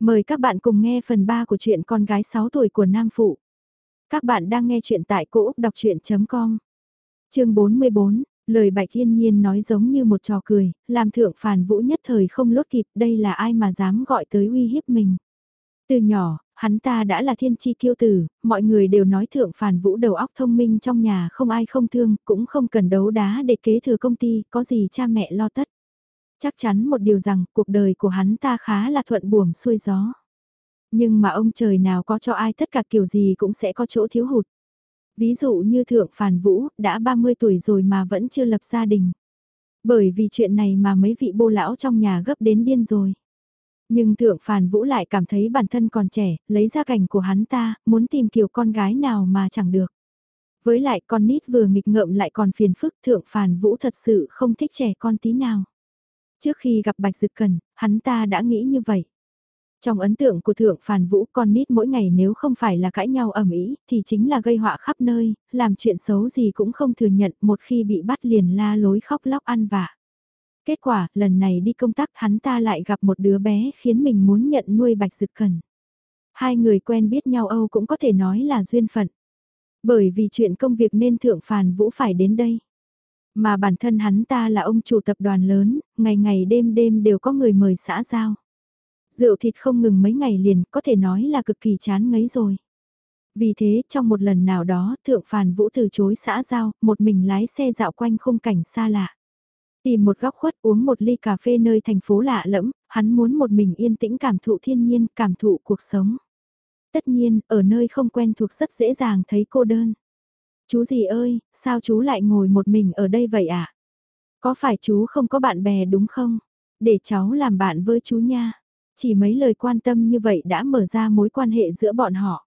Mời các bạn cùng nghe phần 3 của truyện con gái 6 tuổi của Nam Phụ. Các bạn đang nghe truyện tại cỗ Úc Đọc Chuyện.com Chương 44, lời Bạch Thiên Nhiên nói giống như một trò cười, làm thượng phản vũ nhất thời không lốt kịp đây là ai mà dám gọi tới uy hiếp mình. Từ nhỏ, hắn ta đã là thiên chi kiêu tử, mọi người đều nói thượng phản vũ đầu óc thông minh trong nhà không ai không thương, cũng không cần đấu đá để kế thừa công ty, có gì cha mẹ lo tất. Chắc chắn một điều rằng cuộc đời của hắn ta khá là thuận buồm xuôi gió. Nhưng mà ông trời nào có cho ai tất cả kiểu gì cũng sẽ có chỗ thiếu hụt. Ví dụ như Thượng Phàn Vũ, đã 30 tuổi rồi mà vẫn chưa lập gia đình. Bởi vì chuyện này mà mấy vị bô lão trong nhà gấp đến điên rồi. Nhưng Thượng Phàn Vũ lại cảm thấy bản thân còn trẻ, lấy ra cảnh của hắn ta, muốn tìm kiểu con gái nào mà chẳng được. Với lại con nít vừa nghịch ngợm lại còn phiền phức Thượng Phàn Vũ thật sự không thích trẻ con tí nào. Trước khi gặp Bạch Dực Cần, hắn ta đã nghĩ như vậy. Trong ấn tượng của Thượng Phàn Vũ con nít mỗi ngày nếu không phải là cãi nhau ầm ĩ thì chính là gây họa khắp nơi, làm chuyện xấu gì cũng không thừa nhận một khi bị bắt liền la lối khóc lóc ăn vạ. Kết quả, lần này đi công tác hắn ta lại gặp một đứa bé khiến mình muốn nhận nuôi Bạch Dực Cần. Hai người quen biết nhau Âu cũng có thể nói là duyên phận. Bởi vì chuyện công việc nên Thượng Phàn Vũ phải đến đây. Mà bản thân hắn ta là ông chủ tập đoàn lớn, ngày ngày đêm đêm đều có người mời xã giao. Rượu thịt không ngừng mấy ngày liền, có thể nói là cực kỳ chán ngấy rồi. Vì thế, trong một lần nào đó, Thượng Phàn Vũ từ chối xã giao, một mình lái xe dạo quanh khung cảnh xa lạ. Tìm một góc khuất uống một ly cà phê nơi thành phố lạ lẫm, hắn muốn một mình yên tĩnh cảm thụ thiên nhiên, cảm thụ cuộc sống. Tất nhiên, ở nơi không quen thuộc rất dễ dàng thấy cô đơn. Chú gì ơi, sao chú lại ngồi một mình ở đây vậy ạ? À? Có phải chú không có bạn bè đúng không? Để cháu làm bạn với chú nha. Chỉ mấy lời quan tâm như vậy đã mở ra mối quan hệ giữa bọn họ.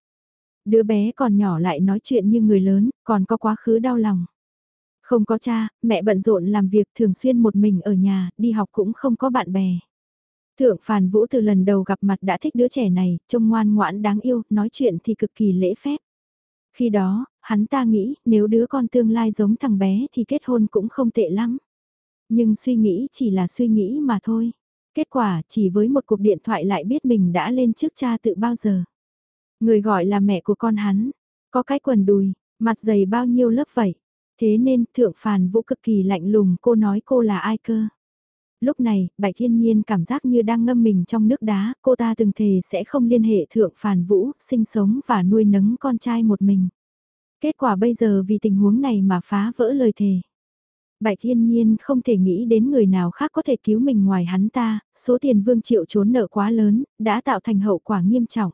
Đứa bé còn nhỏ lại nói chuyện như người lớn, còn có quá khứ đau lòng. Không có cha, mẹ bận rộn làm việc thường xuyên một mình ở nhà, đi học cũng không có bạn bè. Thượng Phàn Vũ từ lần đầu gặp mặt đã thích đứa trẻ này, trông ngoan ngoãn đáng yêu, nói chuyện thì cực kỳ lễ phép. Khi đó, hắn ta nghĩ nếu đứa con tương lai giống thằng bé thì kết hôn cũng không tệ lắm. Nhưng suy nghĩ chỉ là suy nghĩ mà thôi. Kết quả chỉ với một cuộc điện thoại lại biết mình đã lên trước cha tự bao giờ. Người gọi là mẹ của con hắn, có cái quần đùi, mặt dày bao nhiêu lớp vậy. Thế nên thượng phàn vũ cực kỳ lạnh lùng cô nói cô là ai cơ. Lúc này, Bạch Thiên Nhiên cảm giác như đang ngâm mình trong nước đá, cô ta từng thề sẽ không liên hệ thượng phàn vũ, sinh sống và nuôi nấng con trai một mình. Kết quả bây giờ vì tình huống này mà phá vỡ lời thề. Bạch Thiên Nhiên không thể nghĩ đến người nào khác có thể cứu mình ngoài hắn ta, số tiền Vương Triệu trốn nợ quá lớn, đã tạo thành hậu quả nghiêm trọng.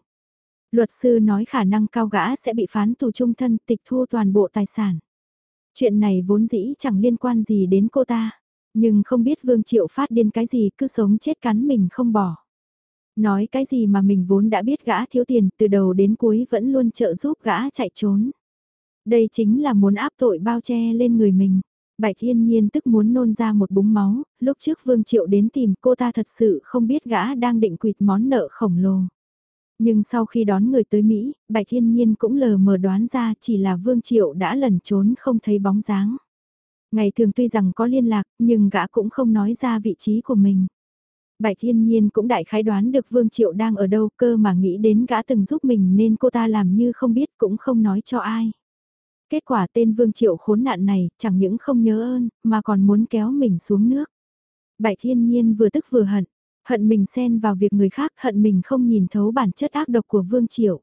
Luật sư nói khả năng cao gã sẽ bị phán tù trung thân tịch thu toàn bộ tài sản. Chuyện này vốn dĩ chẳng liên quan gì đến cô ta. Nhưng không biết Vương Triệu phát điên cái gì cứ sống chết cắn mình không bỏ. Nói cái gì mà mình vốn đã biết gã thiếu tiền từ đầu đến cuối vẫn luôn trợ giúp gã chạy trốn. Đây chính là muốn áp tội bao che lên người mình. Bạch Thiên Nhiên tức muốn nôn ra một búng máu, lúc trước Vương Triệu đến tìm cô ta thật sự không biết gã đang định quỵt món nợ khổng lồ. Nhưng sau khi đón người tới Mỹ, Bạch Thiên Nhiên cũng lờ mờ đoán ra chỉ là Vương Triệu đã lẩn trốn không thấy bóng dáng. Ngày thường tuy rằng có liên lạc, nhưng gã cũng không nói ra vị trí của mình. Bạch Thiên Nhiên cũng đại khái đoán được Vương Triệu đang ở đâu cơ mà nghĩ đến gã từng giúp mình nên cô ta làm như không biết cũng không nói cho ai. Kết quả tên Vương Triệu khốn nạn này chẳng những không nhớ ơn mà còn muốn kéo mình xuống nước. Bạch Thiên Nhiên vừa tức vừa hận, hận mình xen vào việc người khác hận mình không nhìn thấu bản chất ác độc của Vương Triệu.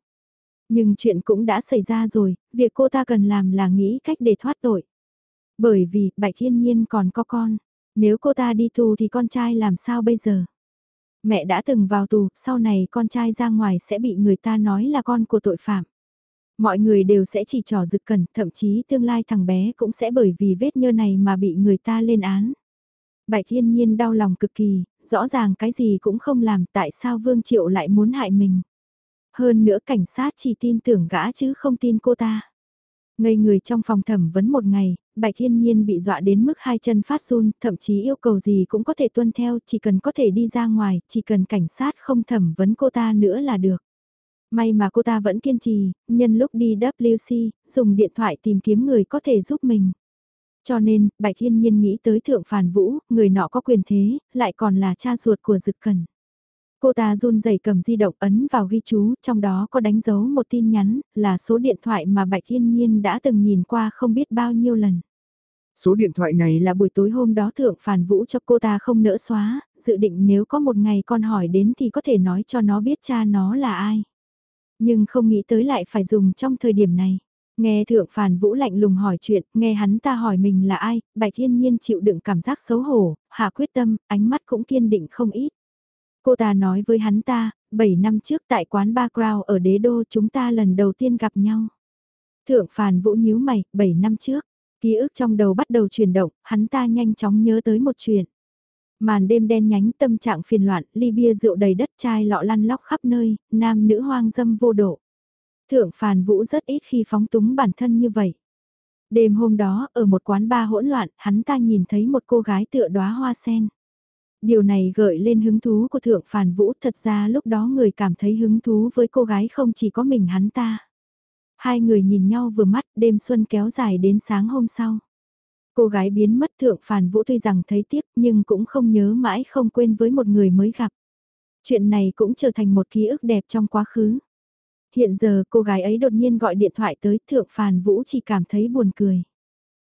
Nhưng chuyện cũng đã xảy ra rồi, việc cô ta cần làm là nghĩ cách để thoát tội. Bởi vì, Bạch Thiên Nhiên còn có con. Nếu cô ta đi tù thì con trai làm sao bây giờ? Mẹ đã từng vào tù, sau này con trai ra ngoài sẽ bị người ta nói là con của tội phạm. Mọi người đều sẽ chỉ trò rực cẩn, thậm chí tương lai thằng bé cũng sẽ bởi vì vết nhơ này mà bị người ta lên án. Bạch Thiên Nhiên đau lòng cực kỳ, rõ ràng cái gì cũng không làm tại sao Vương Triệu lại muốn hại mình. Hơn nữa cảnh sát chỉ tin tưởng gã chứ không tin cô ta. Ngây người trong phòng thẩm vấn một ngày, Bạch Thiên Nhiên bị dọa đến mức hai chân phát run, thậm chí yêu cầu gì cũng có thể tuân theo, chỉ cần có thể đi ra ngoài, chỉ cần cảnh sát không thẩm vấn cô ta nữa là được. May mà cô ta vẫn kiên trì, nhân lúc đi WC, dùng điện thoại tìm kiếm người có thể giúp mình. Cho nên, Bạch Thiên Nhiên nghĩ tới Thượng Phản Vũ, người nọ có quyền thế, lại còn là cha ruột của Dực Cần. Cô ta run rẩy cầm di động ấn vào ghi chú, trong đó có đánh dấu một tin nhắn, là số điện thoại mà Bạch Thiên Nhiên đã từng nhìn qua không biết bao nhiêu lần. Số điện thoại này là buổi tối hôm đó thượng phản vũ cho cô ta không nỡ xóa, dự định nếu có một ngày con hỏi đến thì có thể nói cho nó biết cha nó là ai. Nhưng không nghĩ tới lại phải dùng trong thời điểm này. Nghe thượng phản vũ lạnh lùng hỏi chuyện, nghe hắn ta hỏi mình là ai, bạch thiên nhiên chịu đựng cảm giác xấu hổ, hạ quyết tâm, ánh mắt cũng kiên định không ít. Cô ta nói với hắn ta, 7 năm trước tại quán Ba Crow ở đế đô chúng ta lần đầu tiên gặp nhau. Thượng phản vũ nhíu mày, 7 năm trước, ký ức trong đầu bắt đầu chuyển động, hắn ta nhanh chóng nhớ tới một chuyện. Màn đêm đen nhánh tâm trạng phiền loạn, ly bia rượu đầy đất chai lọ lăn lóc khắp nơi, nam nữ hoang dâm vô độ. Thượng phàn vũ rất ít khi phóng túng bản thân như vậy. Đêm hôm đó, ở một quán bar hỗn loạn, hắn ta nhìn thấy một cô gái tựa đóa hoa sen. Điều này gợi lên hứng thú của thượng phàn vũ, thật ra lúc đó người cảm thấy hứng thú với cô gái không chỉ có mình hắn ta. Hai người nhìn nhau vừa mắt, đêm xuân kéo dài đến sáng hôm sau. Cô gái biến mất thượng phàn vũ tuy rằng thấy tiếc nhưng cũng không nhớ mãi không quên với một người mới gặp. Chuyện này cũng trở thành một ký ức đẹp trong quá khứ. Hiện giờ cô gái ấy đột nhiên gọi điện thoại tới thượng phàn vũ chỉ cảm thấy buồn cười.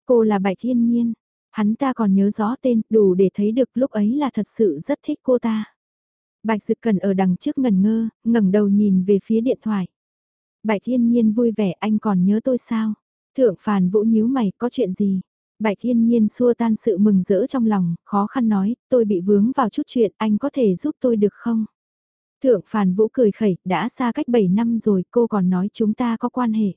Cô là Bạch Thiên Nhiên, hắn ta còn nhớ rõ tên đủ để thấy được lúc ấy là thật sự rất thích cô ta. Bạch Dực Cần ở đằng trước ngần ngơ, ngẩng đầu nhìn về phía điện thoại. Bạch Thiên Nhiên vui vẻ anh còn nhớ tôi sao? Thượng phàn vũ nhíu mày có chuyện gì? Bạch Thiên Nhiên xua tan sự mừng rỡ trong lòng, khó khăn nói, tôi bị vướng vào chút chuyện, anh có thể giúp tôi được không? Thượng Phàn Vũ cười khẩy, đã xa cách 7 năm rồi cô còn nói chúng ta có quan hệ.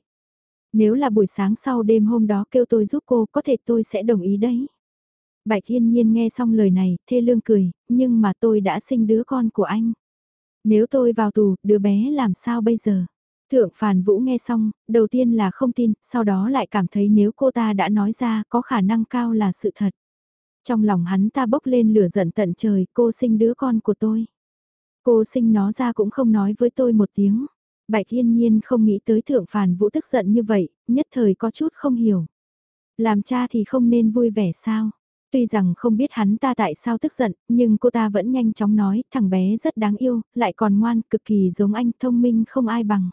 Nếu là buổi sáng sau đêm hôm đó kêu tôi giúp cô có thể tôi sẽ đồng ý đấy. Bạch Thiên Nhiên nghe xong lời này, thê lương cười, nhưng mà tôi đã sinh đứa con của anh. Nếu tôi vào tù, đứa bé làm sao bây giờ? Thượng Phàn Vũ nghe xong, đầu tiên là không tin, sau đó lại cảm thấy nếu cô ta đã nói ra có khả năng cao là sự thật. Trong lòng hắn ta bốc lên lửa giận tận trời, cô sinh đứa con của tôi. Cô sinh nó ra cũng không nói với tôi một tiếng. Bạch Yên Nhiên không nghĩ tới Thượng Phàn Vũ tức giận như vậy, nhất thời có chút không hiểu. Làm cha thì không nên vui vẻ sao? Tuy rằng không biết hắn ta tại sao tức giận, nhưng cô ta vẫn nhanh chóng nói, thằng bé rất đáng yêu, lại còn ngoan, cực kỳ giống anh, thông minh không ai bằng.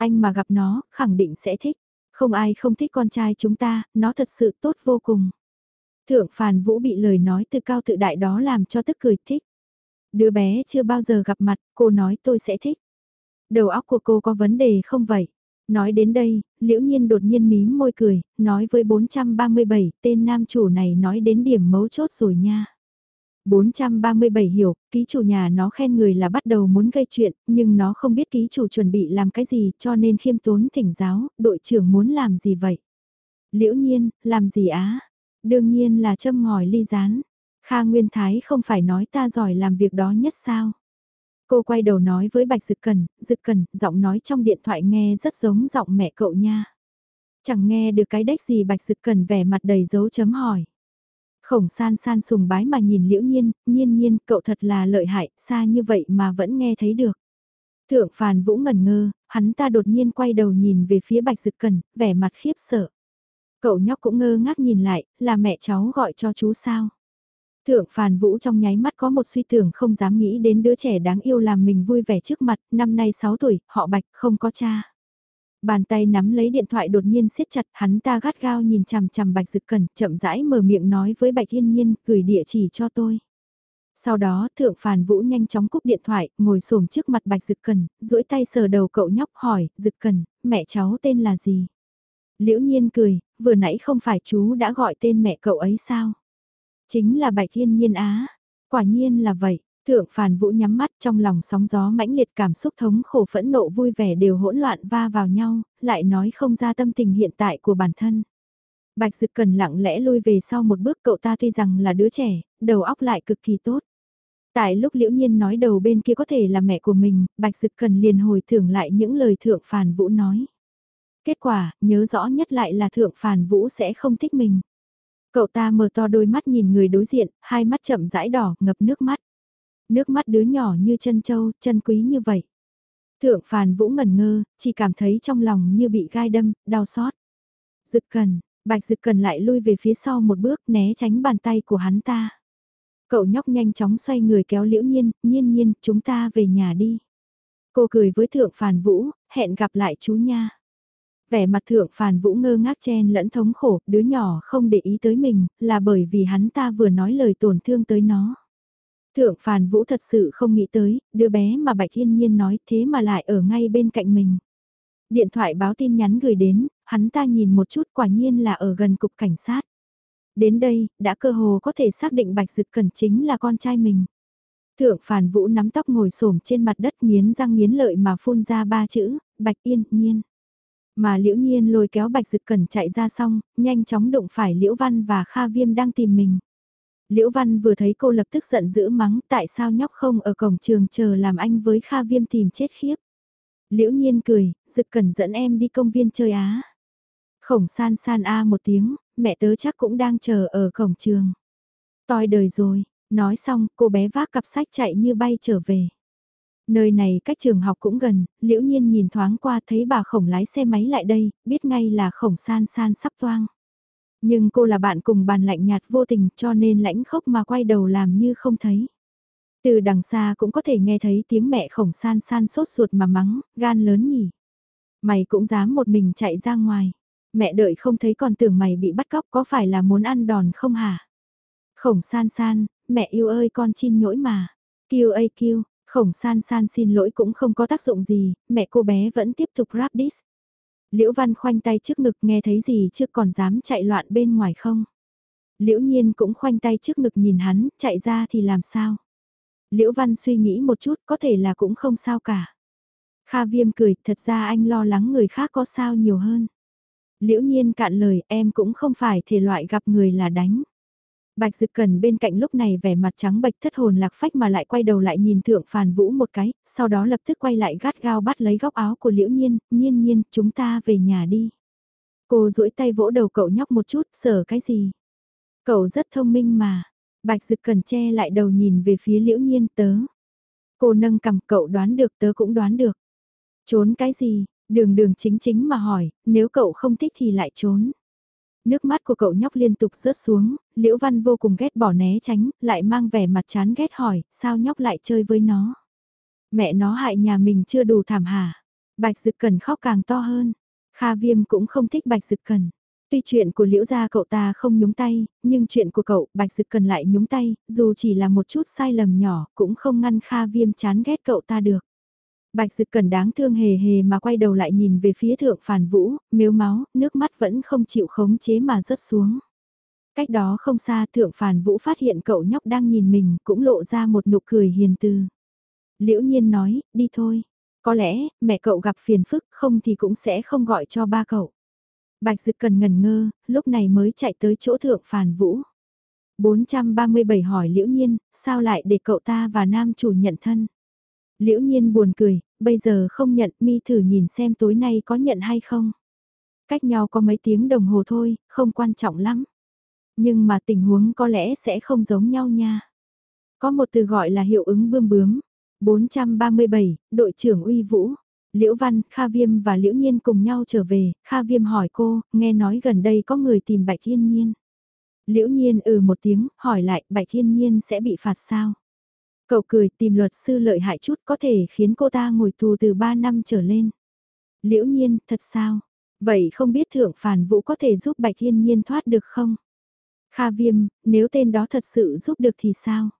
Anh mà gặp nó, khẳng định sẽ thích. Không ai không thích con trai chúng ta, nó thật sự tốt vô cùng. Thượng Phàn Vũ bị lời nói từ cao tự đại đó làm cho tức cười thích. Đứa bé chưa bao giờ gặp mặt, cô nói tôi sẽ thích. Đầu óc của cô có vấn đề không vậy? Nói đến đây, liễu nhiên đột nhiên mím môi cười, nói với 437, tên nam chủ này nói đến điểm mấu chốt rồi nha. 437 hiểu, ký chủ nhà nó khen người là bắt đầu muốn gây chuyện, nhưng nó không biết ký chủ chuẩn bị làm cái gì cho nên khiêm tốn thỉnh giáo, đội trưởng muốn làm gì vậy? Liễu nhiên, làm gì á? Đương nhiên là châm ngòi ly rán. Kha Nguyên Thái không phải nói ta giỏi làm việc đó nhất sao? Cô quay đầu nói với Bạch Dực Cần, Dực Cần, giọng nói trong điện thoại nghe rất giống giọng mẹ cậu nha. Chẳng nghe được cái đếch gì Bạch Dực Cần vẻ mặt đầy dấu chấm hỏi. Khổng san san sùng bái mà nhìn liễu nhiên, nhiên nhiên, cậu thật là lợi hại, xa như vậy mà vẫn nghe thấy được. Thượng phàn vũ ngẩn ngơ, hắn ta đột nhiên quay đầu nhìn về phía bạch dực cần, vẻ mặt khiếp sợ. Cậu nhóc cũng ngơ ngác nhìn lại, là mẹ cháu gọi cho chú sao. Thượng phàn vũ trong nháy mắt có một suy tưởng không dám nghĩ đến đứa trẻ đáng yêu làm mình vui vẻ trước mặt, năm nay 6 tuổi, họ bạch, không có cha. Bàn tay nắm lấy điện thoại đột nhiên siết chặt, hắn ta gắt gao nhìn chằm chằm Bạch Dực Cẩn, chậm rãi mở miệng nói với Bạch Thiên Nhiên, gửi địa chỉ cho tôi. Sau đó, Thượng Phàn Vũ nhanh chóng cúp điện thoại, ngồi xổm trước mặt Bạch Dực Cẩn, duỗi tay sờ đầu cậu nhóc hỏi, Dực Cẩn, mẹ cháu tên là gì? Liễu Nhiên cười, vừa nãy không phải chú đã gọi tên mẹ cậu ấy sao? Chính là Bạch Thiên Nhiên Á. Quả nhiên là vậy. Thượng phàn vũ nhắm mắt trong lòng sóng gió mãnh liệt cảm xúc thống khổ phẫn nộ vui vẻ đều hỗn loạn va vào nhau, lại nói không ra tâm tình hiện tại của bản thân. Bạch Dực cần lặng lẽ lui về sau một bước cậu ta tuy rằng là đứa trẻ, đầu óc lại cực kỳ tốt. Tại lúc liễu nhiên nói đầu bên kia có thể là mẹ của mình, Bạch Dực cần liền hồi tưởng lại những lời thượng phàn vũ nói. Kết quả, nhớ rõ nhất lại là thượng phàn vũ sẽ không thích mình. Cậu ta mở to đôi mắt nhìn người đối diện, hai mắt chậm rãi đỏ, ngập nước mắt. Nước mắt đứa nhỏ như chân châu, chân quý như vậy. Thượng phàn vũ ngẩn ngơ, chỉ cảm thấy trong lòng như bị gai đâm, đau xót. Dực cần, bạch dực cần lại lui về phía sau một bước né tránh bàn tay của hắn ta. Cậu nhóc nhanh chóng xoay người kéo liễu nhiên, nhiên nhiên, chúng ta về nhà đi. Cô cười với thượng phàn vũ, hẹn gặp lại chú nha. Vẻ mặt thượng phàn vũ ngơ ngác chen lẫn thống khổ, đứa nhỏ không để ý tới mình, là bởi vì hắn ta vừa nói lời tổn thương tới nó. Thượng phàn vũ thật sự không nghĩ tới, đứa bé mà Bạch Thiên Nhiên nói thế mà lại ở ngay bên cạnh mình. Điện thoại báo tin nhắn gửi đến, hắn ta nhìn một chút quả nhiên là ở gần cục cảnh sát. Đến đây, đã cơ hồ có thể xác định Bạch Dực Cẩn chính là con trai mình. Thượng phàn vũ nắm tóc ngồi xổm trên mặt đất nghiến răng nghiến lợi mà phun ra ba chữ, Bạch Yên Nhiên. Mà Liễu Nhiên lôi kéo Bạch Dực Cẩn chạy ra xong, nhanh chóng đụng phải Liễu Văn và Kha Viêm đang tìm mình. Liễu Văn vừa thấy cô lập tức giận dữ mắng tại sao nhóc không ở cổng trường chờ làm anh với Kha Viêm tìm chết khiếp. Liễu Nhiên cười, Dực Cẩn dẫn em đi công viên chơi á. Khổng san san a một tiếng, mẹ tớ chắc cũng đang chờ ở cổng trường. Toi đời rồi, nói xong cô bé vác cặp sách chạy như bay trở về. Nơi này cách trường học cũng gần, liễu nhiên nhìn thoáng qua thấy bà khổng lái xe máy lại đây, biết ngay là khổng san san sắp toang. Nhưng cô là bạn cùng bàn lạnh nhạt vô tình cho nên lãnh khốc mà quay đầu làm như không thấy. Từ đằng xa cũng có thể nghe thấy tiếng mẹ khổng san san sốt ruột mà mắng, gan lớn nhỉ. Mày cũng dám một mình chạy ra ngoài. Mẹ đợi không thấy còn tưởng mày bị bắt cóc có phải là muốn ăn đòn không hả? Khổng san san, mẹ yêu ơi con xin nhỗi mà. Kêu ây kêu, khổng san san xin lỗi cũng không có tác dụng gì, mẹ cô bé vẫn tiếp tục rap diss. Liễu Văn khoanh tay trước ngực nghe thấy gì chứ còn dám chạy loạn bên ngoài không? Liễu Nhiên cũng khoanh tay trước ngực nhìn hắn, chạy ra thì làm sao? Liễu Văn suy nghĩ một chút có thể là cũng không sao cả. Kha Viêm cười, thật ra anh lo lắng người khác có sao nhiều hơn. Liễu Nhiên cạn lời em cũng không phải thể loại gặp người là đánh. Bạch Dực Cần bên cạnh lúc này vẻ mặt trắng bệch thất hồn lạc phách mà lại quay đầu lại nhìn Thượng Phàn Vũ một cái, sau đó lập tức quay lại gắt gao bắt lấy góc áo của Liễu Nhiên, nhiên nhiên, chúng ta về nhà đi. Cô duỗi tay vỗ đầu cậu nhóc một chút, sở cái gì? Cậu rất thông minh mà. Bạch Dực Cần che lại đầu nhìn về phía Liễu Nhiên tớ. Cô nâng cầm cậu đoán được tớ cũng đoán được. Trốn cái gì? Đường đường chính chính mà hỏi, nếu cậu không thích thì lại trốn. Nước mắt của cậu nhóc liên tục rớt xuống, Liễu Văn vô cùng ghét bỏ né tránh, lại mang vẻ mặt chán ghét hỏi, sao nhóc lại chơi với nó. Mẹ nó hại nhà mình chưa đủ thảm hả. Bạch Dực Cần khóc càng to hơn. Kha Viêm cũng không thích Bạch Dực Cần. Tuy chuyện của Liễu gia cậu ta không nhúng tay, nhưng chuyện của cậu, Bạch Dực Cần lại nhúng tay, dù chỉ là một chút sai lầm nhỏ, cũng không ngăn Kha Viêm chán ghét cậu ta được. Bạch Dực Cần đáng thương hề hề mà quay đầu lại nhìn về phía thượng phản vũ, miếu máu, nước mắt vẫn không chịu khống chế mà rớt xuống. Cách đó không xa thượng phản vũ phát hiện cậu nhóc đang nhìn mình cũng lộ ra một nụ cười hiền từ. Liễu nhiên nói, đi thôi. Có lẽ, mẹ cậu gặp phiền phức không thì cũng sẽ không gọi cho ba cậu. Bạch Dực Cần ngần ngơ, lúc này mới chạy tới chỗ thượng phản vũ. 437 hỏi Liễu Nhiên, sao lại để cậu ta và nam chủ nhận thân? Liễu nhiên buồn cười, bây giờ không nhận mi thử nhìn xem tối nay có nhận hay không. Cách nhau có mấy tiếng đồng hồ thôi, không quan trọng lắm. Nhưng mà tình huống có lẽ sẽ không giống nhau nha. Có một từ gọi là hiệu ứng bươm bướm. 437, đội trưởng uy vũ. Liễu Văn, Kha Viêm và Liễu Nhiên cùng nhau trở về, Kha Viêm hỏi cô, nghe nói gần đây có người tìm Bạch Thiên Nhiên. Liễu Nhiên ừ một tiếng, hỏi lại, Bạch Thiên Nhiên sẽ bị phạt sao? Cậu cười tìm luật sư lợi hại chút có thể khiến cô ta ngồi tù từ 3 năm trở lên. Liễu nhiên, thật sao? Vậy không biết thượng phản vũ có thể giúp Bạch Thiên Nhiên thoát được không? Kha viêm, nếu tên đó thật sự giúp được thì sao?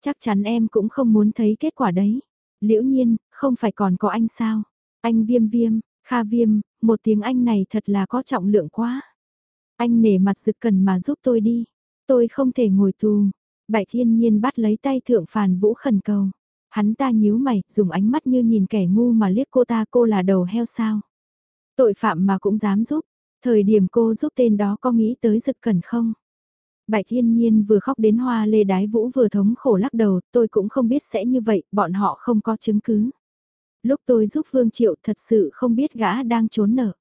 Chắc chắn em cũng không muốn thấy kết quả đấy. Liễu nhiên, không phải còn có anh sao? Anh viêm viêm, Kha viêm, một tiếng anh này thật là có trọng lượng quá. Anh nể mặt dực cần mà giúp tôi đi. Tôi không thể ngồi tù, Bạch thiên nhiên bắt lấy tay thượng phàn vũ khẩn cầu. Hắn ta nhíu mày, dùng ánh mắt như nhìn kẻ ngu mà liếc cô ta cô là đầu heo sao. Tội phạm mà cũng dám giúp. Thời điểm cô giúp tên đó có nghĩ tới dực cần không? Bạch thiên nhiên vừa khóc đến hoa lê đái vũ vừa thống khổ lắc đầu, tôi cũng không biết sẽ như vậy, bọn họ không có chứng cứ. Lúc tôi giúp Vương Triệu thật sự không biết gã đang trốn nợ.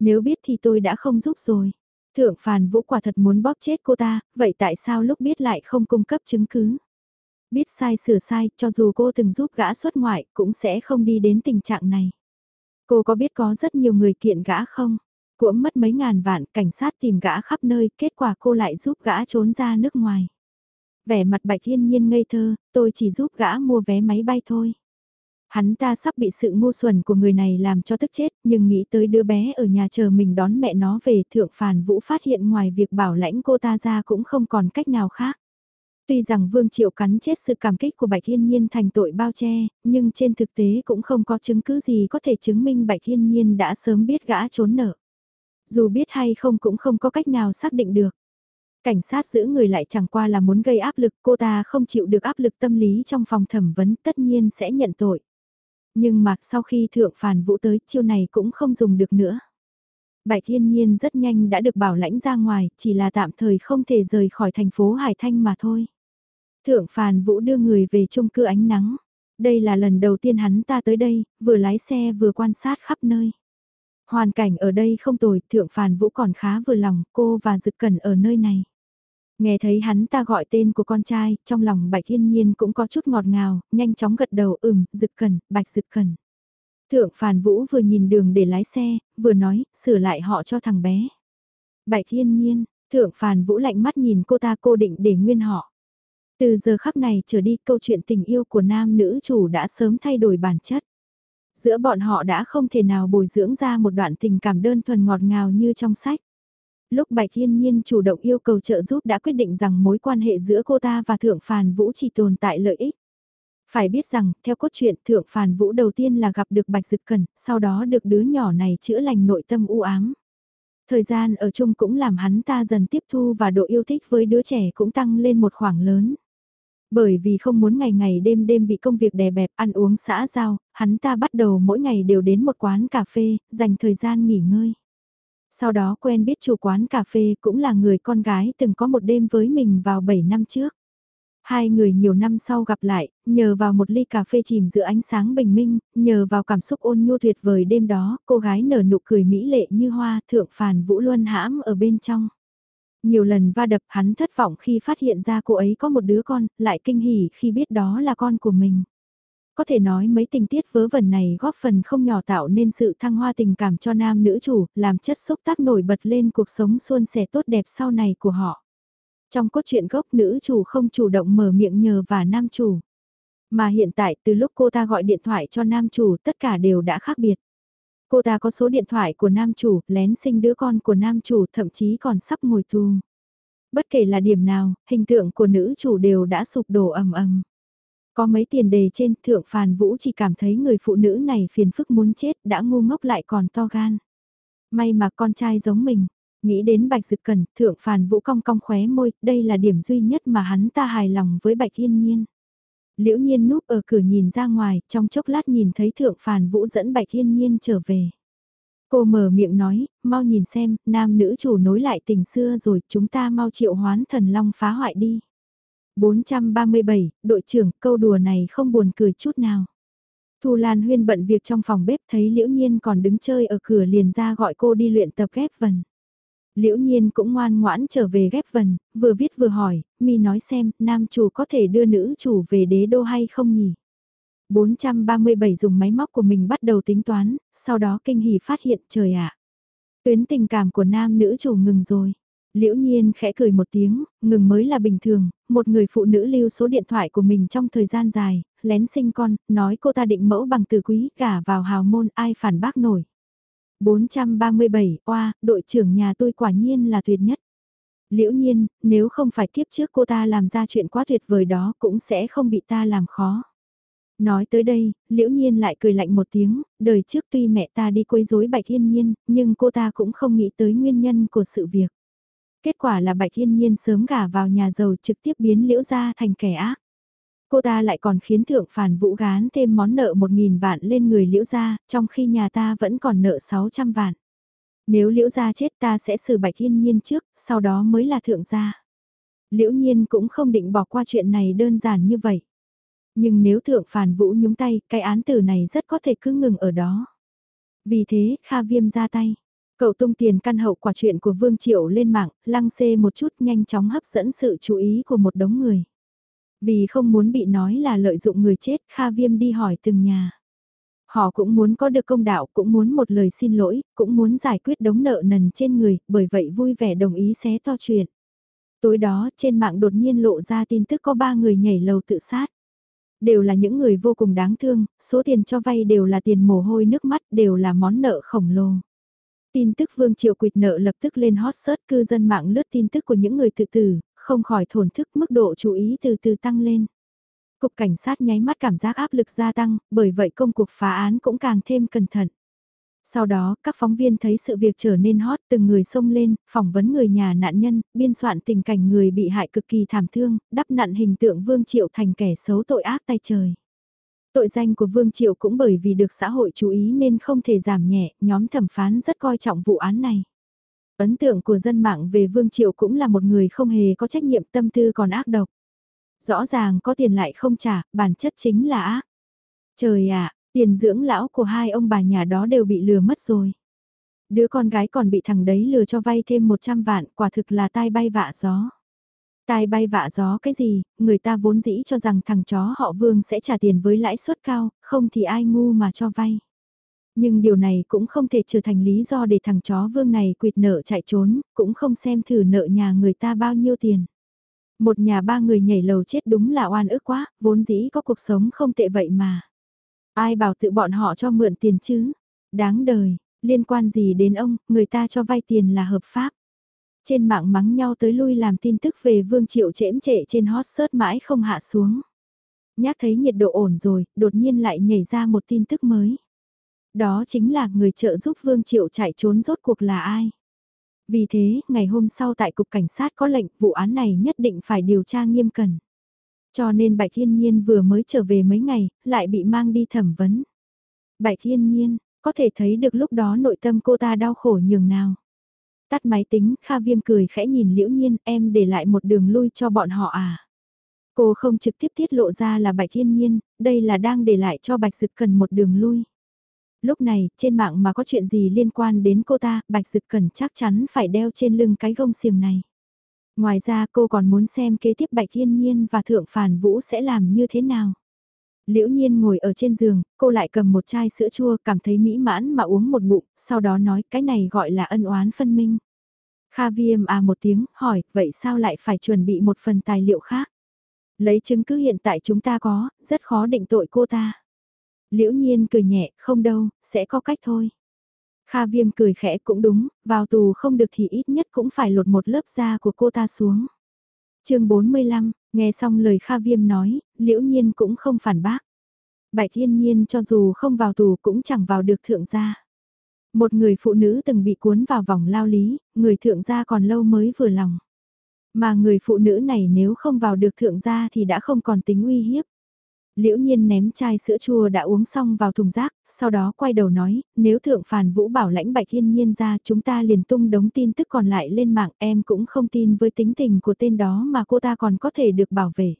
Nếu biết thì tôi đã không giúp rồi. Thượng phàn vũ quả thật muốn bóp chết cô ta, vậy tại sao lúc biết lại không cung cấp chứng cứ? Biết sai sửa sai, cho dù cô từng giúp gã xuất ngoại, cũng sẽ không đi đến tình trạng này. Cô có biết có rất nhiều người kiện gã không? Cũng mất mấy ngàn vạn, cảnh sát tìm gã khắp nơi, kết quả cô lại giúp gã trốn ra nước ngoài. Vẻ mặt bạch thiên nhiên ngây thơ, tôi chỉ giúp gã mua vé máy bay thôi. Hắn ta sắp bị sự ngu xuẩn của người này làm cho tức chết, nhưng nghĩ tới đứa bé ở nhà chờ mình đón mẹ nó về thượng phàn vũ phát hiện ngoài việc bảo lãnh cô ta ra cũng không còn cách nào khác. Tuy rằng Vương Triệu cắn chết sự cảm kích của Bạch Thiên Nhiên thành tội bao che, nhưng trên thực tế cũng không có chứng cứ gì có thể chứng minh Bạch Thiên Nhiên đã sớm biết gã trốn nợ. Dù biết hay không cũng không có cách nào xác định được. Cảnh sát giữ người lại chẳng qua là muốn gây áp lực, cô ta không chịu được áp lực tâm lý trong phòng thẩm vấn tất nhiên sẽ nhận tội. Nhưng mà sau khi thượng phản vũ tới chiêu này cũng không dùng được nữa. Bạch Thiên Nhiên rất nhanh đã được bảo lãnh ra ngoài, chỉ là tạm thời không thể rời khỏi thành phố Hải Thanh mà thôi. Thượng Phàn Vũ đưa người về chung cư ánh nắng. Đây là lần đầu tiên hắn ta tới đây, vừa lái xe vừa quan sát khắp nơi. Hoàn cảnh ở đây không tồi, Thượng Phàn Vũ còn khá vừa lòng, cô và Dực Cẩn ở nơi này. Nghe thấy hắn ta gọi tên của con trai, trong lòng Bạch Thiên Nhiên cũng có chút ngọt ngào, nhanh chóng gật đầu ừm, Dực cần Bạch Dực cần Thượng Phàn Vũ vừa nhìn đường để lái xe, vừa nói, sửa lại họ cho thằng bé. Bạch Thiên Nhiên, Thượng Phàn Vũ lạnh mắt nhìn cô ta cô định để nguyên họ. Từ giờ khắc này trở đi câu chuyện tình yêu của nam nữ chủ đã sớm thay đổi bản chất. Giữa bọn họ đã không thể nào bồi dưỡng ra một đoạn tình cảm đơn thuần ngọt ngào như trong sách. Lúc Bạch Thiên Nhiên chủ động yêu cầu trợ giúp đã quyết định rằng mối quan hệ giữa cô ta và Thượng Phàn Vũ chỉ tồn tại lợi ích. Phải biết rằng, theo cốt truyện Thượng Phàn Vũ đầu tiên là gặp được Bạch Dực Cẩn, sau đó được đứa nhỏ này chữa lành nội tâm u ám. Thời gian ở chung cũng làm hắn ta dần tiếp thu và độ yêu thích với đứa trẻ cũng tăng lên một khoảng lớn. Bởi vì không muốn ngày ngày đêm đêm bị công việc đè bẹp ăn uống xã giao, hắn ta bắt đầu mỗi ngày đều đến một quán cà phê, dành thời gian nghỉ ngơi. Sau đó quen biết chủ quán cà phê cũng là người con gái từng có một đêm với mình vào 7 năm trước. Hai người nhiều năm sau gặp lại, nhờ vào một ly cà phê chìm giữa ánh sáng bình minh, nhờ vào cảm xúc ôn nhu tuyệt vời đêm đó, cô gái nở nụ cười mỹ lệ như hoa thượng phàn vũ luân hãm ở bên trong. Nhiều lần va đập hắn thất vọng khi phát hiện ra cô ấy có một đứa con, lại kinh hỉ khi biết đó là con của mình. Có thể nói mấy tình tiết vớ vẩn này góp phần không nhỏ tạo nên sự thăng hoa tình cảm cho nam nữ chủ, làm chất xúc tác nổi bật lên cuộc sống suôn sẻ tốt đẹp sau này của họ. Trong cốt truyện gốc nữ chủ không chủ động mở miệng nhờ và nam chủ. Mà hiện tại từ lúc cô ta gọi điện thoại cho nam chủ tất cả đều đã khác biệt. Cô ta có số điện thoại của nam chủ, lén sinh đứa con của nam chủ thậm chí còn sắp ngồi tù. Bất kể là điểm nào, hình tượng của nữ chủ đều đã sụp đổ ầm ầm. Có mấy tiền đề trên thượng phàn vũ chỉ cảm thấy người phụ nữ này phiền phức muốn chết đã ngu ngốc lại còn to gan. May mà con trai giống mình, nghĩ đến bạch dực cần, thượng phàn vũ cong cong khóe môi, đây là điểm duy nhất mà hắn ta hài lòng với bạch thiên nhiên. Liễu nhiên núp ở cửa nhìn ra ngoài, trong chốc lát nhìn thấy thượng phàn vũ dẫn bạch thiên nhiên trở về. Cô mở miệng nói, mau nhìn xem, nam nữ chủ nối lại tình xưa rồi, chúng ta mau triệu hoán thần long phá hoại đi. 437, đội trưởng, câu đùa này không buồn cười chút nào. Thu Lan Huyên bận việc trong phòng bếp thấy Liễu Nhiên còn đứng chơi ở cửa liền ra gọi cô đi luyện tập ghép vần. Liễu Nhiên cũng ngoan ngoãn trở về ghép vần, vừa viết vừa hỏi, mi nói xem, nam chủ có thể đưa nữ chủ về đế đô hay không nhỉ? 437 dùng máy móc của mình bắt đầu tính toán, sau đó kinh hỉ phát hiện trời ạ. Tuyến tình cảm của nam nữ chủ ngừng rồi. Liễu nhiên khẽ cười một tiếng, ngừng mới là bình thường, một người phụ nữ lưu số điện thoại của mình trong thời gian dài, lén sinh con, nói cô ta định mẫu bằng từ quý cả vào hào môn ai phản bác nổi. 437, oa, đội trưởng nhà tôi quả nhiên là tuyệt nhất. Liễu nhiên, nếu không phải kiếp trước cô ta làm ra chuyện quá tuyệt vời đó cũng sẽ không bị ta làm khó. Nói tới đây, liễu nhiên lại cười lạnh một tiếng, đời trước tuy mẹ ta đi quấy rối bạch thiên nhiên, nhưng cô ta cũng không nghĩ tới nguyên nhân của sự việc. Kết quả là bạch thiên nhiên sớm gả vào nhà giàu trực tiếp biến liễu gia thành kẻ ác. Cô ta lại còn khiến thượng phản vũ gán thêm món nợ 1.000 vạn lên người liễu gia, trong khi nhà ta vẫn còn nợ 600 vạn. Nếu liễu gia chết ta sẽ xử bạch thiên nhiên trước, sau đó mới là thượng gia. Liễu nhiên cũng không định bỏ qua chuyện này đơn giản như vậy. Nhưng nếu thượng phản vũ nhúng tay, cái án tử này rất có thể cứ ngừng ở đó. Vì thế, Kha Viêm ra tay. Cậu tung tiền căn hậu quả chuyện của Vương Triệu lên mạng, lăng xê một chút nhanh chóng hấp dẫn sự chú ý của một đống người. Vì không muốn bị nói là lợi dụng người chết, Kha Viêm đi hỏi từng nhà. Họ cũng muốn có được công đạo, cũng muốn một lời xin lỗi, cũng muốn giải quyết đống nợ nần trên người, bởi vậy vui vẻ đồng ý xé to chuyện. Tối đó trên mạng đột nhiên lộ ra tin tức có ba người nhảy lầu tự sát. Đều là những người vô cùng đáng thương, số tiền cho vay đều là tiền mồ hôi nước mắt, đều là món nợ khổng lồ. Tin tức Vương Triệu quỵt nợ lập tức lên hot search cư dân mạng lướt tin tức của những người tự tử, không khỏi thổn thức mức độ chú ý từ từ tăng lên. Cục cảnh sát nháy mắt cảm giác áp lực gia tăng, bởi vậy công cuộc phá án cũng càng thêm cẩn thận. Sau đó, các phóng viên thấy sự việc trở nên hot từng người xông lên, phỏng vấn người nhà nạn nhân, biên soạn tình cảnh người bị hại cực kỳ thảm thương, đắp nặn hình tượng Vương Triệu thành kẻ xấu tội ác tay trời. Tội danh của Vương Triệu cũng bởi vì được xã hội chú ý nên không thể giảm nhẹ, nhóm thẩm phán rất coi trọng vụ án này. Ấn tượng của dân mạng về Vương Triệu cũng là một người không hề có trách nhiệm tâm tư còn ác độc. Rõ ràng có tiền lại không trả, bản chất chính là ác. Trời ạ, tiền dưỡng lão của hai ông bà nhà đó đều bị lừa mất rồi. Đứa con gái còn bị thằng đấy lừa cho vay thêm 100 vạn, quả thực là tai bay vạ gió. Tai bay vạ gió cái gì, người ta vốn dĩ cho rằng thằng chó họ Vương sẽ trả tiền với lãi suất cao, không thì ai ngu mà cho vay. Nhưng điều này cũng không thể trở thành lý do để thằng chó Vương này quỵt nợ chạy trốn, cũng không xem thử nợ nhà người ta bao nhiêu tiền. Một nhà ba người nhảy lầu chết đúng là oan ức quá, vốn dĩ có cuộc sống không tệ vậy mà. Ai bảo tự bọn họ cho mượn tiền chứ? Đáng đời, liên quan gì đến ông, người ta cho vay tiền là hợp pháp. Trên mạng mắng nhau tới lui làm tin tức về Vương Triệu trễm trệ trên hot search mãi không hạ xuống. Nhắc thấy nhiệt độ ổn rồi, đột nhiên lại nhảy ra một tin tức mới. Đó chính là người trợ giúp Vương Triệu chạy trốn rốt cuộc là ai. Vì thế, ngày hôm sau tại Cục Cảnh sát có lệnh vụ án này nhất định phải điều tra nghiêm cẩn. Cho nên Bạch Thiên Nhiên vừa mới trở về mấy ngày, lại bị mang đi thẩm vấn. Bạch Thiên Nhiên, có thể thấy được lúc đó nội tâm cô ta đau khổ nhường nào. Tắt máy tính, Kha Viêm cười khẽ nhìn Liễu Nhiên, em để lại một đường lui cho bọn họ à. Cô không trực tiếp tiết lộ ra là Bạch Thiên Nhiên, đây là đang để lại cho Bạch Dực Cần một đường lui. Lúc này, trên mạng mà có chuyện gì liên quan đến cô ta, Bạch Dực Cần chắc chắn phải đeo trên lưng cái gông xiềng này. Ngoài ra cô còn muốn xem kế tiếp Bạch Thiên Nhiên và Thượng Phản Vũ sẽ làm như thế nào. Liễu Nhiên ngồi ở trên giường, cô lại cầm một chai sữa chua cảm thấy mỹ mãn mà uống một ngụm, sau đó nói cái này gọi là ân oán phân minh. Kha viêm à một tiếng, hỏi, vậy sao lại phải chuẩn bị một phần tài liệu khác? Lấy chứng cứ hiện tại chúng ta có, rất khó định tội cô ta. Liễu Nhiên cười nhẹ, không đâu, sẽ có cách thôi. Kha viêm cười khẽ cũng đúng, vào tù không được thì ít nhất cũng phải lột một lớp da của cô ta xuống. chương 45, nghe xong lời Kha viêm nói, liễu nhiên cũng không phản bác. Bạch thiên nhiên cho dù không vào tù cũng chẳng vào được thượng gia. Một người phụ nữ từng bị cuốn vào vòng lao lý, người thượng gia còn lâu mới vừa lòng. Mà người phụ nữ này nếu không vào được thượng gia thì đã không còn tính uy hiếp. Liễu nhiên ném chai sữa chua đã uống xong vào thùng rác, sau đó quay đầu nói, nếu thượng phàn vũ bảo lãnh bạch thiên nhiên ra chúng ta liền tung đống tin tức còn lại lên mạng em cũng không tin với tính tình của tên đó mà cô ta còn có thể được bảo vệ.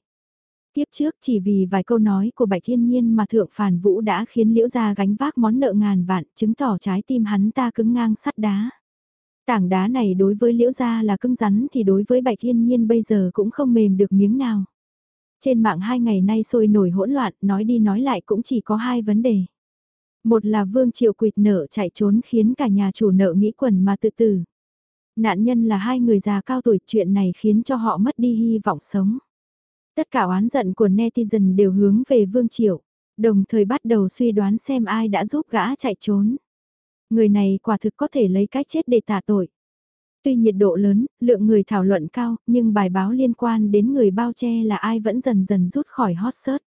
Tiếp trước chỉ vì vài câu nói của bạch thiên nhiên mà thượng phàn vũ đã khiến liễu gia gánh vác món nợ ngàn vạn, chứng tỏ trái tim hắn ta cứng ngang sắt đá. Tảng đá này đối với liễu gia là cứng rắn thì đối với bạch thiên nhiên bây giờ cũng không mềm được miếng nào. Trên mạng hai ngày nay sôi nổi hỗn loạn, nói đi nói lại cũng chỉ có hai vấn đề. Một là Vương Triệu quỵt nợ chạy trốn khiến cả nhà chủ nợ nghĩ quần mà tự tử. Nạn nhân là hai người già cao tuổi chuyện này khiến cho họ mất đi hy vọng sống. Tất cả oán giận của netizen đều hướng về Vương Triệu, đồng thời bắt đầu suy đoán xem ai đã giúp gã chạy trốn. Người này quả thực có thể lấy cách chết để tạ tội. Tuy nhiệt độ lớn, lượng người thảo luận cao, nhưng bài báo liên quan đến người bao che là ai vẫn dần dần rút khỏi hot search.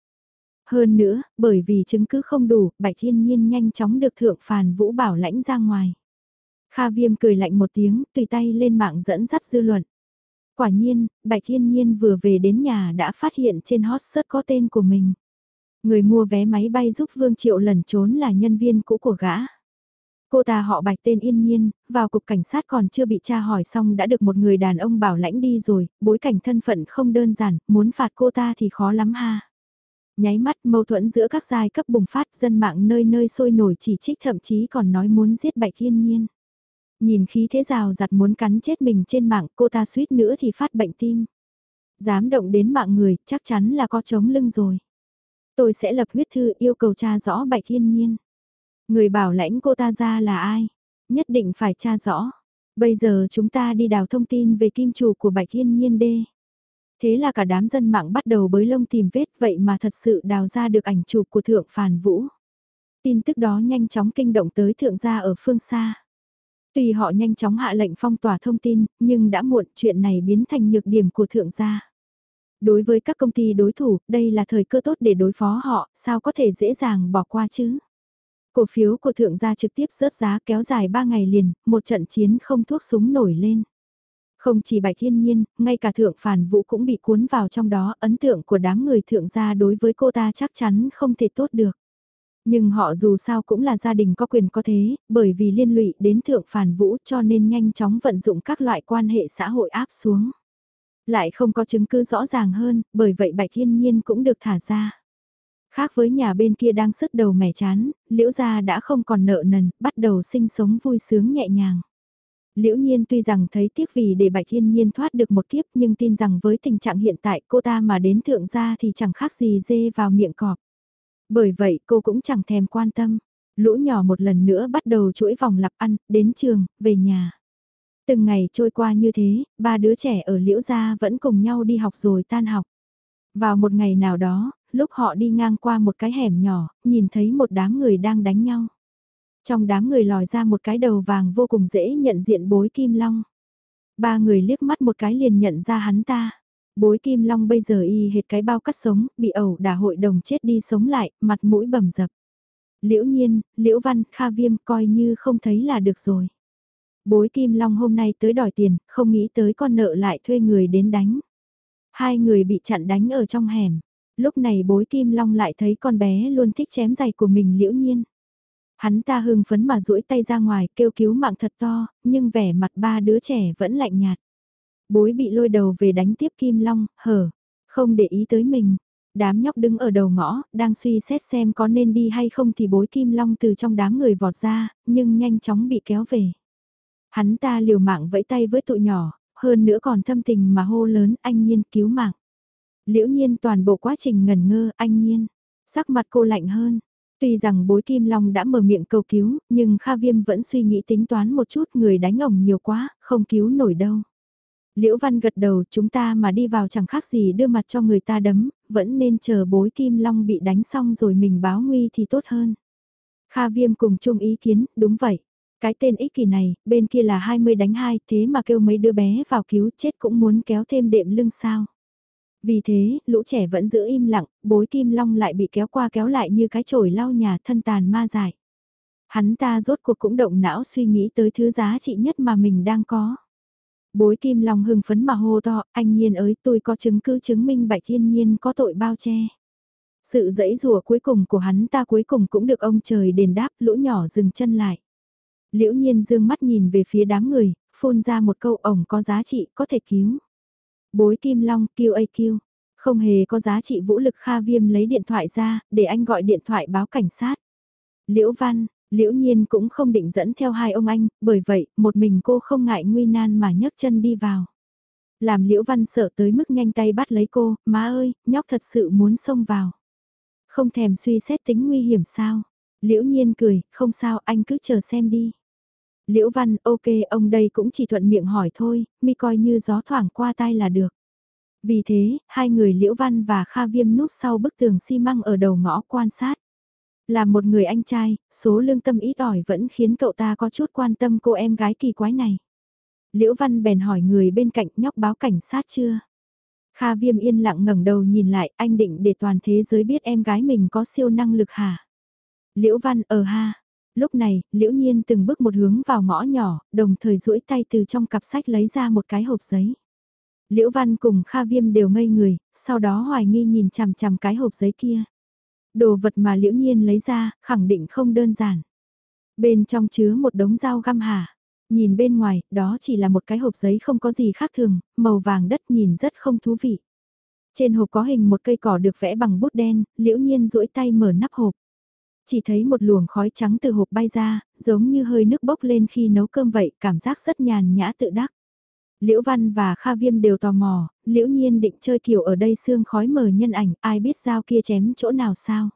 Hơn nữa, bởi vì chứng cứ không đủ, Bạch Thiên Nhiên nhanh chóng được Thượng Phàn Vũ bảo lãnh ra ngoài. Kha Viêm cười lạnh một tiếng, tùy tay lên mạng dẫn dắt dư luận. Quả nhiên, Bạch Thiên Nhiên vừa về đến nhà đã phát hiện trên hot search có tên của mình. Người mua vé máy bay giúp Vương Triệu lẩn trốn là nhân viên cũ của gã. Cô ta họ bạch tên yên nhiên, vào cục cảnh sát còn chưa bị tra hỏi xong đã được một người đàn ông bảo lãnh đi rồi, bối cảnh thân phận không đơn giản, muốn phạt cô ta thì khó lắm ha. Nháy mắt mâu thuẫn giữa các giai cấp bùng phát dân mạng nơi nơi sôi nổi chỉ trích thậm chí còn nói muốn giết bạch yên nhiên. Nhìn khí thế rào giặt muốn cắn chết mình trên mạng cô ta suýt nữa thì phát bệnh tim. Dám động đến mạng người chắc chắn là có chống lưng rồi. Tôi sẽ lập huyết thư yêu cầu tra rõ bạch thiên nhiên. Người bảo lãnh cô ta ra là ai? Nhất định phải tra rõ. Bây giờ chúng ta đi đào thông tin về kim chủ của Bạch Thiên Nhiên đê. Thế là cả đám dân mạng bắt đầu bới lông tìm vết vậy mà thật sự đào ra được ảnh chụp của Thượng Phàn Vũ. Tin tức đó nhanh chóng kinh động tới Thượng gia ở phương xa. Tuy họ nhanh chóng hạ lệnh phong tỏa thông tin, nhưng đã muộn chuyện này biến thành nhược điểm của Thượng gia. Đối với các công ty đối thủ, đây là thời cơ tốt để đối phó họ, sao có thể dễ dàng bỏ qua chứ? Cổ phiếu của thượng gia trực tiếp rớt giá kéo dài 3 ngày liền, một trận chiến không thuốc súng nổi lên. Không chỉ Bạch Thiên Nhiên, ngay cả thượng phản vũ cũng bị cuốn vào trong đó, ấn tượng của đám người thượng gia đối với cô ta chắc chắn không thể tốt được. Nhưng họ dù sao cũng là gia đình có quyền có thế, bởi vì liên lụy đến thượng phản vũ cho nên nhanh chóng vận dụng các loại quan hệ xã hội áp xuống. Lại không có chứng cứ rõ ràng hơn, bởi vậy Bạch Thiên Nhiên cũng được thả ra. Khác với nhà bên kia đang sứt đầu mẻ chán, liễu gia đã không còn nợ nần, bắt đầu sinh sống vui sướng nhẹ nhàng. Liễu nhiên tuy rằng thấy tiếc vì để Bạch Thiên Nhiên thoát được một kiếp nhưng tin rằng với tình trạng hiện tại cô ta mà đến thượng gia thì chẳng khác gì dê vào miệng cọp. Bởi vậy cô cũng chẳng thèm quan tâm. Lũ nhỏ một lần nữa bắt đầu chuỗi vòng lặp ăn, đến trường, về nhà. Từng ngày trôi qua như thế, ba đứa trẻ ở liễu gia vẫn cùng nhau đi học rồi tan học. Vào một ngày nào đó, lúc họ đi ngang qua một cái hẻm nhỏ, nhìn thấy một đám người đang đánh nhau. Trong đám người lòi ra một cái đầu vàng vô cùng dễ nhận diện bối kim long. Ba người liếc mắt một cái liền nhận ra hắn ta. Bối kim long bây giờ y hệt cái bao cắt sống, bị ẩu đả hội đồng chết đi sống lại, mặt mũi bầm dập. Liễu nhiên, liễu văn, kha viêm coi như không thấy là được rồi. Bối kim long hôm nay tới đòi tiền, không nghĩ tới con nợ lại thuê người đến đánh. Hai người bị chặn đánh ở trong hẻm. Lúc này bối kim long lại thấy con bé luôn thích chém giày của mình liễu nhiên. Hắn ta hưng phấn mà duỗi tay ra ngoài kêu cứu mạng thật to, nhưng vẻ mặt ba đứa trẻ vẫn lạnh nhạt. Bối bị lôi đầu về đánh tiếp kim long, hở, không để ý tới mình. Đám nhóc đứng ở đầu ngõ, đang suy xét xem có nên đi hay không thì bối kim long từ trong đám người vọt ra, nhưng nhanh chóng bị kéo về. Hắn ta liều mạng vẫy tay với tụi nhỏ, hơn nữa còn thâm tình mà hô lớn anh nhiên cứu mạng. Liễu nhiên toàn bộ quá trình ngần ngơ anh nhiên, sắc mặt cô lạnh hơn. Tuy rằng bối kim long đã mở miệng cầu cứu, nhưng Kha Viêm vẫn suy nghĩ tính toán một chút người đánh ổng nhiều quá, không cứu nổi đâu. Liễu Văn gật đầu chúng ta mà đi vào chẳng khác gì đưa mặt cho người ta đấm, vẫn nên chờ bối kim long bị đánh xong rồi mình báo nguy thì tốt hơn. Kha Viêm cùng chung ý kiến, đúng vậy. Cái tên ích kỷ này, bên kia là 20 đánh 2, thế mà kêu mấy đứa bé vào cứu chết cũng muốn kéo thêm đệm lưng sao. Vì thế, lũ trẻ vẫn giữ im lặng, bối kim long lại bị kéo qua kéo lại như cái chổi lau nhà thân tàn ma dại. Hắn ta rốt cuộc cũng động não suy nghĩ tới thứ giá trị nhất mà mình đang có. Bối kim long hưng phấn mà hô to, anh nhiên ơi tôi có chứng cứ chứng minh bạch thiên nhiên có tội bao che. Sự dẫy rùa cuối cùng của hắn ta cuối cùng cũng được ông trời đền đáp lũ nhỏ dừng chân lại. Liễu nhiên dương mắt nhìn về phía đám người, phun ra một câu ổng có giá trị có thể cứu. Bối kim long kêu a kêu, không hề có giá trị vũ lực kha viêm lấy điện thoại ra, để anh gọi điện thoại báo cảnh sát. Liễu văn, liễu nhiên cũng không định dẫn theo hai ông anh, bởi vậy, một mình cô không ngại nguy nan mà nhấc chân đi vào. Làm liễu văn sợ tới mức nhanh tay bắt lấy cô, má ơi, nhóc thật sự muốn xông vào. Không thèm suy xét tính nguy hiểm sao. Liễu nhiên cười, không sao anh cứ chờ xem đi. Liễu Văn, ok ông đây cũng chỉ thuận miệng hỏi thôi, mi coi như gió thoảng qua tai là được. Vì thế, hai người Liễu Văn và Kha Viêm núp sau bức tường xi măng ở đầu ngõ quan sát. Là một người anh trai, số lương tâm ít ỏi vẫn khiến cậu ta có chút quan tâm cô em gái kỳ quái này. Liễu Văn bèn hỏi người bên cạnh nhóc báo cảnh sát chưa? Kha Viêm yên lặng ngẩng đầu nhìn lại, anh định để toàn thế giới biết em gái mình có siêu năng lực hả? Liễu Văn ở ha, lúc này, liễu nhiên từng bước một hướng vào ngõ nhỏ, đồng thời duỗi tay từ trong cặp sách lấy ra một cái hộp giấy. Liễu Văn cùng Kha Viêm đều ngây người, sau đó hoài nghi nhìn chằm chằm cái hộp giấy kia. Đồ vật mà liễu nhiên lấy ra, khẳng định không đơn giản. Bên trong chứa một đống dao găm hả. Nhìn bên ngoài, đó chỉ là một cái hộp giấy không có gì khác thường, màu vàng đất nhìn rất không thú vị. Trên hộp có hình một cây cỏ được vẽ bằng bút đen, liễu nhiên duỗi tay mở nắp hộp. Chỉ thấy một luồng khói trắng từ hộp bay ra, giống như hơi nước bốc lên khi nấu cơm vậy, cảm giác rất nhàn nhã tự đắc. Liễu Văn và Kha Viêm đều tò mò, Liễu Nhiên định chơi kiểu ở đây xương khói mờ nhân ảnh, ai biết dao kia chém chỗ nào sao.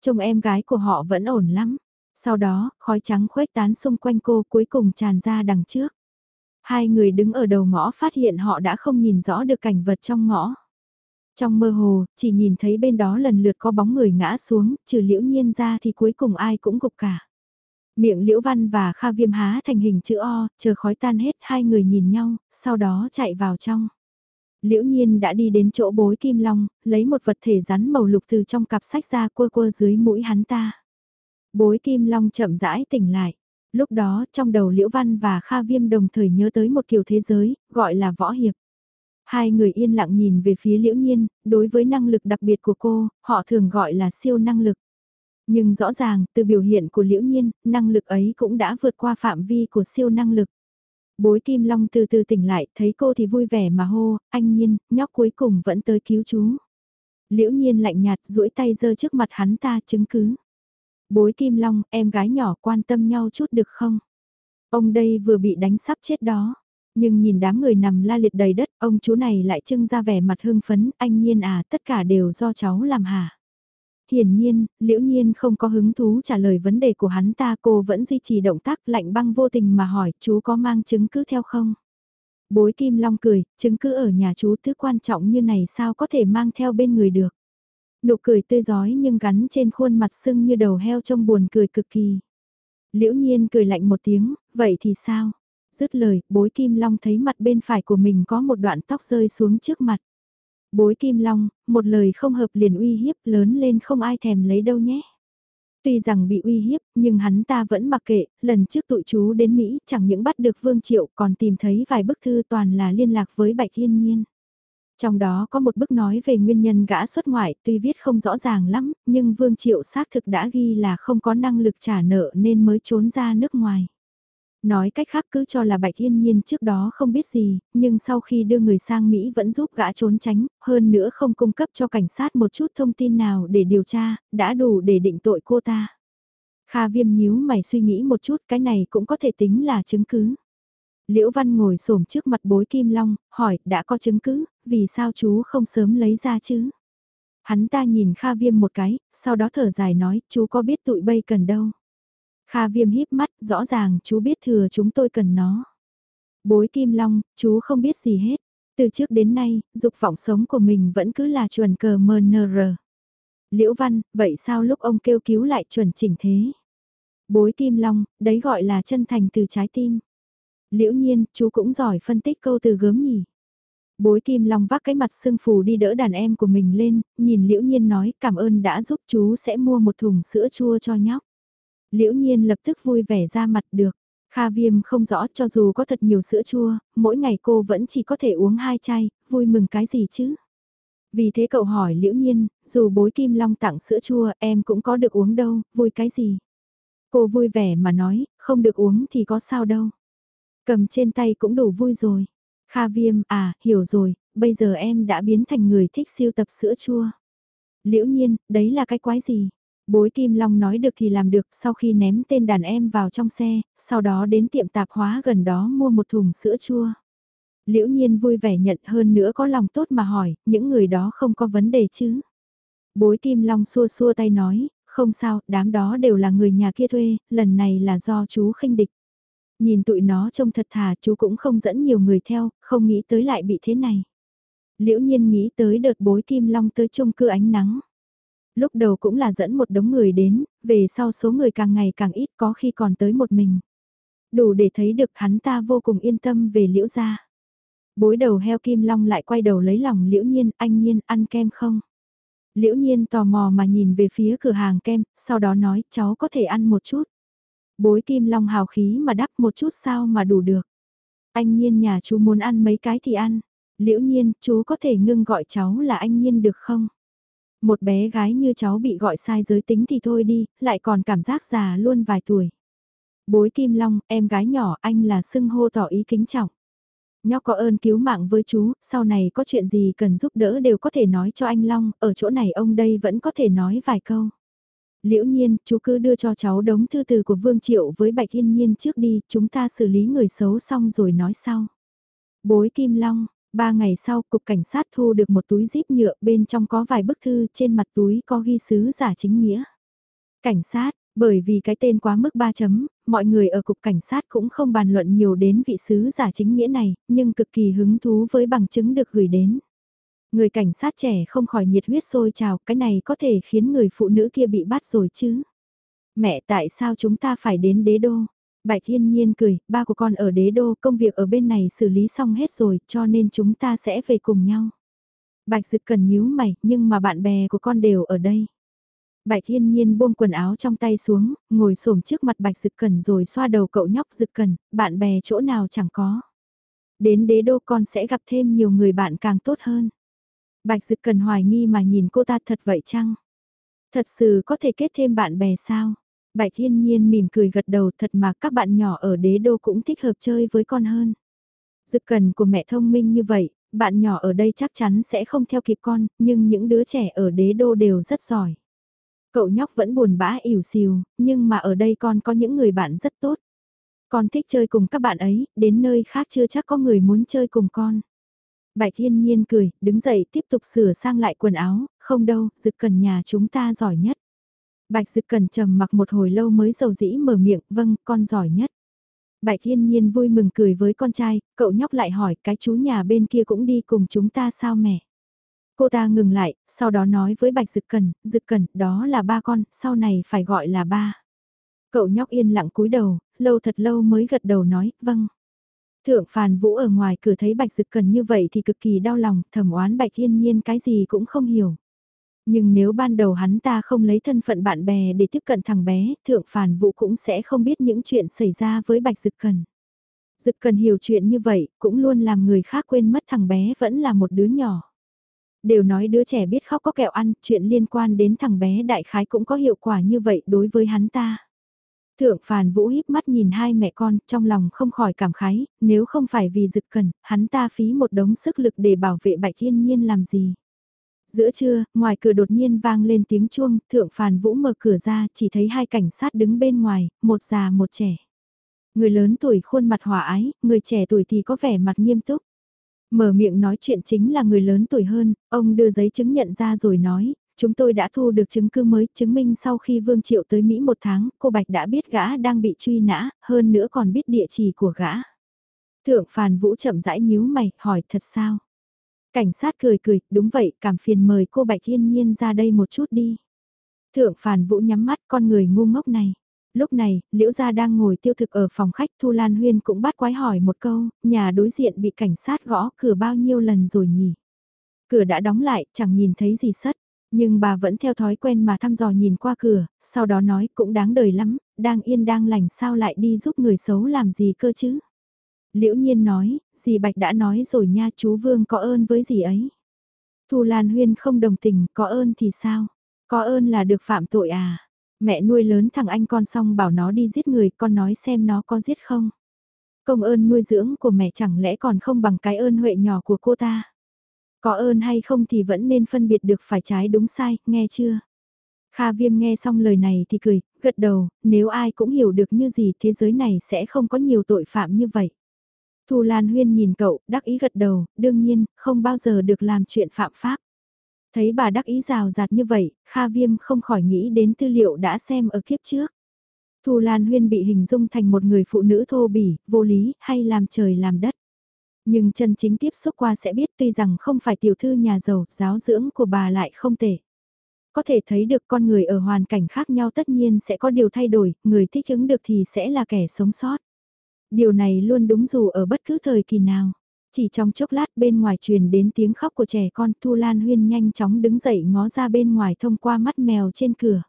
Trông em gái của họ vẫn ổn lắm. Sau đó, khói trắng khuếch tán xung quanh cô cuối cùng tràn ra đằng trước. Hai người đứng ở đầu ngõ phát hiện họ đã không nhìn rõ được cảnh vật trong ngõ. Trong mơ hồ, chỉ nhìn thấy bên đó lần lượt có bóng người ngã xuống, trừ liễu nhiên ra thì cuối cùng ai cũng gục cả. Miệng liễu văn và kha viêm há thành hình chữ O, chờ khói tan hết hai người nhìn nhau, sau đó chạy vào trong. Liễu nhiên đã đi đến chỗ bối kim long, lấy một vật thể rắn màu lục từ trong cặp sách ra quơ quơ dưới mũi hắn ta. Bối kim long chậm rãi tỉnh lại. Lúc đó trong đầu Liễu Văn và Kha Viêm đồng thời nhớ tới một kiểu thế giới, gọi là võ hiệp. Hai người yên lặng nhìn về phía Liễu Nhiên, đối với năng lực đặc biệt của cô, họ thường gọi là siêu năng lực. Nhưng rõ ràng, từ biểu hiện của Liễu Nhiên, năng lực ấy cũng đã vượt qua phạm vi của siêu năng lực. Bối Kim Long từ từ tỉnh lại, thấy cô thì vui vẻ mà hô, anh Nhiên, nhóc cuối cùng vẫn tới cứu chú. Liễu Nhiên lạnh nhạt duỗi tay giơ trước mặt hắn ta chứng cứ. Bối Kim Long, em gái nhỏ quan tâm nhau chút được không? Ông đây vừa bị đánh sắp chết đó. Nhưng nhìn đám người nằm la liệt đầy đất, ông chú này lại trưng ra vẻ mặt hưng phấn, anh nhiên à, tất cả đều do cháu làm hả? Hiển nhiên, liễu nhiên không có hứng thú trả lời vấn đề của hắn ta cô vẫn duy trì động tác lạnh băng vô tình mà hỏi chú có mang chứng cứ theo không? Bối Kim Long cười, chứng cứ ở nhà chú thứ quan trọng như này sao có thể mang theo bên người được? Nụ cười tươi giói nhưng gắn trên khuôn mặt sưng như đầu heo trông buồn cười cực kỳ. Liễu nhiên cười lạnh một tiếng, vậy thì sao? Dứt lời, bối kim long thấy mặt bên phải của mình có một đoạn tóc rơi xuống trước mặt. Bối kim long, một lời không hợp liền uy hiếp lớn lên không ai thèm lấy đâu nhé. Tuy rằng bị uy hiếp, nhưng hắn ta vẫn mặc kệ, lần trước tụi chú đến Mỹ chẳng những bắt được Vương Triệu còn tìm thấy vài bức thư toàn là liên lạc với Bạch Thiên Nhiên. Trong đó có một bức nói về nguyên nhân gã xuất ngoại tuy viết không rõ ràng lắm, nhưng Vương Triệu xác thực đã ghi là không có năng lực trả nợ nên mới trốn ra nước ngoài. Nói cách khác cứ cho là Bạch Yên Nhiên trước đó không biết gì, nhưng sau khi đưa người sang Mỹ vẫn giúp gã trốn tránh, hơn nữa không cung cấp cho cảnh sát một chút thông tin nào để điều tra, đã đủ để định tội cô ta. Kha viêm nhíu mày suy nghĩ một chút cái này cũng có thể tính là chứng cứ. Liễu Văn ngồi xổm trước mặt bối Kim Long, hỏi, đã có chứng cứ, vì sao chú không sớm lấy ra chứ? Hắn ta nhìn Kha Viêm một cái, sau đó thở dài nói, chú có biết tụi bây cần đâu? Kha Viêm híp mắt, rõ ràng chú biết thừa chúng tôi cần nó. Bối Kim Long, chú không biết gì hết. Từ trước đến nay, dục vọng sống của mình vẫn cứ là chuẩn cờ MNR. Liễu Văn, vậy sao lúc ông kêu cứu lại chuẩn chỉnh thế? Bối Kim Long, đấy gọi là chân thành từ trái tim. Liễu nhiên, chú cũng giỏi phân tích câu từ gớm nhỉ. Bối Kim Long vác cái mặt sưng phù đi đỡ đàn em của mình lên, nhìn Liễu Nhiên nói cảm ơn đã giúp chú sẽ mua một thùng sữa chua cho nhóc. Liễu Nhiên lập tức vui vẻ ra mặt được. Kha Viêm không rõ cho dù có thật nhiều sữa chua, mỗi ngày cô vẫn chỉ có thể uống hai chai, vui mừng cái gì chứ? Vì thế cậu hỏi Liễu Nhiên, dù bối Kim Long tặng sữa chua em cũng có được uống đâu, vui cái gì? Cô vui vẻ mà nói, không được uống thì có sao đâu. Cầm trên tay cũng đủ vui rồi. Kha viêm, à, hiểu rồi, bây giờ em đã biến thành người thích siêu tập sữa chua. Liễu nhiên, đấy là cái quái gì? Bối Kim Long nói được thì làm được sau khi ném tên đàn em vào trong xe, sau đó đến tiệm tạp hóa gần đó mua một thùng sữa chua. Liễu nhiên vui vẻ nhận hơn nữa có lòng tốt mà hỏi, những người đó không có vấn đề chứ? Bối Kim Long xua xua tay nói, không sao, đám đó đều là người nhà kia thuê, lần này là do chú khinh địch. Nhìn tụi nó trông thật thà chú cũng không dẫn nhiều người theo, không nghĩ tới lại bị thế này. Liễu nhiên nghĩ tới đợt bối kim long tới chung cư ánh nắng. Lúc đầu cũng là dẫn một đống người đến, về sau số người càng ngày càng ít có khi còn tới một mình. Đủ để thấy được hắn ta vô cùng yên tâm về liễu gia. Bối đầu heo kim long lại quay đầu lấy lòng liễu nhiên, anh nhiên ăn kem không? Liễu nhiên tò mò mà nhìn về phía cửa hàng kem, sau đó nói cháu có thể ăn một chút. Bối kim long hào khí mà đắp một chút sao mà đủ được. Anh nhiên nhà chú muốn ăn mấy cái thì ăn. Liễu nhiên, chú có thể ngưng gọi cháu là anh nhiên được không? Một bé gái như cháu bị gọi sai giới tính thì thôi đi, lại còn cảm giác già luôn vài tuổi. Bối Kim Long, em gái nhỏ anh là xưng hô tỏ ý kính trọng. Nhóc có ơn cứu mạng với chú, sau này có chuyện gì cần giúp đỡ đều có thể nói cho anh Long, ở chỗ này ông đây vẫn có thể nói vài câu. Liễu nhiên, chú cứ đưa cho cháu đống thư từ của Vương Triệu với Bạch Yên Nhiên trước đi, chúng ta xử lý người xấu xong rồi nói sau. Bối Kim Long, ba ngày sau cục cảnh sát thu được một túi zip nhựa bên trong có vài bức thư trên mặt túi có ghi sứ giả chính nghĩa. Cảnh sát, Bởi vì cái tên quá mức ba chấm, mọi người ở cục cảnh sát cũng không bàn luận nhiều đến vị sứ giả chính nghĩa này, nhưng cực kỳ hứng thú với bằng chứng được gửi đến. Người cảnh sát trẻ không khỏi nhiệt huyết sôi trào, cái này có thể khiến người phụ nữ kia bị bắt rồi chứ. Mẹ tại sao chúng ta phải đến đế đô? Bạch Thiên Nhiên cười, ba của con ở đế đô, công việc ở bên này xử lý xong hết rồi, cho nên chúng ta sẽ về cùng nhau. Bạch Dực cần nhíu mày, nhưng mà bạn bè của con đều ở đây. Bạch Thiên Nhiên buông quần áo trong tay xuống, ngồi xổm trước mặt Bạch Dực Cần rồi xoa đầu cậu nhóc Dực Cần, bạn bè chỗ nào chẳng có. Đến đế đô con sẽ gặp thêm nhiều người bạn càng tốt hơn. Bạch Dực Cần hoài nghi mà nhìn cô ta thật vậy chăng? Thật sự có thể kết thêm bạn bè sao? Bạch Thiên Nhiên mỉm cười gật đầu thật mà các bạn nhỏ ở đế đô cũng thích hợp chơi với con hơn. Dực Cần của mẹ thông minh như vậy, bạn nhỏ ở đây chắc chắn sẽ không theo kịp con, nhưng những đứa trẻ ở đế đô đều rất giỏi. Cậu nhóc vẫn buồn bã ỉu xìu, nhưng mà ở đây con có những người bạn rất tốt. Con thích chơi cùng các bạn ấy, đến nơi khác chưa chắc có người muốn chơi cùng con. Bạch Thiên Nhiên cười, đứng dậy tiếp tục sửa sang lại quần áo, không đâu, Dực Cần nhà chúng ta giỏi nhất. Bạch Dực Cần trầm mặc một hồi lâu mới dầu dĩ mở miệng, vâng, con giỏi nhất. Bạch Thiên Nhiên vui mừng cười với con trai, cậu nhóc lại hỏi cái chú nhà bên kia cũng đi cùng chúng ta sao mẹ? Cô ta ngừng lại, sau đó nói với Bạch Dực Cần, Dực Cần, đó là ba con, sau này phải gọi là ba. Cậu nhóc yên lặng cúi đầu, lâu thật lâu mới gật đầu nói, vâng. Thượng Phàn Vũ ở ngoài cửa thấy Bạch Dực Cần như vậy thì cực kỳ đau lòng, thầm oán Bạch Thiên Nhiên cái gì cũng không hiểu. Nhưng nếu ban đầu hắn ta không lấy thân phận bạn bè để tiếp cận thằng bé, Thượng Phàn Vũ cũng sẽ không biết những chuyện xảy ra với Bạch Dực Cần. Dực Cần hiểu chuyện như vậy, cũng luôn làm người khác quên mất thằng bé vẫn là một đứa nhỏ. Đều nói đứa trẻ biết khóc có kẹo ăn, chuyện liên quan đến thằng bé đại khái cũng có hiệu quả như vậy đối với hắn ta. Thượng Phàn Vũ híp mắt nhìn hai mẹ con, trong lòng không khỏi cảm khái, nếu không phải vì dực cần, hắn ta phí một đống sức lực để bảo vệ Bạch Thiên Nhiên làm gì. Giữa trưa, ngoài cửa đột nhiên vang lên tiếng chuông, Thượng Phàn Vũ mở cửa ra, chỉ thấy hai cảnh sát đứng bên ngoài, một già một trẻ. Người lớn tuổi khuôn mặt hòa ái, người trẻ tuổi thì có vẻ mặt nghiêm túc. Mở miệng nói chuyện chính là người lớn tuổi hơn, ông đưa giấy chứng nhận ra rồi nói, chúng tôi đã thu được chứng cứ mới chứng minh sau khi Vương Triệu tới Mỹ một tháng, cô Bạch đã biết gã đang bị truy nã, hơn nữa còn biết địa chỉ của gã. Thượng Phàn Vũ chậm rãi nhíu mày, hỏi thật sao? Cảnh sát cười cười, đúng vậy, cảm phiền mời cô Bạch Thiên Nhiên ra đây một chút đi. Thượng Phàn Vũ nhắm mắt con người ngu ngốc này. Lúc này, Liễu Gia đang ngồi tiêu thực ở phòng khách Thu Lan Huyên cũng bắt quái hỏi một câu, nhà đối diện bị cảnh sát gõ cửa bao nhiêu lần rồi nhỉ? Cửa đã đóng lại, chẳng nhìn thấy gì sất. Nhưng bà vẫn theo thói quen mà thăm dò nhìn qua cửa, sau đó nói cũng đáng đời lắm, đang yên đang lành sao lại đi giúp người xấu làm gì cơ chứ? Liễu nhiên nói, dì Bạch đã nói rồi nha chú Vương có ơn với dì ấy. Thu Lan Huyên không đồng tình, có ơn thì sao? Có ơn là được phạm tội à? Mẹ nuôi lớn thằng anh con xong bảo nó đi giết người, con nói xem nó có giết không. Công ơn nuôi dưỡng của mẹ chẳng lẽ còn không bằng cái ơn huệ nhỏ của cô ta. Có ơn hay không thì vẫn nên phân biệt được phải trái đúng sai, nghe chưa? Kha viêm nghe xong lời này thì cười, gật đầu, nếu ai cũng hiểu được như gì thế giới này sẽ không có nhiều tội phạm như vậy. Thu Lan Huyên nhìn cậu, đắc ý gật đầu, đương nhiên, không bao giờ được làm chuyện phạm pháp. Thấy bà đắc ý rào rạt như vậy, Kha Viêm không khỏi nghĩ đến tư liệu đã xem ở kiếp trước. Thu Lan Huyên bị hình dung thành một người phụ nữ thô bỉ, vô lý, hay làm trời làm đất. Nhưng chân chính tiếp xúc qua sẽ biết tuy rằng không phải tiểu thư nhà giàu, giáo dưỡng của bà lại không tệ. Có thể thấy được con người ở hoàn cảnh khác nhau tất nhiên sẽ có điều thay đổi, người thích ứng được thì sẽ là kẻ sống sót. Điều này luôn đúng dù ở bất cứ thời kỳ nào. Chỉ trong chốc lát bên ngoài truyền đến tiếng khóc của trẻ con Thu Lan Huyên nhanh chóng đứng dậy ngó ra bên ngoài thông qua mắt mèo trên cửa.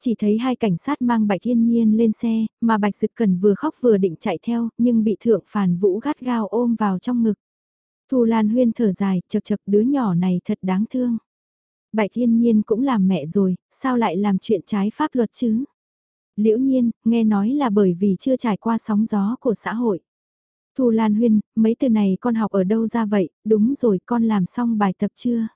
Chỉ thấy hai cảnh sát mang Bạch Thiên Nhiên lên xe, mà Bạch Dực Cần vừa khóc vừa định chạy theo, nhưng bị thượng phản vũ gắt gao ôm vào trong ngực. Thu Lan Huyên thở dài, chật chật đứa nhỏ này thật đáng thương. Bạch Thiên Nhiên cũng làm mẹ rồi, sao lại làm chuyện trái pháp luật chứ? Liễu nhiên, nghe nói là bởi vì chưa trải qua sóng gió của xã hội. Thu Lan Huyên, mấy từ này con học ở đâu ra vậy, đúng rồi con làm xong bài tập chưa?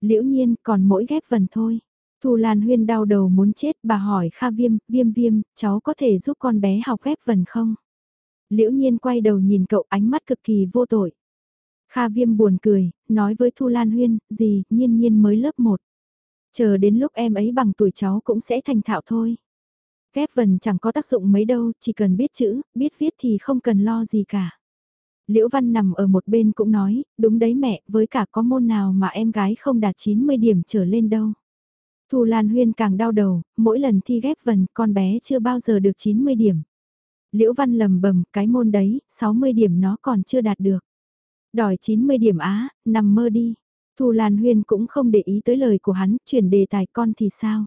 Liễu nhiên, còn mỗi ghép vần thôi. Thu Lan Huyên đau đầu muốn chết, bà hỏi Kha Viêm, Viêm Viêm, cháu có thể giúp con bé học ghép vần không? Liễu nhiên quay đầu nhìn cậu ánh mắt cực kỳ vô tội. Kha Viêm buồn cười, nói với Thu Lan Huyên, gì, nhiên nhiên mới lớp 1. Chờ đến lúc em ấy bằng tuổi cháu cũng sẽ thành thạo thôi. Ghép vần chẳng có tác dụng mấy đâu, chỉ cần biết chữ, biết viết thì không cần lo gì cả. Liễu Văn nằm ở một bên cũng nói, đúng đấy mẹ, với cả có môn nào mà em gái không đạt 90 điểm trở lên đâu. Thu Lan Huyên càng đau đầu, mỗi lần thi ghép vần con bé chưa bao giờ được 90 điểm. Liễu Văn lầm bầm, cái môn đấy, 60 điểm nó còn chưa đạt được. Đòi 90 điểm á, nằm mơ đi. Thu Lan Huyên cũng không để ý tới lời của hắn, chuyển đề tài con thì sao?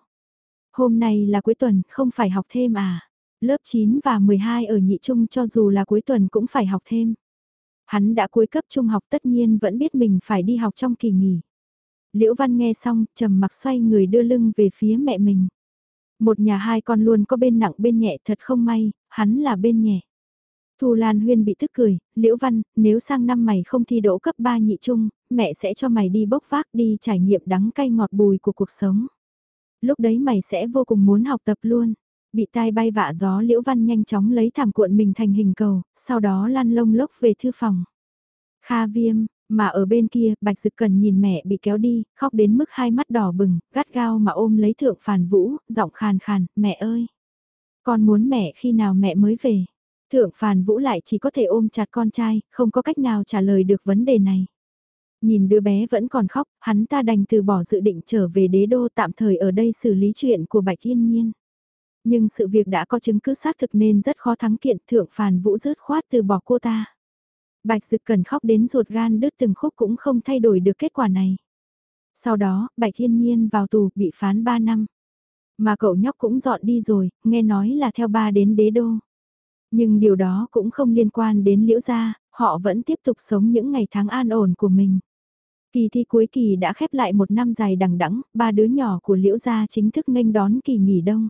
Hôm nay là cuối tuần, không phải học thêm à? Lớp 9 và 12 ở nhị trung cho dù là cuối tuần cũng phải học thêm. Hắn đã cuối cấp trung học tất nhiên vẫn biết mình phải đi học trong kỳ nghỉ. Liễu Văn nghe xong, trầm mặc xoay người đưa lưng về phía mẹ mình. Một nhà hai con luôn có bên nặng bên nhẹ thật không may, hắn là bên nhẹ. Thu Lan Huyên bị tức cười, Liễu Văn, nếu sang năm mày không thi đỗ cấp 3 nhị trung, mẹ sẽ cho mày đi bốc vác đi trải nghiệm đắng cay ngọt bùi của cuộc sống. Lúc đấy mày sẽ vô cùng muốn học tập luôn. Bị tai bay vạ gió Liễu Văn nhanh chóng lấy thảm cuộn mình thành hình cầu, sau đó lăn lông lốc về thư phòng. Kha viêm, mà ở bên kia, Bạch Dực Cần nhìn mẹ bị kéo đi, khóc đến mức hai mắt đỏ bừng, gắt gao mà ôm lấy thượng phàn vũ, giọng khàn khàn, mẹ ơi. Con muốn mẹ khi nào mẹ mới về. Thượng phàn vũ lại chỉ có thể ôm chặt con trai, không có cách nào trả lời được vấn đề này. Nhìn đứa bé vẫn còn khóc, hắn ta đành từ bỏ dự định trở về đế đô tạm thời ở đây xử lý chuyện của Bạch Yên Nhiên. Nhưng sự việc đã có chứng cứ xác thực nên rất khó thắng kiện thượng phàn vũ rớt khoát từ bỏ cô ta. Bạch Dực cần khóc đến ruột gan đứt từng khúc cũng không thay đổi được kết quả này. Sau đó, Bạch Thiên Nhiên vào tù bị phán 3 năm. Mà cậu nhóc cũng dọn đi rồi, nghe nói là theo ba đến đế đô. Nhưng điều đó cũng không liên quan đến liễu gia, họ vẫn tiếp tục sống những ngày tháng an ổn của mình. Kỳ thi cuối kỳ đã khép lại một năm dài đằng đẵng, ba đứa nhỏ của liễu gia chính thức nghênh đón kỳ nghỉ đông.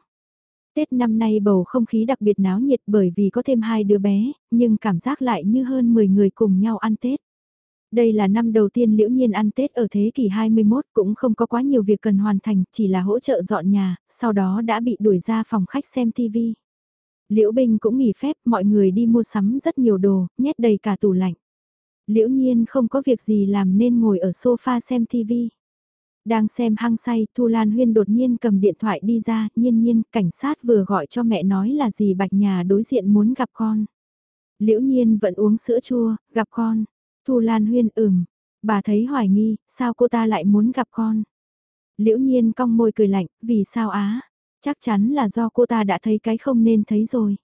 Tết năm nay bầu không khí đặc biệt náo nhiệt bởi vì có thêm hai đứa bé, nhưng cảm giác lại như hơn 10 người cùng nhau ăn Tết. Đây là năm đầu tiên Liễu Nhiên ăn Tết ở thế kỷ 21 cũng không có quá nhiều việc cần hoàn thành, chỉ là hỗ trợ dọn nhà, sau đó đã bị đuổi ra phòng khách xem TV. Liễu Bình cũng nghỉ phép, mọi người đi mua sắm rất nhiều đồ, nhét đầy cả tủ lạnh. Liễu Nhiên không có việc gì làm nên ngồi ở sofa xem TV. Đang xem hăng say, Thu Lan Huyên đột nhiên cầm điện thoại đi ra, nhiên nhiên, cảnh sát vừa gọi cho mẹ nói là gì bạch nhà đối diện muốn gặp con. Liễu nhiên vẫn uống sữa chua, gặp con. Thu Lan Huyên ừm, bà thấy hoài nghi, sao cô ta lại muốn gặp con. Liễu nhiên cong môi cười lạnh, vì sao á? Chắc chắn là do cô ta đã thấy cái không nên thấy rồi.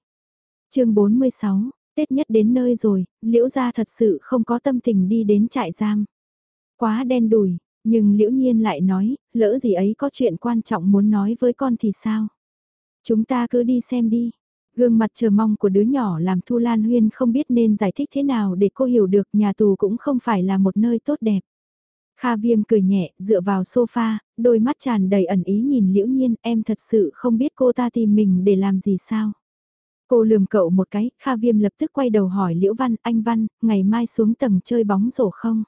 chương 46, Tết nhất đến nơi rồi, liễu gia thật sự không có tâm tình đi đến trại giam. Quá đen đủi, nhưng liễu nhiên lại nói, lỡ gì ấy có chuyện quan trọng muốn nói với con thì sao? Chúng ta cứ đi xem đi. Gương mặt chờ mong của đứa nhỏ làm Thu Lan Huyên không biết nên giải thích thế nào để cô hiểu được nhà tù cũng không phải là một nơi tốt đẹp. Kha Viêm cười nhẹ, dựa vào sofa, đôi mắt tràn đầy ẩn ý nhìn Liễu Nhiên, em thật sự không biết cô ta tìm mình để làm gì sao. Cô lườm cậu một cái, Kha Viêm lập tức quay đầu hỏi Liễu Văn, anh Văn, ngày mai xuống tầng chơi bóng rổ không?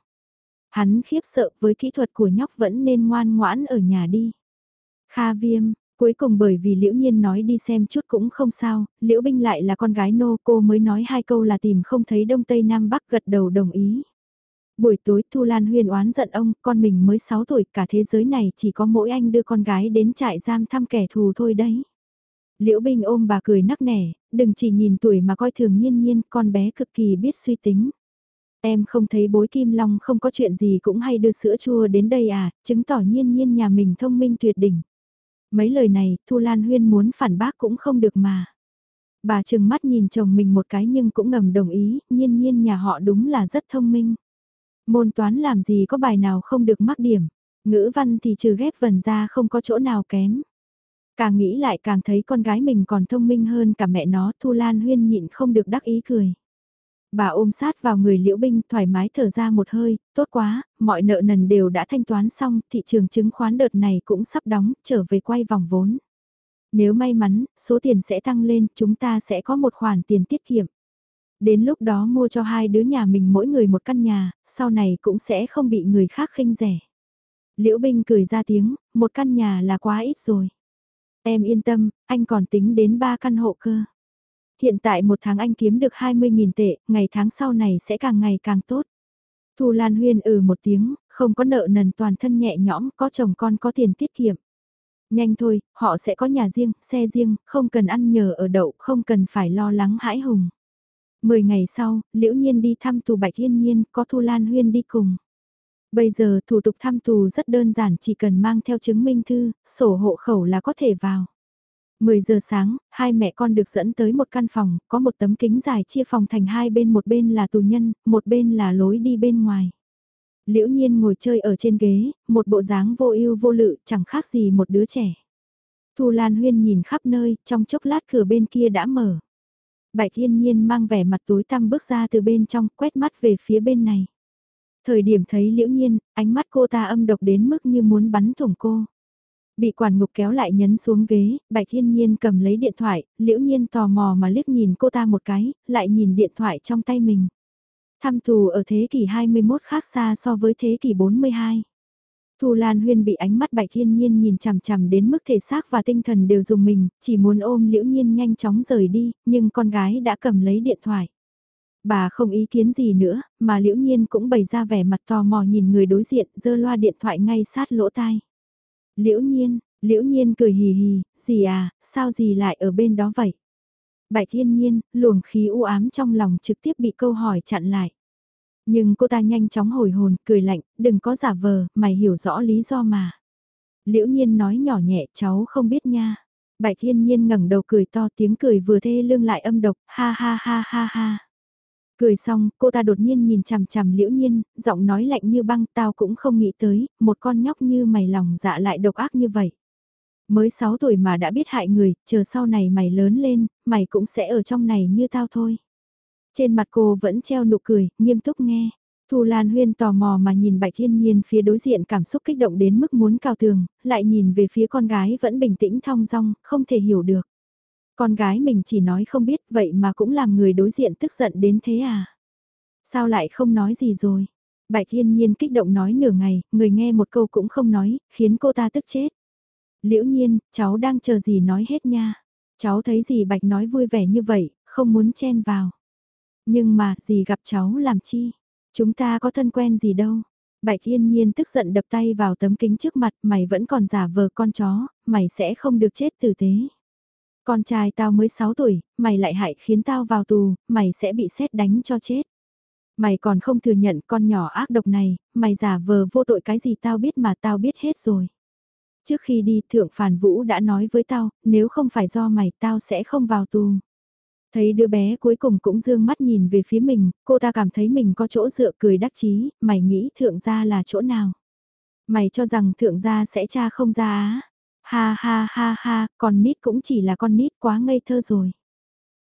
Hắn khiếp sợ với kỹ thuật của nhóc vẫn nên ngoan ngoãn ở nhà đi. Kha viêm, cuối cùng bởi vì liễu nhiên nói đi xem chút cũng không sao, liễu binh lại là con gái nô cô mới nói hai câu là tìm không thấy đông tây nam bắc gật đầu đồng ý. Buổi tối Thu Lan huyền oán giận ông, con mình mới 6 tuổi, cả thế giới này chỉ có mỗi anh đưa con gái đến trại giam thăm kẻ thù thôi đấy. Liễu Bình ôm bà cười nắc nẻ, đừng chỉ nhìn tuổi mà coi thường nhiên nhiên, con bé cực kỳ biết suy tính. Em không thấy bối kim long không có chuyện gì cũng hay đưa sữa chua đến đây à, chứng tỏ nhiên nhiên nhà mình thông minh tuyệt đỉnh. Mấy lời này, Thu Lan Huyên muốn phản bác cũng không được mà. Bà chừng mắt nhìn chồng mình một cái nhưng cũng ngầm đồng ý, nhiên nhiên nhà họ đúng là rất thông minh. Môn toán làm gì có bài nào không được mắc điểm, ngữ văn thì trừ ghép vần ra không có chỗ nào kém. Càng nghĩ lại càng thấy con gái mình còn thông minh hơn cả mẹ nó, Thu Lan Huyên nhịn không được đắc ý cười. Bà ôm sát vào người liễu binh thoải mái thở ra một hơi, tốt quá, mọi nợ nần đều đã thanh toán xong, thị trường chứng khoán đợt này cũng sắp đóng, trở về quay vòng vốn. Nếu may mắn, số tiền sẽ tăng lên, chúng ta sẽ có một khoản tiền tiết kiệm. Đến lúc đó mua cho hai đứa nhà mình mỗi người một căn nhà, sau này cũng sẽ không bị người khác khinh rẻ. Liễu Binh cười ra tiếng, một căn nhà là quá ít rồi. Em yên tâm, anh còn tính đến ba căn hộ cơ. Hiện tại một tháng anh kiếm được 20.000 tệ, ngày tháng sau này sẽ càng ngày càng tốt. Thu Lan Huyên ừ một tiếng, không có nợ nần toàn thân nhẹ nhõm, có chồng con có tiền tiết kiệm. Nhanh thôi, họ sẽ có nhà riêng, xe riêng, không cần ăn nhờ ở đậu, không cần phải lo lắng hãi hùng. Mười ngày sau, Liễu Nhiên đi thăm tù Bạch Yên Nhiên, có Thu Lan Huyên đi cùng. Bây giờ thủ tục thăm tù rất đơn giản, chỉ cần mang theo chứng minh thư, sổ hộ khẩu là có thể vào. 10 giờ sáng, hai mẹ con được dẫn tới một căn phòng, có một tấm kính dài chia phòng thành hai bên một bên là tù nhân, một bên là lối đi bên ngoài. Liễu nhiên ngồi chơi ở trên ghế, một bộ dáng vô ưu vô lự, chẳng khác gì một đứa trẻ. Thu Lan Huyên nhìn khắp nơi, trong chốc lát cửa bên kia đã mở. Bạch Thiên Nhiên mang vẻ mặt tối tăm bước ra từ bên trong, quét mắt về phía bên này. Thời điểm thấy Liễu Nhiên, ánh mắt cô ta âm độc đến mức như muốn bắn thủng cô. Bị quản ngục kéo lại nhấn xuống ghế, Bạch Thiên Nhiên cầm lấy điện thoại, Liễu Nhiên tò mò mà liếc nhìn cô ta một cái, lại nhìn điện thoại trong tay mình. Thăm tù ở thế kỷ 21 khác xa so với thế kỷ 42. Thu Lan Huyên bị ánh mắt Bạch Thiên Nhiên nhìn chằm chằm đến mức thể xác và tinh thần đều dùng mình, chỉ muốn ôm Liễu Nhiên nhanh chóng rời đi, nhưng con gái đã cầm lấy điện thoại. Bà không ý kiến gì nữa, mà Liễu Nhiên cũng bày ra vẻ mặt tò mò nhìn người đối diện, giơ loa điện thoại ngay sát lỗ tai. Liễu Nhiên, Liễu Nhiên cười hì hì, gì à, sao gì lại ở bên đó vậy? Bạch Thiên Nhiên, luồng khí u ám trong lòng trực tiếp bị câu hỏi chặn lại. Nhưng cô ta nhanh chóng hồi hồn, cười lạnh, đừng có giả vờ, mày hiểu rõ lý do mà. Liễu nhiên nói nhỏ nhẹ cháu không biết nha. Bạch thiên nhiên ngẩng đầu cười to tiếng cười vừa thê lương lại âm độc, ha ha ha ha ha. Cười xong, cô ta đột nhiên nhìn chằm chằm liễu nhiên, giọng nói lạnh như băng tao cũng không nghĩ tới, một con nhóc như mày lòng dạ lại độc ác như vậy. Mới 6 tuổi mà đã biết hại người, chờ sau này mày lớn lên, mày cũng sẽ ở trong này như tao thôi. Trên mặt cô vẫn treo nụ cười, nghiêm túc nghe. Thu Lan Huyên tò mò mà nhìn Bạch Thiên Nhiên phía đối diện cảm xúc kích động đến mức muốn cao tường, lại nhìn về phía con gái vẫn bình tĩnh thong dong, không thể hiểu được. Con gái mình chỉ nói không biết vậy mà cũng làm người đối diện tức giận đến thế à? Sao lại không nói gì rồi? Bạch Thiên Nhiên kích động nói nửa ngày, người nghe một câu cũng không nói, khiến cô ta tức chết. Liễu nhiên, cháu đang chờ gì nói hết nha. Cháu thấy gì Bạch nói vui vẻ như vậy, không muốn chen vào. Nhưng mà, gì gặp cháu làm chi? Chúng ta có thân quen gì đâu. Bạch Yên Nhiên tức giận đập tay vào tấm kính trước mặt, mày vẫn còn giả vờ con chó, mày sẽ không được chết tử tế. Con trai tao mới 6 tuổi, mày lại hại khiến tao vào tù, mày sẽ bị xét đánh cho chết. Mày còn không thừa nhận con nhỏ ác độc này, mày giả vờ vô tội cái gì tao biết mà tao biết hết rồi. Trước khi đi thượng phản vũ đã nói với tao, nếu không phải do mày tao sẽ không vào tù. Thấy đứa bé cuối cùng cũng dương mắt nhìn về phía mình, cô ta cảm thấy mình có chỗ dựa cười đắc chí, mày nghĩ thượng gia là chỗ nào? Mày cho rằng thượng gia sẽ cha không ra á? Ha ha ha ha, con nít cũng chỉ là con nít quá ngây thơ rồi.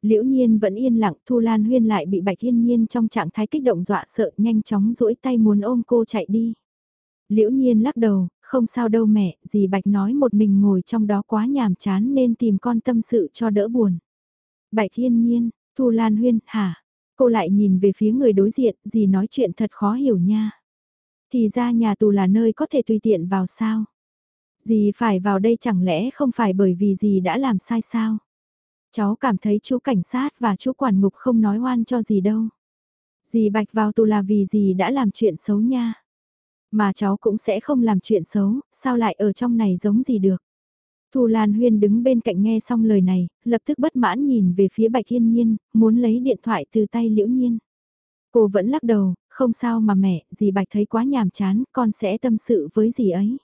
Liễu nhiên vẫn yên lặng, Thu Lan Huyên lại bị Bạch Thiên Nhiên trong trạng thái kích động dọa sợ nhanh chóng duỗi tay muốn ôm cô chạy đi. Liễu nhiên lắc đầu, không sao đâu mẹ, dì Bạch nói một mình ngồi trong đó quá nhàm chán nên tìm con tâm sự cho đỡ buồn. Bạch thiên nhiên, Thu Lan Huyên, hả? Cô lại nhìn về phía người đối diện, dì nói chuyện thật khó hiểu nha. Thì ra nhà tù là nơi có thể tùy tiện vào sao? Dì phải vào đây chẳng lẽ không phải bởi vì dì đã làm sai sao? Cháu cảm thấy chú cảnh sát và chú quản ngục không nói oan cho gì đâu. Dì Bạch vào tù là vì dì đã làm chuyện xấu nha. Mà cháu cũng sẽ không làm chuyện xấu, sao lại ở trong này giống gì được. Thu Lan Huyên đứng bên cạnh nghe xong lời này, lập tức bất mãn nhìn về phía Bạch Thiên Nhiên, muốn lấy điện thoại từ tay Liễu Nhiên. Cô vẫn lắc đầu, không sao mà mẹ, dì Bạch thấy quá nhàm chán, con sẽ tâm sự với dì ấy.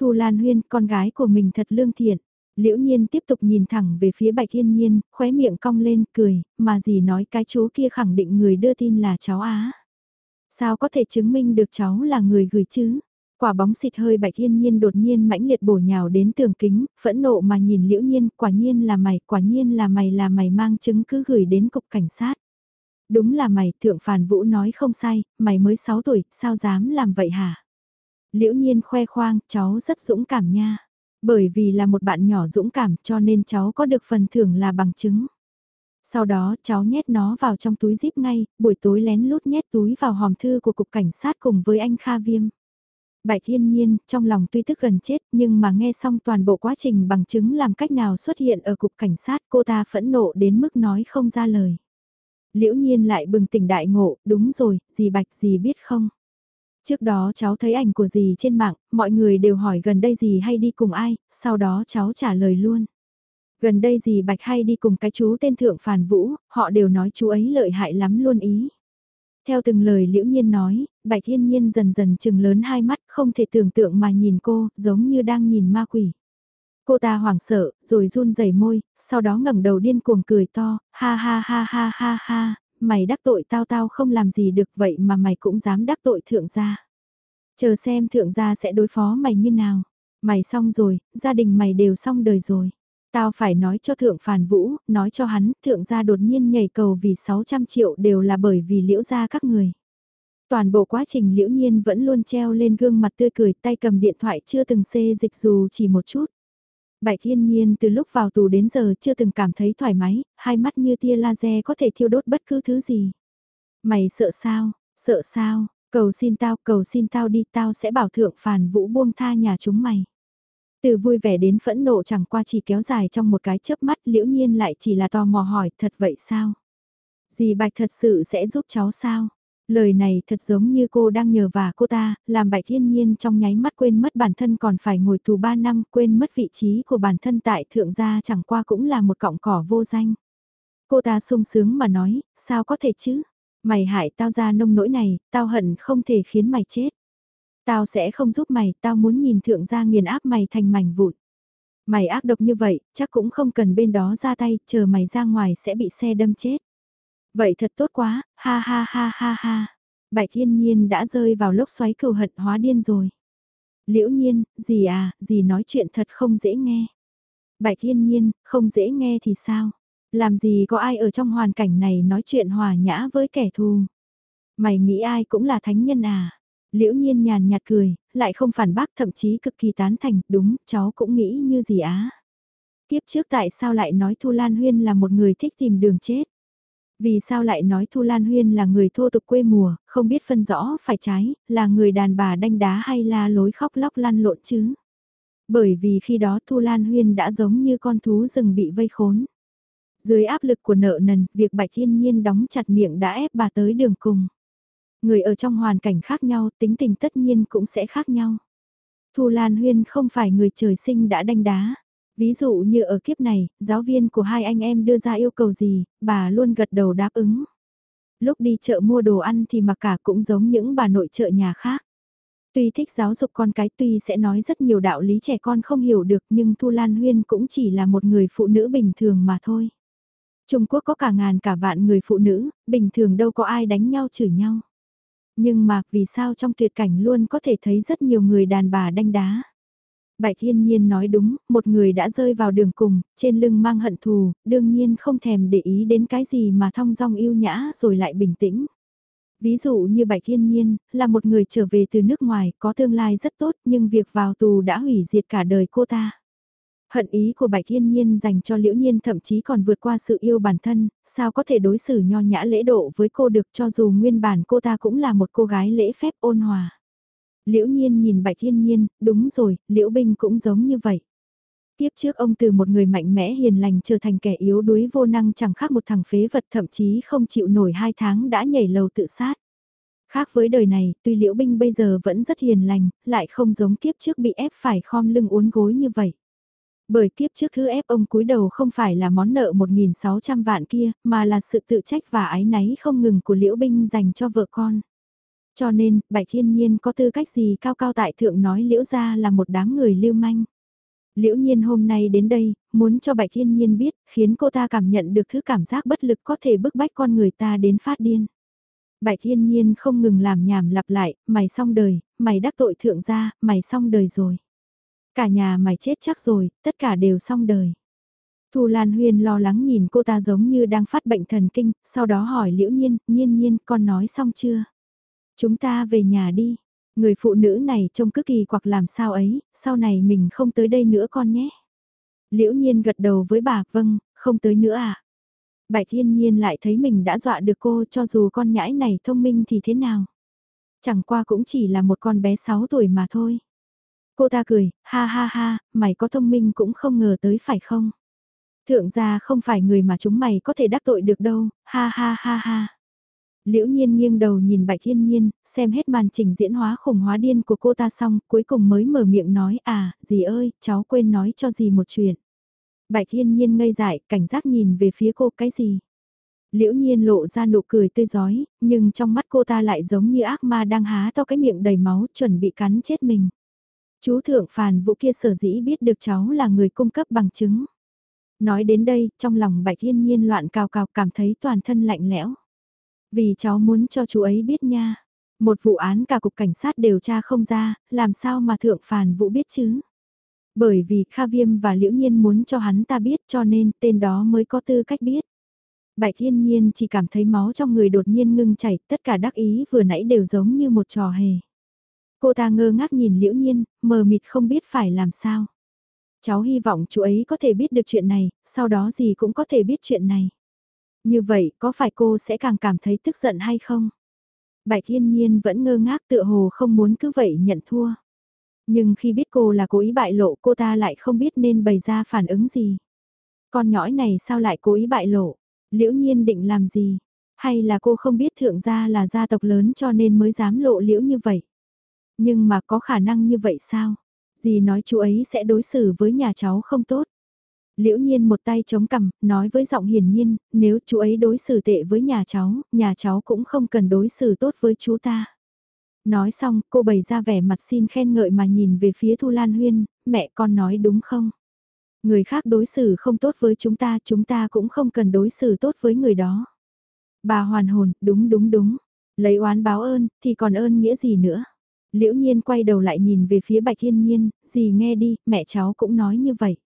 Thu Lan Huyên, con gái của mình thật lương thiện. Liễu Nhiên tiếp tục nhìn thẳng về phía Bạch Thiên Nhiên, khóe miệng cong lên, cười, mà gì nói cái chú kia khẳng định người đưa tin là cháu Á. Sao có thể chứng minh được cháu là người gửi chứ? Quả bóng xịt hơi bạch Thiên nhiên đột nhiên mãnh liệt bổ nhào đến tường kính, phẫn nộ mà nhìn liễu nhiên, quả nhiên là mày, quả nhiên là mày là mày mang chứng cứ gửi đến cục cảnh sát. Đúng là mày, thượng phản vũ nói không sai, mày mới 6 tuổi, sao dám làm vậy hả? Liễu nhiên khoe khoang, cháu rất dũng cảm nha. Bởi vì là một bạn nhỏ dũng cảm cho nên cháu có được phần thưởng là bằng chứng. Sau đó cháu nhét nó vào trong túi zip ngay, buổi tối lén lút nhét túi vào hòm thư của cục cảnh sát cùng với anh Kha Viêm. Bạch Thiên Nhiên, trong lòng tuy tức gần chết nhưng mà nghe xong toàn bộ quá trình bằng chứng làm cách nào xuất hiện ở cục cảnh sát cô ta phẫn nộ đến mức nói không ra lời. Liễu Nhiên lại bừng tỉnh đại ngộ, đúng rồi, gì Bạch gì biết không? Trước đó cháu thấy ảnh của dì trên mạng, mọi người đều hỏi gần đây dì hay đi cùng ai, sau đó cháu trả lời luôn. Gần đây dì Bạch hay đi cùng cái chú tên Thượng Phản Vũ, họ đều nói chú ấy lợi hại lắm luôn ý. Theo từng lời liễu nhiên nói, Bạch Thiên Nhiên dần dần chừng lớn hai mắt không thể tưởng tượng mà nhìn cô, giống như đang nhìn ma quỷ. Cô ta hoảng sợ, rồi run rẩy môi, sau đó ngẩng đầu điên cuồng cười to, ha ha ha ha ha ha, mày đắc tội tao tao không làm gì được vậy mà mày cũng dám đắc tội thượng gia. Chờ xem thượng gia sẽ đối phó mày như nào. Mày xong rồi, gia đình mày đều xong đời rồi. Tao phải nói cho thượng phản vũ, nói cho hắn, thượng gia đột nhiên nhảy cầu vì 600 triệu đều là bởi vì liễu gia các người. Toàn bộ quá trình liễu nhiên vẫn luôn treo lên gương mặt tươi cười tay cầm điện thoại chưa từng xê dịch dù chỉ một chút. Bạch Thiên Nhiên từ lúc vào tù đến giờ chưa từng cảm thấy thoải mái, hai mắt như tia laser có thể thiêu đốt bất cứ thứ gì. Mày sợ sao, sợ sao, cầu xin tao, cầu xin tao đi, tao sẽ bảo thượng phản vũ buông tha nhà chúng mày. Từ vui vẻ đến phẫn nộ chẳng qua chỉ kéo dài trong một cái chớp mắt liễu nhiên lại chỉ là tò mò hỏi thật vậy sao? Dì Bạch thật sự sẽ giúp cháu sao? Lời này thật giống như cô đang nhờ vả cô ta, làm Bạch Thiên Nhiên trong nháy mắt quên mất bản thân còn phải ngồi tù 3 năm, quên mất vị trí của bản thân tại thượng gia chẳng qua cũng là một cọng cỏ vô danh. Cô ta sung sướng mà nói, sao có thể chứ? Mày hại tao ra nông nỗi này, tao hận không thể khiến mày chết. Tao sẽ không giúp mày, tao muốn nhìn thượng gia nghiền áp mày thành mảnh vụn. Mày ác độc như vậy, chắc cũng không cần bên đó ra tay, chờ mày ra ngoài sẽ bị xe đâm chết. Vậy thật tốt quá, ha ha ha ha ha. Bạch thiên nhiên đã rơi vào lốc xoáy cầu hận hóa điên rồi. Liễu nhiên, gì à, gì nói chuyện thật không dễ nghe. Bạch thiên nhiên, không dễ nghe thì sao? Làm gì có ai ở trong hoàn cảnh này nói chuyện hòa nhã với kẻ thù? Mày nghĩ ai cũng là thánh nhân à? Liễu nhiên nhàn nhạt cười, lại không phản bác thậm chí cực kỳ tán thành, đúng, cháu cũng nghĩ như gì á. Tiếp trước tại sao lại nói Thu Lan Huyên là một người thích tìm đường chết? Vì sao lại nói Thu Lan Huyên là người thô tục quê mùa, không biết phân rõ phải trái, là người đàn bà đanh đá hay la lối khóc lóc lăn lộn chứ? Bởi vì khi đó Thu Lan Huyên đã giống như con thú rừng bị vây khốn. Dưới áp lực của nợ nần, việc Bạch Thiên Nhiên đóng chặt miệng đã ép bà tới đường cùng. Người ở trong hoàn cảnh khác nhau, tính tình tất nhiên cũng sẽ khác nhau. Thu Lan Huyên không phải người trời sinh đã đanh đá. Ví dụ như ở kiếp này, giáo viên của hai anh em đưa ra yêu cầu gì, bà luôn gật đầu đáp ứng. Lúc đi chợ mua đồ ăn thì mặc cả cũng giống những bà nội trợ nhà khác. Tuy thích giáo dục con cái tuy sẽ nói rất nhiều đạo lý trẻ con không hiểu được nhưng Thu Lan Huyên cũng chỉ là một người phụ nữ bình thường mà thôi. Trung Quốc có cả ngàn cả vạn người phụ nữ, bình thường đâu có ai đánh nhau chửi nhau. Nhưng mà vì sao trong tuyệt cảnh luôn có thể thấy rất nhiều người đàn bà đanh đá. Bạch Thiên Nhiên nói đúng, một người đã rơi vào đường cùng, trên lưng mang hận thù, đương nhiên không thèm để ý đến cái gì mà thong dong yêu nhã rồi lại bình tĩnh. Ví dụ như Bạch Thiên Nhiên, là một người trở về từ nước ngoài, có tương lai rất tốt nhưng việc vào tù đã hủy diệt cả đời cô ta. Hận ý của Bạch Thiên Nhiên dành cho Liễu Nhiên thậm chí còn vượt qua sự yêu bản thân, sao có thể đối xử nho nhã lễ độ với cô được cho dù nguyên bản cô ta cũng là một cô gái lễ phép ôn hòa. Liễu Nhiên nhìn Bạch Thiên Nhiên, đúng rồi, Liễu Binh cũng giống như vậy. Tiếp trước ông từ một người mạnh mẽ hiền lành trở thành kẻ yếu đuối vô năng chẳng khác một thằng phế vật thậm chí không chịu nổi hai tháng đã nhảy lầu tự sát. Khác với đời này, tuy Liễu Binh bây giờ vẫn rất hiền lành, lại không giống kiếp trước bị ép phải khom lưng uốn gối như vậy. Bởi kiếp trước thứ ép ông cúi đầu không phải là món nợ 1.600 vạn kia, mà là sự tự trách và ái náy không ngừng của Liễu Binh dành cho vợ con. Cho nên, Bạch Thiên Nhiên có tư cách gì cao cao tại thượng nói Liễu gia là một đám người lưu manh. Liễu Nhiên hôm nay đến đây, muốn cho Bạch Thiên Nhiên biết, khiến cô ta cảm nhận được thứ cảm giác bất lực có thể bức bách con người ta đến phát điên. Bạch Thiên Nhiên không ngừng làm nhảm lặp lại, mày xong đời, mày đắc tội thượng gia, mày xong đời rồi. Cả nhà mày chết chắc rồi, tất cả đều xong đời. Thu Lan Huyên lo lắng nhìn cô ta giống như đang phát bệnh thần kinh, sau đó hỏi Liễu Nhiên, Nhiên Nhiên, con nói xong chưa? Chúng ta về nhà đi. Người phụ nữ này trông cứ kỳ quặc làm sao ấy, sau này mình không tới đây nữa con nhé. Liễu Nhiên gật đầu với bà, vâng, không tới nữa à? Bạch Thiên Nhiên lại thấy mình đã dọa được cô cho dù con nhãi này thông minh thì thế nào. Chẳng qua cũng chỉ là một con bé 6 tuổi mà thôi. Cô ta cười, ha ha ha, mày có thông minh cũng không ngờ tới phải không? Thượng gia không phải người mà chúng mày có thể đắc tội được đâu, ha ha ha ha. Liễu nhiên nghiêng đầu nhìn Bạch Thiên Nhiên, xem hết màn trình diễn hóa khủng hóa điên của cô ta xong, cuối cùng mới mở miệng nói à, dì ơi, cháu quên nói cho dì một chuyện. Bạch Thiên Nhiên ngây dại, cảnh giác nhìn về phía cô cái gì. Liễu nhiên lộ ra nụ cười tươi giói, nhưng trong mắt cô ta lại giống như ác ma đang há to cái miệng đầy máu chuẩn bị cắn chết mình. Chú thượng phàn vũ kia sở dĩ biết được cháu là người cung cấp bằng chứng. Nói đến đây, trong lòng bạch thiên nhiên loạn cào cào cảm thấy toàn thân lạnh lẽo. Vì cháu muốn cho chú ấy biết nha. Một vụ án cả cục cảnh sát điều tra không ra, làm sao mà thượng phàn vũ biết chứ? Bởi vì Kha Viêm và Liễu Nhiên muốn cho hắn ta biết cho nên tên đó mới có tư cách biết. Bạch Thiên Nhiên chỉ cảm thấy máu trong người đột nhiên ngưng chảy, tất cả đắc ý vừa nãy đều giống như một trò hề. Cô ta ngơ ngác nhìn Liễu Nhiên, mờ mịt không biết phải làm sao. Cháu hy vọng chú ấy có thể biết được chuyện này, sau đó gì cũng có thể biết chuyện này. Như vậy, có phải cô sẽ càng cảm thấy tức giận hay không? Bạch Thiên Nhiên vẫn ngơ ngác tựa hồ không muốn cứ vậy nhận thua. Nhưng khi biết cô là cố ý bại lộ, cô ta lại không biết nên bày ra phản ứng gì. Con nhõi này sao lại cố ý bại lộ? Liễu nhiên định làm gì? Hay là cô không biết thượng gia là gia tộc lớn cho nên mới dám lộ liễu như vậy? Nhưng mà có khả năng như vậy sao? Dì nói chú ấy sẽ đối xử với nhà cháu không tốt. Liễu nhiên một tay chống cằm, nói với giọng hiển nhiên, nếu chú ấy đối xử tệ với nhà cháu, nhà cháu cũng không cần đối xử tốt với chú ta. Nói xong, cô bày ra vẻ mặt xin khen ngợi mà nhìn về phía Thu Lan Huyên, mẹ con nói đúng không? Người khác đối xử không tốt với chúng ta, chúng ta cũng không cần đối xử tốt với người đó. Bà hoàn hồn, đúng đúng đúng. Lấy oán báo ơn, thì còn ơn nghĩa gì nữa? Liễu nhiên quay đầu lại nhìn về phía bạch thiên nhiên, gì nghe đi, mẹ cháu cũng nói như vậy.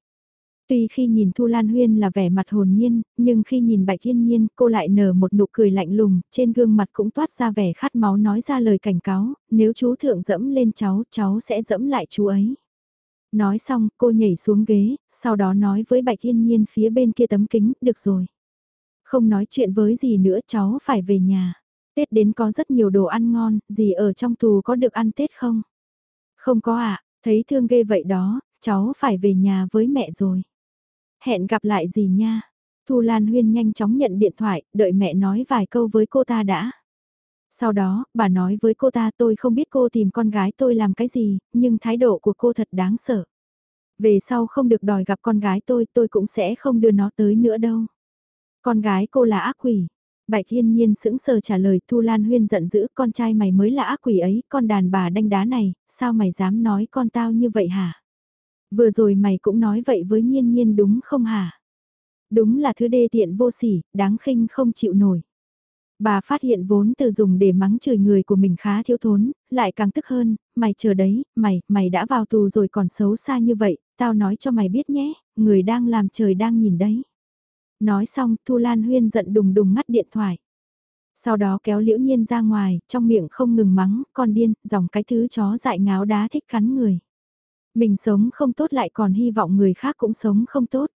Tuy khi nhìn Thu Lan Huyên là vẻ mặt hồn nhiên, nhưng khi nhìn Bạch Thiên Nhiên, cô lại nở một nụ cười lạnh lùng, trên gương mặt cũng toát ra vẻ khát máu nói ra lời cảnh cáo, nếu chú thượng dẫm lên cháu, cháu sẽ dẫm lại chú ấy. Nói xong, cô nhảy xuống ghế, sau đó nói với Bạch Thiên Nhiên phía bên kia tấm kính, được rồi. Không nói chuyện với gì nữa cháu phải về nhà. Tết đến có rất nhiều đồ ăn ngon, gì ở trong tù có được ăn Tết không? Không có ạ, à, thấy thương ghê vậy đó, cháu phải về nhà với mẹ rồi. Hẹn gặp lại gì nha. Thu Lan Huyên nhanh chóng nhận điện thoại, đợi mẹ nói vài câu với cô ta đã. Sau đó, bà nói với cô ta tôi không biết cô tìm con gái tôi làm cái gì, nhưng thái độ của cô thật đáng sợ. Về sau không được đòi gặp con gái tôi, tôi cũng sẽ không đưa nó tới nữa đâu. Con gái cô là ác quỷ. Bạch Thiên Nhiên sững sờ trả lời Thu Lan Huyên giận dữ con trai mày mới là ác quỷ ấy, con đàn bà đanh đá này, sao mày dám nói con tao như vậy hả? Vừa rồi mày cũng nói vậy với Nhiên Nhiên đúng không hả? Đúng là thứ đê tiện vô sỉ, đáng khinh không chịu nổi. Bà phát hiện vốn từ dùng để mắng chửi người của mình khá thiếu thốn, lại càng tức hơn, mày chờ đấy, mày, mày đã vào tù rồi còn xấu xa như vậy, tao nói cho mày biết nhé, người đang làm trời đang nhìn đấy. Nói xong, Thu Lan Huyên giận đùng đùng ngắt điện thoại. Sau đó kéo liễu nhiên ra ngoài, trong miệng không ngừng mắng, con điên, dòng cái thứ chó dại ngáo đá thích cắn người. Mình sống không tốt lại còn hy vọng người khác cũng sống không tốt.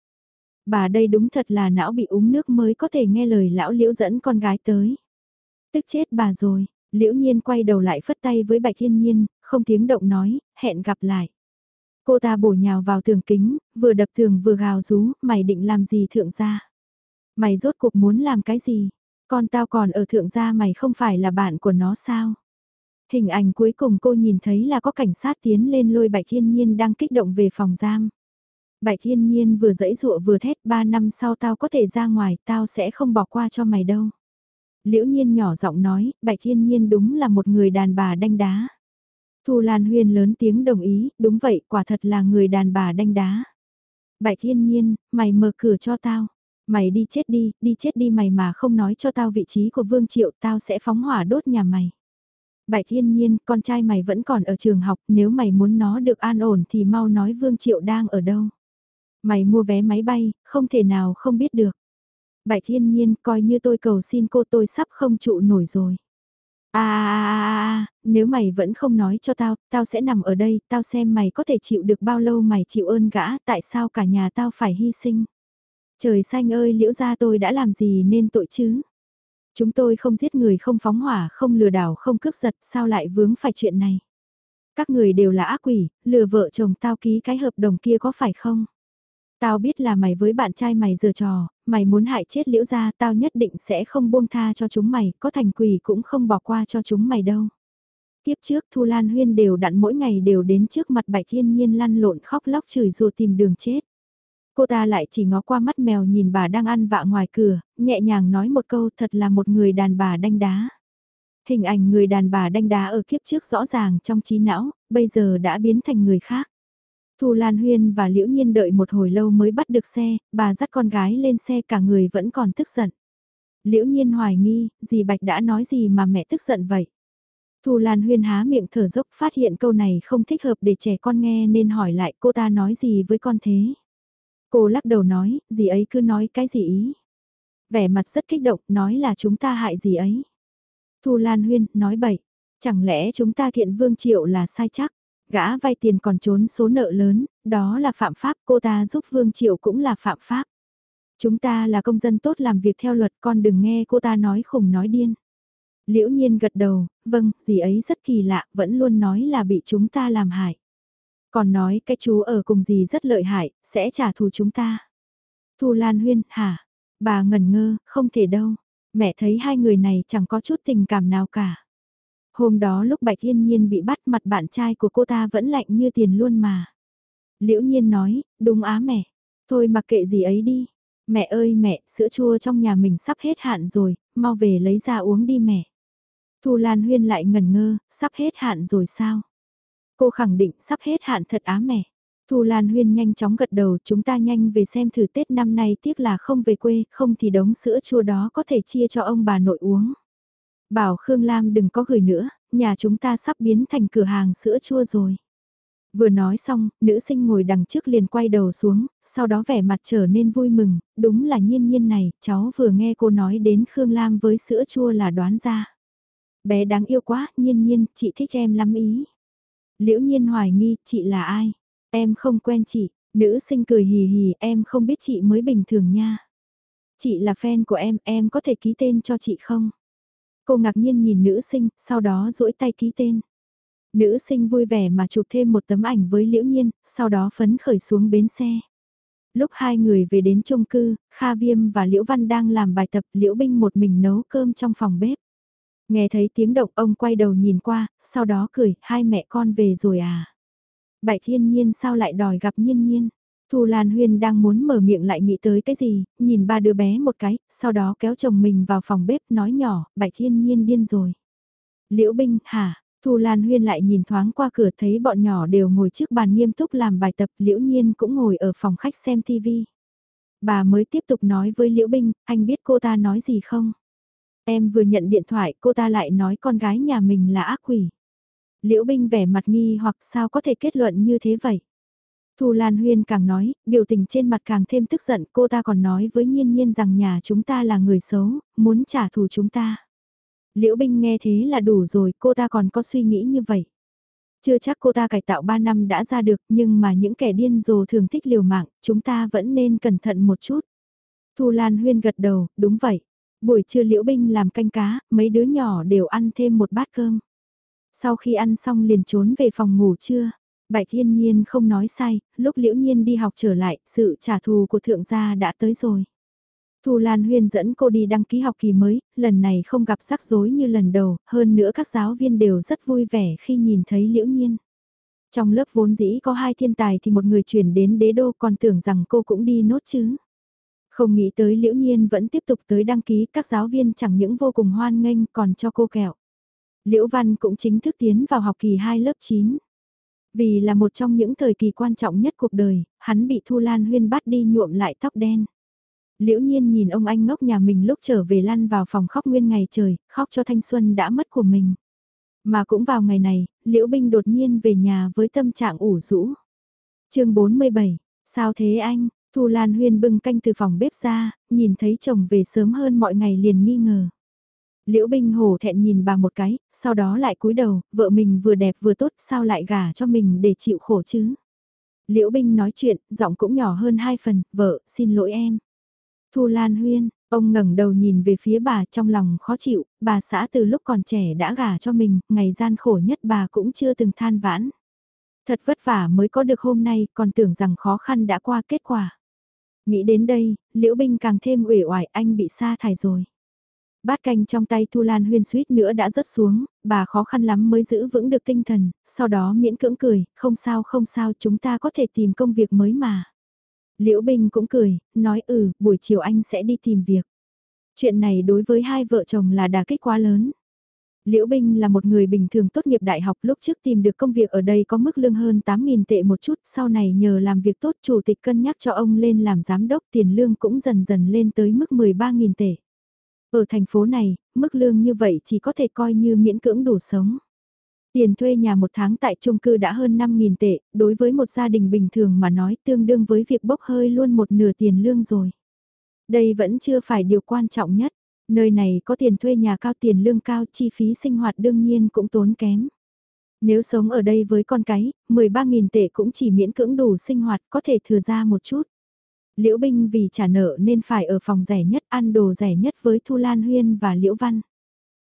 Bà đây đúng thật là não bị uống nước mới có thể nghe lời lão liễu dẫn con gái tới. Tức chết bà rồi, liễu nhiên quay đầu lại phất tay với bạch thiên nhiên, không tiếng động nói, hẹn gặp lại. Cô ta bổ nhào vào tường kính, vừa đập tường vừa gào rú, mày định làm gì thượng gia? Mày rốt cuộc muốn làm cái gì? Con tao còn ở thượng gia mày không phải là bạn của nó sao? Hình ảnh cuối cùng cô nhìn thấy là có cảnh sát tiến lên lôi Bạch Thiên Nhiên đang kích động về phòng giam. Bạch Thiên Nhiên vừa dẫy dụa vừa thét ba năm sau tao có thể ra ngoài, tao sẽ không bỏ qua cho mày đâu. Liễu Nhiên nhỏ giọng nói, Bạch Thiên Nhiên đúng là một người đàn bà đanh đá. Thu Lan Huyên lớn tiếng đồng ý, đúng vậy, quả thật là người đàn bà đanh đá. Bạch Thiên Nhiên, mày mở cửa cho tao. Mày đi chết đi, đi chết đi mày mà không nói cho tao vị trí của Vương Triệu, tao sẽ phóng hỏa đốt nhà mày. Bạch Thiên Nhiên, con trai mày vẫn còn ở trường học, nếu mày muốn nó được an ổn thì mau nói Vương Triệu đang ở đâu. Mày mua vé máy bay, không thể nào không biết được. Bạch Thiên Nhiên, coi như tôi cầu xin cô tôi sắp không trụ nổi rồi. À, à, à, nếu mày vẫn không nói cho tao, tao sẽ nằm ở đây, tao xem mày có thể chịu được bao lâu mày chịu ơn gã, tại sao cả nhà tao phải hy sinh. Trời xanh ơi liễu ra tôi đã làm gì nên tội chứ? Chúng tôi không giết người không phóng hỏa không lừa đảo không cướp giật sao lại vướng phải chuyện này? Các người đều là ác quỷ, lừa vợ chồng tao ký cái hợp đồng kia có phải không? Tao biết là mày với bạn trai mày giờ trò, mày muốn hại chết liễu gia tao nhất định sẽ không buông tha cho chúng mày, có thành quỷ cũng không bỏ qua cho chúng mày đâu. Tiếp trước Thu Lan Huyên đều đặn mỗi ngày đều đến trước mặt Bạch Thiên Nhiên lăn lộn khóc lóc chửi rùa tìm đường chết. Cô ta lại chỉ ngó qua mắt mèo nhìn bà đang ăn vạ ngoài cửa, nhẹ nhàng nói một câu thật là một người đàn bà đanh đá. Hình ảnh người đàn bà đanh đá ở kiếp trước rõ ràng trong trí não, bây giờ đã biến thành người khác. Thu Lan Huyên và Liễu Nhiên đợi một hồi lâu mới bắt được xe, bà dắt con gái lên xe cả người vẫn còn tức giận. Liễu Nhiên hoài nghi, dì Bạch đã nói gì mà mẹ tức giận vậy? Thu Lan Huyên há miệng thở dốc phát hiện câu này không thích hợp để trẻ con nghe nên hỏi lại cô ta nói gì với con thế. Cô lắc đầu nói, dì ấy cứ nói cái gì ý. Vẻ mặt rất kích động, nói là chúng ta hại gì ấy. Thu Lan Huyên, nói bậy, chẳng lẽ chúng ta kiện Vương Triệu là sai chắc. Gã vay tiền còn trốn số nợ lớn, đó là phạm pháp, cô ta giúp Vương Triệu cũng là phạm pháp. Chúng ta là công dân tốt làm việc theo luật con đừng nghe cô ta nói khủng nói điên. Liễu nhiên gật đầu, vâng, gì ấy rất kỳ lạ, vẫn luôn nói là bị chúng ta làm hại. Còn nói cái chú ở cùng gì rất lợi hại, sẽ trả thù chúng ta. Thu Lan Huyên, hả? Bà ngẩn ngơ, không thể đâu. Mẹ thấy hai người này chẳng có chút tình cảm nào cả. Hôm đó lúc Bạch Yên Nhiên bị bắt mặt bạn trai của cô ta vẫn lạnh như tiền luôn mà. Liễu Nhiên nói, đúng á mẹ. Thôi mặc kệ gì ấy đi. Mẹ ơi mẹ, sữa chua trong nhà mình sắp hết hạn rồi, mau về lấy ra uống đi mẹ. Thu Lan Huyên lại ngần ngơ, sắp hết hạn rồi sao? Cô khẳng định sắp hết hạn thật á mẻ. Thu Lan Huyên nhanh chóng gật đầu chúng ta nhanh về xem thử Tết năm nay tiếc là không về quê, không thì đống sữa chua đó có thể chia cho ông bà nội uống. Bảo Khương Lam đừng có gửi nữa, nhà chúng ta sắp biến thành cửa hàng sữa chua rồi. Vừa nói xong, nữ sinh ngồi đằng trước liền quay đầu xuống, sau đó vẻ mặt trở nên vui mừng, đúng là nhiên nhiên này, cháu vừa nghe cô nói đến Khương Lam với sữa chua là đoán ra. Bé đáng yêu quá, nhiên nhiên, chị thích em lắm ý. Liễu nhiên hoài nghi, chị là ai? Em không quen chị, nữ sinh cười hì hì, em không biết chị mới bình thường nha. Chị là fan của em, em có thể ký tên cho chị không? Cô ngạc nhiên nhìn nữ sinh, sau đó duỗi tay ký tên. Nữ sinh vui vẻ mà chụp thêm một tấm ảnh với Liễu Nhiên, sau đó phấn khởi xuống bến xe. Lúc hai người về đến chung cư, Kha Viêm và Liễu Văn đang làm bài tập Liễu Binh một mình nấu cơm trong phòng bếp. Nghe thấy tiếng động ông quay đầu nhìn qua, sau đó cười, hai mẹ con về rồi à. Bạch thiên nhiên sao lại đòi gặp nhiên nhiên. Thu Lan Huyên đang muốn mở miệng lại nghĩ tới cái gì, nhìn ba đứa bé một cái, sau đó kéo chồng mình vào phòng bếp nói nhỏ, Bạch Thiên Nhiên điên rồi. Liễu Binh, hả? Thu Lan Huyên lại nhìn thoáng qua cửa thấy bọn nhỏ đều ngồi trước bàn nghiêm túc làm bài tập, Liễu Nhiên cũng ngồi ở phòng khách xem TV. Bà mới tiếp tục nói với Liễu Binh, anh biết cô ta nói gì không? Em vừa nhận điện thoại, cô ta lại nói con gái nhà mình là ác quỷ. Liễu Binh vẻ mặt nghi hoặc sao có thể kết luận như thế vậy? Thu Lan Huyên càng nói, biểu tình trên mặt càng thêm tức giận, cô ta còn nói với nhiên nhiên rằng nhà chúng ta là người xấu, muốn trả thù chúng ta. Liễu Binh nghe thế là đủ rồi, cô ta còn có suy nghĩ như vậy. Chưa chắc cô ta cải tạo 3 năm đã ra được, nhưng mà những kẻ điên rồ thường thích liều mạng, chúng ta vẫn nên cẩn thận một chút. Thu Lan Huyên gật đầu, đúng vậy. Buổi trưa Liễu Binh làm canh cá, mấy đứa nhỏ đều ăn thêm một bát cơm. Sau khi ăn xong liền trốn về phòng ngủ trưa. Bạch Thiên Nhiên không nói sai, lúc Liễu Nhiên đi học trở lại, sự trả thù của thượng gia đã tới rồi. Thu Lan Huyên dẫn cô đi đăng ký học kỳ mới, lần này không gặp rắc rối như lần đầu, hơn nữa các giáo viên đều rất vui vẻ khi nhìn thấy Liễu Nhiên. Trong lớp vốn dĩ có hai thiên tài thì một người chuyển đến đế đô còn tưởng rằng cô cũng đi nốt chứ. Không nghĩ tới Liễu Nhiên vẫn tiếp tục tới đăng ký các giáo viên chẳng những vô cùng hoan nghênh còn cho cô kẹo. Liễu Văn cũng chính thức tiến vào học kỳ 2 lớp 9. Vì là một trong những thời kỳ quan trọng nhất cuộc đời, hắn bị Thu Lan Huyên bắt đi nhuộm lại tóc đen. Liễu nhiên nhìn ông anh ngốc nhà mình lúc trở về lăn vào phòng khóc nguyên ngày trời, khóc cho thanh xuân đã mất của mình. Mà cũng vào ngày này, Liễu Binh đột nhiên về nhà với tâm trạng ủ rũ. chương 47, sao thế anh? Thu Lan Huyên bưng canh từ phòng bếp ra, nhìn thấy chồng về sớm hơn mọi ngày liền nghi ngờ. Liễu Bình hổ thẹn nhìn bà một cái, sau đó lại cúi đầu, vợ mình vừa đẹp vừa tốt sao lại gả cho mình để chịu khổ chứ. Liễu Bình nói chuyện, giọng cũng nhỏ hơn hai phần, vợ, xin lỗi em. Thu Lan Huyên, ông ngẩng đầu nhìn về phía bà trong lòng khó chịu, bà xã từ lúc còn trẻ đã gả cho mình, ngày gian khổ nhất bà cũng chưa từng than vãn. Thật vất vả mới có được hôm nay, còn tưởng rằng khó khăn đã qua kết quả. Nghĩ đến đây, Liễu Binh càng thêm uể oải anh bị sa thải rồi. Bát canh trong tay Thu Lan Huyên suýt nữa đã rớt xuống, bà khó khăn lắm mới giữ vững được tinh thần, sau đó miễn cưỡng cười, không sao không sao chúng ta có thể tìm công việc mới mà. Liễu Bình cũng cười, nói ừ, buổi chiều anh sẽ đi tìm việc. Chuyện này đối với hai vợ chồng là đà kích quá lớn. Liễu Binh là một người bình thường tốt nghiệp đại học lúc trước tìm được công việc ở đây có mức lương hơn 8.000 tệ một chút, sau này nhờ làm việc tốt chủ tịch cân nhắc cho ông lên làm giám đốc tiền lương cũng dần dần lên tới mức 13.000 tệ. Ở thành phố này, mức lương như vậy chỉ có thể coi như miễn cưỡng đủ sống. Tiền thuê nhà một tháng tại chung cư đã hơn 5.000 tệ, đối với một gia đình bình thường mà nói tương đương với việc bốc hơi luôn một nửa tiền lương rồi. Đây vẫn chưa phải điều quan trọng nhất, nơi này có tiền thuê nhà cao tiền lương cao chi phí sinh hoạt đương nhiên cũng tốn kém. Nếu sống ở đây với con cái, 13.000 tệ cũng chỉ miễn cưỡng đủ sinh hoạt có thể thừa ra một chút. Liễu Binh vì trả nợ nên phải ở phòng rẻ nhất ăn đồ rẻ nhất với Thu Lan Huyên và Liễu Văn.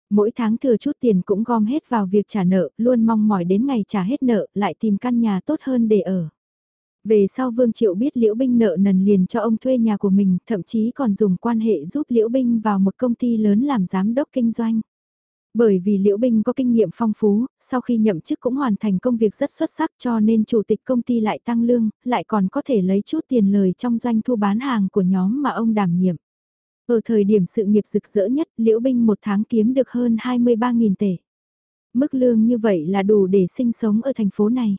Mỗi tháng thừa chút tiền cũng gom hết vào việc trả nợ, luôn mong mỏi đến ngày trả hết nợ, lại tìm căn nhà tốt hơn để ở. Về sau Vương Triệu biết Liễu Binh nợ nần liền cho ông thuê nhà của mình, thậm chí còn dùng quan hệ giúp Liễu Binh vào một công ty lớn làm giám đốc kinh doanh. Bởi vì Liễu Binh có kinh nghiệm phong phú, sau khi nhậm chức cũng hoàn thành công việc rất xuất sắc cho nên chủ tịch công ty lại tăng lương, lại còn có thể lấy chút tiền lời trong doanh thu bán hàng của nhóm mà ông đảm nhiệm. Ở thời điểm sự nghiệp rực rỡ nhất, Liễu Binh một tháng kiếm được hơn 23.000 tệ. Mức lương như vậy là đủ để sinh sống ở thành phố này.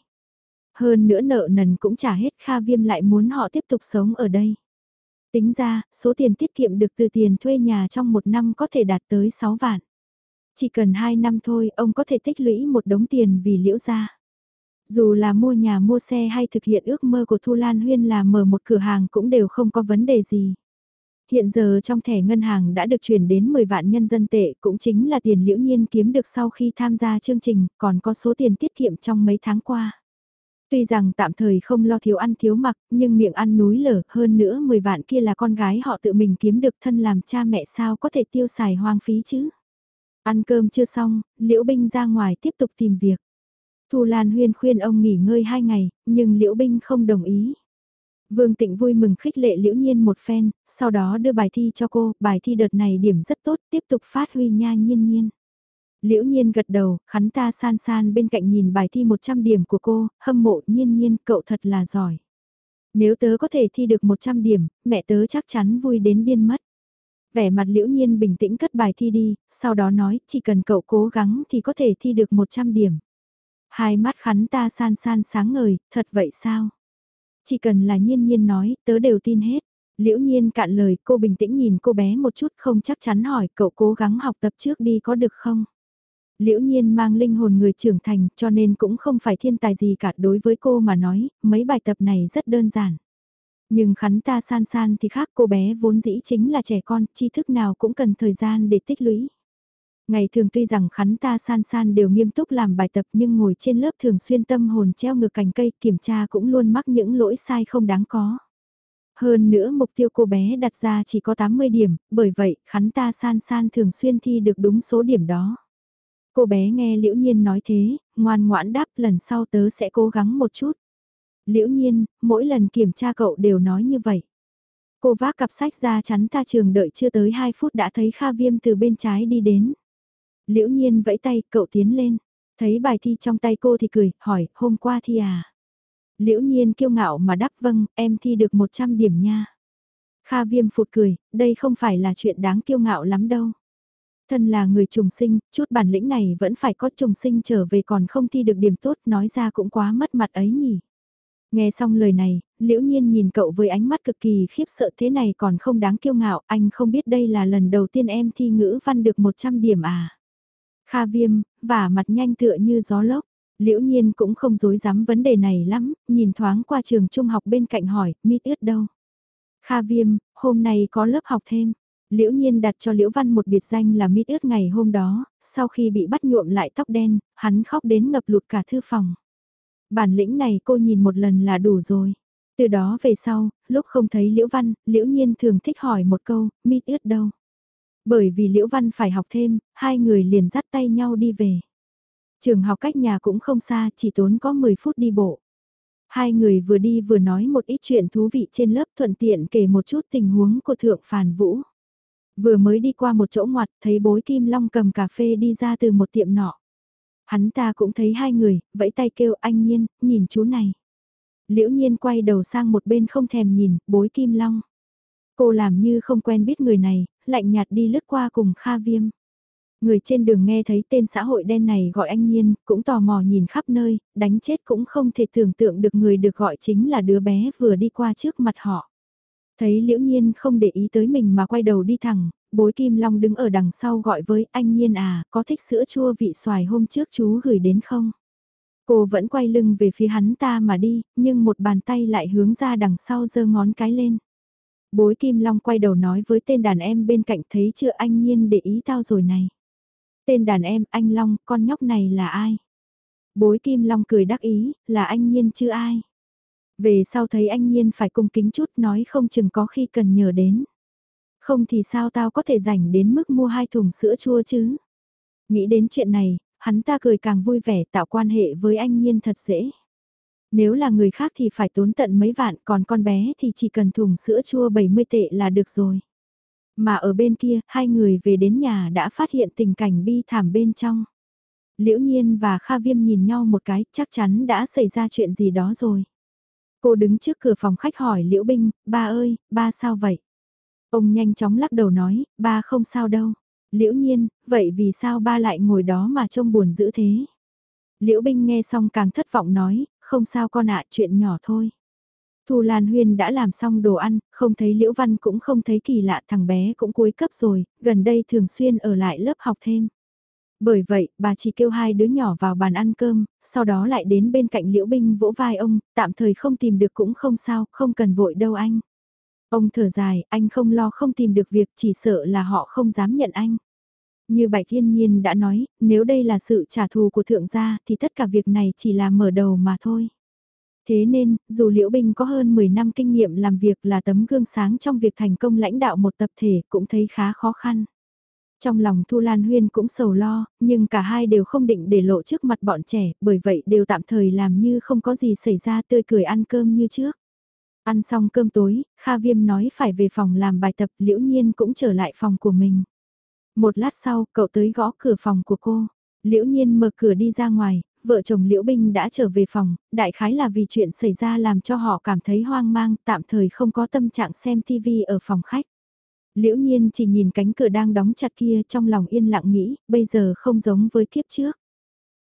Hơn nữa nợ nần cũng trả hết Kha Viêm lại muốn họ tiếp tục sống ở đây. Tính ra, số tiền tiết kiệm được từ tiền thuê nhà trong một năm có thể đạt tới 6 vạn. Chỉ cần 2 năm thôi, ông có thể tích lũy một đống tiền vì liễu gia. Dù là mua nhà mua xe hay thực hiện ước mơ của Thu Lan Huyên là mở một cửa hàng cũng đều không có vấn đề gì. Hiện giờ trong thẻ ngân hàng đã được chuyển đến 10 vạn nhân dân tệ cũng chính là tiền liễu nhiên kiếm được sau khi tham gia chương trình, còn có số tiền tiết kiệm trong mấy tháng qua. Tuy rằng tạm thời không lo thiếu ăn thiếu mặc, nhưng miệng ăn núi lở, hơn nữa 10 vạn kia là con gái họ tự mình kiếm được thân làm cha mẹ sao có thể tiêu xài hoang phí chứ. Ăn cơm chưa xong, Liễu Binh ra ngoài tiếp tục tìm việc. Thu Lan Huyên khuyên ông nghỉ ngơi hai ngày, nhưng Liễu Binh không đồng ý. Vương Tịnh vui mừng khích lệ Liễu Nhiên một phen, sau đó đưa bài thi cho cô, bài thi đợt này điểm rất tốt, tiếp tục phát huy nha nhiên nhiên. Liễu Nhiên gật đầu, khắn ta san san bên cạnh nhìn bài thi 100 điểm của cô, hâm mộ nhiên nhiên, cậu thật là giỏi. Nếu tớ có thể thi được 100 điểm, mẹ tớ chắc chắn vui đến điên mất. Vẻ mặt liễu nhiên bình tĩnh cất bài thi đi, sau đó nói, chỉ cần cậu cố gắng thì có thể thi được 100 điểm. Hai mắt khắn ta san san sáng ngời, thật vậy sao? Chỉ cần là nhiên nhiên nói, tớ đều tin hết. Liễu nhiên cạn lời, cô bình tĩnh nhìn cô bé một chút không chắc chắn hỏi cậu cố gắng học tập trước đi có được không? Liễu nhiên mang linh hồn người trưởng thành cho nên cũng không phải thiên tài gì cả đối với cô mà nói, mấy bài tập này rất đơn giản. Nhưng khắn ta san san thì khác cô bé vốn dĩ chính là trẻ con, tri thức nào cũng cần thời gian để tích lũy. Ngày thường tuy rằng khắn ta san san đều nghiêm túc làm bài tập nhưng ngồi trên lớp thường xuyên tâm hồn treo ngược cành cây kiểm tra cũng luôn mắc những lỗi sai không đáng có. Hơn nữa mục tiêu cô bé đặt ra chỉ có 80 điểm, bởi vậy khắn ta san san thường xuyên thi được đúng số điểm đó. Cô bé nghe Liễu Nhiên nói thế, ngoan ngoãn đáp lần sau tớ sẽ cố gắng một chút. Liễu Nhiên, mỗi lần kiểm tra cậu đều nói như vậy. Cô vác cặp sách ra chắn ta trường đợi chưa tới 2 phút đã thấy Kha Viêm từ bên trái đi đến. Liễu Nhiên vẫy tay, cậu tiến lên. Thấy bài thi trong tay cô thì cười, hỏi, hôm qua thi à? Liễu Nhiên kiêu ngạo mà đáp vâng, em thi được 100 điểm nha. Kha Viêm phụt cười, đây không phải là chuyện đáng kiêu ngạo lắm đâu. Thân là người trùng sinh, chút bản lĩnh này vẫn phải có trùng sinh trở về còn không thi được điểm tốt nói ra cũng quá mất mặt ấy nhỉ. Nghe xong lời này, liễu nhiên nhìn cậu với ánh mắt cực kỳ khiếp sợ thế này còn không đáng kiêu ngạo, anh không biết đây là lần đầu tiên em thi ngữ văn được 100 điểm à. Kha viêm, và mặt nhanh tựa như gió lốc. Liễu nhiên cũng không dối dám vấn đề này lắm, nhìn thoáng qua trường trung học bên cạnh hỏi, mít ướt đâu? Kha viêm, hôm nay có lớp học thêm. Liễu nhiên đặt cho Liễu Văn một biệt danh là mít ướt ngày hôm đó, sau khi bị bắt nhuộm lại tóc đen, hắn khóc đến ngập lụt cả thư phòng. Bản lĩnh này cô nhìn một lần là đủ rồi. Từ đó về sau, lúc không thấy Liễu Văn, Liễu Nhiên thường thích hỏi một câu, mít ướt đâu. Bởi vì Liễu Văn phải học thêm, hai người liền dắt tay nhau đi về. Trường học cách nhà cũng không xa, chỉ tốn có 10 phút đi bộ. Hai người vừa đi vừa nói một ít chuyện thú vị trên lớp thuận tiện kể một chút tình huống của Thượng Phản Vũ. Vừa mới đi qua một chỗ ngoặt thấy bối Kim Long cầm cà phê đi ra từ một tiệm nọ. Hắn ta cũng thấy hai người, vẫy tay kêu anh Nhiên, nhìn chú này. Liễu Nhiên quay đầu sang một bên không thèm nhìn, bối Kim Long. Cô làm như không quen biết người này, lạnh nhạt đi lướt qua cùng Kha Viêm. Người trên đường nghe thấy tên xã hội đen này gọi anh Nhiên, cũng tò mò nhìn khắp nơi, đánh chết cũng không thể tưởng tượng được người được gọi chính là đứa bé vừa đi qua trước mặt họ. Thấy liễu nhiên không để ý tới mình mà quay đầu đi thẳng, bối kim long đứng ở đằng sau gọi với anh nhiên à, có thích sữa chua vị xoài hôm trước chú gửi đến không? Cô vẫn quay lưng về phía hắn ta mà đi, nhưng một bàn tay lại hướng ra đằng sau giơ ngón cái lên. Bối kim long quay đầu nói với tên đàn em bên cạnh thấy chưa anh nhiên để ý tao rồi này. Tên đàn em anh Long, con nhóc này là ai? Bối kim long cười đắc ý, là anh nhiên chứ ai? Về sau thấy anh Nhiên phải cung kính chút nói không chừng có khi cần nhờ đến. Không thì sao tao có thể rảnh đến mức mua hai thùng sữa chua chứ? Nghĩ đến chuyện này, hắn ta cười càng vui vẻ tạo quan hệ với anh Nhiên thật dễ. Nếu là người khác thì phải tốn tận mấy vạn còn con bé thì chỉ cần thùng sữa chua 70 tệ là được rồi. Mà ở bên kia, hai người về đến nhà đã phát hiện tình cảnh bi thảm bên trong. Liễu Nhiên và Kha Viêm nhìn nhau một cái, chắc chắn đã xảy ra chuyện gì đó rồi. Cô đứng trước cửa phòng khách hỏi Liễu Binh, ba ơi, ba sao vậy? Ông nhanh chóng lắc đầu nói, ba không sao đâu. Liễu nhiên, vậy vì sao ba lại ngồi đó mà trông buồn dữ thế? Liễu Binh nghe xong càng thất vọng nói, không sao con ạ, chuyện nhỏ thôi. Thu Lan Huyên đã làm xong đồ ăn, không thấy Liễu Văn cũng không thấy kỳ lạ thằng bé cũng cuối cấp rồi, gần đây thường xuyên ở lại lớp học thêm. Bởi vậy, bà chỉ kêu hai đứa nhỏ vào bàn ăn cơm, sau đó lại đến bên cạnh Liễu Binh vỗ vai ông, tạm thời không tìm được cũng không sao, không cần vội đâu anh. Ông thở dài, anh không lo không tìm được việc, chỉ sợ là họ không dám nhận anh. Như Bạch Thiên Nhiên đã nói, nếu đây là sự trả thù của thượng gia thì tất cả việc này chỉ là mở đầu mà thôi. Thế nên, dù Liễu Binh có hơn 10 năm kinh nghiệm làm việc là tấm gương sáng trong việc thành công lãnh đạo một tập thể cũng thấy khá khó khăn. Trong lòng Thu Lan Huyên cũng sầu lo, nhưng cả hai đều không định để lộ trước mặt bọn trẻ, bởi vậy đều tạm thời làm như không có gì xảy ra tươi cười ăn cơm như trước. Ăn xong cơm tối, Kha Viêm nói phải về phòng làm bài tập, liễu nhiên cũng trở lại phòng của mình. Một lát sau, cậu tới gõ cửa phòng của cô. Liễu nhiên mở cửa đi ra ngoài, vợ chồng Liễu Binh đã trở về phòng, đại khái là vì chuyện xảy ra làm cho họ cảm thấy hoang mang, tạm thời không có tâm trạng xem TV ở phòng khách. Liễu nhiên chỉ nhìn cánh cửa đang đóng chặt kia trong lòng yên lặng nghĩ, bây giờ không giống với kiếp trước.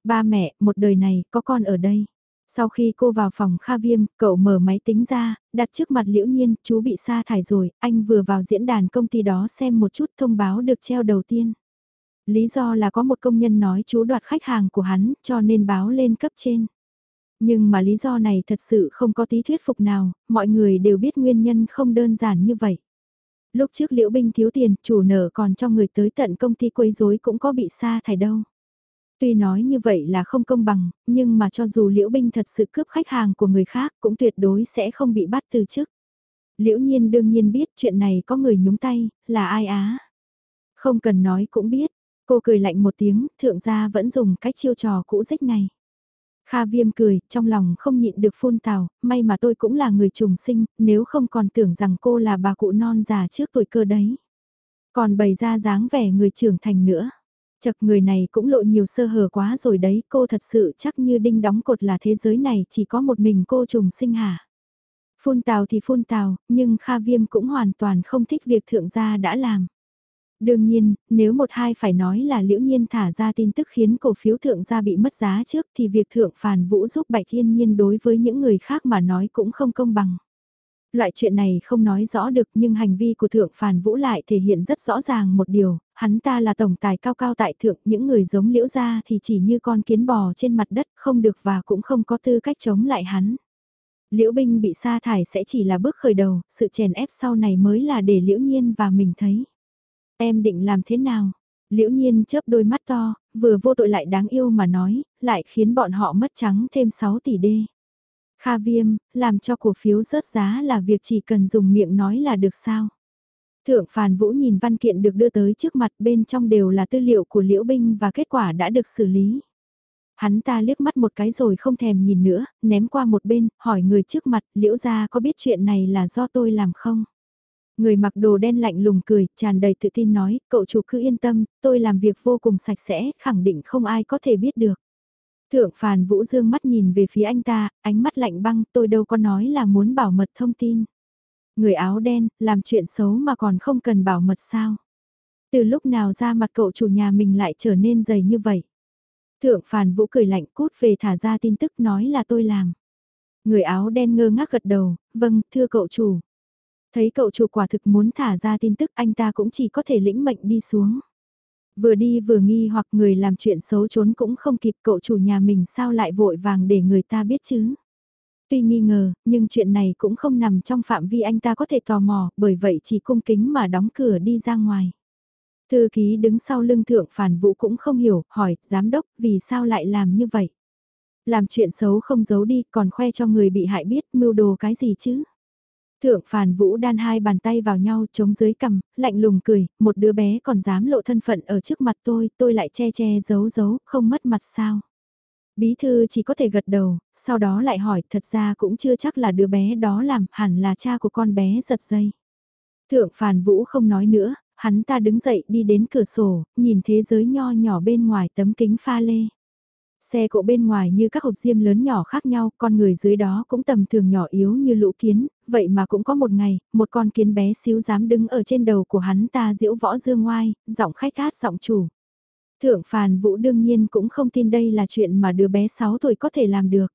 Ba mẹ, một đời này, có con ở đây. Sau khi cô vào phòng Kha Viêm, cậu mở máy tính ra, đặt trước mặt Liễu Nhiên, chú bị sa thải rồi, anh vừa vào diễn đàn công ty đó xem một chút thông báo được treo đầu tiên. Lý do là có một công nhân nói chú đoạt khách hàng của hắn, cho nên báo lên cấp trên. Nhưng mà lý do này thật sự không có tí thuyết phục nào, mọi người đều biết nguyên nhân không đơn giản như vậy. Lúc trước Liễu Binh thiếu tiền, chủ nợ còn cho người tới tận công ty quấy rối cũng có bị sa thải đâu. Tuy nói như vậy là không công bằng, nhưng mà cho dù Liễu Binh thật sự cướp khách hàng của người khác cũng tuyệt đối sẽ không bị bắt từ chức. Liễu Nhiên đương nhiên biết chuyện này có người nhúng tay, là ai á. Không cần nói cũng biết, cô cười lạnh một tiếng, thượng gia vẫn dùng cách chiêu trò cũ dích này. Kha viêm cười, trong lòng không nhịn được phun tào, may mà tôi cũng là người trùng sinh, nếu không còn tưởng rằng cô là bà cụ non già trước tuổi cơ đấy. Còn bày ra dáng vẻ người trưởng thành nữa. Chật người này cũng lộ nhiều sơ hở quá rồi đấy, cô thật sự chắc như đinh đóng cột là thế giới này chỉ có một mình cô trùng sinh hả. Phun tào thì phun tào, nhưng Kha Viêm cũng hoàn toàn không thích việc thượng gia đã làm. Đương nhiên, nếu một hai phải nói là liễu nhiên thả ra tin tức khiến cổ phiếu thượng gia bị mất giá trước thì việc thượng phàn vũ giúp bạch thiên nhiên đối với những người khác mà nói cũng không công bằng. Loại chuyện này không nói rõ được nhưng hành vi của thượng phàn vũ lại thể hiện rất rõ ràng một điều, hắn ta là tổng tài cao cao tại thượng, những người giống liễu gia thì chỉ như con kiến bò trên mặt đất không được và cũng không có tư cách chống lại hắn. Liễu binh bị sa thải sẽ chỉ là bước khởi đầu, sự chèn ép sau này mới là để liễu nhiên và mình thấy. Em định làm thế nào? Liễu nhiên chớp đôi mắt to, vừa vô tội lại đáng yêu mà nói, lại khiến bọn họ mất trắng thêm 6 tỷ đê. Kha viêm, làm cho cổ phiếu rớt giá là việc chỉ cần dùng miệng nói là được sao? Thượng Phàn Vũ nhìn văn kiện được đưa tới trước mặt bên trong đều là tư liệu của Liễu Binh và kết quả đã được xử lý. Hắn ta liếc mắt một cái rồi không thèm nhìn nữa, ném qua một bên, hỏi người trước mặt, liễu gia có biết chuyện này là do tôi làm không? Người mặc đồ đen lạnh lùng cười, tràn đầy tự tin nói, cậu chủ cứ yên tâm, tôi làm việc vô cùng sạch sẽ, khẳng định không ai có thể biết được. Thượng Phàn Vũ Dương mắt nhìn về phía anh ta, ánh mắt lạnh băng, tôi đâu có nói là muốn bảo mật thông tin. Người áo đen, làm chuyện xấu mà còn không cần bảo mật sao? Từ lúc nào ra mặt cậu chủ nhà mình lại trở nên dày như vậy? Thượng Phàn Vũ cười lạnh cút về thả ra tin tức nói là tôi làm. Người áo đen ngơ ngác gật đầu, vâng, thưa cậu chủ. Thấy cậu chủ quả thực muốn thả ra tin tức anh ta cũng chỉ có thể lĩnh mệnh đi xuống. Vừa đi vừa nghi hoặc người làm chuyện xấu trốn cũng không kịp cậu chủ nhà mình sao lại vội vàng để người ta biết chứ. Tuy nghi ngờ, nhưng chuyện này cũng không nằm trong phạm vi anh ta có thể tò mò, bởi vậy chỉ cung kính mà đóng cửa đi ra ngoài. Thư ký đứng sau lưng thượng phản vũ cũng không hiểu, hỏi, giám đốc, vì sao lại làm như vậy? Làm chuyện xấu không giấu đi, còn khoe cho người bị hại biết mưu đồ cái gì chứ? Thượng phàn vũ đan hai bàn tay vào nhau chống dưới cằm, lạnh lùng cười, một đứa bé còn dám lộ thân phận ở trước mặt tôi, tôi lại che che giấu giấu, không mất mặt sao. Bí thư chỉ có thể gật đầu, sau đó lại hỏi thật ra cũng chưa chắc là đứa bé đó làm, hẳn là cha của con bé giật dây. Thượng phàn vũ không nói nữa, hắn ta đứng dậy đi đến cửa sổ, nhìn thế giới nho nhỏ bên ngoài tấm kính pha lê. Xe cộ bên ngoài như các hộp diêm lớn nhỏ khác nhau, con người dưới đó cũng tầm thường nhỏ yếu như lũ kiến, vậy mà cũng có một ngày, một con kiến bé xíu dám đứng ở trên đầu của hắn ta diễu võ dương ngoai, giọng khách hát giọng chủ. Thượng phàn vũ đương nhiên cũng không tin đây là chuyện mà đứa bé 6 tuổi có thể làm được.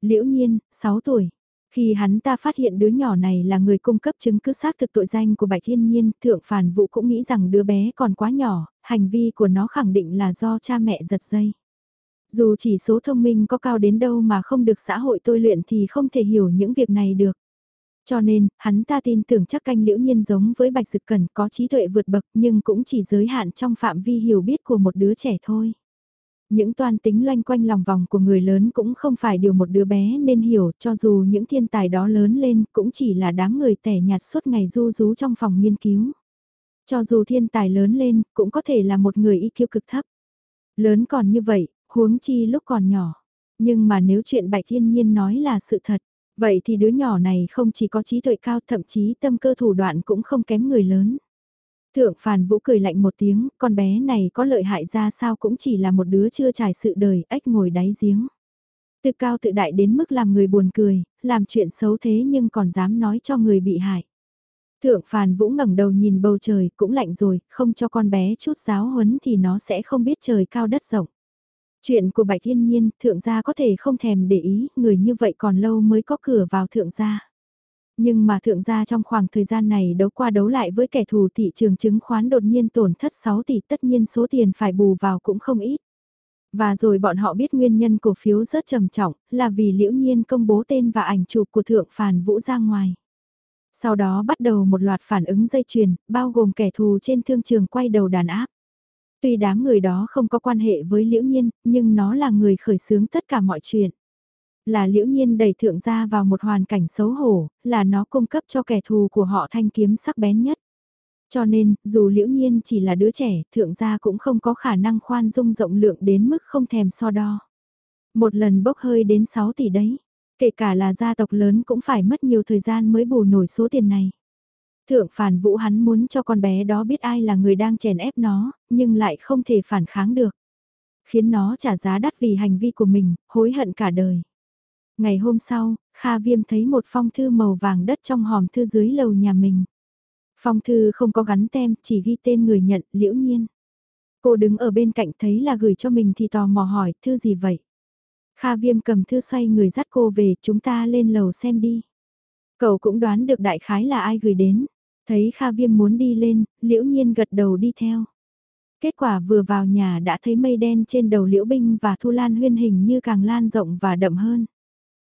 Liễu nhiên, 6 tuổi. Khi hắn ta phát hiện đứa nhỏ này là người cung cấp chứng cứ xác thực tội danh của Bạch Thiên Nhiên, Thượng Phàn Vũ cũng nghĩ rằng đứa bé còn quá nhỏ, hành vi của nó khẳng định là do cha mẹ giật dây. Dù chỉ số thông minh có cao đến đâu mà không được xã hội tôi luyện thì không thể hiểu những việc này được. Cho nên, hắn ta tin tưởng chắc canh liễu nhiên giống với bạch dực cần có trí tuệ vượt bậc nhưng cũng chỉ giới hạn trong phạm vi hiểu biết của một đứa trẻ thôi. Những toan tính loanh quanh lòng vòng của người lớn cũng không phải điều một đứa bé nên hiểu cho dù những thiên tài đó lớn lên cũng chỉ là đám người tẻ nhạt suốt ngày du rú trong phòng nghiên cứu. Cho dù thiên tài lớn lên cũng có thể là một người y kiêu cực thấp. Lớn còn như vậy, huống chi lúc còn nhỏ. Nhưng mà nếu chuyện Bạch Thiên Nhiên nói là sự thật, vậy thì đứa nhỏ này không chỉ có trí tuệ cao thậm chí tâm cơ thủ đoạn cũng không kém người lớn. Thượng Phàn Vũ cười lạnh một tiếng, con bé này có lợi hại ra sao cũng chỉ là một đứa chưa trải sự đời, ếch ngồi đáy giếng. Tự cao tự đại đến mức làm người buồn cười, làm chuyện xấu thế nhưng còn dám nói cho người bị hại. Thượng Phàn Vũ ngẩng đầu nhìn bầu trời cũng lạnh rồi, không cho con bé chút giáo huấn thì nó sẽ không biết trời cao đất rộng. Chuyện của Bạch Thiên Nhiên, thượng gia có thể không thèm để ý, người như vậy còn lâu mới có cửa vào thượng gia. Nhưng mà thượng gia trong khoảng thời gian này đấu qua đấu lại với kẻ thù thị trường chứng khoán đột nhiên tổn thất 6 tỷ tất nhiên số tiền phải bù vào cũng không ít. Và rồi bọn họ biết nguyên nhân cổ phiếu rất trầm trọng là vì liễu nhiên công bố tên và ảnh chụp của thượng phàn vũ ra ngoài. Sau đó bắt đầu một loạt phản ứng dây chuyền, bao gồm kẻ thù trên thương trường quay đầu đàn áp. Tuy đám người đó không có quan hệ với liễu nhiên, nhưng nó là người khởi xướng tất cả mọi chuyện. Là liễu nhiên đẩy thượng gia vào một hoàn cảnh xấu hổ, là nó cung cấp cho kẻ thù của họ thanh kiếm sắc bén nhất. Cho nên, dù liễu nhiên chỉ là đứa trẻ, thượng gia cũng không có khả năng khoan dung rộng lượng đến mức không thèm so đo. Một lần bốc hơi đến 6 tỷ đấy, kể cả là gia tộc lớn cũng phải mất nhiều thời gian mới bù nổi số tiền này. Thượng phản vũ hắn muốn cho con bé đó biết ai là người đang chèn ép nó, nhưng lại không thể phản kháng được. Khiến nó trả giá đắt vì hành vi của mình, hối hận cả đời. Ngày hôm sau, Kha Viêm thấy một phong thư màu vàng đất trong hòm thư dưới lầu nhà mình. Phong thư không có gắn tem, chỉ ghi tên người nhận, liễu nhiên. Cô đứng ở bên cạnh thấy là gửi cho mình thì tò mò hỏi, thư gì vậy? Kha Viêm cầm thư xoay người dắt cô về, chúng ta lên lầu xem đi. Cậu cũng đoán được đại khái là ai gửi đến. Thấy Kha Viêm muốn đi lên, liễu nhiên gật đầu đi theo. Kết quả vừa vào nhà đã thấy mây đen trên đầu liễu binh và thu lan huyên hình như càng lan rộng và đậm hơn.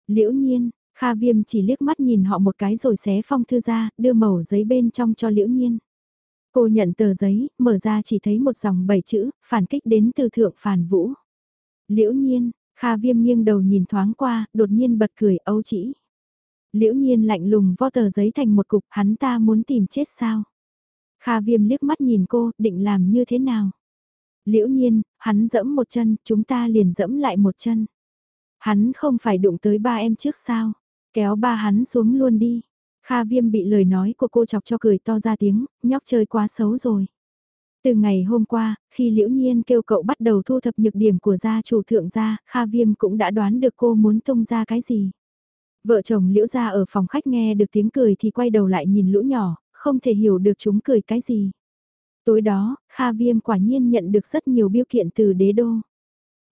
Liễu nhiên, Kha Viêm chỉ liếc mắt nhìn họ một cái rồi xé phong thư ra, đưa mẩu giấy bên trong cho liễu nhiên. Cô nhận tờ giấy, mở ra chỉ thấy một dòng bảy chữ, phản kích đến từ thượng phản vũ. Liễu nhiên, Kha Viêm nghiêng đầu nhìn thoáng qua, đột nhiên bật cười âu chỉ. Liễu nhiên lạnh lùng vo tờ giấy thành một cục, hắn ta muốn tìm chết sao? Kha viêm liếc mắt nhìn cô, định làm như thế nào? Liễu nhiên, hắn dẫm một chân, chúng ta liền dẫm lại một chân. Hắn không phải đụng tới ba em trước sao, kéo ba hắn xuống luôn đi. Kha viêm bị lời nói của cô chọc cho cười to ra tiếng, nhóc chơi quá xấu rồi. Từ ngày hôm qua, khi Liễu Nhiên kêu cậu bắt đầu thu thập nhược điểm của gia chủ thượng gia, Kha Viêm cũng đã đoán được cô muốn tung ra cái gì. Vợ chồng Liễu gia ở phòng khách nghe được tiếng cười thì quay đầu lại nhìn lũ nhỏ, không thể hiểu được chúng cười cái gì. Tối đó, Kha Viêm quả nhiên nhận được rất nhiều biêu kiện từ đế đô.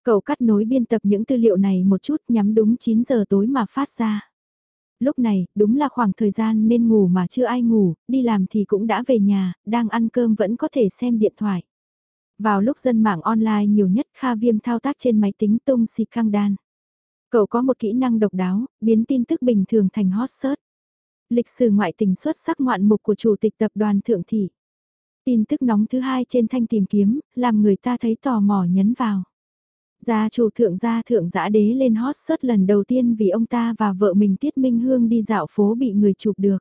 Cậu cắt nối biên tập những tư liệu này một chút nhắm đúng 9 giờ tối mà phát ra. Lúc này, đúng là khoảng thời gian nên ngủ mà chưa ai ngủ, đi làm thì cũng đã về nhà, đang ăn cơm vẫn có thể xem điện thoại. Vào lúc dân mạng online nhiều nhất Kha Viêm thao tác trên máy tính tung xì căng đan. Cậu có một kỹ năng độc đáo, biến tin tức bình thường thành hot search. Lịch sử ngoại tình xuất sắc ngoạn mục của Chủ tịch Tập đoàn Thượng Thị. Tin tức nóng thứ hai trên thanh tìm kiếm, làm người ta thấy tò mò nhấn vào. Gia chủ thượng gia thượng giã đế lên hot search lần đầu tiên vì ông ta và vợ mình Tiết Minh Hương đi dạo phố bị người chụp được.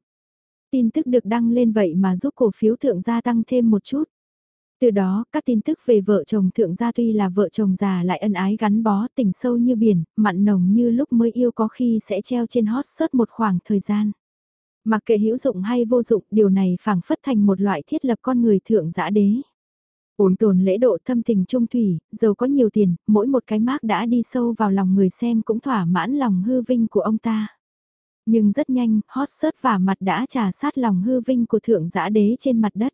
Tin tức được đăng lên vậy mà giúp cổ phiếu thượng gia tăng thêm một chút. Từ đó, các tin tức về vợ chồng thượng gia tuy là vợ chồng già lại ân ái gắn bó tình sâu như biển, mặn nồng như lúc mới yêu có khi sẽ treo trên hot search một khoảng thời gian. Mặc kệ hữu dụng hay vô dụng, điều này phảng phất thành một loại thiết lập con người thượng giã đế. Ổn tồn lễ độ thâm tình trung thủy, giàu có nhiều tiền, mỗi một cái mác đã đi sâu vào lòng người xem cũng thỏa mãn lòng hư vinh của ông ta. Nhưng rất nhanh, hot search và mặt đã trà sát lòng hư vinh của thượng giã đế trên mặt đất.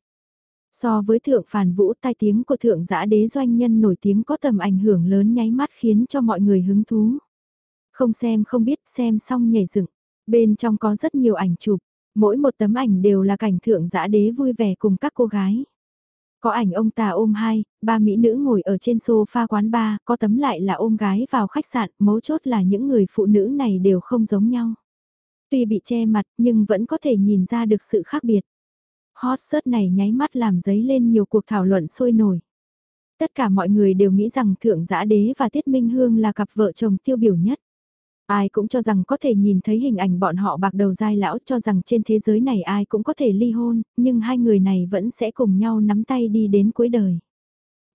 So với thượng phản vũ tai tiếng của thượng giã đế doanh nhân nổi tiếng có tầm ảnh hưởng lớn nháy mắt khiến cho mọi người hứng thú. Không xem không biết xem xong nhảy dựng. Bên trong có rất nhiều ảnh chụp, mỗi một tấm ảnh đều là cảnh thượng giã đế vui vẻ cùng các cô gái. Có ảnh ông ta ôm hai, ba mỹ nữ ngồi ở trên sofa quán bar, có tấm lại là ôm gái vào khách sạn, mấu chốt là những người phụ nữ này đều không giống nhau. Tuy bị che mặt nhưng vẫn có thể nhìn ra được sự khác biệt. Hot search này nháy mắt làm giấy lên nhiều cuộc thảo luận sôi nổi. Tất cả mọi người đều nghĩ rằng Thượng Giã Đế và Tiết Minh Hương là cặp vợ chồng tiêu biểu nhất. Ai cũng cho rằng có thể nhìn thấy hình ảnh bọn họ bạc đầu dai lão cho rằng trên thế giới này ai cũng có thể ly hôn, nhưng hai người này vẫn sẽ cùng nhau nắm tay đi đến cuối đời.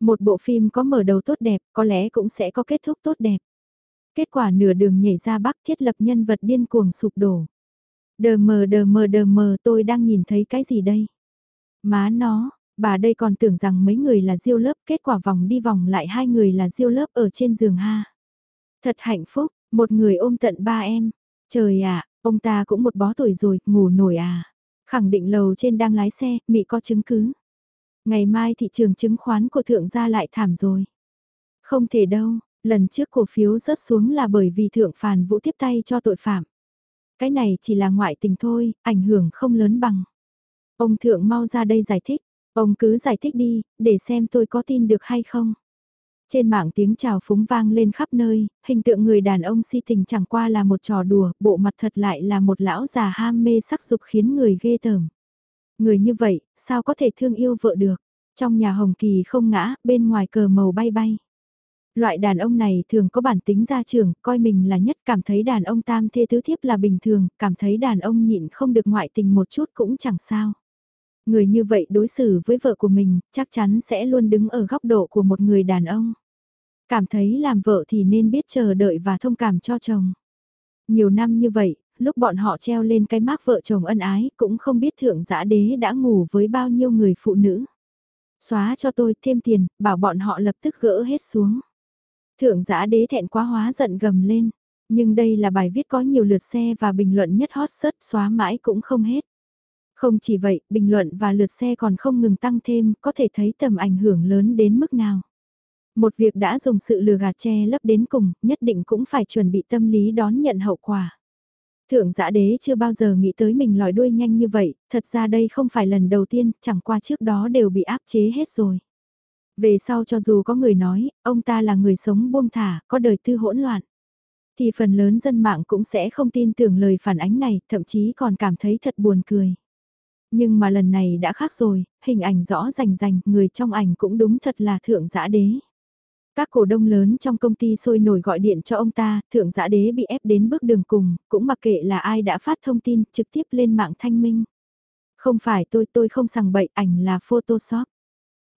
Một bộ phim có mở đầu tốt đẹp, có lẽ cũng sẽ có kết thúc tốt đẹp. Kết quả nửa đường nhảy ra bắc thiết lập nhân vật điên cuồng sụp đổ. Đờ mờ đờ mờ đờ mờ tôi đang nhìn thấy cái gì đây? Má nó, bà đây còn tưởng rằng mấy người là diêu lớp, kết quả vòng đi vòng lại hai người là diêu lớp ở trên giường ha. Thật hạnh phúc, một người ôm tận ba em. Trời ạ, ông ta cũng một bó tuổi rồi, ngủ nổi à. Khẳng định lầu trên đang lái xe, Mỹ có chứng cứ. Ngày mai thị trường chứng khoán của thượng gia lại thảm rồi. Không thể đâu, lần trước cổ phiếu rớt xuống là bởi vì thượng phàn vũ tiếp tay cho tội phạm. Cái này chỉ là ngoại tình thôi, ảnh hưởng không lớn bằng. Ông thượng mau ra đây giải thích, ông cứ giải thích đi, để xem tôi có tin được hay không. Trên mạng tiếng chào phúng vang lên khắp nơi, hình tượng người đàn ông si tình chẳng qua là một trò đùa, bộ mặt thật lại là một lão già ham mê sắc dục khiến người ghê tởm. Người như vậy, sao có thể thương yêu vợ được? Trong nhà Hồng Kỳ không ngã, bên ngoài cờ màu bay bay. Loại đàn ông này thường có bản tính gia trưởng, coi mình là nhất, cảm thấy đàn ông tam thê tứ thiếp là bình thường, cảm thấy đàn ông nhịn không được ngoại tình một chút cũng chẳng sao. Người như vậy đối xử với vợ của mình, chắc chắn sẽ luôn đứng ở góc độ của một người đàn ông. Cảm thấy làm vợ thì nên biết chờ đợi và thông cảm cho chồng. Nhiều năm như vậy, lúc bọn họ treo lên cái mác vợ chồng ân ái cũng không biết thượng giã đế đã ngủ với bao nhiêu người phụ nữ. Xóa cho tôi thêm tiền, bảo bọn họ lập tức gỡ hết xuống. Thượng giã đế thẹn quá hóa giận gầm lên. Nhưng đây là bài viết có nhiều lượt xe và bình luận nhất hot search xóa mãi cũng không hết. Không chỉ vậy, bình luận và lượt xe còn không ngừng tăng thêm, có thể thấy tầm ảnh hưởng lớn đến mức nào. Một việc đã dùng sự lừa gạt che lấp đến cùng, nhất định cũng phải chuẩn bị tâm lý đón nhận hậu quả. Thượng giã đế chưa bao giờ nghĩ tới mình lòi đuôi nhanh như vậy, thật ra đây không phải lần đầu tiên, chẳng qua trước đó đều bị áp chế hết rồi. Về sau cho dù có người nói, ông ta là người sống buông thả, có đời tư hỗn loạn. Thì phần lớn dân mạng cũng sẽ không tin tưởng lời phản ánh này, thậm chí còn cảm thấy thật buồn cười. Nhưng mà lần này đã khác rồi, hình ảnh rõ rành rành, người trong ảnh cũng đúng thật là thượng giã đế. Các cổ đông lớn trong công ty sôi nổi gọi điện cho ông ta, thượng giã đế bị ép đến bước đường cùng, cũng mặc kệ là ai đã phát thông tin trực tiếp lên mạng thanh minh. Không phải tôi tôi không sằng bậy ảnh là Photoshop.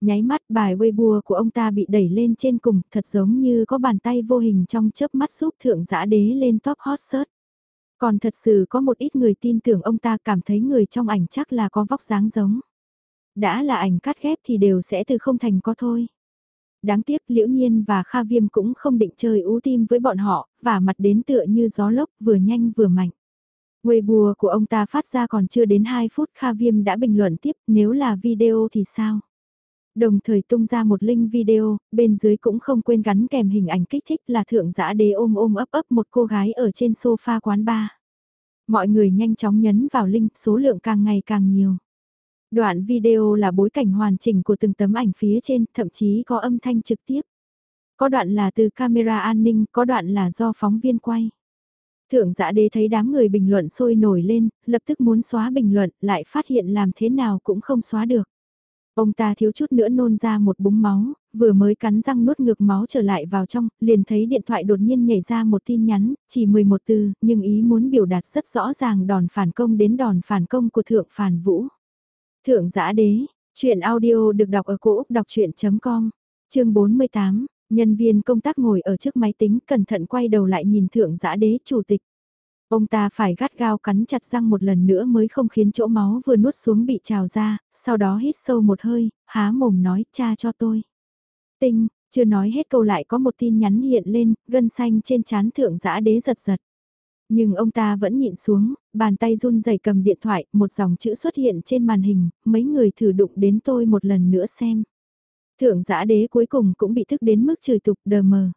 Nháy mắt bài Weibo của ông ta bị đẩy lên trên cùng, thật giống như có bàn tay vô hình trong chớp mắt giúp thượng giã đế lên top hot search. Còn thật sự có một ít người tin tưởng ông ta cảm thấy người trong ảnh chắc là có vóc dáng giống. Đã là ảnh cắt ghép thì đều sẽ từ không thành có thôi. Đáng tiếc Liễu Nhiên và Kha Viêm cũng không định chơi ú tim với bọn họ, và mặt đến tựa như gió lốc vừa nhanh vừa mạnh. Weibo của ông ta phát ra còn chưa đến 2 phút Kha Viêm đã bình luận tiếp nếu là video thì sao? Đồng thời tung ra một link video, bên dưới cũng không quên gắn kèm hình ảnh kích thích là thượng giã đế ôm ôm ấp ấp một cô gái ở trên sofa quán bar. Mọi người nhanh chóng nhấn vào link số lượng càng ngày càng nhiều. Đoạn video là bối cảnh hoàn chỉnh của từng tấm ảnh phía trên, thậm chí có âm thanh trực tiếp. Có đoạn là từ camera an ninh, có đoạn là do phóng viên quay. Thượng giã đế thấy đám người bình luận sôi nổi lên, lập tức muốn xóa bình luận, lại phát hiện làm thế nào cũng không xóa được. Ông ta thiếu chút nữa nôn ra một búng máu, vừa mới cắn răng nuốt ngược máu trở lại vào trong, liền thấy điện thoại đột nhiên nhảy ra một tin nhắn, chỉ 11 từ, nhưng ý muốn biểu đạt rất rõ ràng đòn phản công đến đòn phản công của Thượng Phản Vũ. Thượng Giã Đế, chuyện audio được đọc ở cổ Úc đọc chuyện.com, chương 48, nhân viên công tác ngồi ở trước máy tính cẩn thận quay đầu lại nhìn Thượng Giã Đế chủ tịch. Ông ta phải gắt gao cắn chặt răng một lần nữa mới không khiến chỗ máu vừa nuốt xuống bị trào ra, sau đó hít sâu một hơi, há mồm nói cha cho tôi. Tinh, chưa nói hết câu lại có một tin nhắn hiện lên, gân xanh trên chán thượng giã đế giật giật. Nhưng ông ta vẫn nhịn xuống, bàn tay run rẩy cầm điện thoại, một dòng chữ xuất hiện trên màn hình, mấy người thử đụng đến tôi một lần nữa xem. Thượng giã đế cuối cùng cũng bị thức đến mức chửi tục đờ mờ.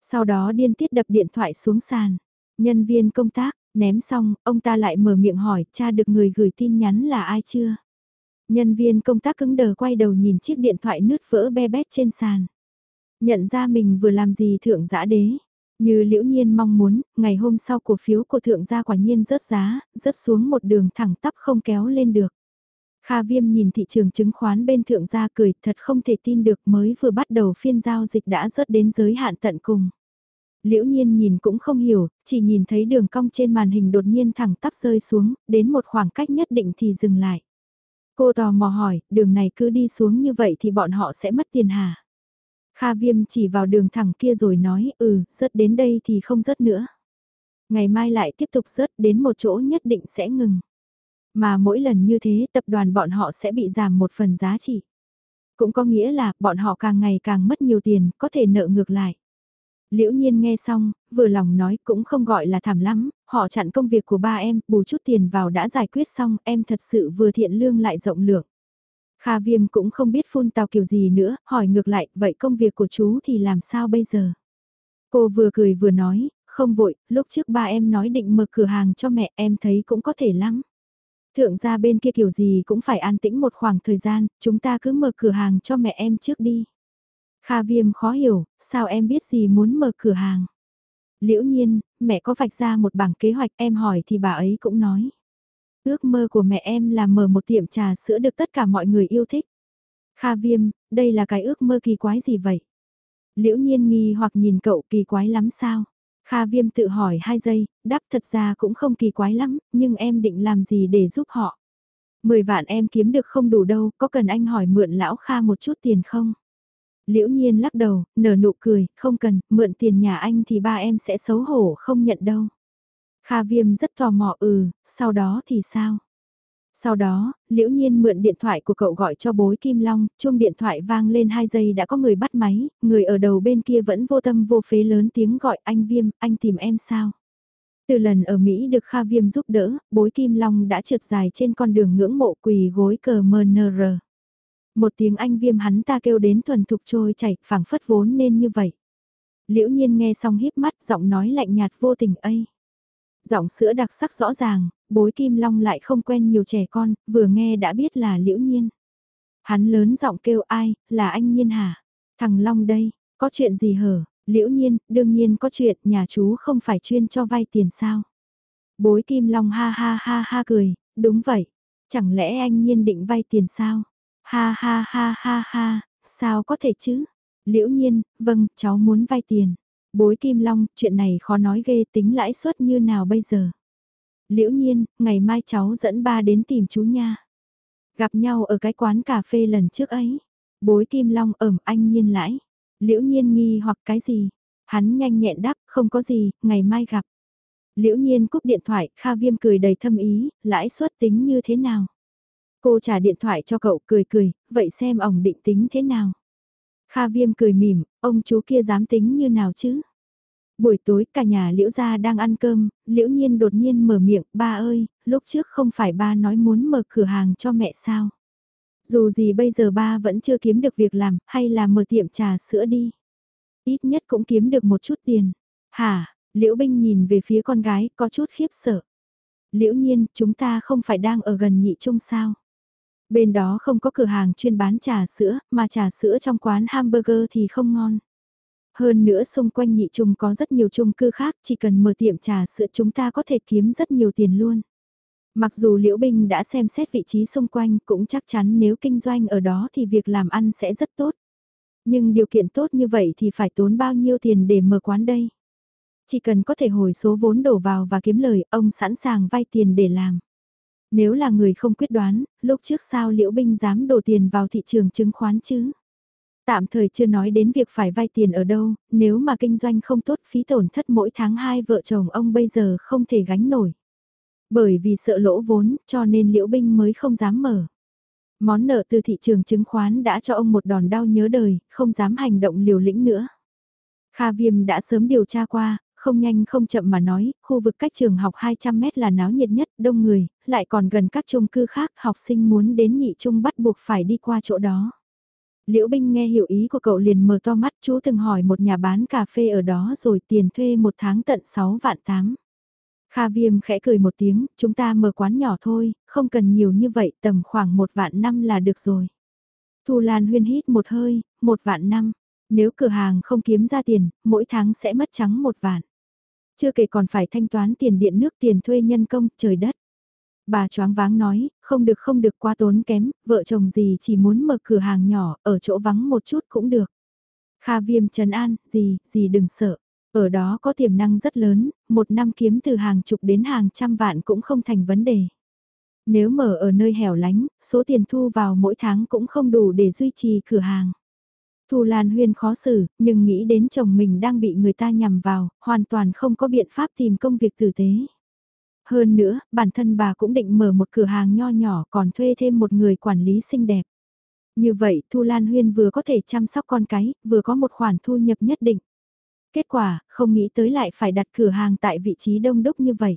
Sau đó điên tiết đập điện thoại xuống sàn. Nhân viên công tác, ném xong, ông ta lại mở miệng hỏi, cha được người gửi tin nhắn là ai chưa? Nhân viên công tác cứng đờ quay đầu nhìn chiếc điện thoại nứt vỡ be bét trên sàn. Nhận ra mình vừa làm gì thượng giã đế. Như liễu nhiên mong muốn, ngày hôm sau cổ phiếu của thượng gia quả nhiên rớt giá, rớt xuống một đường thẳng tắp không kéo lên được. Kha viêm nhìn thị trường chứng khoán bên thượng gia cười thật không thể tin được mới vừa bắt đầu phiên giao dịch đã rớt đến giới hạn tận cùng. Liễu nhiên nhìn cũng không hiểu, chỉ nhìn thấy đường cong trên màn hình đột nhiên thẳng tắp rơi xuống, đến một khoảng cách nhất định thì dừng lại. Cô tò mò hỏi, đường này cứ đi xuống như vậy thì bọn họ sẽ mất tiền hả? Kha viêm chỉ vào đường thẳng kia rồi nói, ừ, rớt đến đây thì không rớt nữa. Ngày mai lại tiếp tục rớt đến một chỗ nhất định sẽ ngừng. Mà mỗi lần như thế tập đoàn bọn họ sẽ bị giảm một phần giá trị. Cũng có nghĩa là bọn họ càng ngày càng mất nhiều tiền, có thể nợ ngược lại. Liễu nhiên nghe xong, vừa lòng nói cũng không gọi là thảm lắm, họ chặn công việc của ba em, bù chút tiền vào đã giải quyết xong, em thật sự vừa thiện lương lại rộng lượng. Kha viêm cũng không biết phun tào kiểu gì nữa, hỏi ngược lại, vậy công việc của chú thì làm sao bây giờ? Cô vừa cười vừa nói, không vội, lúc trước ba em nói định mở cửa hàng cho mẹ em thấy cũng có thể lắm. Thượng gia bên kia kiểu gì cũng phải an tĩnh một khoảng thời gian, chúng ta cứ mở cửa hàng cho mẹ em trước đi. Kha viêm khó hiểu, sao em biết gì muốn mở cửa hàng? Liễu nhiên, mẹ có vạch ra một bảng kế hoạch em hỏi thì bà ấy cũng nói. Ước mơ của mẹ em là mở một tiệm trà sữa được tất cả mọi người yêu thích. Kha viêm, đây là cái ước mơ kỳ quái gì vậy? Liễu nhiên nghi hoặc nhìn cậu kỳ quái lắm sao? Kha viêm tự hỏi hai giây, đáp thật ra cũng không kỳ quái lắm, nhưng em định làm gì để giúp họ? Mười vạn em kiếm được không đủ đâu, có cần anh hỏi mượn lão Kha một chút tiền không? Liễu nhiên lắc đầu, nở nụ cười, không cần, mượn tiền nhà anh thì ba em sẽ xấu hổ không nhận đâu. Kha viêm rất tò mò ừ, sau đó thì sao? Sau đó, liễu nhiên mượn điện thoại của cậu gọi cho bối Kim Long, chuông điện thoại vang lên 2 giây đã có người bắt máy, người ở đầu bên kia vẫn vô tâm vô phế lớn tiếng gọi anh Viêm, anh tìm em sao? Từ lần ở Mỹ được Kha Viêm giúp đỡ, bối Kim Long đã trượt dài trên con đường ngưỡng mộ quỳ gối cờ MNR. Một tiếng anh viêm hắn ta kêu đến thuần thục trôi chảy, phảng phất vốn nên như vậy. Liễu nhiên nghe xong híp mắt, giọng nói lạnh nhạt vô tình ấy. Giọng sữa đặc sắc rõ ràng, bối kim long lại không quen nhiều trẻ con, vừa nghe đã biết là liễu nhiên. Hắn lớn giọng kêu ai, là anh nhiên hả? Thằng Long đây, có chuyện gì hở? Liễu nhiên, đương nhiên có chuyện, nhà chú không phải chuyên cho vay tiền sao? Bối kim long ha ha ha ha cười, đúng vậy. Chẳng lẽ anh nhiên định vay tiền sao? Ha ha ha ha ha, sao có thể chứ? Liễu nhiên, vâng, cháu muốn vay tiền. Bối Kim Long, chuyện này khó nói ghê tính lãi suất như nào bây giờ? Liễu nhiên, ngày mai cháu dẫn ba đến tìm chú nha. Gặp nhau ở cái quán cà phê lần trước ấy. Bối Kim Long ẩm anh nhiên lãi. Liễu nhiên nghi hoặc cái gì? Hắn nhanh nhẹn đáp, không có gì, ngày mai gặp. Liễu nhiên cúp điện thoại, Kha Viêm cười đầy thâm ý, lãi suất tính như thế nào? Cô trả điện thoại cho cậu cười cười, vậy xem ổng định tính thế nào? Kha Viêm cười mỉm, ông chú kia dám tính như nào chứ? Buổi tối cả nhà Liễu gia đang ăn cơm, Liễu Nhiên đột nhiên mở miệng, ba ơi, lúc trước không phải ba nói muốn mở cửa hàng cho mẹ sao? Dù gì bây giờ ba vẫn chưa kiếm được việc làm, hay là mở tiệm trà sữa đi. Ít nhất cũng kiếm được một chút tiền. Hả, Liễu Binh nhìn về phía con gái, có chút khiếp sợ. Liễu Nhiên, chúng ta không phải đang ở gần nhị trung sao? Bên đó không có cửa hàng chuyên bán trà sữa, mà trà sữa trong quán hamburger thì không ngon. Hơn nữa xung quanh nhị trung có rất nhiều chung cư khác, chỉ cần mở tiệm trà sữa chúng ta có thể kiếm rất nhiều tiền luôn. Mặc dù Liễu bình đã xem xét vị trí xung quanh cũng chắc chắn nếu kinh doanh ở đó thì việc làm ăn sẽ rất tốt. Nhưng điều kiện tốt như vậy thì phải tốn bao nhiêu tiền để mở quán đây? Chỉ cần có thể hồi số vốn đổ vào và kiếm lời, ông sẵn sàng vay tiền để làm. Nếu là người không quyết đoán, lúc trước sao Liễu Binh dám đổ tiền vào thị trường chứng khoán chứ? Tạm thời chưa nói đến việc phải vay tiền ở đâu, nếu mà kinh doanh không tốt phí tổn thất mỗi tháng hai vợ chồng ông bây giờ không thể gánh nổi. Bởi vì sợ lỗ vốn cho nên Liễu Binh mới không dám mở. Món nợ từ thị trường chứng khoán đã cho ông một đòn đau nhớ đời, không dám hành động liều lĩnh nữa. Kha Viêm đã sớm điều tra qua, không nhanh không chậm mà nói, khu vực cách trường học 200 mét là náo nhiệt nhất, đông người, lại còn gần các chung cư khác, học sinh muốn đến nhị trung bắt buộc phải đi qua chỗ đó. Liễu Binh nghe hiểu ý của cậu liền mở to mắt, chú từng hỏi một nhà bán cà phê ở đó rồi tiền thuê một tháng tận 6 vạn 8. Kha Viêm khẽ cười một tiếng, chúng ta mở quán nhỏ thôi, không cần nhiều như vậy, tầm khoảng một vạn năm là được rồi. Thu Lan huyên hít một hơi, một vạn năm. Nếu cửa hàng không kiếm ra tiền, mỗi tháng sẽ mất trắng một vạn. Chưa kể còn phải thanh toán tiền điện nước tiền thuê nhân công, trời đất. Bà choáng váng nói, không được không được quá tốn kém, vợ chồng gì chỉ muốn mở cửa hàng nhỏ, ở chỗ vắng một chút cũng được. Kha viêm trấn an, gì, gì đừng sợ. Ở đó có tiềm năng rất lớn, một năm kiếm từ hàng chục đến hàng trăm vạn cũng không thành vấn đề. Nếu mở ở nơi hẻo lánh, số tiền thu vào mỗi tháng cũng không đủ để duy trì cửa hàng. Thu Lan Huyên khó xử, nhưng nghĩ đến chồng mình đang bị người ta nhằm vào, hoàn toàn không có biện pháp tìm công việc tử tế. Hơn nữa, bản thân bà cũng định mở một cửa hàng nho nhỏ còn thuê thêm một người quản lý xinh đẹp. Như vậy, Thu Lan Huyên vừa có thể chăm sóc con cái, vừa có một khoản thu nhập nhất định. Kết quả, không nghĩ tới lại phải đặt cửa hàng tại vị trí đông đúc như vậy.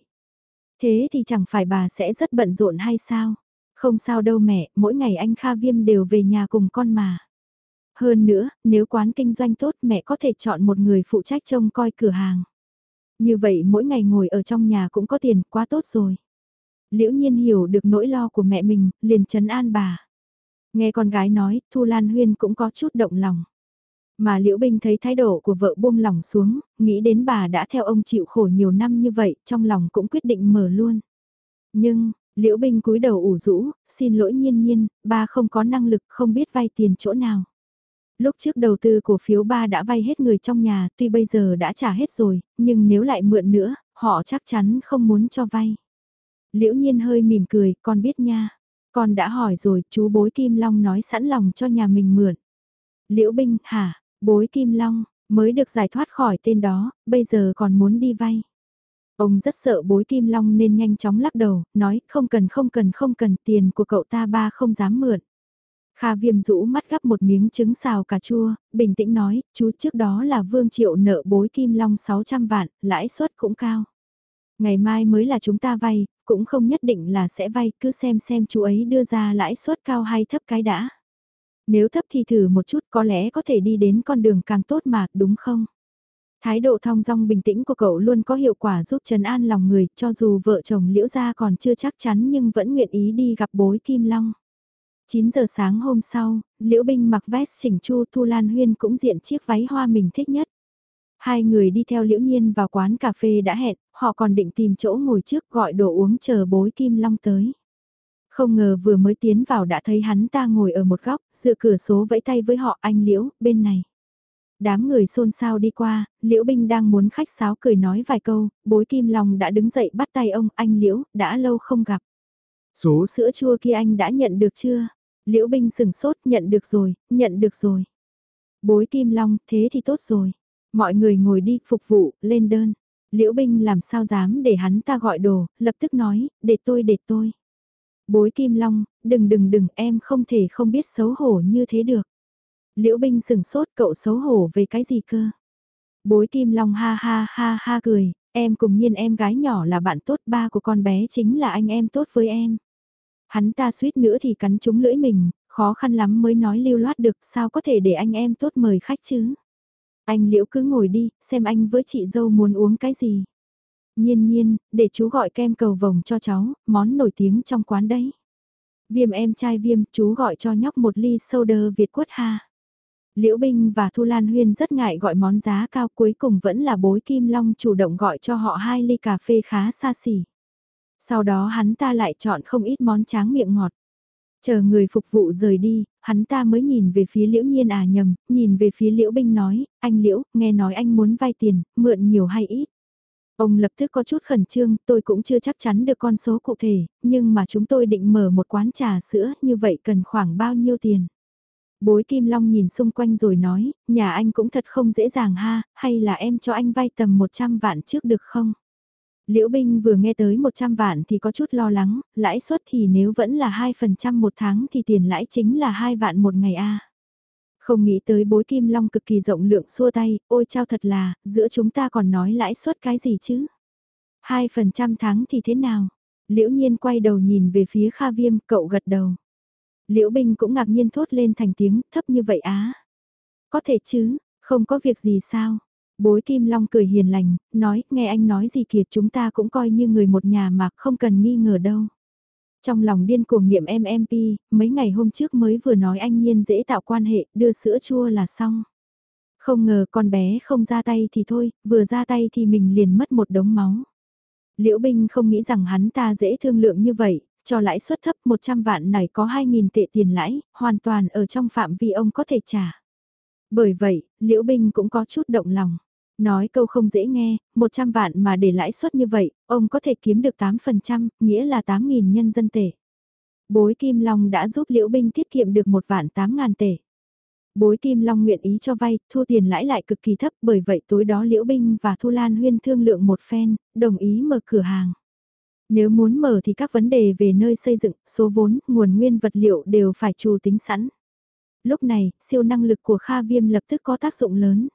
Thế thì chẳng phải bà sẽ rất bận rộn hay sao? Không sao đâu mẹ, mỗi ngày anh Kha Viêm đều về nhà cùng con mà. Hơn nữa, nếu quán kinh doanh tốt mẹ có thể chọn một người phụ trách trông coi cửa hàng. Như vậy mỗi ngày ngồi ở trong nhà cũng có tiền, quá tốt rồi. Liễu nhiên hiểu được nỗi lo của mẹ mình, liền chấn an bà. Nghe con gái nói, Thu Lan Huyên cũng có chút động lòng. Mà Liễu Binh thấy thái độ của vợ buông lòng xuống, nghĩ đến bà đã theo ông chịu khổ nhiều năm như vậy, trong lòng cũng quyết định mở luôn. Nhưng, Liễu Binh cúi đầu ủ rũ, xin lỗi nhiên nhiên, ba không có năng lực không biết vay tiền chỗ nào. Lúc trước đầu tư cổ phiếu ba đã vay hết người trong nhà, tuy bây giờ đã trả hết rồi, nhưng nếu lại mượn nữa, họ chắc chắn không muốn cho vay. Liễu nhiên hơi mỉm cười, con biết nha. Con đã hỏi rồi, chú bối Kim Long nói sẵn lòng cho nhà mình mượn. Liễu Binh, hả, bối Kim Long, mới được giải thoát khỏi tên đó, bây giờ còn muốn đi vay. Ông rất sợ bối Kim Long nên nhanh chóng lắc đầu, nói không cần không cần không cần tiền của cậu ta ba không dám mượn. Kha viêm rũ mắt gắp một miếng trứng xào cà chua, bình tĩnh nói, chú trước đó là Vương Triệu nợ bối Kim Long 600 vạn, lãi suất cũng cao. Ngày mai mới là chúng ta vay, cũng không nhất định là sẽ vay, cứ xem xem chú ấy đưa ra lãi suất cao hay thấp cái đã. Nếu thấp thì thử một chút có lẽ có thể đi đến con đường càng tốt mà, đúng không? Thái độ thong dong bình tĩnh của cậu luôn có hiệu quả giúp trấn an lòng người, cho dù vợ chồng liễu gia còn chưa chắc chắn nhưng vẫn nguyện ý đi gặp bối Kim Long. 9 giờ sáng hôm sau, Liễu Binh mặc vest chỉnh chu Thu Lan Huyên cũng diện chiếc váy hoa mình thích nhất. Hai người đi theo Liễu Nhiên vào quán cà phê đã hẹn, họ còn định tìm chỗ ngồi trước gọi đồ uống chờ bối Kim Long tới. Không ngờ vừa mới tiến vào đã thấy hắn ta ngồi ở một góc, dựa cửa số vẫy tay với họ anh Liễu, bên này. Đám người xôn xao đi qua, Liễu Binh đang muốn khách sáo cười nói vài câu, bối Kim Long đã đứng dậy bắt tay ông, anh Liễu, đã lâu không gặp. Số sữa chua kia anh đã nhận được chưa? Liễu Binh sừng sốt, nhận được rồi, nhận được rồi. Bối Kim Long, thế thì tốt rồi. Mọi người ngồi đi, phục vụ, lên đơn. Liễu Binh làm sao dám để hắn ta gọi đồ, lập tức nói, để tôi để tôi. Bối Kim Long, đừng đừng đừng, em không thể không biết xấu hổ như thế được. Liễu Binh sừng sốt cậu xấu hổ về cái gì cơ? Bối Kim Long ha ha ha ha cười, em cùng nhiên em gái nhỏ là bạn tốt ba của con bé chính là anh em tốt với em. Hắn ta suýt nữa thì cắn trúng lưỡi mình, khó khăn lắm mới nói lưu loát được sao có thể để anh em tốt mời khách chứ. Anh Liễu cứ ngồi đi, xem anh với chị dâu muốn uống cái gì. Nhiên nhiên, để chú gọi kem cầu vồng cho cháu, món nổi tiếng trong quán đấy. Viêm em trai viêm, chú gọi cho nhóc một ly soda Việt quất ha. Liễu Binh và Thu Lan Huyên rất ngại gọi món giá cao cuối cùng vẫn là bối Kim Long chủ động gọi cho họ hai ly cà phê khá xa xỉ. Sau đó hắn ta lại chọn không ít món tráng miệng ngọt. Chờ người phục vụ rời đi, hắn ta mới nhìn về phía Liễu Nhiên à nhầm, nhìn về phía Liễu Binh nói, anh Liễu, nghe nói anh muốn vay tiền, mượn nhiều hay ít. Ông lập tức có chút khẩn trương, tôi cũng chưa chắc chắn được con số cụ thể, nhưng mà chúng tôi định mở một quán trà sữa, như vậy cần khoảng bao nhiêu tiền? Bối Kim Long nhìn xung quanh rồi nói, nhà anh cũng thật không dễ dàng ha, hay là em cho anh vay tầm 100 vạn trước được không? Liễu Binh vừa nghe tới 100 vạn thì có chút lo lắng, lãi suất thì nếu vẫn là 2% một tháng thì tiền lãi chính là 2 vạn một ngày a. Không nghĩ tới bối Kim Long cực kỳ rộng lượng xua tay, ôi trao thật là, giữa chúng ta còn nói lãi suất cái gì chứ? 2% tháng thì thế nào? Liễu Nhiên quay đầu nhìn về phía Kha Viêm, cậu gật đầu. Liễu Binh cũng ngạc nhiên thốt lên thành tiếng thấp như vậy á. Có thể chứ, không có việc gì sao. Bối Kim Long cười hiền lành, nói, nghe anh nói gì kìa chúng ta cũng coi như người một nhà mà không cần nghi ngờ đâu. Trong lòng điên cuồng niệm MMP, mấy ngày hôm trước mới vừa nói anh nhiên dễ tạo quan hệ, đưa sữa chua là xong. Không ngờ con bé không ra tay thì thôi, vừa ra tay thì mình liền mất một đống máu. Liễu Binh không nghĩ rằng hắn ta dễ thương lượng như vậy, cho lãi suất thấp 100 vạn này có 2.000 tệ tiền lãi, hoàn toàn ở trong phạm vi ông có thể trả. Bởi vậy, Liễu Binh cũng có chút động lòng. Nói câu không dễ nghe, 100 vạn mà để lãi suất như vậy, ông có thể kiếm được 8%, nghĩa là 8.000 nhân dân tệ. Bối Kim Long đã giúp Liễu Binh tiết kiệm được một vạn 8 ngàn tệ. Bối Kim Long nguyện ý cho vay, thu tiền lãi lại cực kỳ thấp bởi vậy tối đó Liễu Binh và Thu Lan Huyên thương lượng một phen, đồng ý mở cửa hàng. Nếu muốn mở thì các vấn đề về nơi xây dựng, số vốn, nguồn nguyên vật liệu đều phải trù tính sẵn. Lúc này, siêu năng lực của Kha Viêm lập tức có tác dụng lớn.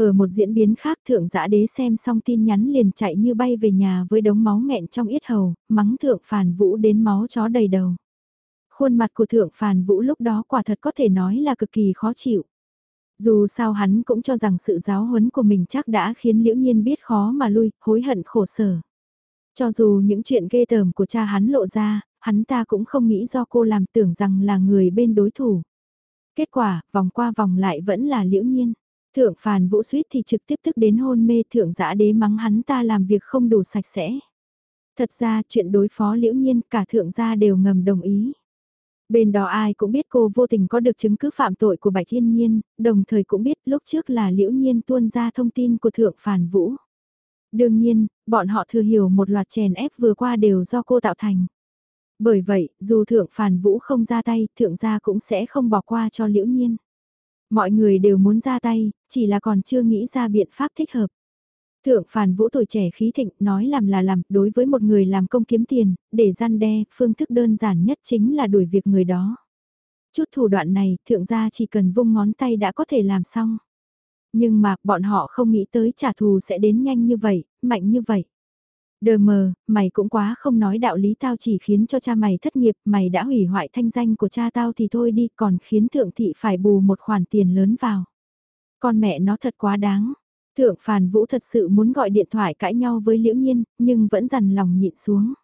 Ở một diễn biến khác thượng giã đế xem xong tin nhắn liền chạy như bay về nhà với đống máu nghẹn trong yết hầu, mắng thượng phản vũ đến máu chó đầy đầu. Khuôn mặt của thượng phản vũ lúc đó quả thật có thể nói là cực kỳ khó chịu. Dù sao hắn cũng cho rằng sự giáo huấn của mình chắc đã khiến liễu nhiên biết khó mà lui, hối hận khổ sở. Cho dù những chuyện ghê tởm của cha hắn lộ ra, hắn ta cũng không nghĩ do cô làm tưởng rằng là người bên đối thủ. Kết quả, vòng qua vòng lại vẫn là liễu nhiên. Thượng phàn vũ suýt thì trực tiếp tức đến hôn mê thượng giã đế mắng hắn ta làm việc không đủ sạch sẽ. Thật ra chuyện đối phó liễu nhiên cả thượng gia đều ngầm đồng ý. Bên đó ai cũng biết cô vô tình có được chứng cứ phạm tội của Bạch Thiên Nhiên, đồng thời cũng biết lúc trước là liễu nhiên tuôn ra thông tin của thượng phàn vũ. Đương nhiên, bọn họ thừa hiểu một loạt chèn ép vừa qua đều do cô tạo thành. Bởi vậy, dù thượng phàn vũ không ra tay, thượng gia cũng sẽ không bỏ qua cho liễu nhiên. Mọi người đều muốn ra tay, chỉ là còn chưa nghĩ ra biện pháp thích hợp. Thượng phản vũ tuổi trẻ khí thịnh nói làm là làm, đối với một người làm công kiếm tiền, để gian đe, phương thức đơn giản nhất chính là đuổi việc người đó. Chút thủ đoạn này, thượng gia chỉ cần vung ngón tay đã có thể làm xong. Nhưng mà, bọn họ không nghĩ tới trả thù sẽ đến nhanh như vậy, mạnh như vậy. Đờ mờ, mày cũng quá không nói đạo lý tao chỉ khiến cho cha mày thất nghiệp, mày đã hủy hoại thanh danh của cha tao thì thôi đi, còn khiến thượng thị phải bù một khoản tiền lớn vào. Con mẹ nó thật quá đáng. Thượng Phàn Vũ thật sự muốn gọi điện thoại cãi nhau với Liễu Nhiên, nhưng vẫn dằn lòng nhịn xuống.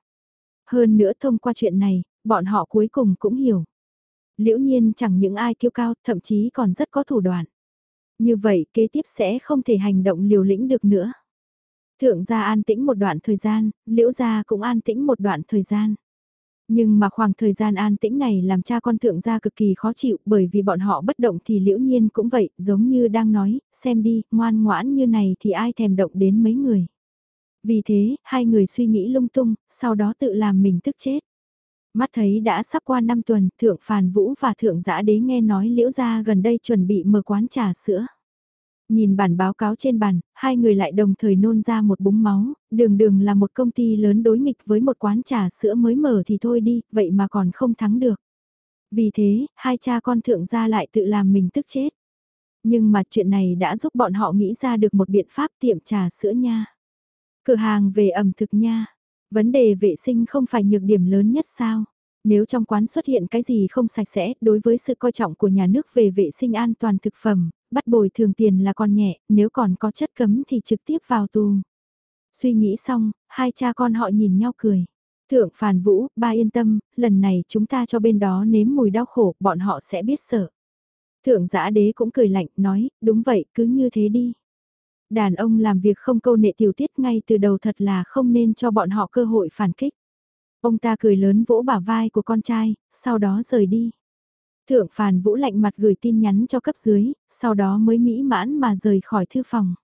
Hơn nữa thông qua chuyện này, bọn họ cuối cùng cũng hiểu. Liễu Nhiên chẳng những ai kiêu cao, thậm chí còn rất có thủ đoạn. Như vậy kế tiếp sẽ không thể hành động liều lĩnh được nữa. Thượng gia an tĩnh một đoạn thời gian, liễu gia cũng an tĩnh một đoạn thời gian. Nhưng mà khoảng thời gian an tĩnh này làm cha con thượng gia cực kỳ khó chịu bởi vì bọn họ bất động thì liễu nhiên cũng vậy, giống như đang nói, xem đi, ngoan ngoãn như này thì ai thèm động đến mấy người. Vì thế, hai người suy nghĩ lung tung, sau đó tự làm mình tức chết. Mắt thấy đã sắp qua năm tuần, Thượng Phàn Vũ và Thượng Giã Đế nghe nói Liễu Gia gần đây chuẩn bị mở quán trà sữa. Nhìn bản báo cáo trên bàn, hai người lại đồng thời nôn ra một búng máu, đường đường là một công ty lớn đối nghịch với một quán trà sữa mới mở thì thôi đi, vậy mà còn không thắng được. Vì thế, hai cha con thượng gia lại tự làm mình tức chết. Nhưng mà chuyện này đã giúp bọn họ nghĩ ra được một biện pháp tiệm trà sữa nha. Cửa hàng về ẩm thực nha. Vấn đề vệ sinh không phải nhược điểm lớn nhất sao? Nếu trong quán xuất hiện cái gì không sạch sẽ, đối với sự coi trọng của nhà nước về vệ sinh an toàn thực phẩm, bắt bồi thường tiền là còn nhẹ, nếu còn có chất cấm thì trực tiếp vào tù. Suy nghĩ xong, hai cha con họ nhìn nhau cười. Thượng Phàn Vũ, ba yên tâm, lần này chúng ta cho bên đó nếm mùi đau khổ, bọn họ sẽ biết sợ. Thượng giã đế cũng cười lạnh, nói, đúng vậy, cứ như thế đi. Đàn ông làm việc không câu nệ tiểu tiết ngay từ đầu thật là không nên cho bọn họ cơ hội phản kích. Ông ta cười lớn vỗ bả vai của con trai, sau đó rời đi. Thượng Phàn Vũ lạnh mặt gửi tin nhắn cho cấp dưới, sau đó mới mỹ mãn mà rời khỏi thư phòng.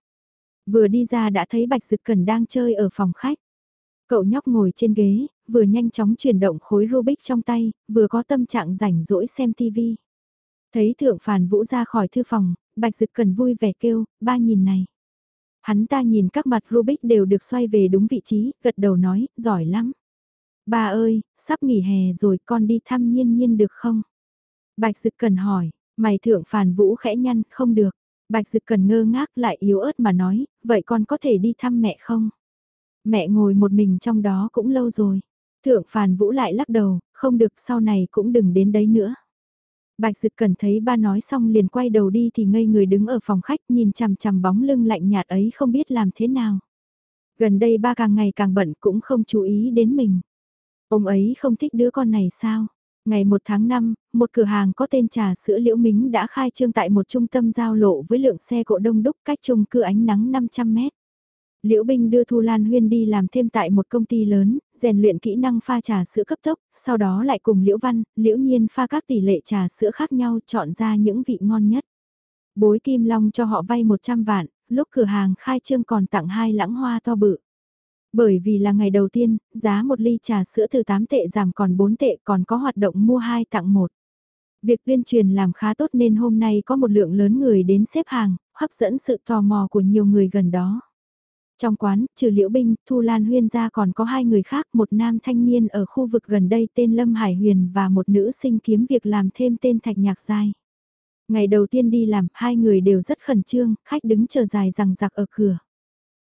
Vừa đi ra đã thấy Bạch Dực Cần đang chơi ở phòng khách. Cậu nhóc ngồi trên ghế, vừa nhanh chóng chuyển động khối Rubik trong tay, vừa có tâm trạng rảnh rỗi xem TV. Thấy Thượng Phàn Vũ ra khỏi thư phòng, Bạch Dực Cần vui vẻ kêu, ba nhìn này. Hắn ta nhìn các mặt Rubik đều được xoay về đúng vị trí, gật đầu nói, giỏi lắm. Ba ơi, sắp nghỉ hè rồi con đi thăm nhiên nhiên được không? Bạch Dực Cần hỏi, mày thượng phản vũ khẽ nhăn, không được. Bạch Dực Cần ngơ ngác lại yếu ớt mà nói, vậy con có thể đi thăm mẹ không? Mẹ ngồi một mình trong đó cũng lâu rồi. Thượng phản vũ lại lắc đầu, không được sau này cũng đừng đến đấy nữa. Bạch Dực Cần thấy ba nói xong liền quay đầu đi thì ngây người đứng ở phòng khách nhìn chằm chằm bóng lưng lạnh nhạt ấy không biết làm thế nào. Gần đây ba càng ngày càng bận cũng không chú ý đến mình. Ông ấy không thích đứa con này sao? Ngày 1 tháng 5, một cửa hàng có tên trà sữa Liễu Mính đã khai trương tại một trung tâm giao lộ với lượng xe cộ đông đúc cách chung cư ánh nắng 500 mét. Liễu Bình đưa Thu Lan Huyên đi làm thêm tại một công ty lớn, rèn luyện kỹ năng pha trà sữa cấp tốc, sau đó lại cùng Liễu Văn, Liễu Nhiên pha các tỷ lệ trà sữa khác nhau chọn ra những vị ngon nhất. Bối Kim Long cho họ vay 100 vạn, lúc cửa hàng khai trương còn tặng hai lãng hoa to bự. Bởi vì là ngày đầu tiên, giá một ly trà sữa từ 8 tệ giảm còn 4 tệ còn có hoạt động mua 2 tặng 1. Việc tuyên truyền làm khá tốt nên hôm nay có một lượng lớn người đến xếp hàng, hấp dẫn sự tò mò của nhiều người gần đó. Trong quán, trừ Liễu Binh, Thu Lan Huyên ra còn có hai người khác, một nam thanh niên ở khu vực gần đây tên Lâm Hải Huyền và một nữ sinh kiếm việc làm thêm tên Thạch Nhạc Giai. Ngày đầu tiên đi làm, hai người đều rất khẩn trương, khách đứng chờ dài rằng giặc ở cửa.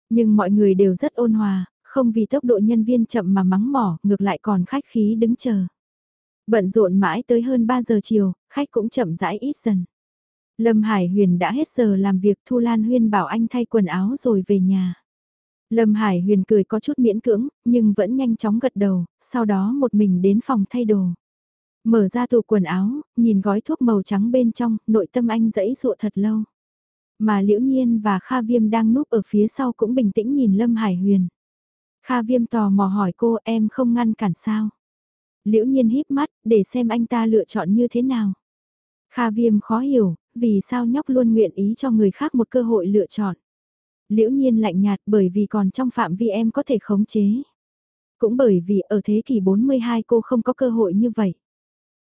Nhưng mọi người đều rất ôn hòa, không vì tốc độ nhân viên chậm mà mắng mỏ, ngược lại còn khách khí đứng chờ. Bận rộn mãi tới hơn 3 giờ chiều, khách cũng chậm rãi ít dần. Lâm Hải Huyền đã hết giờ làm việc Thu Lan Huyên bảo anh thay quần áo rồi về nhà. Lâm Hải Huyền cười có chút miễn cưỡng, nhưng vẫn nhanh chóng gật đầu, sau đó một mình đến phòng thay đồ. Mở ra tủ quần áo, nhìn gói thuốc màu trắng bên trong, nội tâm anh dẫy dụa thật lâu. Mà Liễu Nhiên và Kha Viêm đang núp ở phía sau cũng bình tĩnh nhìn Lâm Hải Huyền. Kha Viêm tò mò hỏi cô em không ngăn cản sao. Liễu Nhiên híp mắt để xem anh ta lựa chọn như thế nào. Kha Viêm khó hiểu, vì sao nhóc luôn nguyện ý cho người khác một cơ hội lựa chọn. Liễu Nhiên lạnh nhạt bởi vì còn trong phạm vi em có thể khống chế. Cũng bởi vì ở thế kỷ 42 cô không có cơ hội như vậy.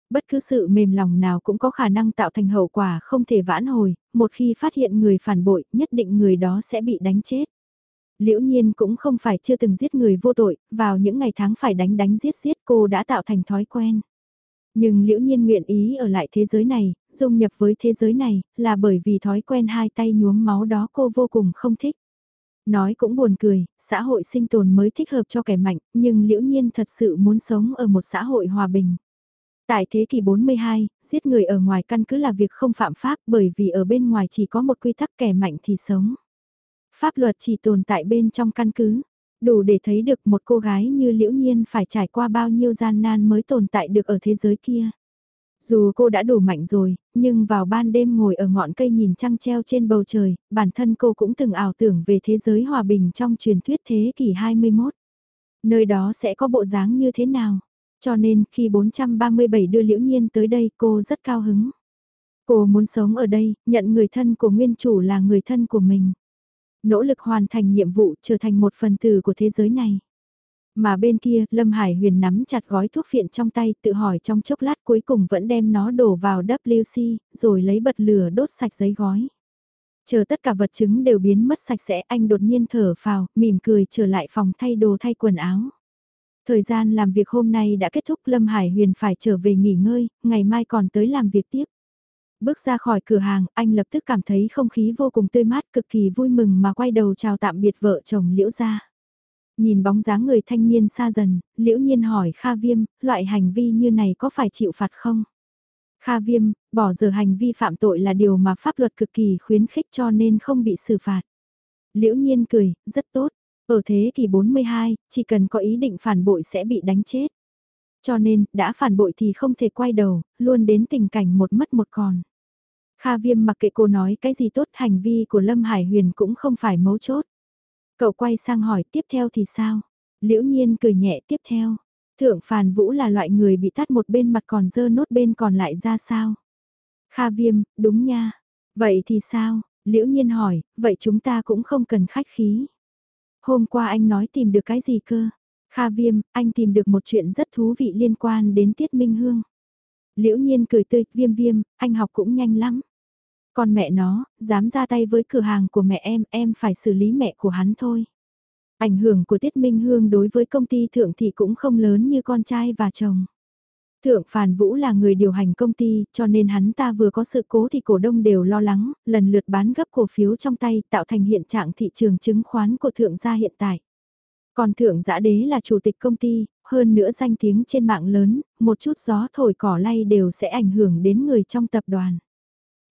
Bất cứ sự mềm lòng nào cũng có khả năng tạo thành hậu quả không thể vãn hồi, một khi phát hiện người phản bội, nhất định người đó sẽ bị đánh chết. Liễu Nhiên cũng không phải chưa từng giết người vô tội, vào những ngày tháng phải đánh đánh giết giết cô đã tạo thành thói quen. Nhưng Liễu Nhiên nguyện ý ở lại thế giới này, dung nhập với thế giới này, là bởi vì thói quen hai tay nhuốm máu đó cô vô cùng không thích. Nói cũng buồn cười, xã hội sinh tồn mới thích hợp cho kẻ mạnh, nhưng Liễu Nhiên thật sự muốn sống ở một xã hội hòa bình. Tại thế kỷ 42, giết người ở ngoài căn cứ là việc không phạm pháp bởi vì ở bên ngoài chỉ có một quy tắc kẻ mạnh thì sống. Pháp luật chỉ tồn tại bên trong căn cứ, đủ để thấy được một cô gái như liễu nhiên phải trải qua bao nhiêu gian nan mới tồn tại được ở thế giới kia. Dù cô đã đủ mạnh rồi, nhưng vào ban đêm ngồi ở ngọn cây nhìn trăng treo trên bầu trời, bản thân cô cũng từng ảo tưởng về thế giới hòa bình trong truyền thuyết thế kỷ 21. Nơi đó sẽ có bộ dáng như thế nào? Cho nên khi 437 đưa Liễu Nhiên tới đây cô rất cao hứng. Cô muốn sống ở đây, nhận người thân của nguyên chủ là người thân của mình. Nỗ lực hoàn thành nhiệm vụ trở thành một phần tử của thế giới này. Mà bên kia, Lâm Hải Huyền nắm chặt gói thuốc phiện trong tay, tự hỏi trong chốc lát cuối cùng vẫn đem nó đổ vào WC, rồi lấy bật lửa đốt sạch giấy gói. Chờ tất cả vật chứng đều biến mất sạch sẽ, anh đột nhiên thở phào, mỉm cười trở lại phòng thay đồ thay quần áo. Thời gian làm việc hôm nay đã kết thúc Lâm Hải Huyền phải trở về nghỉ ngơi, ngày mai còn tới làm việc tiếp. Bước ra khỏi cửa hàng, anh lập tức cảm thấy không khí vô cùng tươi mát cực kỳ vui mừng mà quay đầu chào tạm biệt vợ chồng Liễu gia. Nhìn bóng dáng người thanh niên xa dần, Liễu Nhiên hỏi Kha Viêm, loại hành vi như này có phải chịu phạt không? Kha Viêm, bỏ giờ hành vi phạm tội là điều mà pháp luật cực kỳ khuyến khích cho nên không bị xử phạt. Liễu Nhiên cười, rất tốt. Ở thế kỷ 42, chỉ cần có ý định phản bội sẽ bị đánh chết. Cho nên, đã phản bội thì không thể quay đầu, luôn đến tình cảnh một mất một còn. Kha Viêm mặc kệ cô nói cái gì tốt hành vi của Lâm Hải Huyền cũng không phải mấu chốt. Cậu quay sang hỏi tiếp theo thì sao? Liễu nhiên cười nhẹ tiếp theo. Thượng Phàn Vũ là loại người bị tắt một bên mặt còn dơ nốt bên còn lại ra sao? Kha Viêm, đúng nha. Vậy thì sao? Liễu nhiên hỏi, vậy chúng ta cũng không cần khách khí. Hôm qua anh nói tìm được cái gì cơ? Kha Viêm, anh tìm được một chuyện rất thú vị liên quan đến Tiết Minh Hương. Liễu nhiên cười tươi, viêm viêm, anh học cũng nhanh lắm. Còn mẹ nó, dám ra tay với cửa hàng của mẹ em, em phải xử lý mẹ của hắn thôi. Ảnh hưởng của Tiết Minh Hương đối với công ty thượng thị cũng không lớn như con trai và chồng. Thượng Phàn Vũ là người điều hành công ty, cho nên hắn ta vừa có sự cố thì cổ đông đều lo lắng, lần lượt bán gấp cổ phiếu trong tay tạo thành hiện trạng thị trường chứng khoán của thượng gia hiện tại. Còn thượng giã đế là chủ tịch công ty, hơn nữa danh tiếng trên mạng lớn, một chút gió thổi cỏ lay đều sẽ ảnh hưởng đến người trong tập đoàn.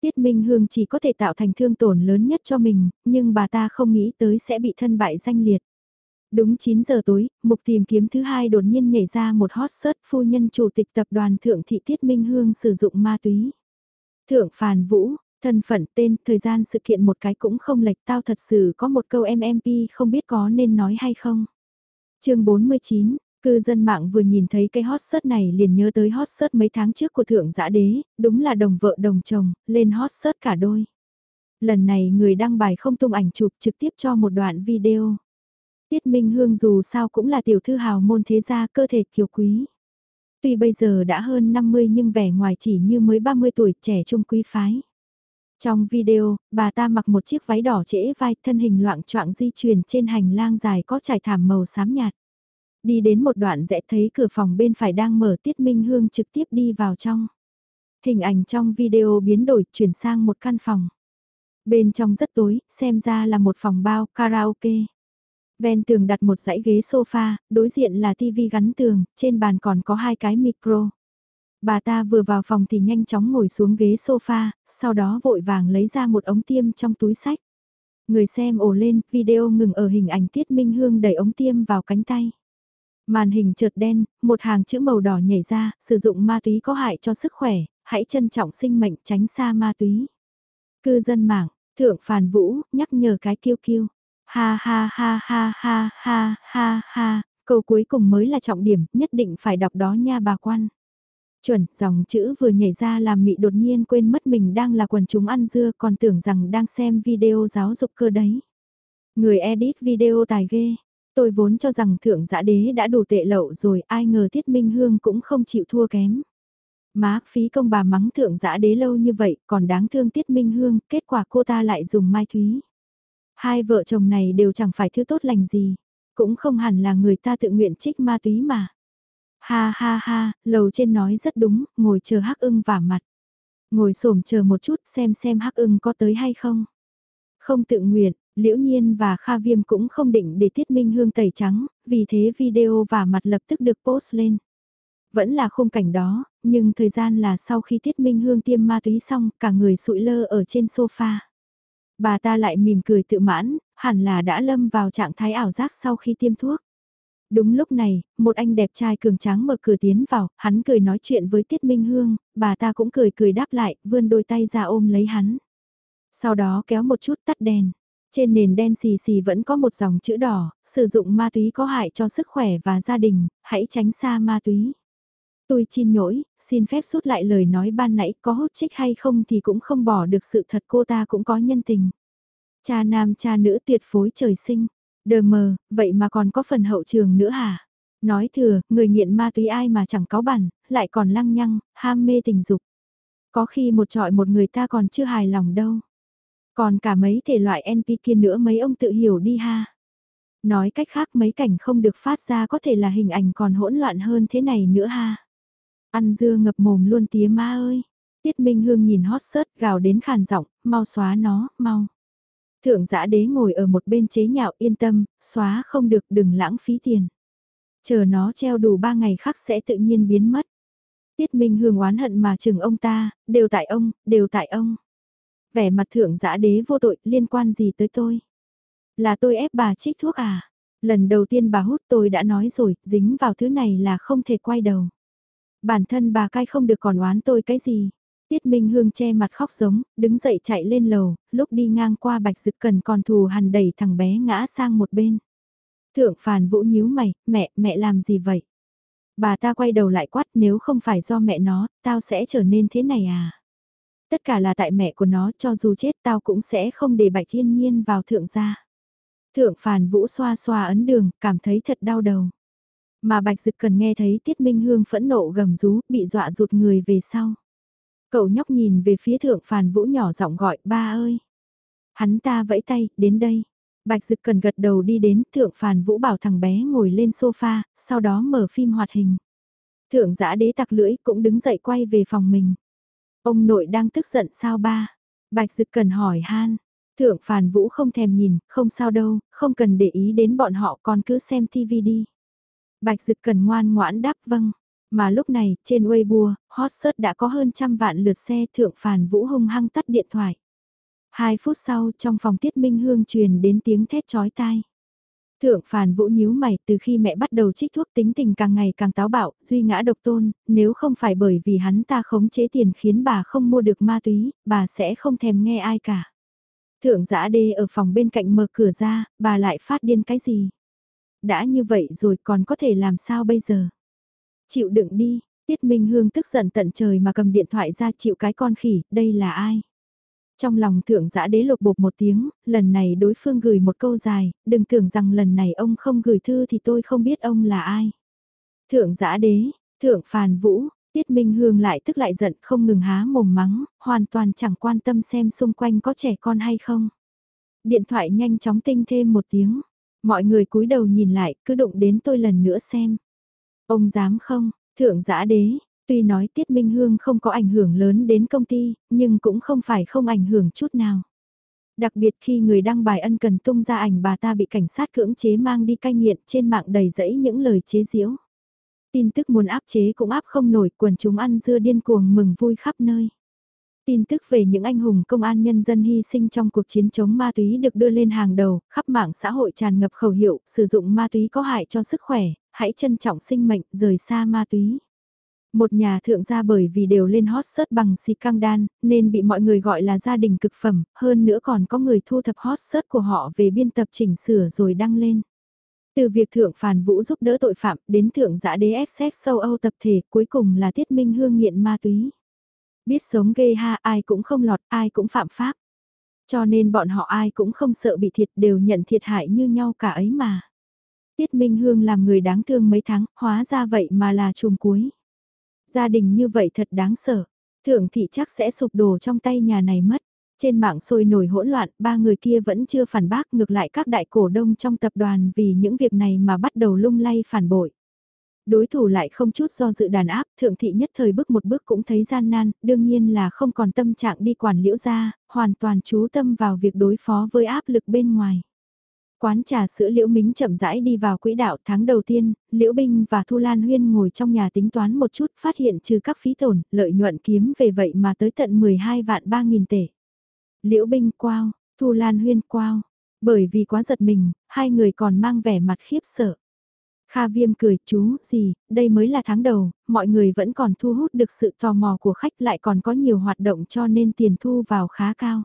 Tiết Minh Hương chỉ có thể tạo thành thương tổn lớn nhất cho mình, nhưng bà ta không nghĩ tới sẽ bị thân bại danh liệt. Đúng 9 giờ tối, mục tìm kiếm thứ hai đột nhiên nhảy ra một hot search phu nhân chủ tịch tập đoàn Thượng Thị Tiết Minh Hương sử dụng ma túy. Thượng Phàn Vũ, thân phận tên, thời gian sự kiện một cái cũng không lệch tao thật sự có một câu MMP không biết có nên nói hay không chương 49, Cư dân mạng vừa nhìn thấy cái hot search này liền nhớ tới hot search mấy tháng trước của thượng giã đế, đúng là đồng vợ đồng chồng, lên hot search cả đôi. Lần này người đăng bài không tung ảnh chụp trực tiếp cho một đoạn video. Tiết Minh Hương dù sao cũng là tiểu thư hào môn thế gia cơ thể kiều quý. Tuy bây giờ đã hơn 50 nhưng vẻ ngoài chỉ như mới 30 tuổi trẻ trung quý phái. Trong video, bà ta mặc một chiếc váy đỏ trễ vai thân hình loạn choạng di chuyển trên hành lang dài có trải thảm màu xám nhạt. Đi đến một đoạn rẽ thấy cửa phòng bên phải đang mở Tiết Minh Hương trực tiếp đi vào trong. Hình ảnh trong video biến đổi chuyển sang một căn phòng. Bên trong rất tối, xem ra là một phòng bao karaoke. Ven tường đặt một dãy ghế sofa, đối diện là tivi gắn tường, trên bàn còn có hai cái micro. Bà ta vừa vào phòng thì nhanh chóng ngồi xuống ghế sofa, sau đó vội vàng lấy ra một ống tiêm trong túi sách. Người xem ồ lên, video ngừng ở hình ảnh Tiết Minh Hương đẩy ống tiêm vào cánh tay. Màn hình trượt đen, một hàng chữ màu đỏ nhảy ra, sử dụng ma túy có hại cho sức khỏe, hãy trân trọng sinh mệnh tránh xa ma túy. Cư dân mạng, thượng phàn vũ, nhắc nhở cái kiêu kiêu. Ha ha ha ha ha ha ha ha, câu cuối cùng mới là trọng điểm, nhất định phải đọc đó nha bà quan. Chuẩn, dòng chữ vừa nhảy ra làm mị đột nhiên quên mất mình đang là quần chúng ăn dưa còn tưởng rằng đang xem video giáo dục cơ đấy. Người edit video tài ghê, Tôi vốn cho rằng thượng giã đế đã đủ tệ lậu rồi, ai ngờ Tiết Minh Hương cũng không chịu thua kém. Má phí công bà mắng thượng giã đế lâu như vậy, còn đáng thương Tiết Minh Hương, kết quả cô ta lại dùng mai thúy. Hai vợ chồng này đều chẳng phải thứ tốt lành gì, cũng không hẳn là người ta tự nguyện trích ma túy mà. Ha ha ha, lầu trên nói rất đúng, ngồi chờ hắc ưng vả mặt. Ngồi xổm chờ một chút xem xem hắc ưng có tới hay không. Không tự nguyện, Liễu Nhiên và Kha Viêm cũng không định để Tiết Minh Hương tẩy trắng, vì thế video và mặt lập tức được post lên. Vẫn là khung cảnh đó, nhưng thời gian là sau khi Tiết Minh Hương tiêm ma túy xong, cả người sụi lơ ở trên sofa. Bà ta lại mỉm cười tự mãn, hẳn là đã lâm vào trạng thái ảo giác sau khi tiêm thuốc. Đúng lúc này, một anh đẹp trai cường tráng mở cửa tiến vào, hắn cười nói chuyện với Tiết Minh Hương, bà ta cũng cười cười đáp lại, vươn đôi tay ra ôm lấy hắn. Sau đó kéo một chút tắt đèn. Trên nền đen xì xì vẫn có một dòng chữ đỏ, sử dụng ma túy có hại cho sức khỏe và gia đình, hãy tránh xa ma túy. Tôi xin nhỗi, xin phép rút lại lời nói ban nãy có hút chích hay không thì cũng không bỏ được sự thật cô ta cũng có nhân tình. Cha nam cha nữ tuyệt phối trời sinh, đờ mờ, vậy mà còn có phần hậu trường nữa hả? Nói thừa, người nghiện ma túy ai mà chẳng có bản, lại còn lăng nhăng, ham mê tình dục. Có khi một trọi một người ta còn chưa hài lòng đâu. Còn cả mấy thể loại NP kia nữa mấy ông tự hiểu đi ha. Nói cách khác mấy cảnh không được phát ra có thể là hình ảnh còn hỗn loạn hơn thế này nữa ha. Ăn dưa ngập mồm luôn tía ma ơi. Tiết Minh Hương nhìn hot search gào đến khàn giọng, mau xóa nó, mau. Thượng giã đế ngồi ở một bên chế nhạo yên tâm, xóa không được đừng lãng phí tiền. Chờ nó treo đủ ba ngày khác sẽ tự nhiên biến mất. Tiết Minh Hương oán hận mà chừng ông ta, đều tại ông, đều tại ông. Vẻ mặt thượng giã đế vô tội liên quan gì tới tôi. Là tôi ép bà trích thuốc à? Lần đầu tiên bà hút tôi đã nói rồi, dính vào thứ này là không thể quay đầu. Bản thân bà cai không được còn oán tôi cái gì. Tiết Minh Hương che mặt khóc giống, đứng dậy chạy lên lầu, lúc đi ngang qua bạch dực cần còn thù hằn đẩy thằng bé ngã sang một bên. Thượng phàn vũ nhíu mày, mẹ, mẹ làm gì vậy? Bà ta quay đầu lại quát nếu không phải do mẹ nó, tao sẽ trở nên thế này à? Tất cả là tại mẹ của nó, cho dù chết tao cũng sẽ không để bạch thiên nhiên vào thượng gia. Thượng phàn vũ xoa xoa ấn đường, cảm thấy thật đau đầu. Mà bạch dực cần nghe thấy tiết minh hương phẫn nộ gầm rú, bị dọa rụt người về sau. Cậu nhóc nhìn về phía thượng phàn vũ nhỏ giọng gọi, ba ơi. Hắn ta vẫy tay, đến đây. Bạch Dực cần gật đầu đi đến thượng phàn vũ bảo thằng bé ngồi lên sofa, sau đó mở phim hoạt hình. Thượng giã đế tặc lưỡi cũng đứng dậy quay về phòng mình. Ông nội đang tức giận sao ba? Bạch Dực cần hỏi han. Thượng phàn vũ không thèm nhìn, không sao đâu, không cần để ý đến bọn họ còn cứ xem TV đi. Bạch Dực cần ngoan ngoãn đáp vâng. Mà lúc này, trên Weibo, hot search đã có hơn trăm vạn lượt xe thượng phàn vũ hung hăng tắt điện thoại. Hai phút sau, trong phòng tiết minh hương truyền đến tiếng thét chói tai. Thượng phàn vũ nhíu mày từ khi mẹ bắt đầu trích thuốc tính tình càng ngày càng táo bạo, duy ngã độc tôn, nếu không phải bởi vì hắn ta khống chế tiền khiến bà không mua được ma túy, bà sẽ không thèm nghe ai cả. Thượng giã đê ở phòng bên cạnh mở cửa ra, bà lại phát điên cái gì? Đã như vậy rồi còn có thể làm sao bây giờ? Chịu đựng đi, Tiết Minh Hương tức giận tận trời mà cầm điện thoại ra chịu cái con khỉ, đây là ai? Trong lòng thượng giã đế lục bột một tiếng, lần này đối phương gửi một câu dài, đừng tưởng rằng lần này ông không gửi thư thì tôi không biết ông là ai. Thượng giã đế, thượng phàn vũ, Tiết Minh Hương lại tức lại giận không ngừng há mồm mắng, hoàn toàn chẳng quan tâm xem xung quanh có trẻ con hay không. Điện thoại nhanh chóng tinh thêm một tiếng, mọi người cúi đầu nhìn lại cứ đụng đến tôi lần nữa xem. Ông dám không, thượng giã đế, tuy nói Tiết Minh Hương không có ảnh hưởng lớn đến công ty, nhưng cũng không phải không ảnh hưởng chút nào. Đặc biệt khi người đăng bài ân cần tung ra ảnh bà ta bị cảnh sát cưỡng chế mang đi cai nghiện trên mạng đầy rẫy những lời chế giễu. Tin tức muốn áp chế cũng áp không nổi quần chúng ăn dưa điên cuồng mừng vui khắp nơi. Tin tức về những anh hùng công an nhân dân hy sinh trong cuộc chiến chống ma túy được đưa lên hàng đầu, khắp mạng xã hội tràn ngập khẩu hiệu, sử dụng ma túy có hại cho sức khỏe, hãy trân trọng sinh mệnh, rời xa ma túy. Một nhà thượng gia bởi vì đều lên hot search bằng xì căng đan, nên bị mọi người gọi là gia đình cực phẩm, hơn nữa còn có người thu thập hot search của họ về biên tập chỉnh sửa rồi đăng lên. Từ việc thượng phản vũ giúp đỡ tội phạm đến thượng giã đế XX sâu Âu tập thể cuối cùng là tiết minh hương nghiện ma túy. Biết sống ghê ha ai cũng không lọt ai cũng phạm pháp. Cho nên bọn họ ai cũng không sợ bị thiệt đều nhận thiệt hại như nhau cả ấy mà. Tiết Minh Hương làm người đáng thương mấy tháng, hóa ra vậy mà là chùm cuối. Gia đình như vậy thật đáng sợ. Thượng thị chắc sẽ sụp đổ trong tay nhà này mất. Trên mạng sôi nổi hỗn loạn, ba người kia vẫn chưa phản bác ngược lại các đại cổ đông trong tập đoàn vì những việc này mà bắt đầu lung lay phản bội. Đối thủ lại không chút do dự đàn áp, thượng thị nhất thời bước một bước cũng thấy gian nan, đương nhiên là không còn tâm trạng đi quản liễu ra, hoàn toàn chú tâm vào việc đối phó với áp lực bên ngoài. Quán trà sữa Liễu Mính chậm rãi đi vào quỹ đạo tháng đầu tiên, Liễu Binh và Thu Lan Huyên ngồi trong nhà tính toán một chút phát hiện trừ các phí tổn, lợi nhuận kiếm về vậy mà tới tận 12 vạn 3 nghìn tệ. Liễu Binh quao, Thu Lan Huyên quao, bởi vì quá giật mình, hai người còn mang vẻ mặt khiếp sợ. Kha Viêm cười, chú, gì, đây mới là tháng đầu, mọi người vẫn còn thu hút được sự tò mò của khách lại còn có nhiều hoạt động cho nên tiền thu vào khá cao.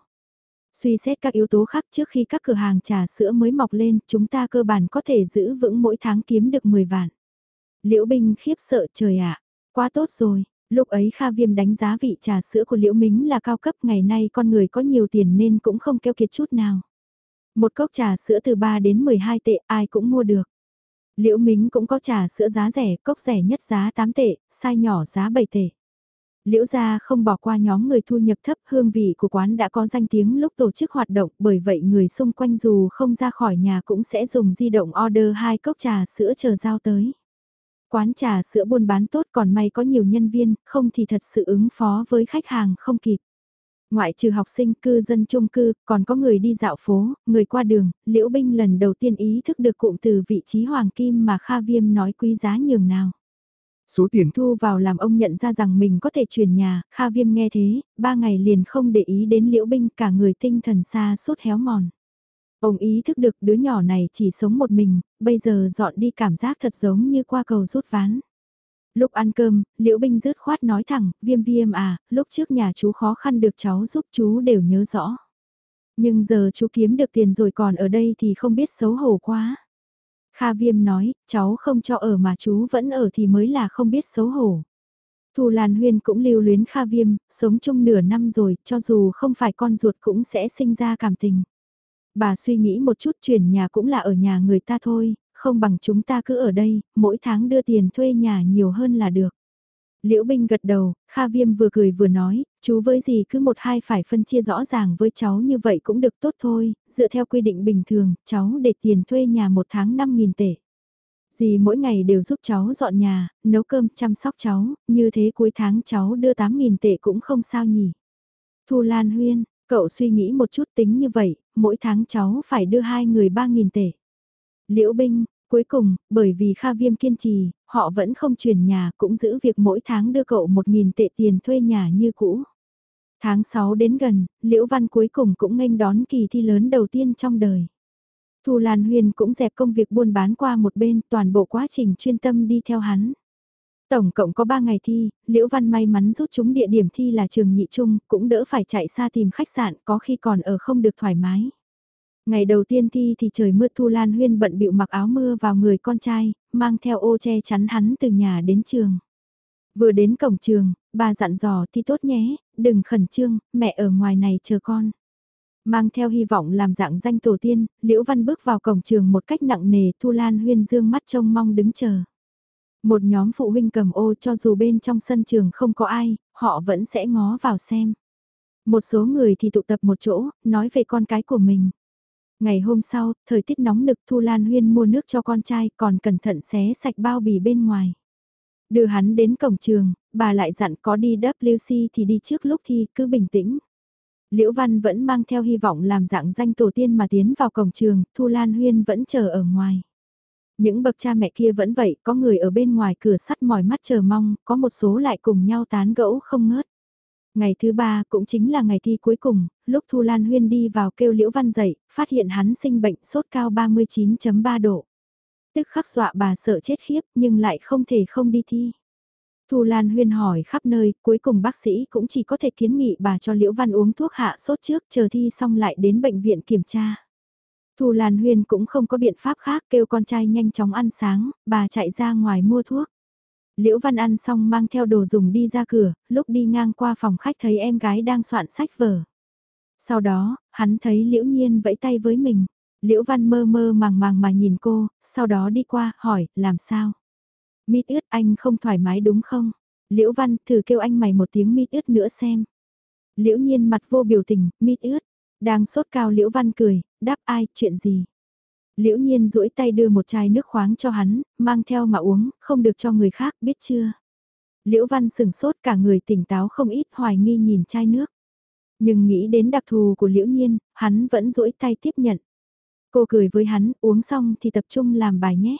Suy xét các yếu tố khác trước khi các cửa hàng trà sữa mới mọc lên, chúng ta cơ bản có thể giữ vững mỗi tháng kiếm được 10 vạn. Liễu Bình khiếp sợ trời ạ, quá tốt rồi, lúc ấy Kha Viêm đánh giá vị trà sữa của Liễu Mính là cao cấp ngày nay con người có nhiều tiền nên cũng không keo kiệt chút nào. Một cốc trà sữa từ 3 đến 12 tệ ai cũng mua được. Liễu Mính cũng có trà sữa giá rẻ, cốc rẻ nhất giá 8 tệ, sai nhỏ giá 7 tệ. Liễu gia không bỏ qua nhóm người thu nhập thấp hương vị của quán đã có danh tiếng lúc tổ chức hoạt động bởi vậy người xung quanh dù không ra khỏi nhà cũng sẽ dùng di động order hai cốc trà sữa chờ giao tới. Quán trà sữa buôn bán tốt còn may có nhiều nhân viên, không thì thật sự ứng phó với khách hàng không kịp. Ngoại trừ học sinh cư dân chung cư, còn có người đi dạo phố, người qua đường, Liễu Binh lần đầu tiên ý thức được cụm từ vị trí hoàng kim mà Kha Viêm nói quý giá nhường nào. Số tiền thu vào làm ông nhận ra rằng mình có thể chuyển nhà, Kha Viêm nghe thế, ba ngày liền không để ý đến Liễu Binh cả người tinh thần xa suốt héo mòn. Ông ý thức được đứa nhỏ này chỉ sống một mình, bây giờ dọn đi cảm giác thật giống như qua cầu rút ván. Lúc ăn cơm, Liễu Binh rớt khoát nói thẳng, viêm viêm à, lúc trước nhà chú khó khăn được cháu giúp chú đều nhớ rõ. Nhưng giờ chú kiếm được tiền rồi còn ở đây thì không biết xấu hổ quá. Kha viêm nói, cháu không cho ở mà chú vẫn ở thì mới là không biết xấu hổ. Thù Lan Huyên cũng lưu luyến Kha Viêm, sống chung nửa năm rồi, cho dù không phải con ruột cũng sẽ sinh ra cảm tình. Bà suy nghĩ một chút chuyển nhà cũng là ở nhà người ta thôi, không bằng chúng ta cứ ở đây, mỗi tháng đưa tiền thuê nhà nhiều hơn là được. Liễu Binh gật đầu, Kha Viêm vừa cười vừa nói, chú với gì cứ một hai phải phân chia rõ ràng với cháu như vậy cũng được tốt thôi, dựa theo quy định bình thường, cháu để tiền thuê nhà một tháng 5.000 tệ. Dì mỗi ngày đều giúp cháu dọn nhà, nấu cơm, chăm sóc cháu, như thế cuối tháng cháu đưa 8.000 tệ cũng không sao nhỉ. Thu Lan Huyên, cậu suy nghĩ một chút tính như vậy, mỗi tháng cháu phải đưa hai người 3.000 tệ. Liễu Binh, cuối cùng, bởi vì Kha Viêm kiên trì, họ vẫn không chuyển nhà cũng giữ việc mỗi tháng đưa cậu 1.000 tệ tiền thuê nhà như cũ. Tháng 6 đến gần, Liễu Văn cuối cùng cũng nghênh đón kỳ thi lớn đầu tiên trong đời. Thu Lan Huyền cũng dẹp công việc buôn bán qua một bên toàn bộ quá trình chuyên tâm đi theo hắn. Tổng cộng có 3 ngày thi, Liễu Văn may mắn rút chúng địa điểm thi là trường nhị trung, cũng đỡ phải chạy xa tìm khách sạn có khi còn ở không được thoải mái. Ngày đầu tiên thi thì trời mưa Thu Lan Huyên bận bịu mặc áo mưa vào người con trai, mang theo ô che chắn hắn từ nhà đến trường. Vừa đến cổng trường, bà dặn dò thi tốt nhé, đừng khẩn trương, mẹ ở ngoài này chờ con. Mang theo hy vọng làm dạng danh tổ tiên, Liễu Văn bước vào cổng trường một cách nặng nề Thu Lan Huyên dương mắt trông mong đứng chờ. Một nhóm phụ huynh cầm ô cho dù bên trong sân trường không có ai, họ vẫn sẽ ngó vào xem. Một số người thì tụ tập một chỗ, nói về con cái của mình. Ngày hôm sau, thời tiết nóng nực Thu Lan Huyên mua nước cho con trai còn cẩn thận xé sạch bao bì bên ngoài. Đưa hắn đến cổng trường, bà lại dặn có đi WC thì đi trước lúc thi cứ bình tĩnh. Liễu Văn vẫn mang theo hy vọng làm dạng danh tổ tiên mà tiến vào cổng trường, Thu Lan Huyên vẫn chờ ở ngoài. Những bậc cha mẹ kia vẫn vậy, có người ở bên ngoài cửa sắt mỏi mắt chờ mong, có một số lại cùng nhau tán gẫu không ngớt. Ngày thứ ba cũng chính là ngày thi cuối cùng, lúc Thu Lan Huyên đi vào kêu Liễu Văn dậy, phát hiện hắn sinh bệnh sốt cao 39.3 độ. Tức khắc dọa bà sợ chết khiếp nhưng lại không thể không đi thi. Thu Lan Huyên hỏi khắp nơi, cuối cùng bác sĩ cũng chỉ có thể kiến nghị bà cho Liễu Văn uống thuốc hạ sốt trước chờ thi xong lại đến bệnh viện kiểm tra. Thu Lan Huyên cũng không có biện pháp khác kêu con trai nhanh chóng ăn sáng, bà chạy ra ngoài mua thuốc. Liễu Văn ăn xong mang theo đồ dùng đi ra cửa, lúc đi ngang qua phòng khách thấy em gái đang soạn sách vở. Sau đó, hắn thấy Liễu Nhiên vẫy tay với mình. Liễu Văn mơ mơ màng màng mà nhìn cô, sau đó đi qua, hỏi, làm sao? Mít ướt anh không thoải mái đúng không? Liễu Văn thử kêu anh mày một tiếng mít ướt nữa xem. Liễu Nhiên mặt vô biểu tình, mít ướt. Đang sốt cao Liễu Văn cười, đáp ai, chuyện gì? Liễu nhiên duỗi tay đưa một chai nước khoáng cho hắn, mang theo mà uống, không được cho người khác, biết chưa? Liễu Văn sừng sốt cả người tỉnh táo không ít hoài nghi nhìn chai nước. Nhưng nghĩ đến đặc thù của Liễu Nhiên, hắn vẫn duỗi tay tiếp nhận. Cô cười với hắn, uống xong thì tập trung làm bài nhé.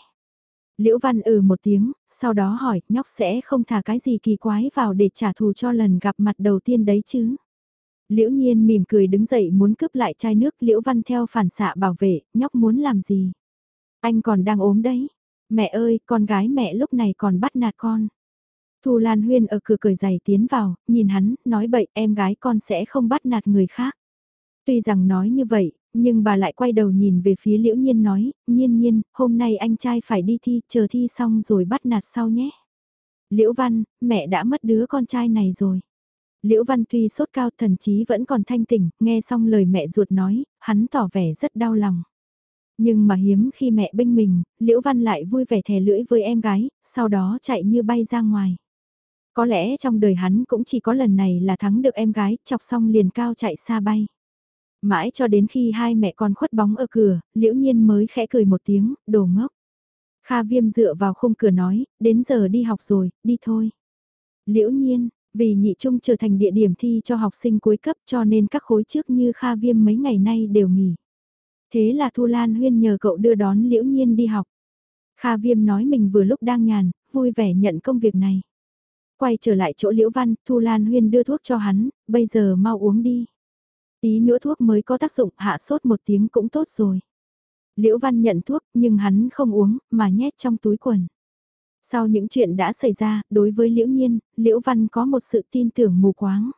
Liễu Văn ừ một tiếng, sau đó hỏi, nhóc sẽ không thả cái gì kỳ quái vào để trả thù cho lần gặp mặt đầu tiên đấy chứ. Liễu Nhiên mỉm cười đứng dậy muốn cướp lại chai nước Liễu Văn theo phản xạ bảo vệ, nhóc muốn làm gì? Anh còn đang ốm đấy. Mẹ ơi, con gái mẹ lúc này còn bắt nạt con. Thu Lan Huyên ở cửa cười giày tiến vào, nhìn hắn, nói bậy em gái con sẽ không bắt nạt người khác. Tuy rằng nói như vậy, nhưng bà lại quay đầu nhìn về phía Liễu Nhiên nói, Nhiên Nhiên, hôm nay anh trai phải đi thi, chờ thi xong rồi bắt nạt sau nhé. Liễu Văn, mẹ đã mất đứa con trai này rồi. Liễu Văn tuy sốt cao thần chí vẫn còn thanh tỉnh, nghe xong lời mẹ ruột nói, hắn tỏ vẻ rất đau lòng. Nhưng mà hiếm khi mẹ bênh mình, Liễu Văn lại vui vẻ thè lưỡi với em gái, sau đó chạy như bay ra ngoài. Có lẽ trong đời hắn cũng chỉ có lần này là thắng được em gái, chọc xong liền cao chạy xa bay. Mãi cho đến khi hai mẹ con khuất bóng ở cửa, liễu nhiên mới khẽ cười một tiếng, đồ ngốc. Kha viêm dựa vào khung cửa nói, đến giờ đi học rồi, đi thôi. Liễu nhiên, vì nhị trung trở thành địa điểm thi cho học sinh cuối cấp cho nên các khối trước như Kha viêm mấy ngày nay đều nghỉ. Thế là Thu Lan Huyên nhờ cậu đưa đón liễu nhiên đi học. Kha viêm nói mình vừa lúc đang nhàn, vui vẻ nhận công việc này. Quay trở lại chỗ liễu văn, Thu Lan Huyên đưa thuốc cho hắn, bây giờ mau uống đi. Tí nữa thuốc mới có tác dụng hạ sốt một tiếng cũng tốt rồi. Liễu Văn nhận thuốc nhưng hắn không uống mà nhét trong túi quần. Sau những chuyện đã xảy ra, đối với Liễu Nhiên, Liễu Văn có một sự tin tưởng mù quáng.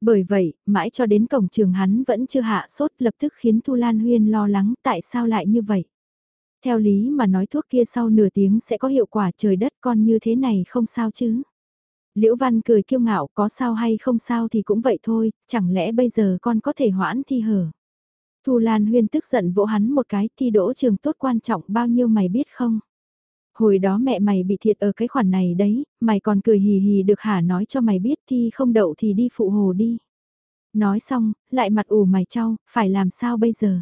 Bởi vậy, mãi cho đến cổng trường hắn vẫn chưa hạ sốt lập tức khiến Thu Lan Huyên lo lắng tại sao lại như vậy. Theo lý mà nói thuốc kia sau nửa tiếng sẽ có hiệu quả trời đất con như thế này không sao chứ. Liễu Văn cười kiêu ngạo có sao hay không sao thì cũng vậy thôi, chẳng lẽ bây giờ con có thể hoãn thi hở. Thu Lan Huyên tức giận vỗ hắn một cái thi đỗ trường tốt quan trọng bao nhiêu mày biết không? Hồi đó mẹ mày bị thiệt ở cái khoản này đấy, mày còn cười hì hì được hả nói cho mày biết thi không đậu thì đi phụ hồ đi. Nói xong, lại mặt ủ mày trao, phải làm sao bây giờ?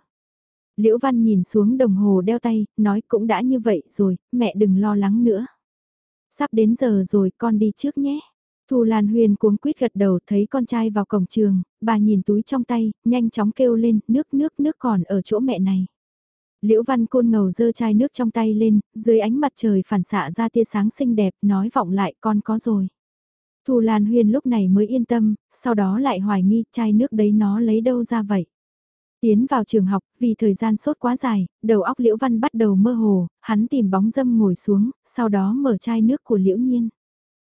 Liễu Văn nhìn xuống đồng hồ đeo tay, nói cũng đã như vậy rồi, mẹ đừng lo lắng nữa. Sắp đến giờ rồi con đi trước nhé. Thu Lan Huyền cuống quýt gật đầu thấy con trai vào cổng trường, bà nhìn túi trong tay, nhanh chóng kêu lên, nước nước nước còn ở chỗ mẹ này. Liễu Văn Côn ngầu dơ chai nước trong tay lên, dưới ánh mặt trời phản xạ ra tia sáng xinh đẹp, nói vọng lại con có rồi. Thu Lan Huyền lúc này mới yên tâm, sau đó lại hoài nghi chai nước đấy nó lấy đâu ra vậy. Tiến vào trường học, vì thời gian sốt quá dài, đầu óc Liễu Văn bắt đầu mơ hồ, hắn tìm bóng dâm ngồi xuống, sau đó mở chai nước của Liễu Nhiên.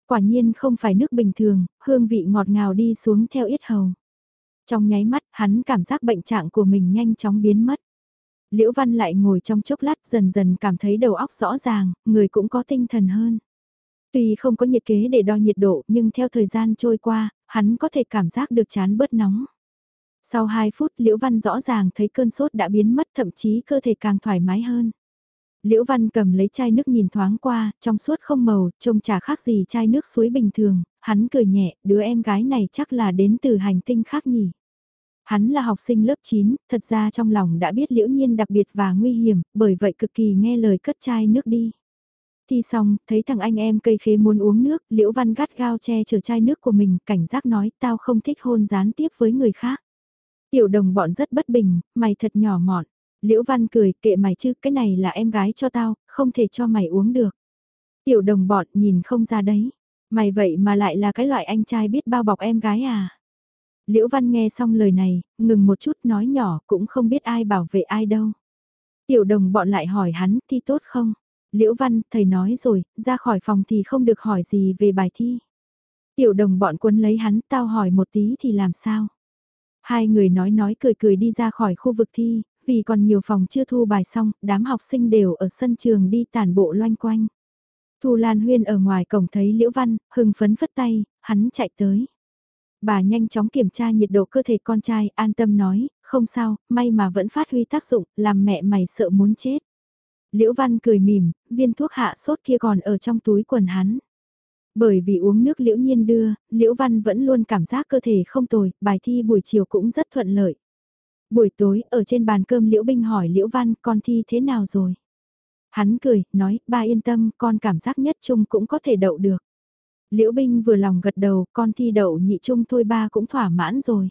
Quả nhiên không phải nước bình thường, hương vị ngọt ngào đi xuống theo yết hầu. Trong nháy mắt, hắn cảm giác bệnh trạng của mình nhanh chóng biến mất. Liễu Văn lại ngồi trong chốc lát dần dần cảm thấy đầu óc rõ ràng, người cũng có tinh thần hơn. Tuy không có nhiệt kế để đo nhiệt độ nhưng theo thời gian trôi qua, hắn có thể cảm giác được chán bớt nóng. Sau 2 phút Liễu Văn rõ ràng thấy cơn sốt đã biến mất thậm chí cơ thể càng thoải mái hơn. Liễu Văn cầm lấy chai nước nhìn thoáng qua, trong suốt không màu, trông chả khác gì chai nước suối bình thường, hắn cười nhẹ, đứa em gái này chắc là đến từ hành tinh khác nhỉ. Hắn là học sinh lớp 9, thật ra trong lòng đã biết liễu nhiên đặc biệt và nguy hiểm, bởi vậy cực kỳ nghe lời cất chai nước đi. Thi xong, thấy thằng anh em cây khế muốn uống nước, liễu văn gắt gao che chở chai nước của mình, cảnh giác nói tao không thích hôn gián tiếp với người khác. Tiểu đồng bọn rất bất bình, mày thật nhỏ mọn. Liễu Văn cười, kệ mày chứ, cái này là em gái cho tao, không thể cho mày uống được. Tiểu đồng bọn nhìn không ra đấy. Mày vậy mà lại là cái loại anh trai biết bao bọc em gái à? Liễu Văn nghe xong lời này, ngừng một chút nói nhỏ cũng không biết ai bảo vệ ai đâu. Tiểu đồng bọn lại hỏi hắn thi tốt không? Liễu Văn, thầy nói rồi, ra khỏi phòng thì không được hỏi gì về bài thi. Tiểu đồng bọn quấn lấy hắn, tao hỏi một tí thì làm sao? Hai người nói nói cười cười đi ra khỏi khu vực thi, vì còn nhiều phòng chưa thu bài xong, đám học sinh đều ở sân trường đi tản bộ loanh quanh. Thu Lan Huyên ở ngoài cổng thấy Liễu Văn, hưng phấn phất tay, hắn chạy tới. Bà nhanh chóng kiểm tra nhiệt độ cơ thể con trai, an tâm nói, không sao, may mà vẫn phát huy tác dụng, làm mẹ mày sợ muốn chết. Liễu Văn cười mỉm, viên thuốc hạ sốt kia còn ở trong túi quần hắn. Bởi vì uống nước Liễu Nhiên đưa, Liễu Văn vẫn luôn cảm giác cơ thể không tồi, bài thi buổi chiều cũng rất thuận lợi. Buổi tối, ở trên bàn cơm Liễu Binh hỏi Liễu Văn con thi thế nào rồi? Hắn cười, nói, ba yên tâm, con cảm giác nhất chung cũng có thể đậu được. Liễu Binh vừa lòng gật đầu, con thi đậu nhị chung thôi ba cũng thỏa mãn rồi.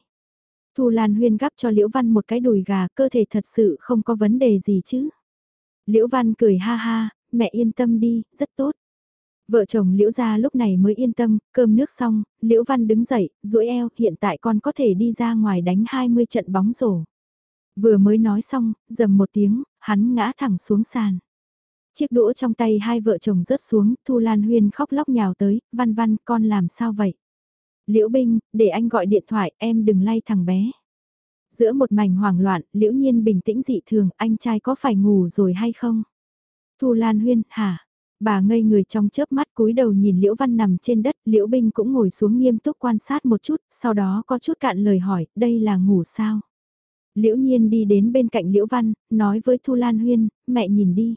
Thu Lan Huyên gắp cho Liễu Văn một cái đùi gà, cơ thể thật sự không có vấn đề gì chứ. Liễu Văn cười ha ha, mẹ yên tâm đi, rất tốt. Vợ chồng Liễu gia lúc này mới yên tâm, cơm nước xong, Liễu Văn đứng dậy, duỗi eo, hiện tại con có thể đi ra ngoài đánh 20 trận bóng rổ. Vừa mới nói xong, dầm một tiếng, hắn ngã thẳng xuống sàn. Chiếc đũa trong tay hai vợ chồng rớt xuống, Thu Lan Huyên khóc lóc nhào tới, văn văn, con làm sao vậy? Liễu Binh, để anh gọi điện thoại, em đừng lay thằng bé. Giữa một mảnh hoảng loạn, Liễu Nhiên bình tĩnh dị thường, anh trai có phải ngủ rồi hay không? Thu Lan Huyên, hả? Bà ngây người trong chớp mắt cúi đầu nhìn Liễu Văn nằm trên đất, Liễu Binh cũng ngồi xuống nghiêm túc quan sát một chút, sau đó có chút cạn lời hỏi, đây là ngủ sao? Liễu Nhiên đi đến bên cạnh Liễu Văn, nói với Thu Lan Huyên, mẹ nhìn đi.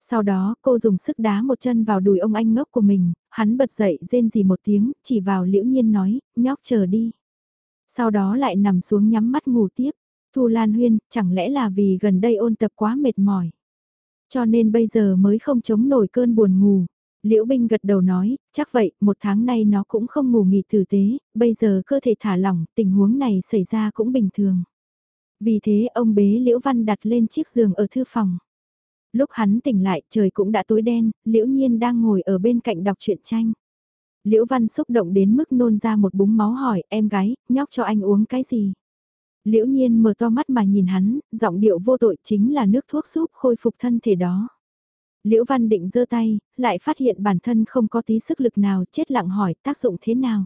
Sau đó cô dùng sức đá một chân vào đùi ông anh ngốc của mình, hắn bật dậy rên gì một tiếng, chỉ vào Liễu Nhiên nói, nhóc chờ đi. Sau đó lại nằm xuống nhắm mắt ngủ tiếp. Thu Lan Huyên, chẳng lẽ là vì gần đây ôn tập quá mệt mỏi. Cho nên bây giờ mới không chống nổi cơn buồn ngủ. Liễu Binh gật đầu nói, chắc vậy, một tháng nay nó cũng không ngủ nghỉ tử tế, bây giờ cơ thể thả lỏng, tình huống này xảy ra cũng bình thường. Vì thế ông bế Liễu Văn đặt lên chiếc giường ở thư phòng. Lúc hắn tỉnh lại trời cũng đã tối đen, Liễu Nhiên đang ngồi ở bên cạnh đọc truyện tranh. Liễu Văn xúc động đến mức nôn ra một búng máu hỏi em gái, nhóc cho anh uống cái gì? Liễu Nhiên mở to mắt mà nhìn hắn, giọng điệu vô tội chính là nước thuốc giúp khôi phục thân thể đó. Liễu Văn định giơ tay, lại phát hiện bản thân không có tí sức lực nào, chết lặng hỏi tác dụng thế nào.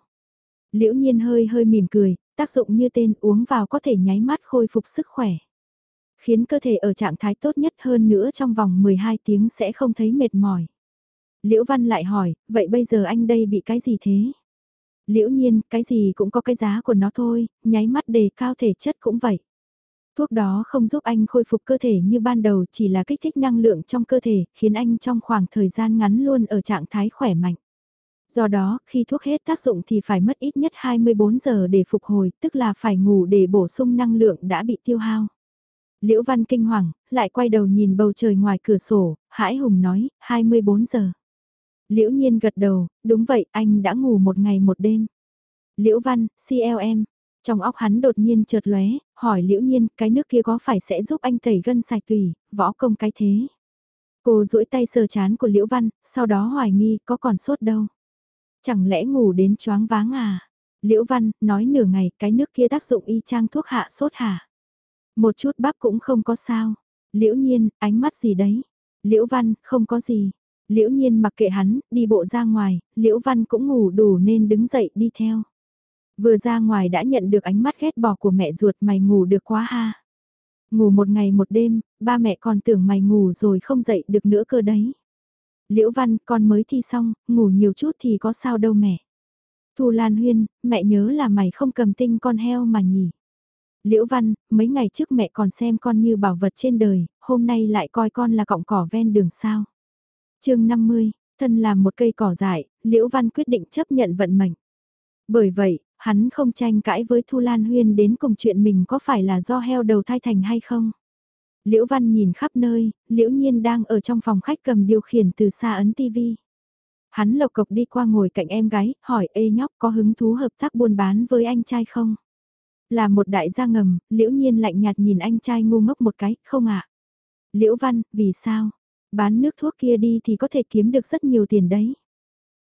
Liễu Nhiên hơi hơi mỉm cười, tác dụng như tên uống vào có thể nháy mắt khôi phục sức khỏe. Khiến cơ thể ở trạng thái tốt nhất hơn nữa trong vòng 12 tiếng sẽ không thấy mệt mỏi. Liễu Văn lại hỏi, vậy bây giờ anh đây bị cái gì thế? Liễu nhiên, cái gì cũng có cái giá của nó thôi, nháy mắt đề cao thể chất cũng vậy. Thuốc đó không giúp anh khôi phục cơ thể như ban đầu chỉ là kích thích năng lượng trong cơ thể, khiến anh trong khoảng thời gian ngắn luôn ở trạng thái khỏe mạnh. Do đó, khi thuốc hết tác dụng thì phải mất ít nhất 24 giờ để phục hồi, tức là phải ngủ để bổ sung năng lượng đã bị tiêu hao. Liễu Văn kinh hoàng, lại quay đầu nhìn bầu trời ngoài cửa sổ, Hải Hùng nói, 24 giờ. Liễu Nhiên gật đầu, đúng vậy, anh đã ngủ một ngày một đêm. Liễu Văn, CLM. Trong óc hắn đột nhiên chợt lóe, hỏi Liễu Nhiên, cái nước kia có phải sẽ giúp anh tẩy gân sạch tùy, võ công cái thế. Cô duỗi tay sờ chán của Liễu Văn, sau đó hoài nghi có còn sốt đâu. Chẳng lẽ ngủ đến choáng váng à? Liễu Văn, nói nửa ngày cái nước kia tác dụng y chang thuốc hạ sốt hả? Một chút bắp cũng không có sao. Liễu Nhiên, ánh mắt gì đấy? Liễu Văn, không có gì. Liễu Nhiên mặc kệ hắn, đi bộ ra ngoài, Liễu Văn cũng ngủ đủ nên đứng dậy đi theo. Vừa ra ngoài đã nhận được ánh mắt ghét bỏ của mẹ ruột mày ngủ được quá ha. Ngủ một ngày một đêm, ba mẹ còn tưởng mày ngủ rồi không dậy được nữa cơ đấy. Liễu Văn, con mới thi xong, ngủ nhiều chút thì có sao đâu mẹ. Thu Lan Huyên, mẹ nhớ là mày không cầm tinh con heo mà nhỉ. Liễu Văn, mấy ngày trước mẹ còn xem con như bảo vật trên đời, hôm nay lại coi con là cọng cỏ ven đường sao chương 50, thân làm một cây cỏ dại, Liễu Văn quyết định chấp nhận vận mệnh. Bởi vậy, hắn không tranh cãi với Thu Lan Huyên đến cùng chuyện mình có phải là do heo đầu thai thành hay không. Liễu Văn nhìn khắp nơi, Liễu Nhiên đang ở trong phòng khách cầm điều khiển từ xa ấn tivi. Hắn lộc cộc đi qua ngồi cạnh em gái, hỏi ê nhóc có hứng thú hợp tác buôn bán với anh trai không? Là một đại gia ngầm, Liễu Nhiên lạnh nhạt nhìn anh trai ngu ngốc một cái, không ạ? Liễu Văn, vì sao? Bán nước thuốc kia đi thì có thể kiếm được rất nhiều tiền đấy.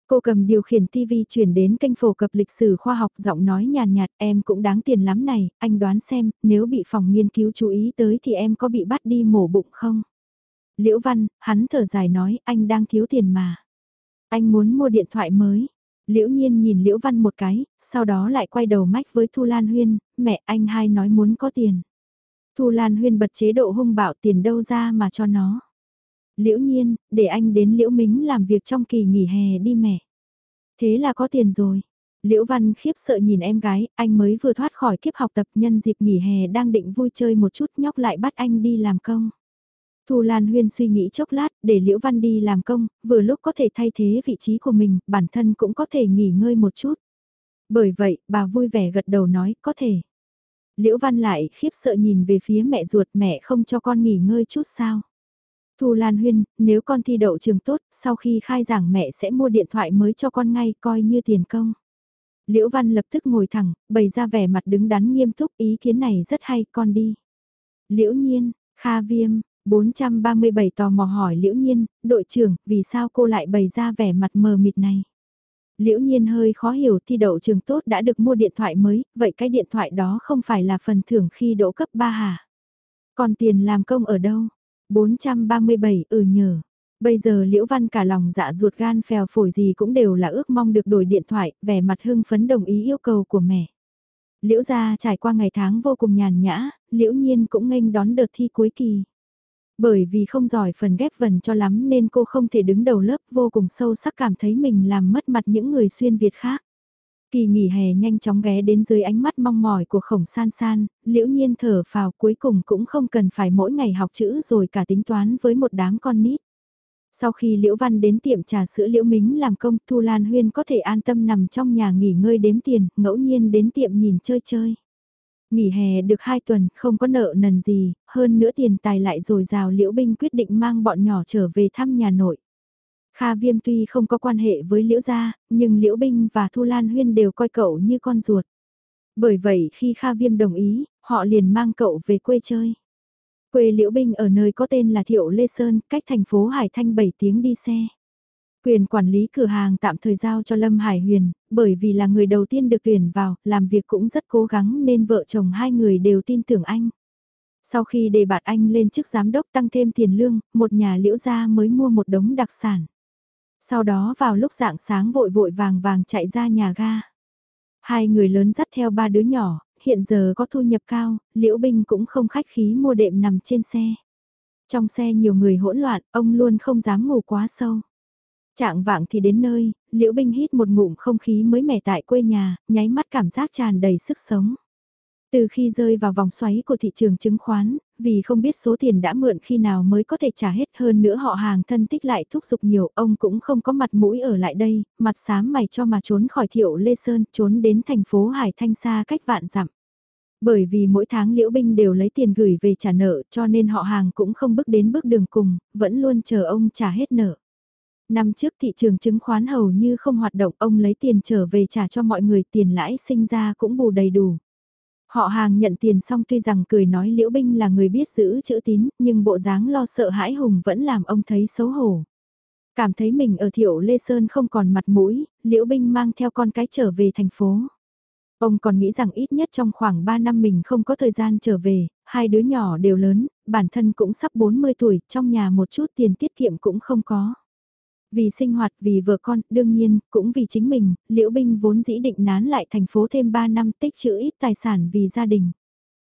Cô cầm điều khiển TV chuyển đến kênh phổ cập lịch sử khoa học giọng nói nhàn nhạt, em cũng đáng tiền lắm này, anh đoán xem, nếu bị phòng nghiên cứu chú ý tới thì em có bị bắt đi mổ bụng không? Liễu Văn, hắn thở dài nói, anh đang thiếu tiền mà. Anh muốn mua điện thoại mới. Liễu Nhiên nhìn Liễu Văn một cái, sau đó lại quay đầu mách với Thu Lan Huyên, mẹ anh hai nói muốn có tiền. Thu Lan Huyên bật chế độ hung bạo tiền đâu ra mà cho nó. Liễu nhiên, để anh đến Liễu Mính làm việc trong kỳ nghỉ hè đi mẹ. Thế là có tiền rồi. Liễu Văn khiếp sợ nhìn em gái, anh mới vừa thoát khỏi kiếp học tập nhân dịp nghỉ hè đang định vui chơi một chút nhóc lại bắt anh đi làm công. Thu Lan Huyên suy nghĩ chốc lát để Liễu Văn đi làm công, vừa lúc có thể thay thế vị trí của mình, bản thân cũng có thể nghỉ ngơi một chút. Bởi vậy, bà vui vẻ gật đầu nói, có thể. Liễu Văn lại khiếp sợ nhìn về phía mẹ ruột mẹ không cho con nghỉ ngơi chút sao. Thu Lan Huyên, nếu con thi đậu trường tốt, sau khi khai giảng mẹ sẽ mua điện thoại mới cho con ngay coi như tiền công. Liễu Văn lập tức ngồi thẳng, bày ra vẻ mặt đứng đắn nghiêm túc ý kiến này rất hay con đi. Liễu Nhiên, Kha Viêm, 437 tò mò hỏi Liễu Nhiên, đội trưởng, vì sao cô lại bày ra vẻ mặt mờ mịt này? Liễu Nhiên hơi khó hiểu thi đậu trường tốt đã được mua điện thoại mới, vậy cái điện thoại đó không phải là phần thưởng khi đỗ cấp 3 hả? Còn tiền làm công ở đâu? 437 ừ nhờ. Bây giờ Liễu Văn cả lòng dạ ruột gan phèo phổi gì cũng đều là ước mong được đổi điện thoại, vẻ mặt hưng phấn đồng ý yêu cầu của mẹ. Liễu gia trải qua ngày tháng vô cùng nhàn nhã, Liễu Nhiên cũng nghênh đón đợt thi cuối kỳ. Bởi vì không giỏi phần ghép vần cho lắm nên cô không thể đứng đầu lớp vô cùng sâu sắc cảm thấy mình làm mất mặt những người xuyên Việt khác. Kỳ nghỉ hè nhanh chóng ghé đến dưới ánh mắt mong mỏi của khổng san san, liễu nhiên thở phào cuối cùng cũng không cần phải mỗi ngày học chữ rồi cả tính toán với một đám con nít. Sau khi Liễu Văn đến tiệm trà sữa Liễu Mính làm công, Thu Lan Huyên có thể an tâm nằm trong nhà nghỉ ngơi đếm tiền, ngẫu nhiên đến tiệm nhìn chơi chơi. Nghỉ hè được 2 tuần, không có nợ nần gì, hơn nữa tiền tài lại rồi rào Liễu Binh quyết định mang bọn nhỏ trở về thăm nhà nội. Kha Viêm tuy không có quan hệ với Liễu Gia, nhưng Liễu Binh và Thu Lan Huyên đều coi cậu như con ruột. Bởi vậy khi Kha Viêm đồng ý, họ liền mang cậu về quê chơi. Quê Liễu Binh ở nơi có tên là Thiệu Lê Sơn, cách thành phố Hải Thanh 7 tiếng đi xe. Quyền quản lý cửa hàng tạm thời giao cho Lâm Hải Huyền, bởi vì là người đầu tiên được tuyển vào, làm việc cũng rất cố gắng nên vợ chồng hai người đều tin tưởng anh. Sau khi đề bạt anh lên chức giám đốc tăng thêm tiền lương, một nhà liễu gia mới mua một đống đặc sản. Sau đó vào lúc dạng sáng vội vội vàng vàng chạy ra nhà ga. Hai người lớn dắt theo ba đứa nhỏ, hiện giờ có thu nhập cao, Liễu Binh cũng không khách khí mua đệm nằm trên xe. Trong xe nhiều người hỗn loạn, ông luôn không dám ngủ quá sâu. Trạng vạng thì đến nơi, Liễu Binh hít một ngụm không khí mới mẻ tại quê nhà, nháy mắt cảm giác tràn đầy sức sống. Từ khi rơi vào vòng xoáy của thị trường chứng khoán, vì không biết số tiền đã mượn khi nào mới có thể trả hết hơn nữa họ hàng thân tích lại thúc giục nhiều, ông cũng không có mặt mũi ở lại đây, mặt xám mày cho mà trốn khỏi thiệu Lê Sơn, trốn đến thành phố Hải Thanh xa cách vạn dặm. Bởi vì mỗi tháng Liễu Binh đều lấy tiền gửi về trả nợ cho nên họ hàng cũng không bước đến bước đường cùng, vẫn luôn chờ ông trả hết nợ. Năm trước thị trường chứng khoán hầu như không hoạt động ông lấy tiền trở về trả cho mọi người tiền lãi sinh ra cũng bù đầy đủ. Họ hàng nhận tiền xong tuy rằng cười nói Liễu Binh là người biết giữ chữ tín, nhưng bộ dáng lo sợ hãi hùng vẫn làm ông thấy xấu hổ. Cảm thấy mình ở thiệu Lê Sơn không còn mặt mũi, Liễu Binh mang theo con cái trở về thành phố. Ông còn nghĩ rằng ít nhất trong khoảng 3 năm mình không có thời gian trở về, hai đứa nhỏ đều lớn, bản thân cũng sắp 40 tuổi, trong nhà một chút tiền tiết kiệm cũng không có. Vì sinh hoạt, vì vợ con, đương nhiên, cũng vì chính mình, Liễu Binh vốn dĩ định nán lại thành phố thêm 3 năm tích trữ ít tài sản vì gia đình.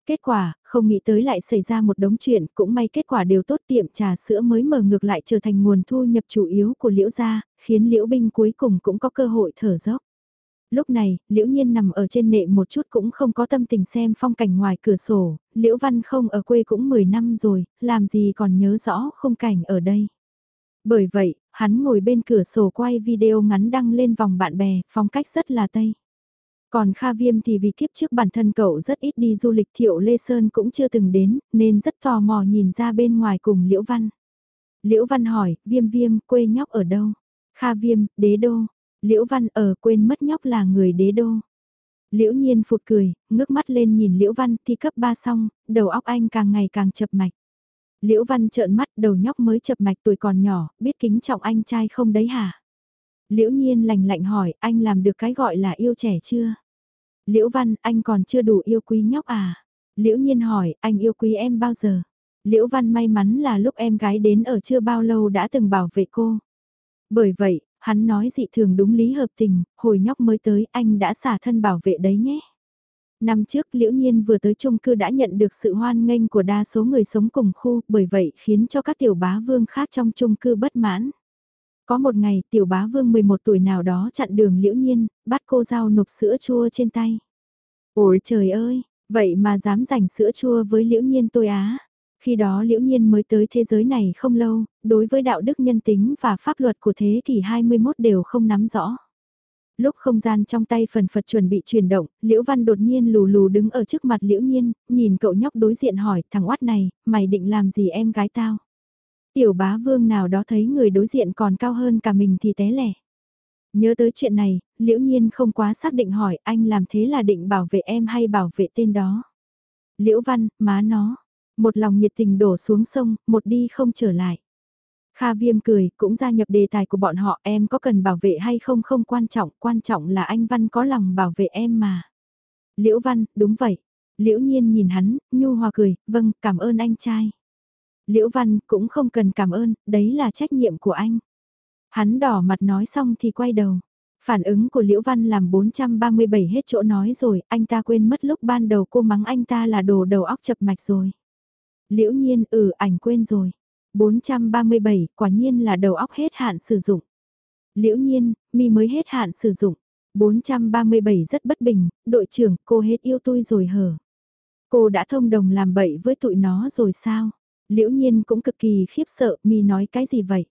Kết quả, không nghĩ tới lại xảy ra một đống chuyện, cũng may kết quả đều tốt tiệm trà sữa mới mở ngược lại trở thành nguồn thu nhập chủ yếu của Liễu gia, khiến Liễu Binh cuối cùng cũng có cơ hội thở dốc. Lúc này, Liễu Nhiên nằm ở trên nệ một chút cũng không có tâm tình xem phong cảnh ngoài cửa sổ, Liễu Văn không ở quê cũng 10 năm rồi, làm gì còn nhớ rõ khung cảnh ở đây. Bởi vậy, hắn ngồi bên cửa sổ quay video ngắn đăng lên vòng bạn bè, phong cách rất là tây. Còn Kha Viêm thì vì kiếp trước bản thân cậu rất ít đi du lịch Thiệu Lê Sơn cũng chưa từng đến, nên rất tò mò nhìn ra bên ngoài cùng Liễu Văn. Liễu Văn hỏi, Viêm Viêm, quê nhóc ở đâu? Kha Viêm, đế đô. Liễu Văn ở quên mất nhóc là người đế đô. Liễu Nhiên phụt cười, ngước mắt lên nhìn Liễu Văn thi cấp 3 xong, đầu óc anh càng ngày càng chập mạch. Liễu Văn trợn mắt đầu nhóc mới chập mạch tuổi còn nhỏ, biết kính trọng anh trai không đấy hả? Liễu Nhiên lành lạnh hỏi anh làm được cái gọi là yêu trẻ chưa? Liễu Văn anh còn chưa đủ yêu quý nhóc à? Liễu Nhiên hỏi anh yêu quý em bao giờ? Liễu Văn may mắn là lúc em gái đến ở chưa bao lâu đã từng bảo vệ cô. Bởi vậy, hắn nói dị thường đúng lý hợp tình, hồi nhóc mới tới anh đã xả thân bảo vệ đấy nhé. Năm trước Liễu Nhiên vừa tới chung cư đã nhận được sự hoan nghênh của đa số người sống cùng khu, bởi vậy khiến cho các tiểu bá vương khác trong chung cư bất mãn. Có một ngày tiểu bá vương 11 tuổi nào đó chặn đường Liễu Nhiên, bắt cô giao nộp sữa chua trên tay. Ôi trời ơi, vậy mà dám giành sữa chua với Liễu Nhiên tôi á. Khi đó Liễu Nhiên mới tới thế giới này không lâu, đối với đạo đức nhân tính và pháp luật của thế kỷ 21 đều không nắm rõ. Lúc không gian trong tay phần phật chuẩn bị chuyển động, Liễu Văn đột nhiên lù lù đứng ở trước mặt Liễu Nhiên, nhìn cậu nhóc đối diện hỏi, thằng oát này, mày định làm gì em gái tao? Tiểu bá vương nào đó thấy người đối diện còn cao hơn cả mình thì té lẻ. Nhớ tới chuyện này, Liễu Nhiên không quá xác định hỏi anh làm thế là định bảo vệ em hay bảo vệ tên đó. Liễu Văn, má nó, một lòng nhiệt tình đổ xuống sông, một đi không trở lại. Kha Viêm cười, cũng gia nhập đề tài của bọn họ em có cần bảo vệ hay không không quan trọng, quan trọng là anh Văn có lòng bảo vệ em mà. Liễu Văn, đúng vậy. Liễu Nhiên nhìn hắn, nhu hòa cười, vâng, cảm ơn anh trai. Liễu Văn cũng không cần cảm ơn, đấy là trách nhiệm của anh. Hắn đỏ mặt nói xong thì quay đầu. Phản ứng của Liễu Văn làm 437 hết chỗ nói rồi, anh ta quên mất lúc ban đầu cô mắng anh ta là đồ đầu óc chập mạch rồi. Liễu Nhiên ừ ảnh quên rồi. 437, quả nhiên là đầu óc hết hạn sử dụng. Liễu nhiên, mi mới hết hạn sử dụng. 437 rất bất bình, đội trưởng, cô hết yêu tôi rồi hở. Cô đã thông đồng làm bậy với tụi nó rồi sao? Liễu nhiên cũng cực kỳ khiếp sợ, mi nói cái gì vậy?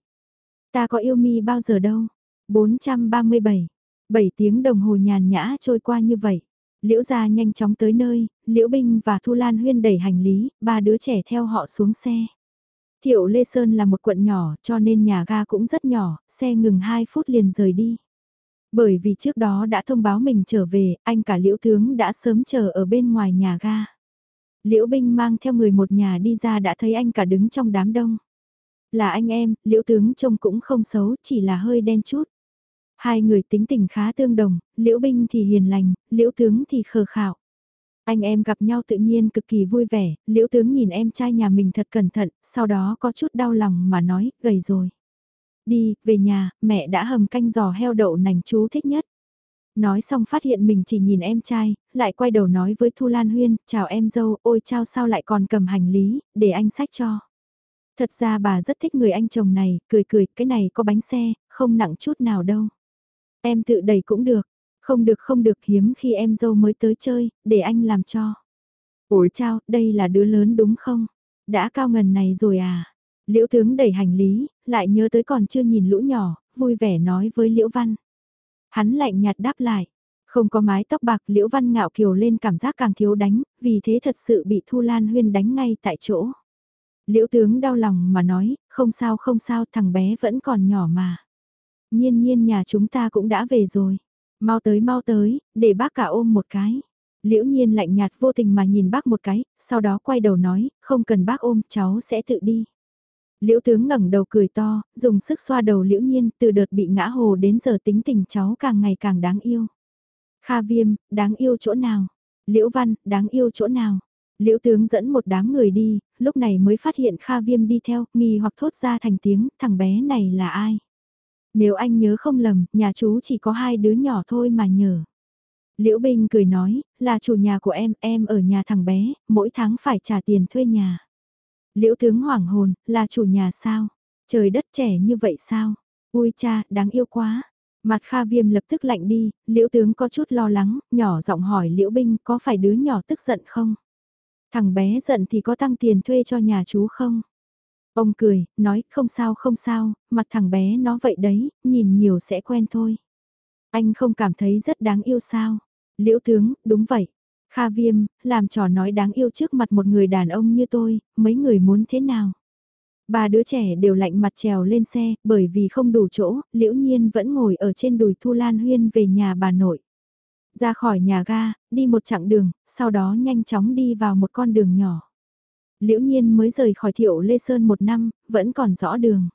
Ta có yêu mi bao giờ đâu? 437, 7 tiếng đồng hồ nhàn nhã trôi qua như vậy. Liễu gia nhanh chóng tới nơi, Liễu Binh và Thu Lan Huyên đẩy hành lý, ba đứa trẻ theo họ xuống xe. Thiệu Lê Sơn là một quận nhỏ cho nên nhà ga cũng rất nhỏ, xe ngừng 2 phút liền rời đi. Bởi vì trước đó đã thông báo mình trở về, anh cả Liễu Tướng đã sớm chờ ở bên ngoài nhà ga. Liễu Binh mang theo người một nhà đi ra đã thấy anh cả đứng trong đám đông. Là anh em, Liễu Tướng trông cũng không xấu, chỉ là hơi đen chút. Hai người tính tình khá tương đồng, Liễu Binh thì hiền lành, Liễu Tướng thì khờ khạo. Anh em gặp nhau tự nhiên cực kỳ vui vẻ, Liễu Tướng nhìn em trai nhà mình thật cẩn thận, sau đó có chút đau lòng mà nói, gầy rồi. Đi, về nhà, mẹ đã hầm canh giò heo đậu nành chú thích nhất. Nói xong phát hiện mình chỉ nhìn em trai, lại quay đầu nói với Thu Lan Huyên, chào em dâu, ôi chao sao lại còn cầm hành lý, để anh sách cho. Thật ra bà rất thích người anh chồng này, cười cười, cái này có bánh xe, không nặng chút nào đâu. Em tự đẩy cũng được, không được không được hiếm khi em dâu mới tới chơi, để anh làm cho. Ủi chao, đây là đứa lớn đúng không? Đã cao ngần này rồi à? Liễu tướng đẩy hành lý, lại nhớ tới còn chưa nhìn lũ nhỏ, vui vẻ nói với Liễu Văn. Hắn lạnh nhạt đáp lại, không có mái tóc bạc Liễu Văn ngạo kiều lên cảm giác càng thiếu đánh, vì thế thật sự bị Thu Lan Huyên đánh ngay tại chỗ. Liễu tướng đau lòng mà nói, không sao không sao thằng bé vẫn còn nhỏ mà. Nhiên nhiên nhà chúng ta cũng đã về rồi. Mau tới mau tới, để bác cả ôm một cái. Liễu nhiên lạnh nhạt vô tình mà nhìn bác một cái, sau đó quay đầu nói, không cần bác ôm, cháu sẽ tự đi. Liễu tướng ngẩng đầu cười to, dùng sức xoa đầu liễu nhiên, từ đợt bị ngã hồ đến giờ tính tình cháu càng ngày càng đáng yêu. Kha viêm, đáng yêu chỗ nào? Liễu văn, đáng yêu chỗ nào? Liễu tướng dẫn một đám người đi, lúc này mới phát hiện Kha viêm đi theo, nghi hoặc thốt ra thành tiếng, thằng bé này là ai? Nếu anh nhớ không lầm, nhà chú chỉ có hai đứa nhỏ thôi mà nhờ. Liễu Bình cười nói, là chủ nhà của em, em ở nhà thằng bé, mỗi tháng phải trả tiền thuê nhà. Liễu tướng hoảng hồn, là chủ nhà sao? Trời đất trẻ như vậy sao? Ui cha, đáng yêu quá. Mặt Kha Viêm lập tức lạnh đi, Liễu tướng có chút lo lắng, nhỏ giọng hỏi Liễu Binh có phải đứa nhỏ tức giận không? Thằng bé giận thì có tăng tiền thuê cho nhà chú không? Ông cười, nói không sao không sao, mặt thằng bé nó vậy đấy, nhìn nhiều sẽ quen thôi. Anh không cảm thấy rất đáng yêu sao? Liễu tướng, đúng vậy. Kha viêm, làm trò nói đáng yêu trước mặt một người đàn ông như tôi, mấy người muốn thế nào? Ba đứa trẻ đều lạnh mặt trèo lên xe, bởi vì không đủ chỗ, liễu nhiên vẫn ngồi ở trên đùi Thu Lan Huyên về nhà bà nội. Ra khỏi nhà ga, đi một chặng đường, sau đó nhanh chóng đi vào một con đường nhỏ. Liễu nhiên mới rời khỏi thiệu Lê Sơn một năm, vẫn còn rõ đường.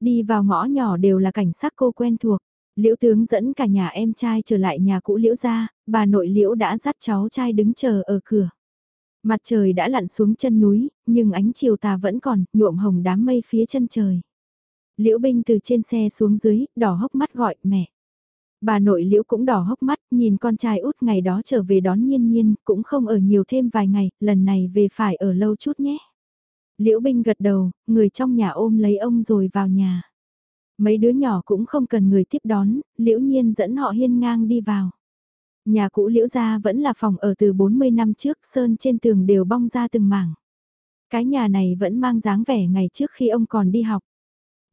Đi vào ngõ nhỏ đều là cảnh sắc cô quen thuộc. Liễu tướng dẫn cả nhà em trai trở lại nhà cũ Liễu ra, bà nội Liễu đã dắt cháu trai đứng chờ ở cửa. Mặt trời đã lặn xuống chân núi, nhưng ánh chiều tà vẫn còn, nhuộm hồng đám mây phía chân trời. Liễu binh từ trên xe xuống dưới, đỏ hốc mắt gọi mẹ. Bà nội liễu cũng đỏ hốc mắt, nhìn con trai út ngày đó trở về đón nhiên nhiên, cũng không ở nhiều thêm vài ngày, lần này về phải ở lâu chút nhé. Liễu binh gật đầu, người trong nhà ôm lấy ông rồi vào nhà. Mấy đứa nhỏ cũng không cần người tiếp đón, liễu nhiên dẫn họ hiên ngang đi vào. Nhà cũ liễu gia vẫn là phòng ở từ 40 năm trước, sơn trên tường đều bong ra từng mảng. Cái nhà này vẫn mang dáng vẻ ngày trước khi ông còn đi học.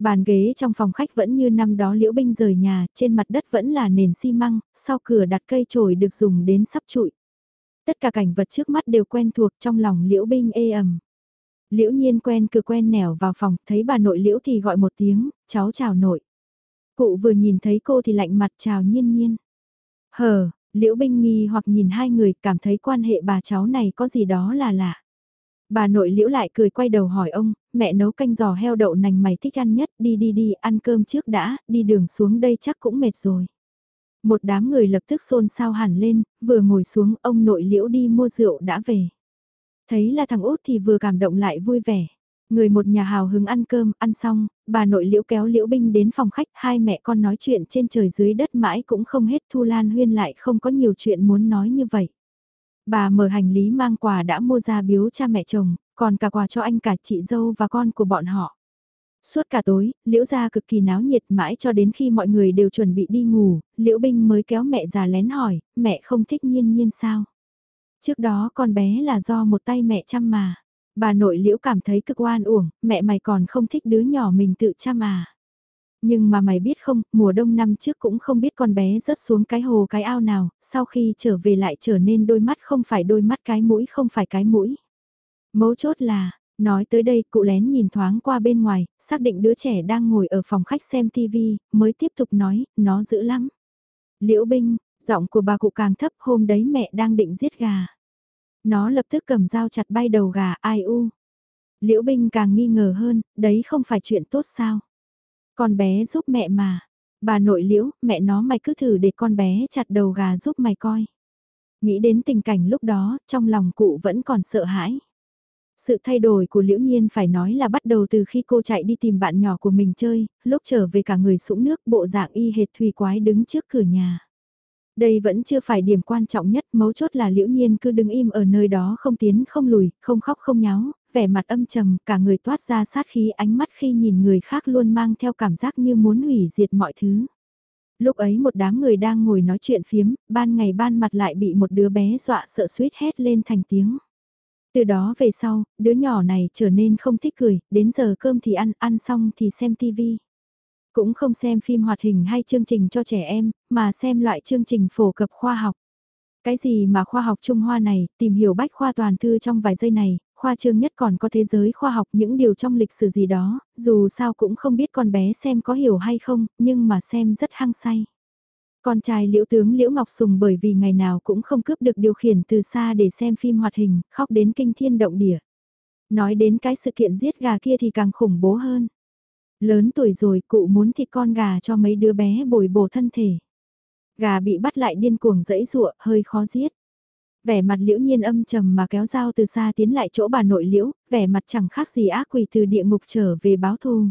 Bàn ghế trong phòng khách vẫn như năm đó liễu binh rời nhà, trên mặt đất vẫn là nền xi măng, sau cửa đặt cây chổi được dùng đến sắp trụi. Tất cả cảnh vật trước mắt đều quen thuộc trong lòng liễu binh ê ẩm. Liễu nhiên quen cứ quen nẻo vào phòng, thấy bà nội liễu thì gọi một tiếng, cháu chào nội. Cụ vừa nhìn thấy cô thì lạnh mặt chào nhiên nhiên. Hờ, liễu binh nghi hoặc nhìn hai người cảm thấy quan hệ bà cháu này có gì đó là lạ. Bà nội liễu lại cười quay đầu hỏi ông, mẹ nấu canh giò heo đậu nành mày thích ăn nhất, đi đi đi, ăn cơm trước đã, đi đường xuống đây chắc cũng mệt rồi. Một đám người lập tức xôn xao hẳn lên, vừa ngồi xuống ông nội liễu đi mua rượu đã về. Thấy là thằng út thì vừa cảm động lại vui vẻ. Người một nhà hào hứng ăn cơm, ăn xong, bà nội liễu kéo liễu binh đến phòng khách, hai mẹ con nói chuyện trên trời dưới đất mãi cũng không hết Thu Lan Huyên lại không có nhiều chuyện muốn nói như vậy. Bà mở hành lý mang quà đã mua ra biếu cha mẹ chồng, còn cả quà cho anh cả chị dâu và con của bọn họ. Suốt cả tối, liễu gia cực kỳ náo nhiệt mãi cho đến khi mọi người đều chuẩn bị đi ngủ, liễu binh mới kéo mẹ già lén hỏi, mẹ không thích nhiên nhiên sao? Trước đó con bé là do một tay mẹ chăm mà. Bà nội liễu cảm thấy cực oan uổng, mẹ mày còn không thích đứa nhỏ mình tự chăm à. Nhưng mà mày biết không, mùa đông năm trước cũng không biết con bé rớt xuống cái hồ cái ao nào, sau khi trở về lại trở nên đôi mắt không phải đôi mắt cái mũi không phải cái mũi. Mấu chốt là, nói tới đây cụ lén nhìn thoáng qua bên ngoài, xác định đứa trẻ đang ngồi ở phòng khách xem TV, mới tiếp tục nói, nó dữ lắm. Liễu binh, giọng của bà cụ càng thấp hôm đấy mẹ đang định giết gà. Nó lập tức cầm dao chặt bay đầu gà ai u. Liễu binh càng nghi ngờ hơn, đấy không phải chuyện tốt sao. Con bé giúp mẹ mà. Bà nội liễu, mẹ nó mày cứ thử để con bé chặt đầu gà giúp mày coi. Nghĩ đến tình cảnh lúc đó, trong lòng cụ vẫn còn sợ hãi. Sự thay đổi của Liễu Nhiên phải nói là bắt đầu từ khi cô chạy đi tìm bạn nhỏ của mình chơi, lúc trở về cả người sũng nước bộ dạng y hệt thùy quái đứng trước cửa nhà. Đây vẫn chưa phải điểm quan trọng nhất, mấu chốt là liễu nhiên cứ đứng im ở nơi đó không tiến không lùi, không khóc không nháo, vẻ mặt âm trầm, cả người toát ra sát khí ánh mắt khi nhìn người khác luôn mang theo cảm giác như muốn hủy diệt mọi thứ. Lúc ấy một đám người đang ngồi nói chuyện phiếm, ban ngày ban mặt lại bị một đứa bé dọa sợ suýt hét lên thành tiếng. Từ đó về sau, đứa nhỏ này trở nên không thích cười, đến giờ cơm thì ăn, ăn xong thì xem tivi. Cũng không xem phim hoạt hình hay chương trình cho trẻ em, mà xem loại chương trình phổ cập khoa học. Cái gì mà khoa học Trung Hoa này, tìm hiểu bách khoa toàn thư trong vài giây này, khoa trương nhất còn có thế giới khoa học những điều trong lịch sử gì đó, dù sao cũng không biết con bé xem có hiểu hay không, nhưng mà xem rất hăng say. Con trai liễu tướng Liễu Ngọc Sùng bởi vì ngày nào cũng không cướp được điều khiển từ xa để xem phim hoạt hình, khóc đến kinh thiên động địa. Nói đến cái sự kiện giết gà kia thì càng khủng bố hơn. Lớn tuổi rồi cụ muốn thịt con gà cho mấy đứa bé bồi bổ thân thể. Gà bị bắt lại điên cuồng dẫy ruộng hơi khó giết. Vẻ mặt liễu nhiên âm trầm mà kéo dao từ xa tiến lại chỗ bà nội liễu, vẻ mặt chẳng khác gì ác quỷ từ địa ngục trở về báo thù.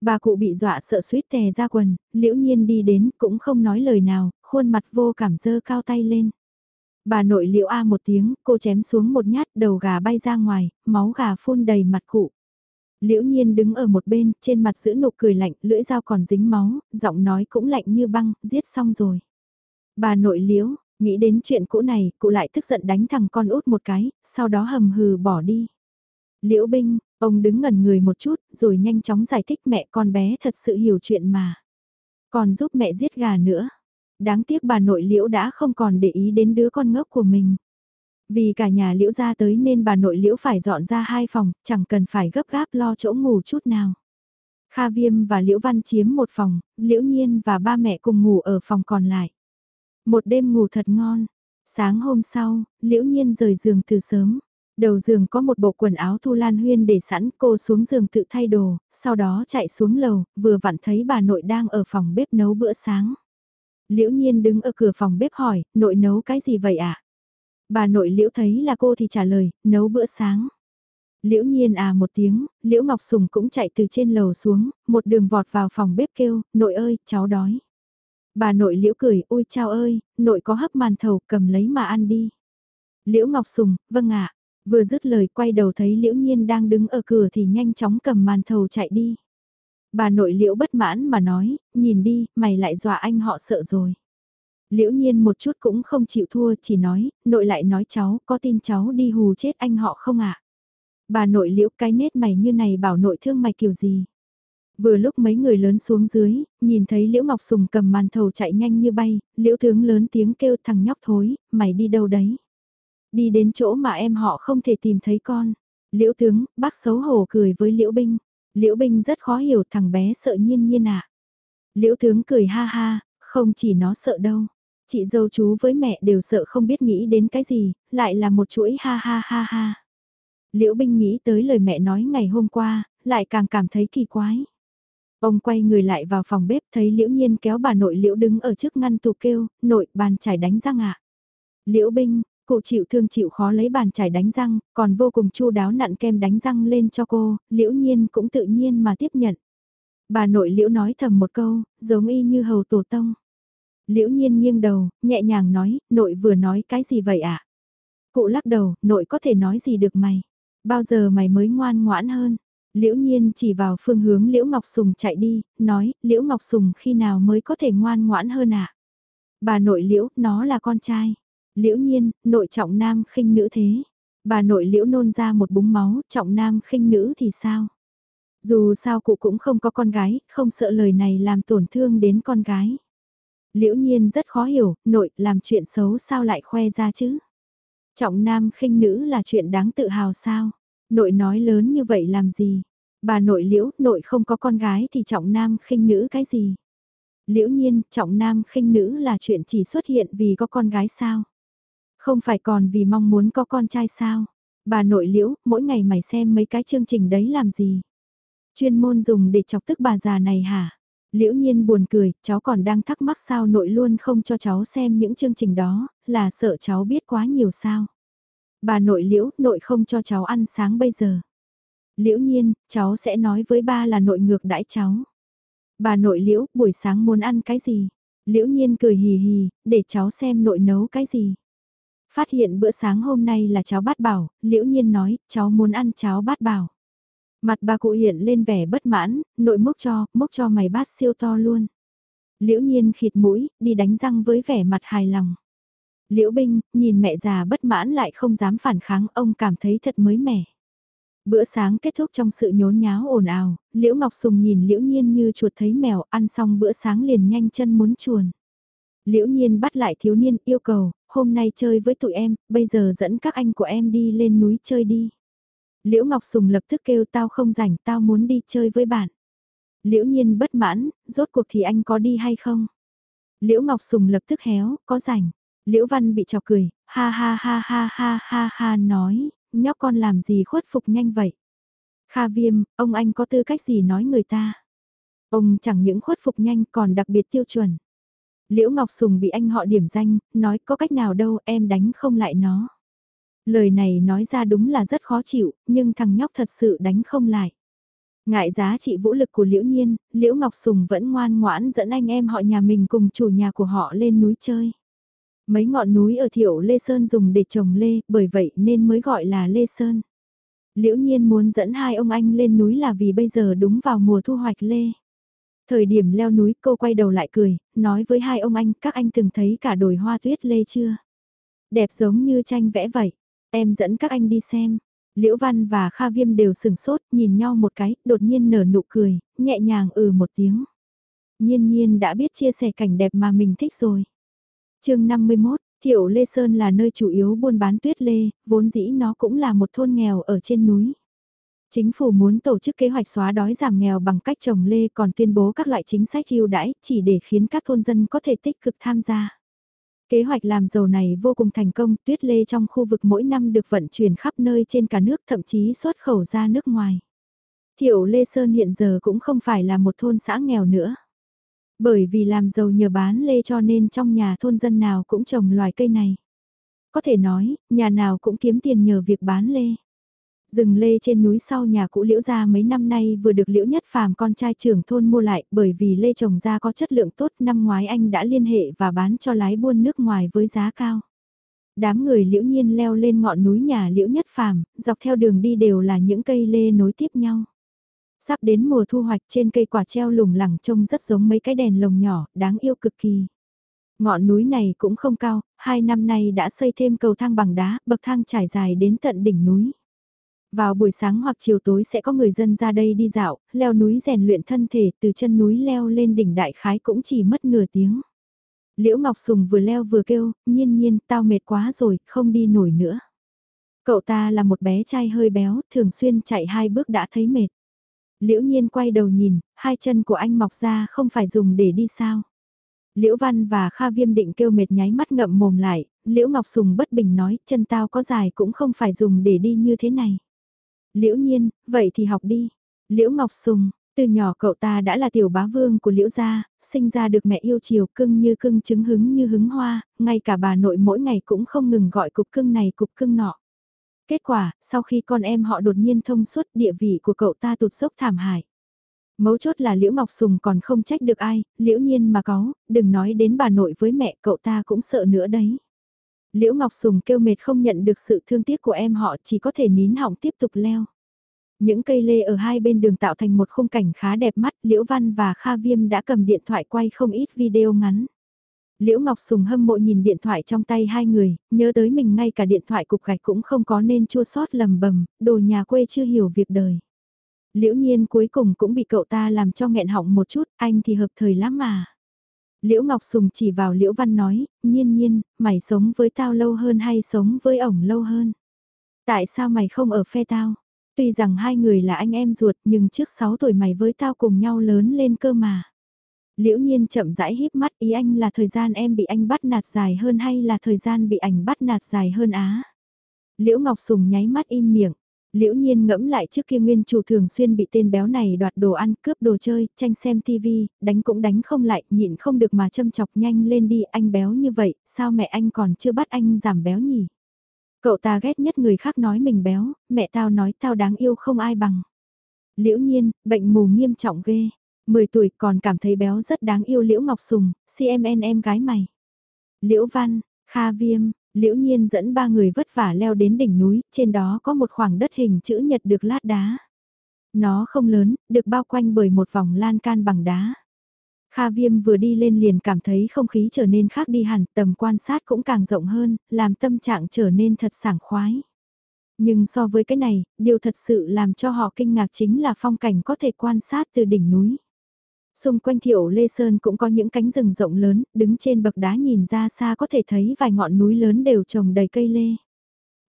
Bà cụ bị dọa sợ suýt tè ra quần, liễu nhiên đi đến cũng không nói lời nào, khuôn mặt vô cảm dơ cao tay lên. Bà nội liễu A một tiếng, cô chém xuống một nhát đầu gà bay ra ngoài, máu gà phun đầy mặt cụ. Liễu nhiên đứng ở một bên, trên mặt giữ nụ cười lạnh, lưỡi dao còn dính máu, giọng nói cũng lạnh như băng, giết xong rồi. Bà nội liễu, nghĩ đến chuyện cũ này, cụ lại tức giận đánh thằng con út một cái, sau đó hầm hừ bỏ đi. Liễu binh, ông đứng ngẩn người một chút, rồi nhanh chóng giải thích mẹ con bé thật sự hiểu chuyện mà. Còn giúp mẹ giết gà nữa. Đáng tiếc bà nội liễu đã không còn để ý đến đứa con ngốc của mình. Vì cả nhà liễu ra tới nên bà nội liễu phải dọn ra hai phòng, chẳng cần phải gấp gáp lo chỗ ngủ chút nào. Kha Viêm và Liễu Văn chiếm một phòng, Liễu Nhiên và ba mẹ cùng ngủ ở phòng còn lại. Một đêm ngủ thật ngon. Sáng hôm sau, Liễu Nhiên rời giường từ sớm. Đầu giường có một bộ quần áo Thu Lan Huyên để sẵn cô xuống giường tự thay đồ, sau đó chạy xuống lầu, vừa vặn thấy bà nội đang ở phòng bếp nấu bữa sáng. Liễu Nhiên đứng ở cửa phòng bếp hỏi, nội nấu cái gì vậy ạ? À? Bà nội liễu thấy là cô thì trả lời, nấu bữa sáng. Liễu nhiên à một tiếng, Liễu Ngọc Sùng cũng chạy từ trên lầu xuống, một đường vọt vào phòng bếp kêu, nội ơi, cháu đói. Bà nội Liễu cười, ôi chào ơi, nội có hấp màn thầu, cầm lấy mà ăn đi. Liễu Ngọc Sùng, vâng ạ. Vừa dứt lời quay đầu thấy Liễu Nhiên đang đứng ở cửa thì nhanh chóng cầm màn thầu chạy đi. Bà nội Liễu bất mãn mà nói, nhìn đi, mày lại dọa anh họ sợ rồi. Liễu nhiên một chút cũng không chịu thua chỉ nói, nội lại nói cháu có tin cháu đi hù chết anh họ không ạ? Bà nội liễu cái nết mày như này bảo nội thương mày kiểu gì? Vừa lúc mấy người lớn xuống dưới, nhìn thấy Liễu Ngọc Sùng cầm màn thầu chạy nhanh như bay, Liễu tướng lớn tiếng kêu thằng nhóc thối, mày đi đâu đấy? Đi đến chỗ mà em họ không thể tìm thấy con. Liễu tướng, bác xấu hổ cười với Liễu Binh. Liễu Binh rất khó hiểu thằng bé sợ nhiên nhiên ạ. Liễu tướng cười ha ha, không chỉ nó sợ đâu. Chị dâu chú với mẹ đều sợ không biết nghĩ đến cái gì, lại là một chuỗi ha ha ha ha. Liễu Binh nghĩ tới lời mẹ nói ngày hôm qua, lại càng cảm thấy kỳ quái. Ông quay người lại vào phòng bếp thấy Liễu Nhiên kéo bà nội Liễu đứng ở trước ngăn tủ kêu, nội bàn chải đánh răng ạ. Liễu Binh, cụ chịu thương chịu khó lấy bàn chải đánh răng, còn vô cùng chu đáo nặn kem đánh răng lên cho cô, Liễu Nhiên cũng tự nhiên mà tiếp nhận. Bà nội Liễu nói thầm một câu, giống y như hầu tổ tông. Liễu nhiên nghiêng đầu, nhẹ nhàng nói, nội vừa nói cái gì vậy ạ? À? Cụ lắc đầu, nội có thể nói gì được mày? Bao giờ mày mới ngoan ngoãn hơn? Liễu Nhiên chỉ vào phương hướng Liễu Ngọc Sùng chạy đi, nói, Liễu Ngọc Sùng khi nào mới có thể ngoan ngoãn hơn ạ? À? Bà nội Liễu, nó là con trai. Liễu Nhiên, nội trọng nam khinh nữ thế. Bà nội Liễu nôn ra một búng máu, trọng nam khinh nữ thì sao? Dù sao cụ cũng không có con gái, không sợ lời này làm tổn thương đến con gái. Liễu Nhiên rất khó hiểu, nội làm chuyện xấu sao lại khoe ra chứ? Trọng nam khinh nữ là chuyện đáng tự hào sao? Nội nói lớn như vậy làm gì? Bà nội liễu, nội không có con gái thì trọng nam khinh nữ cái gì? Liễu nhiên, trọng nam khinh nữ là chuyện chỉ xuất hiện vì có con gái sao? Không phải còn vì mong muốn có con trai sao? Bà nội liễu, mỗi ngày mày xem mấy cái chương trình đấy làm gì? Chuyên môn dùng để chọc tức bà già này hả? Liễu nhiên buồn cười, cháu còn đang thắc mắc sao nội luôn không cho cháu xem những chương trình đó, là sợ cháu biết quá nhiều sao? Bà nội liễu, nội không cho cháu ăn sáng bây giờ. Liễu nhiên, cháu sẽ nói với ba là nội ngược đãi cháu. Bà nội liễu, buổi sáng muốn ăn cái gì? Liễu nhiên cười hì hì, để cháu xem nội nấu cái gì. Phát hiện bữa sáng hôm nay là cháu bát bảo, liễu nhiên nói, cháu muốn ăn cháo bát bảo. Mặt bà cụ hiện lên vẻ bất mãn, nội mốc cho, mốc cho mày bát siêu to luôn. Liễu nhiên khịt mũi, đi đánh răng với vẻ mặt hài lòng. Liễu Binh, nhìn mẹ già bất mãn lại không dám phản kháng, ông cảm thấy thật mới mẻ. Bữa sáng kết thúc trong sự nhốn nháo ồn ào, Liễu Ngọc Sùng nhìn Liễu Nhiên như chuột thấy mèo, ăn xong bữa sáng liền nhanh chân muốn chuồn. Liễu Nhiên bắt lại thiếu niên yêu cầu, hôm nay chơi với tụi em, bây giờ dẫn các anh của em đi lên núi chơi đi. Liễu Ngọc Sùng lập tức kêu tao không rảnh, tao muốn đi chơi với bạn. Liễu Nhiên bất mãn, rốt cuộc thì anh có đi hay không? Liễu Ngọc Sùng lập tức héo, có rảnh. Liễu Văn bị chọc cười, ha ha ha ha ha ha ha nói, nhóc con làm gì khuất phục nhanh vậy. Kha viêm, ông anh có tư cách gì nói người ta. Ông chẳng những khuất phục nhanh còn đặc biệt tiêu chuẩn. Liễu Ngọc Sùng bị anh họ điểm danh, nói có cách nào đâu em đánh không lại nó. Lời này nói ra đúng là rất khó chịu, nhưng thằng nhóc thật sự đánh không lại. Ngại giá trị vũ lực của Liễu Nhiên, Liễu Ngọc Sùng vẫn ngoan ngoãn dẫn anh em họ nhà mình cùng chủ nhà của họ lên núi chơi. Mấy ngọn núi ở thiệu Lê Sơn dùng để trồng lê, bởi vậy nên mới gọi là Lê Sơn. Liễu nhiên muốn dẫn hai ông anh lên núi là vì bây giờ đúng vào mùa thu hoạch lê. Thời điểm leo núi cô quay đầu lại cười, nói với hai ông anh các anh từng thấy cả đồi hoa tuyết lê chưa? Đẹp giống như tranh vẽ vậy, em dẫn các anh đi xem. Liễu Văn và Kha Viêm đều sừng sốt, nhìn nhau một cái, đột nhiên nở nụ cười, nhẹ nhàng ừ một tiếng. Nhiên nhiên đã biết chia sẻ cảnh đẹp mà mình thích rồi chương 51, Thiệu Lê Sơn là nơi chủ yếu buôn bán tuyết lê, vốn dĩ nó cũng là một thôn nghèo ở trên núi. Chính phủ muốn tổ chức kế hoạch xóa đói giảm nghèo bằng cách trồng lê còn tuyên bố các loại chính sách ưu đãi chỉ để khiến các thôn dân có thể tích cực tham gia. Kế hoạch làm giàu này vô cùng thành công, tuyết lê trong khu vực mỗi năm được vận chuyển khắp nơi trên cả nước thậm chí xuất khẩu ra nước ngoài. Thiệu Lê Sơn hiện giờ cũng không phải là một thôn xã nghèo nữa. Bởi vì làm giàu nhờ bán lê cho nên trong nhà thôn dân nào cũng trồng loài cây này. Có thể nói, nhà nào cũng kiếm tiền nhờ việc bán lê. Rừng lê trên núi sau nhà cũ liễu gia mấy năm nay vừa được liễu nhất phàm con trai trưởng thôn mua lại bởi vì lê trồng ra có chất lượng tốt năm ngoái anh đã liên hệ và bán cho lái buôn nước ngoài với giá cao. Đám người liễu nhiên leo lên ngọn núi nhà liễu nhất phàm, dọc theo đường đi đều là những cây lê nối tiếp nhau. Sắp đến mùa thu hoạch trên cây quả treo lủng lẳng trông rất giống mấy cái đèn lồng nhỏ, đáng yêu cực kỳ. Ngọn núi này cũng không cao, hai năm nay đã xây thêm cầu thang bằng đá, bậc thang trải dài đến tận đỉnh núi. Vào buổi sáng hoặc chiều tối sẽ có người dân ra đây đi dạo, leo núi rèn luyện thân thể từ chân núi leo lên đỉnh đại khái cũng chỉ mất nửa tiếng. Liễu Ngọc Sùng vừa leo vừa kêu, nhiên nhiên tao mệt quá rồi, không đi nổi nữa. Cậu ta là một bé trai hơi béo, thường xuyên chạy hai bước đã thấy mệt. Liễu nhiên quay đầu nhìn, hai chân của anh mọc ra không phải dùng để đi sao. Liễu Văn và Kha Viêm định kêu mệt nháy mắt ngậm mồm lại, Liễu Ngọc Sùng bất bình nói, chân tao có dài cũng không phải dùng để đi như thế này. Liễu Nhiên, vậy thì học đi. Liễu Ngọc Sùng, từ nhỏ cậu ta đã là tiểu bá vương của Liễu gia, sinh ra được mẹ yêu chiều cưng như cưng trứng hứng như hứng hoa, ngay cả bà nội mỗi ngày cũng không ngừng gọi cục cưng này cục cưng nọ. Kết quả, sau khi con em họ đột nhiên thông suốt địa vị của cậu ta tụt dốc thảm hại. Mấu chốt là Liễu Ngọc Sùng còn không trách được ai, Liễu Nhiên mà có, đừng nói đến bà nội với mẹ cậu ta cũng sợ nữa đấy. Liễu Ngọc Sùng kêu mệt không nhận được sự thương tiếc của em họ chỉ có thể nín họng tiếp tục leo. Những cây lê ở hai bên đường tạo thành một khung cảnh khá đẹp mắt, Liễu Văn và Kha Viêm đã cầm điện thoại quay không ít video ngắn. Liễu Ngọc Sùng hâm mộ nhìn điện thoại trong tay hai người, nhớ tới mình ngay cả điện thoại cục gạch cũng không có nên chua sót lầm bầm, đồ nhà quê chưa hiểu việc đời. Liễu nhiên cuối cùng cũng bị cậu ta làm cho nghẹn họng một chút, anh thì hợp thời lắm mà. Liễu Ngọc Sùng chỉ vào Liễu Văn nói, nhiên nhiên, mày sống với tao lâu hơn hay sống với ổng lâu hơn? Tại sao mày không ở phe tao? Tuy rằng hai người là anh em ruột nhưng trước 6 tuổi mày với tao cùng nhau lớn lên cơ mà. Liễu nhiên chậm rãi híp mắt ý anh là thời gian em bị anh bắt nạt dài hơn hay là thời gian bị ảnh bắt nạt dài hơn á. Liễu Ngọc Sùng nháy mắt im miệng. Liễu nhiên ngẫm lại trước kia nguyên chủ thường xuyên bị tên béo này đoạt đồ ăn, cướp đồ chơi, tranh xem tivi, đánh cũng đánh không lại, nhịn không được mà châm chọc nhanh lên đi, anh béo như vậy, sao mẹ anh còn chưa bắt anh giảm béo nhỉ? Cậu ta ghét nhất người khác nói mình béo, mẹ tao nói tao đáng yêu không ai bằng. Liễu nhiên, bệnh mù nghiêm trọng ghê. 10 tuổi còn cảm thấy béo rất đáng yêu Liễu Ngọc Sùng, CMN em gái mày. Liễu Văn, Kha Viêm, Liễu Nhiên dẫn ba người vất vả leo đến đỉnh núi, trên đó có một khoảng đất hình chữ nhật được lát đá. Nó không lớn, được bao quanh bởi một vòng lan can bằng đá. Kha Viêm vừa đi lên liền cảm thấy không khí trở nên khác đi hẳn, tầm quan sát cũng càng rộng hơn, làm tâm trạng trở nên thật sảng khoái. Nhưng so với cái này, điều thật sự làm cho họ kinh ngạc chính là phong cảnh có thể quan sát từ đỉnh núi. Xung quanh thiểu Lê Sơn cũng có những cánh rừng rộng lớn, đứng trên bậc đá nhìn ra xa có thể thấy vài ngọn núi lớn đều trồng đầy cây lê.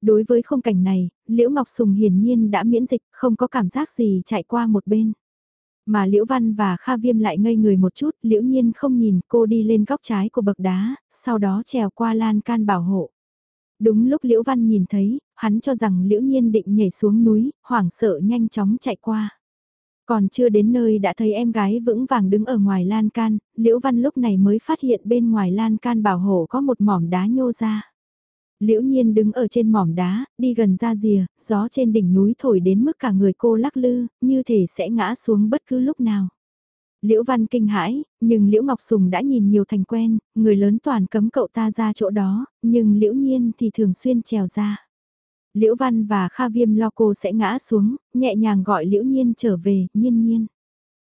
Đối với khung cảnh này, Liễu Ngọc Sùng hiển nhiên đã miễn dịch, không có cảm giác gì chạy qua một bên. Mà Liễu Văn và Kha Viêm lại ngây người một chút, Liễu Nhiên không nhìn cô đi lên góc trái của bậc đá, sau đó trèo qua lan can bảo hộ. Đúng lúc Liễu Văn nhìn thấy, hắn cho rằng Liễu Nhiên định nhảy xuống núi, hoảng sợ nhanh chóng chạy qua. Còn chưa đến nơi đã thấy em gái vững vàng đứng ở ngoài lan can, Liễu Văn lúc này mới phát hiện bên ngoài lan can bảo hộ có một mỏm đá nhô ra. Liễu Nhiên đứng ở trên mỏm đá, đi gần ra rìa, gió trên đỉnh núi thổi đến mức cả người cô lắc lư, như thể sẽ ngã xuống bất cứ lúc nào. Liễu Văn kinh hãi, nhưng Liễu Ngọc Sùng đã nhìn nhiều thành quen, người lớn toàn cấm cậu ta ra chỗ đó, nhưng Liễu Nhiên thì thường xuyên trèo ra. Liễu Văn và Kha Viêm lo cô sẽ ngã xuống, nhẹ nhàng gọi Liễu Nhiên trở về, nhiên nhiên.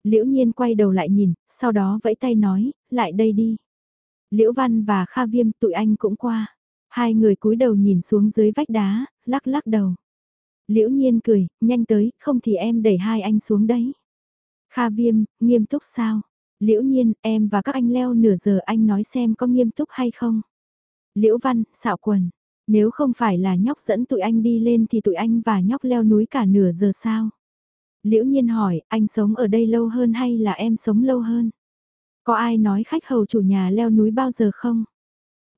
Liễu Nhiên quay đầu lại nhìn, sau đó vẫy tay nói, lại đây đi. Liễu Văn và Kha Viêm tụi anh cũng qua. Hai người cúi đầu nhìn xuống dưới vách đá, lắc lắc đầu. Liễu Nhiên cười, nhanh tới, không thì em đẩy hai anh xuống đấy. Kha Viêm, nghiêm túc sao? Liễu Nhiên, em và các anh leo nửa giờ anh nói xem có nghiêm túc hay không? Liễu Văn, xạo quần. Nếu không phải là nhóc dẫn tụi anh đi lên thì tụi anh và nhóc leo núi cả nửa giờ sao? Liễu nhiên hỏi, anh sống ở đây lâu hơn hay là em sống lâu hơn? Có ai nói khách hầu chủ nhà leo núi bao giờ không?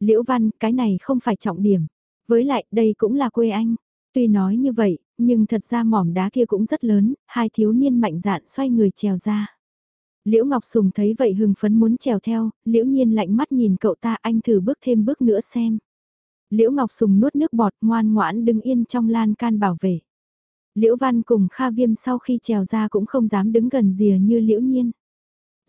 Liễu Văn, cái này không phải trọng điểm. Với lại, đây cũng là quê anh. Tuy nói như vậy, nhưng thật ra mỏm đá kia cũng rất lớn, hai thiếu niên mạnh dạn xoay người trèo ra. Liễu Ngọc Sùng thấy vậy hưng phấn muốn trèo theo, Liễu Nhiên lạnh mắt nhìn cậu ta anh thử bước thêm bước nữa xem. Liễu Ngọc Sùng nuốt nước bọt ngoan ngoãn đứng yên trong lan can bảo vệ. Liễu Văn cùng Kha Viêm sau khi trèo ra cũng không dám đứng gần rìa như Liễu Nhiên.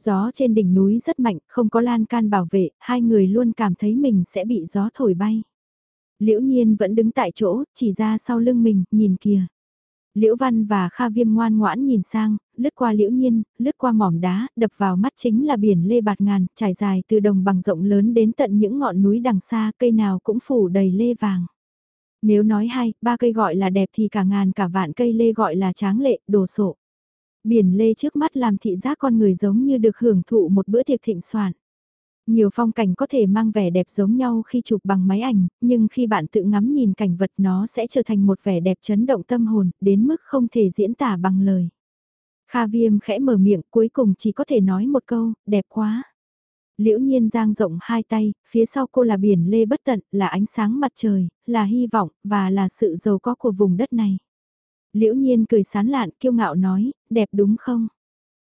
Gió trên đỉnh núi rất mạnh, không có lan can bảo vệ, hai người luôn cảm thấy mình sẽ bị gió thổi bay. Liễu Nhiên vẫn đứng tại chỗ, chỉ ra sau lưng mình, nhìn kìa. Liễu Văn và Kha Viêm ngoan ngoãn nhìn sang, lướt qua Liễu Nhiên, lướt qua mỏm đá, đập vào mắt chính là biển lê bạt ngàn, trải dài từ đồng bằng rộng lớn đến tận những ngọn núi đằng xa, cây nào cũng phủ đầy lê vàng. Nếu nói hai, ba cây gọi là đẹp thì cả ngàn cả vạn cây lê gọi là tráng lệ, đồ sộ. Biển lê trước mắt làm thị giác con người giống như được hưởng thụ một bữa tiệc thịnh soạn. Nhiều phong cảnh có thể mang vẻ đẹp giống nhau khi chụp bằng máy ảnh, nhưng khi bạn tự ngắm nhìn cảnh vật nó sẽ trở thành một vẻ đẹp chấn động tâm hồn, đến mức không thể diễn tả bằng lời. Kha viêm khẽ mở miệng cuối cùng chỉ có thể nói một câu, đẹp quá. Liễu nhiên giang rộng hai tay, phía sau cô là biển lê bất tận, là ánh sáng mặt trời, là hy vọng, và là sự giàu có của vùng đất này. Liễu nhiên cười sán lạn, kiêu ngạo nói, đẹp đúng không?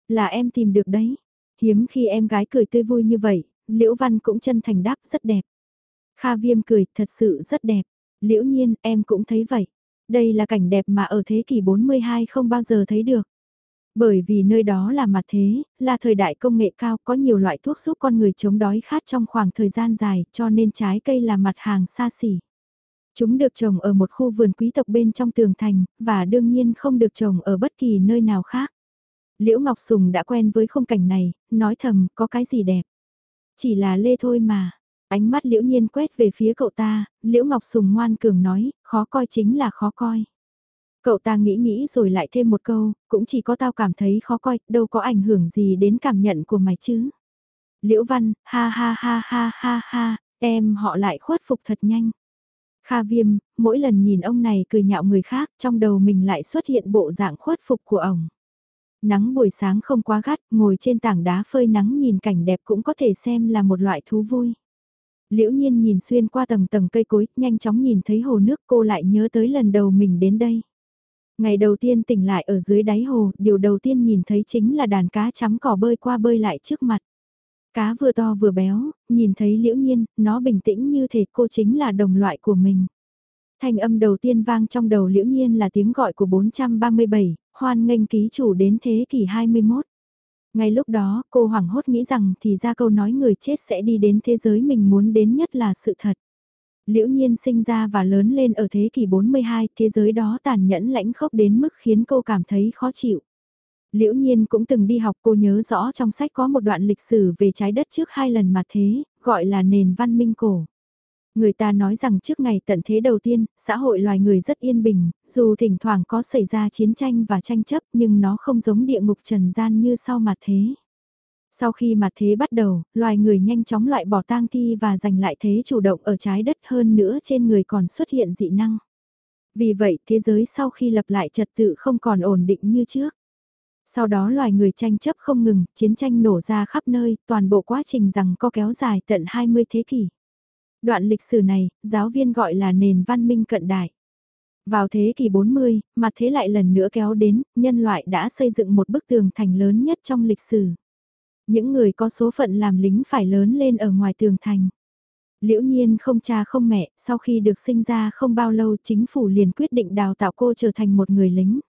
Là em tìm được đấy. Hiếm khi em gái cười tươi vui như vậy, Liễu Văn cũng chân thành đáp rất đẹp. Kha Viêm cười, thật sự rất đẹp. Liễu Nhiên, em cũng thấy vậy. Đây là cảnh đẹp mà ở thế kỷ 42 không bao giờ thấy được. Bởi vì nơi đó là mặt thế, là thời đại công nghệ cao có nhiều loại thuốc giúp con người chống đói khát trong khoảng thời gian dài cho nên trái cây là mặt hàng xa xỉ. Chúng được trồng ở một khu vườn quý tộc bên trong tường thành, và đương nhiên không được trồng ở bất kỳ nơi nào khác. Liễu Ngọc Sùng đã quen với khung cảnh này, nói thầm, có cái gì đẹp. Chỉ là lê thôi mà. Ánh mắt liễu nhiên quét về phía cậu ta, liễu Ngọc Sùng ngoan cường nói, khó coi chính là khó coi. Cậu ta nghĩ nghĩ rồi lại thêm một câu, cũng chỉ có tao cảm thấy khó coi, đâu có ảnh hưởng gì đến cảm nhận của mày chứ. Liễu Văn, ha ha ha ha ha ha, em họ lại khuất phục thật nhanh. Kha viêm, mỗi lần nhìn ông này cười nhạo người khác, trong đầu mình lại xuất hiện bộ dạng khuất phục của ông. Nắng buổi sáng không quá gắt, ngồi trên tảng đá phơi nắng nhìn cảnh đẹp cũng có thể xem là một loại thú vui. Liễu nhiên nhìn xuyên qua tầng tầng cây cối, nhanh chóng nhìn thấy hồ nước cô lại nhớ tới lần đầu mình đến đây. Ngày đầu tiên tỉnh lại ở dưới đáy hồ, điều đầu tiên nhìn thấy chính là đàn cá chấm cỏ bơi qua bơi lại trước mặt. Cá vừa to vừa béo, nhìn thấy liễu nhiên, nó bình tĩnh như thể cô chính là đồng loại của mình. Thanh âm đầu tiên vang trong đầu liễu nhiên là tiếng gọi của 437, hoan nghênh ký chủ đến thế kỷ 21. Ngay lúc đó, cô hoảng hốt nghĩ rằng thì ra câu nói người chết sẽ đi đến thế giới mình muốn đến nhất là sự thật. Liễu nhiên sinh ra và lớn lên ở thế kỷ 42, thế giới đó tàn nhẫn lãnh khốc đến mức khiến cô cảm thấy khó chịu. Liễu nhiên cũng từng đi học cô nhớ rõ trong sách có một đoạn lịch sử về trái đất trước hai lần mà thế, gọi là nền văn minh cổ. Người ta nói rằng trước ngày tận thế đầu tiên, xã hội loài người rất yên bình, dù thỉnh thoảng có xảy ra chiến tranh và tranh chấp nhưng nó không giống địa ngục trần gian như sau mà thế. Sau khi mà thế bắt đầu, loài người nhanh chóng loại bỏ tang thi và giành lại thế chủ động ở trái đất hơn nữa trên người còn xuất hiện dị năng. Vì vậy thế giới sau khi lập lại trật tự không còn ổn định như trước. Sau đó loài người tranh chấp không ngừng, chiến tranh nổ ra khắp nơi, toàn bộ quá trình rằng có kéo dài tận 20 thế kỷ. Đoạn lịch sử này, giáo viên gọi là nền văn minh cận đại. Vào thế kỷ 40, mặt thế lại lần nữa kéo đến, nhân loại đã xây dựng một bức tường thành lớn nhất trong lịch sử. Những người có số phận làm lính phải lớn lên ở ngoài tường thành. Liễu nhiên không cha không mẹ, sau khi được sinh ra không bao lâu chính phủ liền quyết định đào tạo cô trở thành một người lính.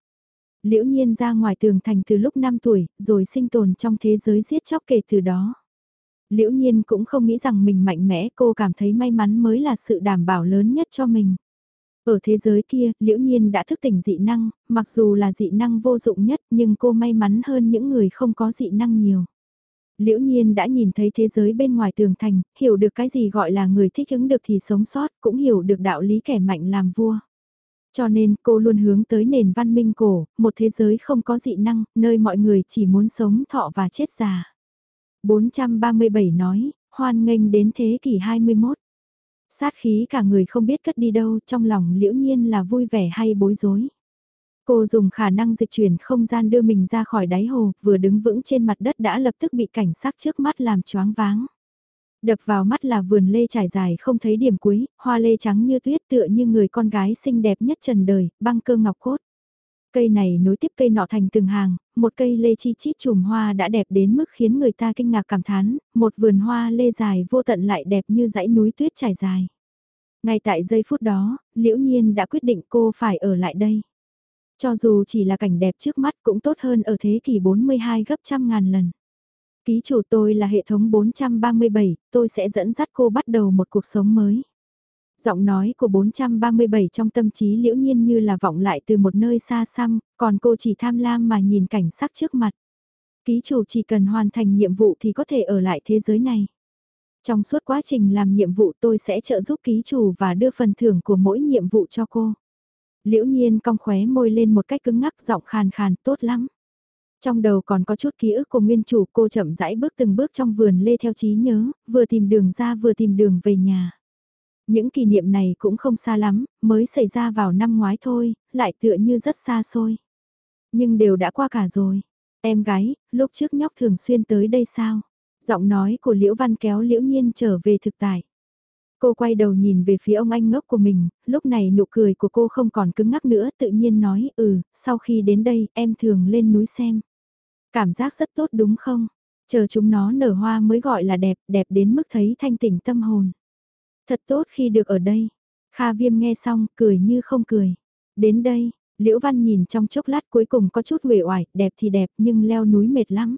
Liễu nhiên ra ngoài tường thành từ lúc 5 tuổi, rồi sinh tồn trong thế giới giết chóc kể từ đó. Liễu nhiên cũng không nghĩ rằng mình mạnh mẽ cô cảm thấy may mắn mới là sự đảm bảo lớn nhất cho mình. Ở thế giới kia, liễu nhiên đã thức tỉnh dị năng, mặc dù là dị năng vô dụng nhất nhưng cô may mắn hơn những người không có dị năng nhiều. Liễu nhiên đã nhìn thấy thế giới bên ngoài tường thành, hiểu được cái gì gọi là người thích ứng được thì sống sót, cũng hiểu được đạo lý kẻ mạnh làm vua. Cho nên cô luôn hướng tới nền văn minh cổ, một thế giới không có dị năng, nơi mọi người chỉ muốn sống thọ và chết già. 437 nói, hoan nghênh đến thế kỷ 21. Sát khí cả người không biết cất đi đâu trong lòng liễu nhiên là vui vẻ hay bối rối. Cô dùng khả năng dịch chuyển không gian đưa mình ra khỏi đáy hồ, vừa đứng vững trên mặt đất đã lập tức bị cảnh sát trước mắt làm choáng váng. Đập vào mắt là vườn lê trải dài không thấy điểm cuối, hoa lê trắng như tuyết tựa như người con gái xinh đẹp nhất trần đời, băng cơ ngọc cốt. Cây này nối tiếp cây nọ thành từng hàng, một cây lê chi chít chùm hoa đã đẹp đến mức khiến người ta kinh ngạc cảm thán, một vườn hoa lê dài vô tận lại đẹp như dãy núi tuyết trải dài. Ngay tại giây phút đó, liễu nhiên đã quyết định cô phải ở lại đây. Cho dù chỉ là cảnh đẹp trước mắt cũng tốt hơn ở thế kỷ 42 gấp trăm ngàn lần. Ký chủ tôi là hệ thống 437, tôi sẽ dẫn dắt cô bắt đầu một cuộc sống mới. Giọng nói của 437 trong tâm trí liễu nhiên như là vọng lại từ một nơi xa xăm, còn cô chỉ tham lam mà nhìn cảnh sắc trước mặt. Ký chủ chỉ cần hoàn thành nhiệm vụ thì có thể ở lại thế giới này. Trong suốt quá trình làm nhiệm vụ tôi sẽ trợ giúp ký chủ và đưa phần thưởng của mỗi nhiệm vụ cho cô. Liễu nhiên cong khóe môi lên một cách cứng ngắc giọng khàn khàn tốt lắm. Trong đầu còn có chút ký ức của nguyên chủ cô chậm rãi bước từng bước trong vườn lê theo trí nhớ, vừa tìm đường ra vừa tìm đường về nhà. Những kỷ niệm này cũng không xa lắm, mới xảy ra vào năm ngoái thôi, lại tựa như rất xa xôi. Nhưng đều đã qua cả rồi. Em gái, lúc trước nhóc thường xuyên tới đây sao? Giọng nói của Liễu Văn kéo Liễu Nhiên trở về thực tại. Cô quay đầu nhìn về phía ông anh ngốc của mình, lúc này nụ cười của cô không còn cứng ngắc nữa tự nhiên nói ừ, sau khi đến đây em thường lên núi xem. Cảm giác rất tốt đúng không? Chờ chúng nó nở hoa mới gọi là đẹp, đẹp đến mức thấy thanh tỉnh tâm hồn. Thật tốt khi được ở đây. Kha viêm nghe xong, cười như không cười. Đến đây, Liễu Văn nhìn trong chốc lát cuối cùng có chút uể oải, đẹp thì đẹp nhưng leo núi mệt lắm.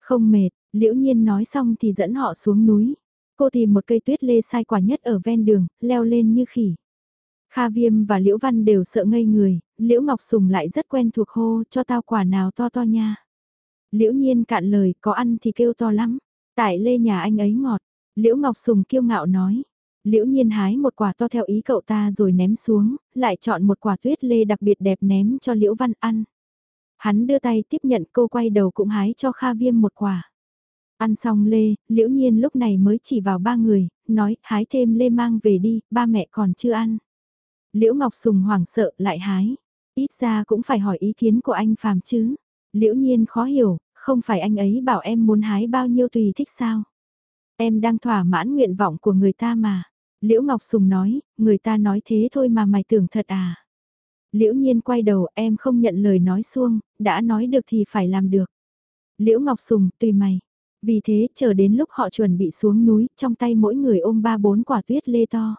Không mệt, Liễu Nhiên nói xong thì dẫn họ xuống núi. Cô tìm một cây tuyết lê sai quả nhất ở ven đường, leo lên như khỉ. Kha Viêm và Liễu Văn đều sợ ngây người, Liễu Ngọc Sùng lại rất quen thuộc hô cho tao quả nào to to nha. Liễu Nhiên cạn lời có ăn thì kêu to lắm, tại lê nhà anh ấy ngọt, Liễu Ngọc Sùng kiêu ngạo nói. Liễu Nhiên hái một quả to theo ý cậu ta rồi ném xuống, lại chọn một quả tuyết lê đặc biệt đẹp ném cho Liễu Văn ăn. Hắn đưa tay tiếp nhận cô quay đầu cũng hái cho Kha Viêm một quả. Ăn xong lê, Liễu Nhiên lúc này mới chỉ vào ba người, nói hái thêm lê mang về đi, ba mẹ còn chưa ăn. Liễu Ngọc Sùng hoảng sợ lại hái. Ít ra cũng phải hỏi ý kiến của anh Phàm chứ. Liễu Nhiên khó hiểu, không phải anh ấy bảo em muốn hái bao nhiêu tùy thích sao. Em đang thỏa mãn nguyện vọng của người ta mà. Liễu Ngọc Sùng nói, người ta nói thế thôi mà mày tưởng thật à. Liễu Nhiên quay đầu em không nhận lời nói xuông, đã nói được thì phải làm được. Liễu Ngọc Sùng, tùy mày. Vì thế, chờ đến lúc họ chuẩn bị xuống núi, trong tay mỗi người ôm ba bốn quả tuyết lê to.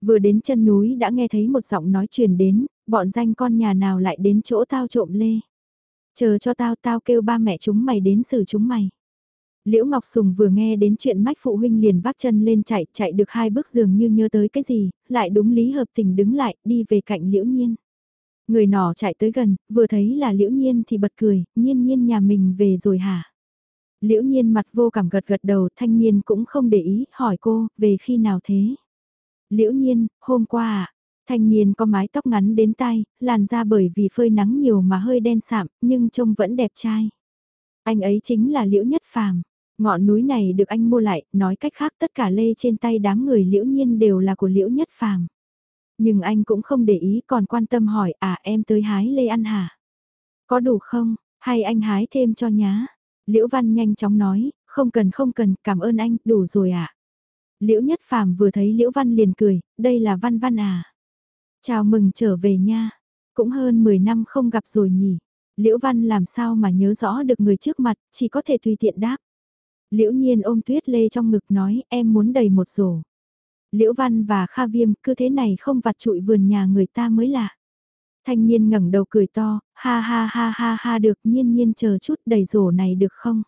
Vừa đến chân núi đã nghe thấy một giọng nói truyền đến, bọn danh con nhà nào lại đến chỗ tao trộm lê. Chờ cho tao tao kêu ba mẹ chúng mày đến xử chúng mày. Liễu Ngọc Sùng vừa nghe đến chuyện mách phụ huynh liền vác chân lên chạy, chạy được hai bước dường như nhớ tới cái gì, lại đúng lý hợp tình đứng lại, đi về cạnh Liễu Nhiên. Người nọ chạy tới gần, vừa thấy là Liễu Nhiên thì bật cười, nhiên nhiên nhà mình về rồi hả? Liễu Nhiên mặt vô cảm gật gật đầu, thanh niên cũng không để ý, hỏi cô, về khi nào thế? Liễu Nhiên, hôm qua à? Thanh niên có mái tóc ngắn đến tai, làn da bởi vì phơi nắng nhiều mà hơi đen sạm, nhưng trông vẫn đẹp trai. Anh ấy chính là Liễu Nhất Phàm. Ngọn núi này được anh mua lại, nói cách khác tất cả lê trên tay đám người liễu nhiên đều là của liễu nhất phàm. Nhưng anh cũng không để ý còn quan tâm hỏi à em tới hái lê ăn hả? Có đủ không? Hay anh hái thêm cho nhá? Liễu Văn nhanh chóng nói, không cần không cần, cảm ơn anh, đủ rồi ạ. À? Liễu Nhất Phàm vừa thấy Liễu Văn liền cười, đây là Văn Văn à. Chào mừng trở về nha, cũng hơn 10 năm không gặp rồi nhỉ. Liễu Văn làm sao mà nhớ rõ được người trước mặt, chỉ có thể tùy tiện đáp. Liễu Nhiên ôm Tuyết Lê trong ngực nói em muốn đầy một rổ. Liễu Văn và Kha Viêm cứ thế này không vặt trụi vườn nhà người ta mới lạ. Thanh niên ngẩng đầu cười to, ha ha ha ha ha được nhiên nhiên chờ chút đầy rổ này được không?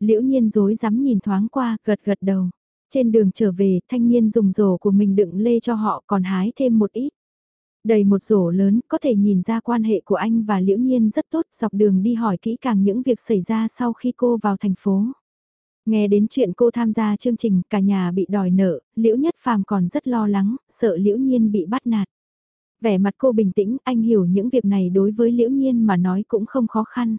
Liễu nhiên dối dám nhìn thoáng qua, gật gật đầu. Trên đường trở về, thanh niên dùng rổ của mình đựng lê cho họ còn hái thêm một ít. Đầy một rổ lớn, có thể nhìn ra quan hệ của anh và Liễu Nhiên rất tốt, dọc đường đi hỏi kỹ càng những việc xảy ra sau khi cô vào thành phố. Nghe đến chuyện cô tham gia chương trình, cả nhà bị đòi nợ, Liễu Nhất Phàm còn rất lo lắng, sợ Liễu Nhiên bị bắt nạt. Vẻ mặt cô bình tĩnh, anh hiểu những việc này đối với Liễu Nhiên mà nói cũng không khó khăn.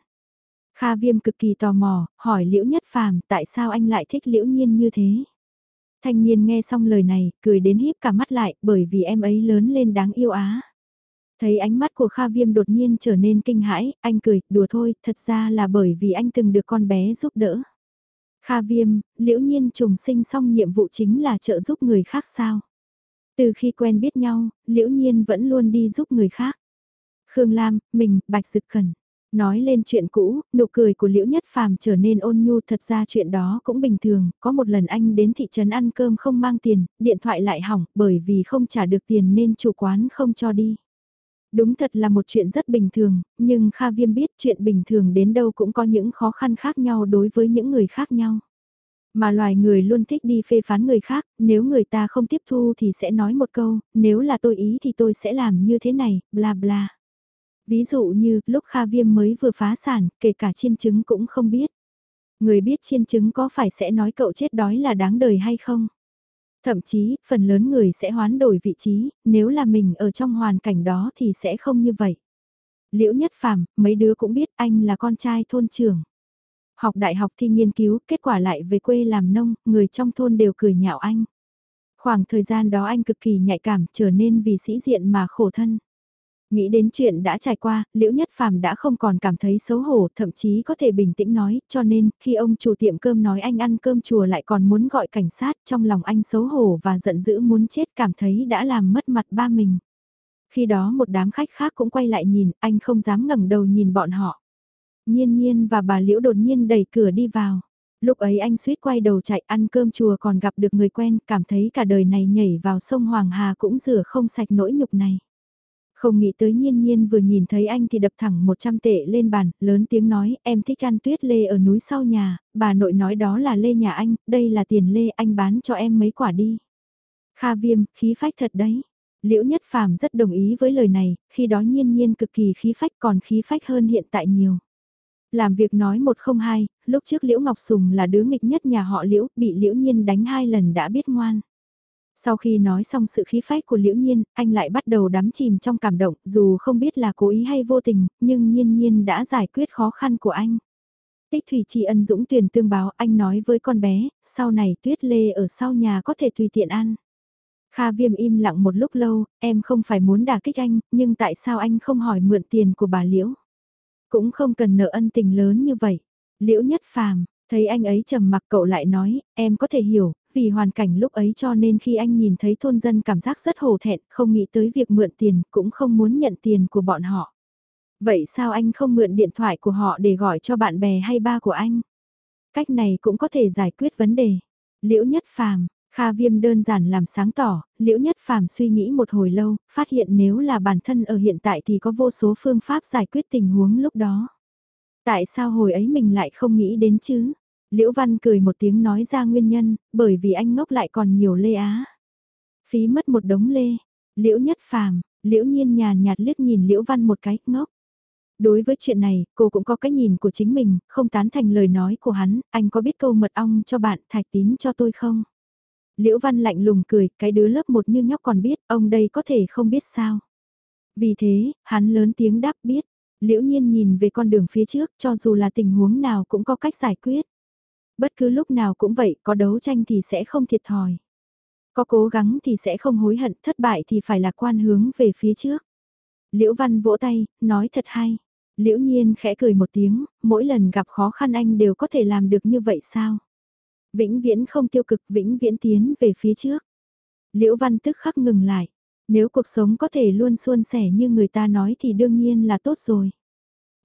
Kha Viêm cực kỳ tò mò, hỏi Liễu Nhất Phàm tại sao anh lại thích Liễu Nhiên như thế. Thanh niên nghe xong lời này, cười đến híp cả mắt lại, bởi vì em ấy lớn lên đáng yêu á. Thấy ánh mắt của Kha Viêm đột nhiên trở nên kinh hãi, anh cười, đùa thôi, thật ra là bởi vì anh từng được con bé giúp đỡ. Kha Viêm, liễu nhiên trùng sinh xong nhiệm vụ chính là trợ giúp người khác sao? Từ khi quen biết nhau, liễu nhiên vẫn luôn đi giúp người khác. Khương Lam, mình, Bạch Dực Cần. Nói lên chuyện cũ, nụ cười của Liễu Nhất Phàm trở nên ôn nhu thật ra chuyện đó cũng bình thường, có một lần anh đến thị trấn ăn cơm không mang tiền, điện thoại lại hỏng bởi vì không trả được tiền nên chủ quán không cho đi. Đúng thật là một chuyện rất bình thường, nhưng Kha Viêm biết chuyện bình thường đến đâu cũng có những khó khăn khác nhau đối với những người khác nhau. Mà loài người luôn thích đi phê phán người khác, nếu người ta không tiếp thu thì sẽ nói một câu, nếu là tôi ý thì tôi sẽ làm như thế này, bla bla. Ví dụ như, lúc Kha Viêm mới vừa phá sản, kể cả chiên trứng cũng không biết. Người biết chiên trứng có phải sẽ nói cậu chết đói là đáng đời hay không? Thậm chí, phần lớn người sẽ hoán đổi vị trí, nếu là mình ở trong hoàn cảnh đó thì sẽ không như vậy. Liễu Nhất Phàm, mấy đứa cũng biết anh là con trai thôn trưởng. Học đại học thi nghiên cứu, kết quả lại về quê làm nông, người trong thôn đều cười nhạo anh. Khoảng thời gian đó anh cực kỳ nhạy cảm, trở nên vì sĩ diện mà khổ thân. Nghĩ đến chuyện đã trải qua, Liễu Nhất Phàm đã không còn cảm thấy xấu hổ, thậm chí có thể bình tĩnh nói, cho nên, khi ông chủ tiệm cơm nói anh ăn cơm chùa lại còn muốn gọi cảnh sát, trong lòng anh xấu hổ và giận dữ muốn chết cảm thấy đã làm mất mặt ba mình. Khi đó một đám khách khác cũng quay lại nhìn, anh không dám ngẩng đầu nhìn bọn họ. Nhiên nhiên và bà Liễu đột nhiên đẩy cửa đi vào. Lúc ấy anh suýt quay đầu chạy ăn cơm chùa còn gặp được người quen, cảm thấy cả đời này nhảy vào sông Hoàng Hà cũng rửa không sạch nỗi nhục này. Không nghĩ tới nhiên nhiên vừa nhìn thấy anh thì đập thẳng 100 tệ lên bàn, lớn tiếng nói, em thích ăn tuyết lê ở núi sau nhà, bà nội nói đó là lê nhà anh, đây là tiền lê anh bán cho em mấy quả đi. Kha viêm, khí phách thật đấy. Liễu Nhất Phàm rất đồng ý với lời này, khi đó nhiên nhiên cực kỳ khí phách còn khí phách hơn hiện tại nhiều. Làm việc nói một không hai, lúc trước Liễu Ngọc Sùng là đứa nghịch nhất nhà họ Liễu, bị Liễu Nhiên đánh hai lần đã biết ngoan. Sau khi nói xong sự khí phách của Liễu Nhiên, anh lại bắt đầu đắm chìm trong cảm động, dù không biết là cố ý hay vô tình, nhưng Nhiên Nhiên đã giải quyết khó khăn của anh. Tích Thủy Tri ân dũng tuyển tương báo anh nói với con bé, sau này tuyết lê ở sau nhà có thể tùy tiện ăn. Kha viêm im lặng một lúc lâu, em không phải muốn đả kích anh, nhưng tại sao anh không hỏi mượn tiền của bà Liễu? Cũng không cần nợ ân tình lớn như vậy. Liễu nhất phàm, thấy anh ấy trầm mặc cậu lại nói, em có thể hiểu, vì hoàn cảnh lúc ấy cho nên khi anh nhìn thấy thôn dân cảm giác rất hổ thẹn, không nghĩ tới việc mượn tiền, cũng không muốn nhận tiền của bọn họ. Vậy sao anh không mượn điện thoại của họ để gọi cho bạn bè hay ba của anh? Cách này cũng có thể giải quyết vấn đề. Liễu nhất phàm, Kha viêm đơn giản làm sáng tỏ, liễu nhất phàm suy nghĩ một hồi lâu, phát hiện nếu là bản thân ở hiện tại thì có vô số phương pháp giải quyết tình huống lúc đó. Tại sao hồi ấy mình lại không nghĩ đến chứ? Liễu Văn cười một tiếng nói ra nguyên nhân, bởi vì anh ngốc lại còn nhiều lê á. Phí mất một đống lê. Liễu nhất phàm, liễu nhiên nhàn nhạt liếc nhìn Liễu Văn một cái, ngốc. Đối với chuyện này, cô cũng có cái nhìn của chính mình, không tán thành lời nói của hắn, anh có biết câu mật ong cho bạn thạch tín cho tôi không? Liễu Văn lạnh lùng cười, cái đứa lớp một như nhóc còn biết, ông đây có thể không biết sao. Vì thế, hắn lớn tiếng đáp biết. Liễu Nhiên nhìn về con đường phía trước, cho dù là tình huống nào cũng có cách giải quyết. Bất cứ lúc nào cũng vậy, có đấu tranh thì sẽ không thiệt thòi. Có cố gắng thì sẽ không hối hận, thất bại thì phải lạc quan hướng về phía trước. Liễu Văn vỗ tay, nói thật hay. Liễu Nhiên khẽ cười một tiếng, mỗi lần gặp khó khăn anh đều có thể làm được như vậy sao? Vĩnh viễn không tiêu cực, vĩnh viễn tiến về phía trước. Liễu Văn tức khắc ngừng lại. Nếu cuộc sống có thể luôn suôn sẻ như người ta nói thì đương nhiên là tốt rồi.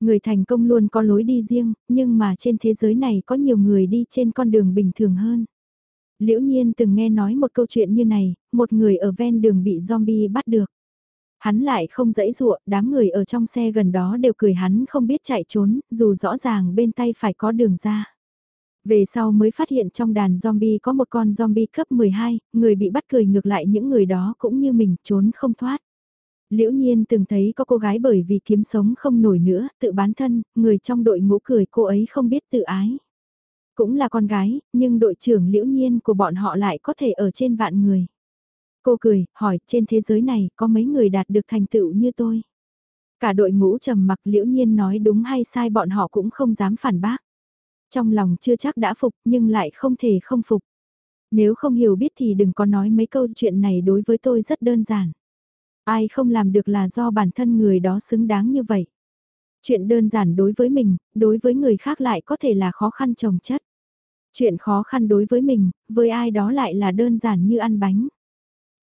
Người thành công luôn có lối đi riêng, nhưng mà trên thế giới này có nhiều người đi trên con đường bình thường hơn. Liễu Nhiên từng nghe nói một câu chuyện như này, một người ở ven đường bị zombie bắt được. Hắn lại không dãy dụa, đám người ở trong xe gần đó đều cười hắn không biết chạy trốn, dù rõ ràng bên tay phải có đường ra. Về sau mới phát hiện trong đàn zombie có một con zombie cấp 12, người bị bắt cười ngược lại những người đó cũng như mình trốn không thoát. Liễu nhiên từng thấy có cô gái bởi vì kiếm sống không nổi nữa, tự bán thân, người trong đội ngũ cười cô ấy không biết tự ái. Cũng là con gái, nhưng đội trưởng liễu nhiên của bọn họ lại có thể ở trên vạn người. Cô cười, hỏi trên thế giới này có mấy người đạt được thành tựu như tôi? Cả đội ngũ trầm mặc liễu nhiên nói đúng hay sai bọn họ cũng không dám phản bác. Trong lòng chưa chắc đã phục nhưng lại không thể không phục. Nếu không hiểu biết thì đừng có nói mấy câu chuyện này đối với tôi rất đơn giản. Ai không làm được là do bản thân người đó xứng đáng như vậy. Chuyện đơn giản đối với mình, đối với người khác lại có thể là khó khăn trồng chất. Chuyện khó khăn đối với mình, với ai đó lại là đơn giản như ăn bánh.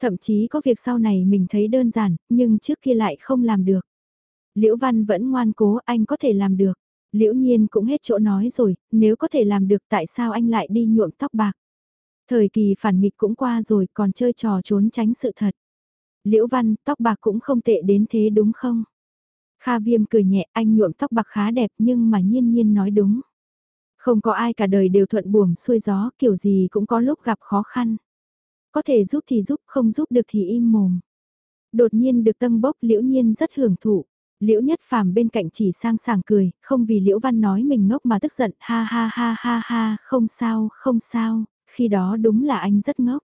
Thậm chí có việc sau này mình thấy đơn giản, nhưng trước kia lại không làm được. Liễu Văn vẫn ngoan cố anh có thể làm được. Liễu Nhiên cũng hết chỗ nói rồi, nếu có thể làm được tại sao anh lại đi nhuộm tóc bạc. Thời kỳ phản nghịch cũng qua rồi còn chơi trò trốn tránh sự thật. Liễu Văn, tóc bạc cũng không tệ đến thế đúng không? Kha Viêm cười nhẹ, anh nhuộm tóc bạc khá đẹp nhưng mà nhiên nhiên nói đúng. Không có ai cả đời đều thuận buồm xuôi gió, kiểu gì cũng có lúc gặp khó khăn. Có thể giúp thì giúp, không giúp được thì im mồm. Đột nhiên được tân bốc liễu nhiên rất hưởng thụ. Liễu Nhất Phàm bên cạnh chỉ sang sảng cười, không vì Liễu Văn nói mình ngốc mà tức giận, ha ha ha ha ha, không sao, không sao, khi đó đúng là anh rất ngốc.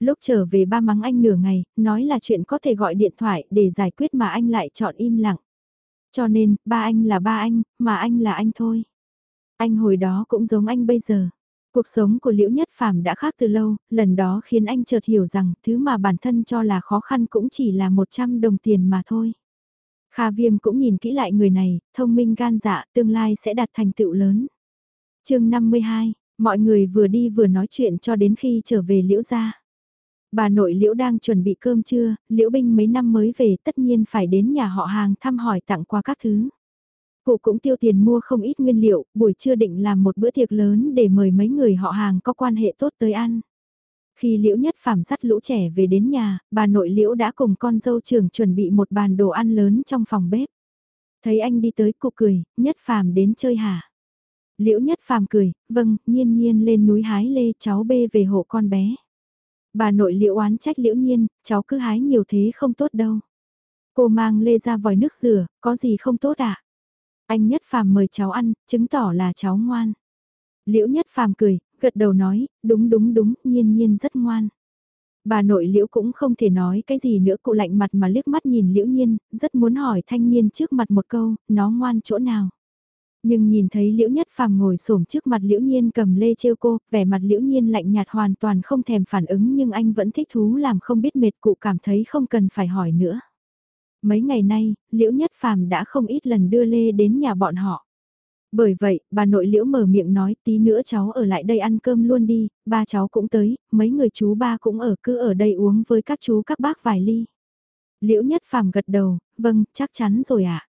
Lúc trở về ba mắng anh nửa ngày, nói là chuyện có thể gọi điện thoại để giải quyết mà anh lại chọn im lặng. Cho nên, ba anh là ba anh, mà anh là anh thôi. Anh hồi đó cũng giống anh bây giờ. Cuộc sống của Liễu Nhất Phàm đã khác từ lâu, lần đó khiến anh chợt hiểu rằng thứ mà bản thân cho là khó khăn cũng chỉ là 100 đồng tiền mà thôi. Kha Viêm cũng nhìn kỹ lại người này, thông minh gan dạ, tương lai sẽ đạt thành tựu lớn. chương 52, mọi người vừa đi vừa nói chuyện cho đến khi trở về Liễu gia. Bà nội Liễu đang chuẩn bị cơm trưa, Liễu Binh mấy năm mới về tất nhiên phải đến nhà họ hàng thăm hỏi tặng qua các thứ. Cụ cũng tiêu tiền mua không ít nguyên liệu, buổi trưa định làm một bữa tiệc lớn để mời mấy người họ hàng có quan hệ tốt tới ăn. Khi Liễu Nhất Phàm dắt lũ trẻ về đến nhà, bà nội Liễu đã cùng con dâu trưởng chuẩn bị một bàn đồ ăn lớn trong phòng bếp. Thấy anh đi tới cụ cười, Nhất Phàm đến chơi hả? Liễu Nhất Phàm cười, vâng, nhiên nhiên lên núi hái lê cháu bê về hộ con bé. Bà nội liễu oán trách liễu nhiên, cháu cứ hái nhiều thế không tốt đâu. Cô mang lê ra vòi nước rửa, có gì không tốt ạ? À? Anh nhất phàm mời cháu ăn, chứng tỏ là cháu ngoan. Liễu nhất phàm cười, gật đầu nói, đúng đúng đúng, nhiên nhiên rất ngoan. Bà nội liễu cũng không thể nói cái gì nữa cụ lạnh mặt mà liếc mắt nhìn liễu nhiên, rất muốn hỏi thanh niên trước mặt một câu, nó ngoan chỗ nào. Nhưng nhìn thấy liễu nhất phàm ngồi xổm trước mặt liễu nhiên cầm lê trêu cô, vẻ mặt liễu nhiên lạnh nhạt hoàn toàn không thèm phản ứng nhưng anh vẫn thích thú làm không biết mệt cụ cảm thấy không cần phải hỏi nữa. Mấy ngày nay, liễu nhất phàm đã không ít lần đưa lê đến nhà bọn họ. Bởi vậy, bà nội liễu mở miệng nói tí nữa cháu ở lại đây ăn cơm luôn đi, ba cháu cũng tới, mấy người chú ba cũng ở cứ ở đây uống với các chú các bác vài ly. Liễu nhất phàm gật đầu, vâng, chắc chắn rồi ạ.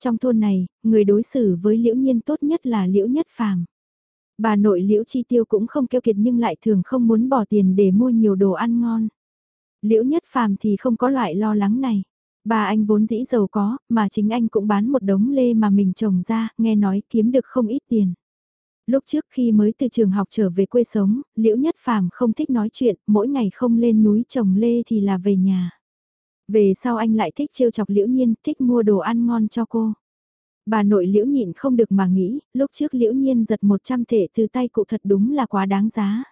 Trong thôn này, người đối xử với liễu nhiên tốt nhất là liễu nhất phàm. Bà nội liễu chi tiêu cũng không keo kiệt nhưng lại thường không muốn bỏ tiền để mua nhiều đồ ăn ngon. Liễu nhất phàm thì không có loại lo lắng này. Bà anh vốn dĩ giàu có, mà chính anh cũng bán một đống lê mà mình trồng ra, nghe nói kiếm được không ít tiền. Lúc trước khi mới từ trường học trở về quê sống, Liễu Nhất Phàm không thích nói chuyện, mỗi ngày không lên núi trồng lê thì là về nhà. Về sau anh lại thích trêu chọc Liễu Nhiên, thích mua đồ ăn ngon cho cô. Bà nội Liễu nhịn không được mà nghĩ, lúc trước Liễu Nhiên giật 100 tệ từ tay cụ thật đúng là quá đáng giá.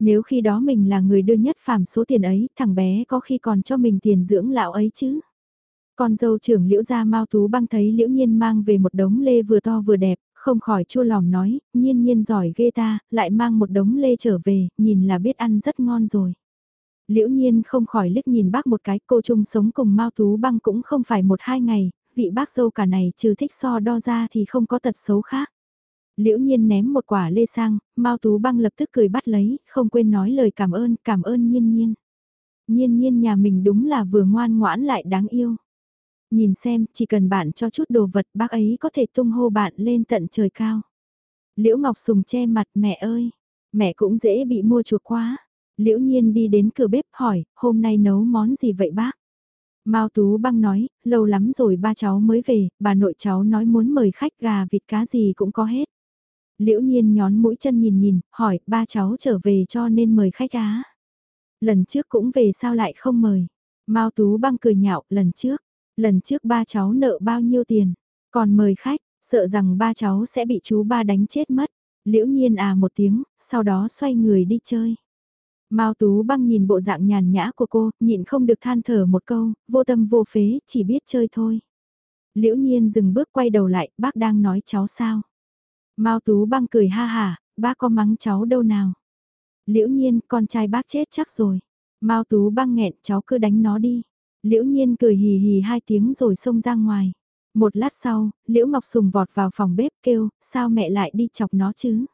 Nếu khi đó mình là người đưa Nhất Phàm số tiền ấy, thằng bé có khi còn cho mình tiền dưỡng lão ấy chứ. Con dâu trưởng liễu gia mau tú băng thấy liễu nhiên mang về một đống lê vừa to vừa đẹp, không khỏi chua lòng nói, nhiên nhiên giỏi ghê ta, lại mang một đống lê trở về, nhìn là biết ăn rất ngon rồi. Liễu nhiên không khỏi liếc nhìn bác một cái, cô chung sống cùng Mao Tú Băng cũng không phải một hai ngày, vị bác dâu cả này trừ thích so đo ra thì không có tật xấu khác. Liễu nhiên ném một quả lê sang, Mao Tú Băng lập tức cười bắt lấy, không quên nói lời cảm ơn, cảm ơn nhiên nhiên. Nhiên nhiên nhà mình đúng là vừa ngoan ngoãn lại đáng yêu. Nhìn xem, chỉ cần bạn cho chút đồ vật bác ấy có thể tung hô bạn lên tận trời cao. Liễu Ngọc Sùng che mặt mẹ ơi, mẹ cũng dễ bị mua chuộc quá. Liễu Nhiên đi đến cửa bếp hỏi, hôm nay nấu món gì vậy bác? Mao Tú Băng nói, lâu lắm rồi ba cháu mới về, bà nội cháu nói muốn mời khách gà vịt cá gì cũng có hết. Liễu Nhiên nhón mũi chân nhìn nhìn, hỏi, ba cháu trở về cho nên mời khách á. Lần trước cũng về sao lại không mời? Mao Tú Băng cười nhạo, lần trước, Lần trước ba cháu nợ bao nhiêu tiền, còn mời khách, sợ rằng ba cháu sẽ bị chú ba đánh chết mất. Liễu nhiên à một tiếng, sau đó xoay người đi chơi. Mao Tú băng nhìn bộ dạng nhàn nhã của cô, nhịn không được than thở một câu, vô tâm vô phế, chỉ biết chơi thôi. Liễu nhiên dừng bước quay đầu lại, bác đang nói cháu sao. Mao Tú băng cười ha hà, bác có mắng cháu đâu nào. Liễu nhiên, con trai bác chết chắc rồi. Mao Tú băng nghẹn cháu cứ đánh nó đi. Liễu nhiên cười hì hì hai tiếng rồi xông ra ngoài. Một lát sau, Liễu Ngọc Sùng vọt vào phòng bếp kêu, sao mẹ lại đi chọc nó chứ?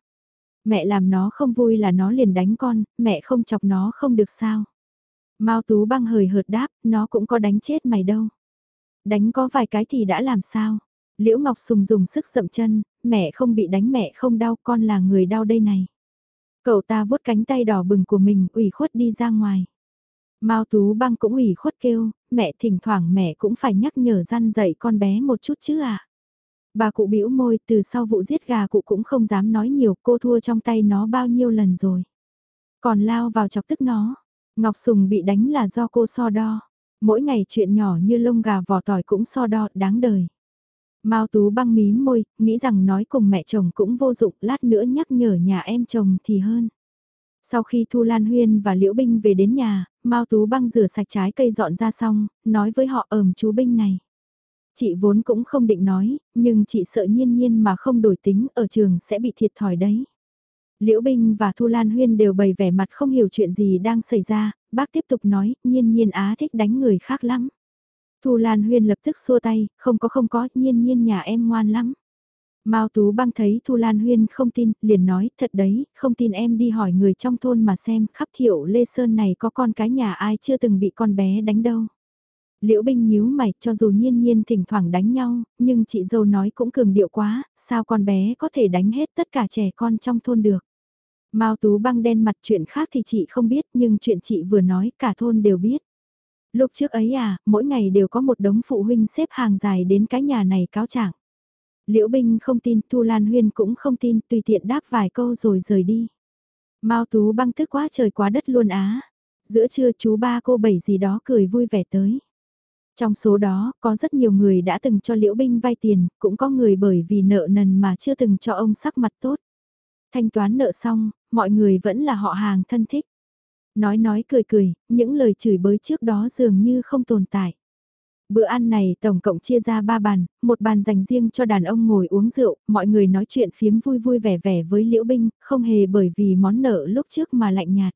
Mẹ làm nó không vui là nó liền đánh con, mẹ không chọc nó không được sao? Mao Tú băng hời hợt đáp, nó cũng có đánh chết mày đâu. Đánh có vài cái thì đã làm sao? Liễu Ngọc Sùng dùng sức dậm chân, mẹ không bị đánh mẹ không đau con là người đau đây này. Cậu ta vuốt cánh tay đỏ bừng của mình ủy khuất đi ra ngoài. Mao Tú Băng cũng ủy khuất kêu, mẹ thỉnh thoảng mẹ cũng phải nhắc nhở răn dạy con bé một chút chứ à. Bà cụ bĩu môi từ sau vụ giết gà cụ cũng không dám nói nhiều cô thua trong tay nó bao nhiêu lần rồi. Còn lao vào chọc tức nó, Ngọc Sùng bị đánh là do cô so đo. Mỗi ngày chuyện nhỏ như lông gà vỏ tỏi cũng so đo đáng đời. Mao Tú băng mím môi, nghĩ rằng nói cùng mẹ chồng cũng vô dụng, lát nữa nhắc nhở nhà em chồng thì hơn. Sau khi Thu Lan Huyên và Liễu Binh về đến nhà, Mao Tú Băng rửa sạch trái cây dọn ra xong, nói với họ ẩm chú Binh này. Chị vốn cũng không định nói, nhưng chị sợ nhiên nhiên mà không đổi tính ở trường sẽ bị thiệt thòi đấy. Liễu Binh và Thu Lan Huyên đều bày vẻ mặt không hiểu chuyện gì đang xảy ra, bác tiếp tục nói, nhiên nhiên á thích đánh người khác lắm. Thu Lan Huyên lập tức xua tay, không có không có, nhiên nhiên nhà em ngoan lắm. Mao Tú Băng thấy Thu Lan Huyên không tin, liền nói, thật đấy, không tin em đi hỏi người trong thôn mà xem, khắp thiệu Lê Sơn này có con cái nhà ai chưa từng bị con bé đánh đâu. Liễu Binh nhíu mày, cho dù nhiên nhiên thỉnh thoảng đánh nhau, nhưng chị dâu nói cũng cường điệu quá, sao con bé có thể đánh hết tất cả trẻ con trong thôn được. Mao Tú Băng đen mặt chuyện khác thì chị không biết, nhưng chuyện chị vừa nói cả thôn đều biết. Lúc trước ấy à, mỗi ngày đều có một đống phụ huynh xếp hàng dài đến cái nhà này cáo trạng. Liễu Binh không tin, Thu Lan Huyên cũng không tin, tùy tiện đáp vài câu rồi rời đi. Mao Tú băng tức quá trời quá đất luôn á. Giữa trưa chú ba cô bảy gì đó cười vui vẻ tới. Trong số đó, có rất nhiều người đã từng cho Liễu Binh vay tiền, cũng có người bởi vì nợ nần mà chưa từng cho ông sắc mặt tốt. Thanh toán nợ xong, mọi người vẫn là họ hàng thân thích. Nói nói cười cười, những lời chửi bới trước đó dường như không tồn tại. Bữa ăn này tổng cộng chia ra ba bàn, một bàn dành riêng cho đàn ông ngồi uống rượu, mọi người nói chuyện phiếm vui vui vẻ vẻ với Liễu Binh, không hề bởi vì món nợ lúc trước mà lạnh nhạt.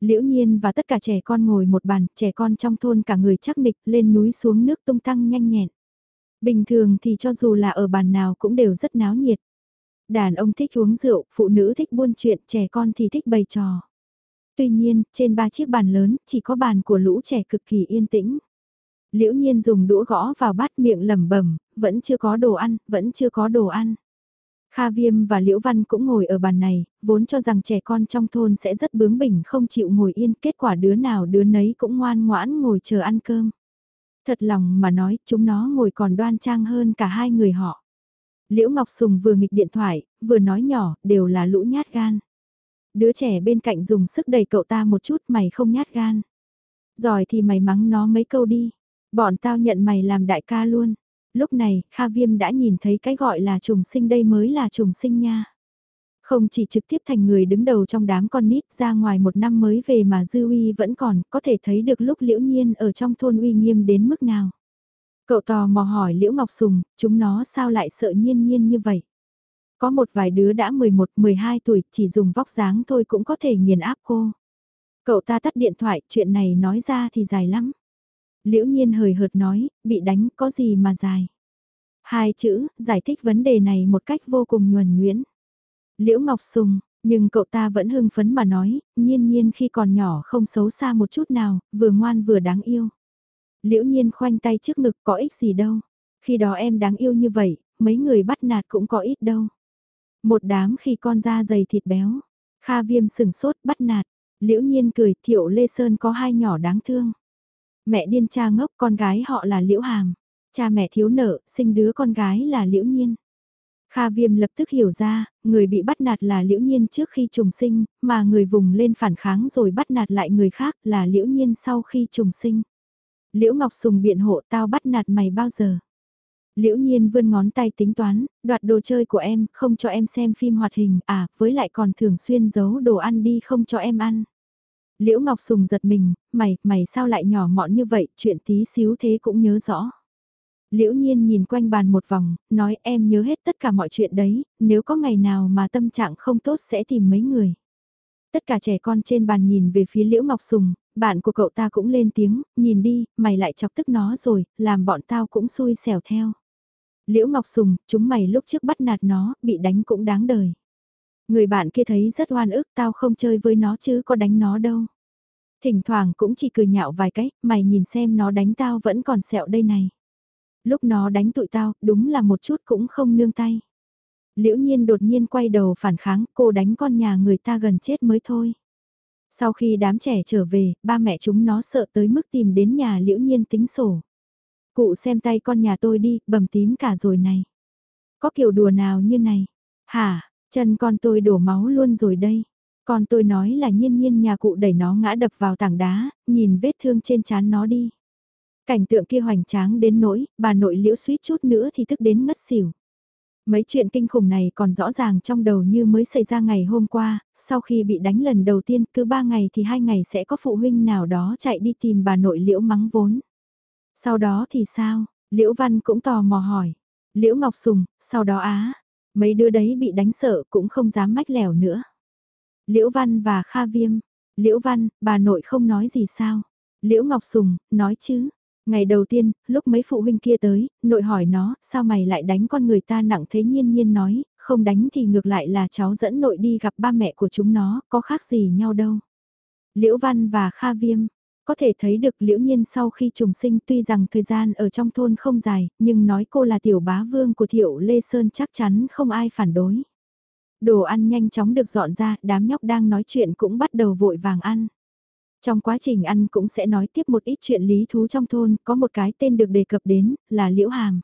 Liễu Nhiên và tất cả trẻ con ngồi một bàn, trẻ con trong thôn cả người chắc nịch lên núi xuống nước tung tăng nhanh nhẹn. Bình thường thì cho dù là ở bàn nào cũng đều rất náo nhiệt. Đàn ông thích uống rượu, phụ nữ thích buôn chuyện, trẻ con thì thích bày trò. Tuy nhiên, trên ba chiếc bàn lớn, chỉ có bàn của lũ trẻ cực kỳ yên tĩnh. Liễu nhiên dùng đũa gõ vào bát miệng lẩm bẩm, vẫn chưa có đồ ăn, vẫn chưa có đồ ăn. Kha Viêm và Liễu Văn cũng ngồi ở bàn này, vốn cho rằng trẻ con trong thôn sẽ rất bướng bỉnh không chịu ngồi yên, kết quả đứa nào đứa nấy cũng ngoan ngoãn ngồi chờ ăn cơm. Thật lòng mà nói, chúng nó ngồi còn đoan trang hơn cả hai người họ. Liễu Ngọc Sùng vừa nghịch điện thoại, vừa nói nhỏ, đều là lũ nhát gan. Đứa trẻ bên cạnh dùng sức đẩy cậu ta một chút mày không nhát gan. Giỏi thì mày mắng nó mấy câu đi. Bọn tao nhận mày làm đại ca luôn. Lúc này, Kha Viêm đã nhìn thấy cái gọi là trùng sinh đây mới là trùng sinh nha. Không chỉ trực tiếp thành người đứng đầu trong đám con nít ra ngoài một năm mới về mà dư uy vẫn còn, có thể thấy được lúc liễu nhiên ở trong thôn uy nghiêm đến mức nào. Cậu tò mò hỏi Liễu Ngọc Sùng, chúng nó sao lại sợ nhiên nhiên như vậy? Có một vài đứa đã 11-12 tuổi, chỉ dùng vóc dáng thôi cũng có thể nghiền áp cô. Cậu ta tắt điện thoại, chuyện này nói ra thì dài lắm. Liễu nhiên hời hợt nói, bị đánh có gì mà dài. Hai chữ, giải thích vấn đề này một cách vô cùng nhuần nhuyễn. Liễu Ngọc Sùng, nhưng cậu ta vẫn hưng phấn mà nói, nhiên nhiên khi còn nhỏ không xấu xa một chút nào, vừa ngoan vừa đáng yêu. Liễu nhiên khoanh tay trước ngực có ích gì đâu. Khi đó em đáng yêu như vậy, mấy người bắt nạt cũng có ít đâu. Một đám khi con da dày thịt béo. Kha viêm sừng sốt bắt nạt. Liễu nhiên cười thiệu Lê Sơn có hai nhỏ đáng thương. Mẹ điên cha ngốc con gái họ là Liễu Hàm. Cha mẹ thiếu nợ, sinh đứa con gái là Liễu Nhiên. Kha Viêm lập tức hiểu ra, người bị bắt nạt là Liễu Nhiên trước khi trùng sinh, mà người vùng lên phản kháng rồi bắt nạt lại người khác là Liễu Nhiên sau khi trùng sinh. Liễu Ngọc Sùng biện hộ tao bắt nạt mày bao giờ. Liễu Nhiên vươn ngón tay tính toán, đoạt đồ chơi của em, không cho em xem phim hoạt hình, à, với lại còn thường xuyên giấu đồ ăn đi không cho em ăn. Liễu Ngọc Sùng giật mình, mày, mày sao lại nhỏ mọn như vậy, chuyện tí xíu thế cũng nhớ rõ. Liễu Nhiên nhìn quanh bàn một vòng, nói em nhớ hết tất cả mọi chuyện đấy, nếu có ngày nào mà tâm trạng không tốt sẽ tìm mấy người. Tất cả trẻ con trên bàn nhìn về phía Liễu Ngọc Sùng, bạn của cậu ta cũng lên tiếng, nhìn đi, mày lại chọc tức nó rồi, làm bọn tao cũng xui xẻo theo. Liễu Ngọc Sùng, chúng mày lúc trước bắt nạt nó, bị đánh cũng đáng đời. Người bạn kia thấy rất oan ức tao không chơi với nó chứ có đánh nó đâu. Thỉnh thoảng cũng chỉ cười nhạo vài cách. mày nhìn xem nó đánh tao vẫn còn sẹo đây này. Lúc nó đánh tụi tao, đúng là một chút cũng không nương tay. Liễu nhiên đột nhiên quay đầu phản kháng, cô đánh con nhà người ta gần chết mới thôi. Sau khi đám trẻ trở về, ba mẹ chúng nó sợ tới mức tìm đến nhà liễu nhiên tính sổ. Cụ xem tay con nhà tôi đi, bầm tím cả rồi này. Có kiểu đùa nào như này? Hả, chân con tôi đổ máu luôn rồi đây. Con tôi nói là nhiên nhiên nhà cụ đẩy nó ngã đập vào tảng đá, nhìn vết thương trên chán nó đi. Cảnh tượng kia hoành tráng đến nỗi, bà nội liễu suýt chút nữa thì thức đến ngất xỉu. Mấy chuyện kinh khủng này còn rõ ràng trong đầu như mới xảy ra ngày hôm qua, sau khi bị đánh lần đầu tiên cứ ba ngày thì hai ngày sẽ có phụ huynh nào đó chạy đi tìm bà nội liễu mắng vốn. Sau đó thì sao? Liễu Văn cũng tò mò hỏi. Liễu Ngọc Sùng, sau đó á, mấy đứa đấy bị đánh sợ cũng không dám mách lẻo nữa. Liễu Văn và Kha Viêm. Liễu Văn, bà nội không nói gì sao? Liễu Ngọc Sùng, nói chứ. Ngày đầu tiên, lúc mấy phụ huynh kia tới, nội hỏi nó, sao mày lại đánh con người ta nặng thế nhiên nhiên nói, không đánh thì ngược lại là cháu dẫn nội đi gặp ba mẹ của chúng nó, có khác gì nhau đâu. Liễu Văn và Kha Viêm, có thể thấy được liễu nhiên sau khi trùng sinh tuy rằng thời gian ở trong thôn không dài, nhưng nói cô là tiểu bá vương của thiệu Lê Sơn chắc chắn không ai phản đối. Đồ ăn nhanh chóng được dọn ra, đám nhóc đang nói chuyện cũng bắt đầu vội vàng ăn. Trong quá trình ăn cũng sẽ nói tiếp một ít chuyện lý thú trong thôn, có một cái tên được đề cập đến, là Liễu Hàm.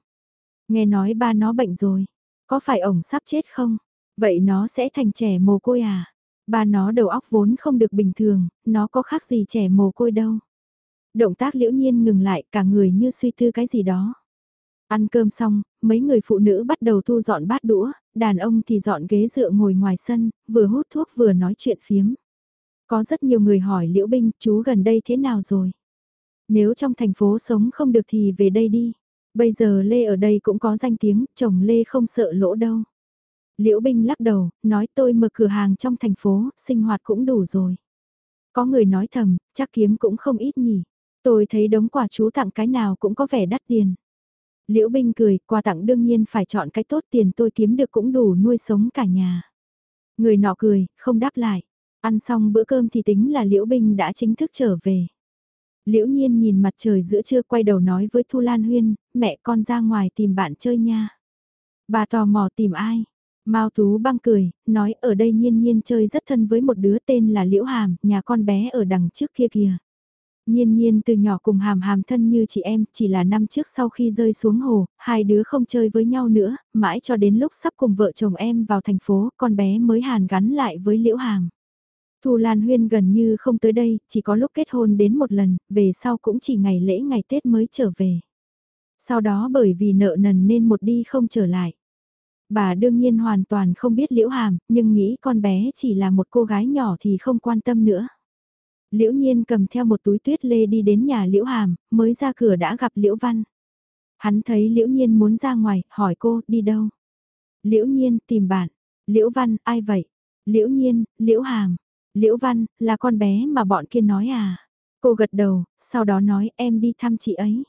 Nghe nói ba nó bệnh rồi, có phải ổng sắp chết không? Vậy nó sẽ thành trẻ mồ côi à? Ba nó đầu óc vốn không được bình thường, nó có khác gì trẻ mồ côi đâu. Động tác liễu nhiên ngừng lại cả người như suy tư cái gì đó. Ăn cơm xong, mấy người phụ nữ bắt đầu thu dọn bát đũa, đàn ông thì dọn ghế dựa ngồi ngoài sân, vừa hút thuốc vừa nói chuyện phiếm. Có rất nhiều người hỏi Liễu Binh, chú gần đây thế nào rồi? Nếu trong thành phố sống không được thì về đây đi. Bây giờ Lê ở đây cũng có danh tiếng, chồng Lê không sợ lỗ đâu. Liễu Binh lắc đầu, nói tôi mở cửa hàng trong thành phố, sinh hoạt cũng đủ rồi. Có người nói thầm, chắc kiếm cũng không ít nhỉ. Tôi thấy đống quà chú tặng cái nào cũng có vẻ đắt tiền. Liễu Binh cười, quà tặng đương nhiên phải chọn cái tốt tiền tôi kiếm được cũng đủ nuôi sống cả nhà. Người nọ cười, không đáp lại. Ăn xong bữa cơm thì tính là Liễu Binh đã chính thức trở về. Liễu Nhiên nhìn mặt trời giữa trưa quay đầu nói với Thu Lan Huyên, mẹ con ra ngoài tìm bạn chơi nha. Bà tò mò tìm ai? Mao Tú băng cười, nói ở đây Nhiên Nhiên chơi rất thân với một đứa tên là Liễu Hàm, nhà con bé ở đằng trước kia kìa. Nhiên nhiên từ nhỏ cùng hàm hàm thân như chị em, chỉ là năm trước sau khi rơi xuống hồ, hai đứa không chơi với nhau nữa, mãi cho đến lúc sắp cùng vợ chồng em vào thành phố, con bé mới hàn gắn lại với liễu hàm. Thu Lan Huyên gần như không tới đây, chỉ có lúc kết hôn đến một lần, về sau cũng chỉ ngày lễ ngày Tết mới trở về. Sau đó bởi vì nợ nần nên một đi không trở lại. Bà đương nhiên hoàn toàn không biết liễu hàm, nhưng nghĩ con bé chỉ là một cô gái nhỏ thì không quan tâm nữa. Liễu Nhiên cầm theo một túi tuyết lê đi đến nhà Liễu Hàm, mới ra cửa đã gặp Liễu Văn. Hắn thấy Liễu Nhiên muốn ra ngoài, hỏi cô, đi đâu? Liễu Nhiên, tìm bạn. Liễu Văn, ai vậy? Liễu Nhiên, Liễu Hàm. Liễu Văn, là con bé mà bọn kia nói à? Cô gật đầu, sau đó nói em đi thăm chị ấy.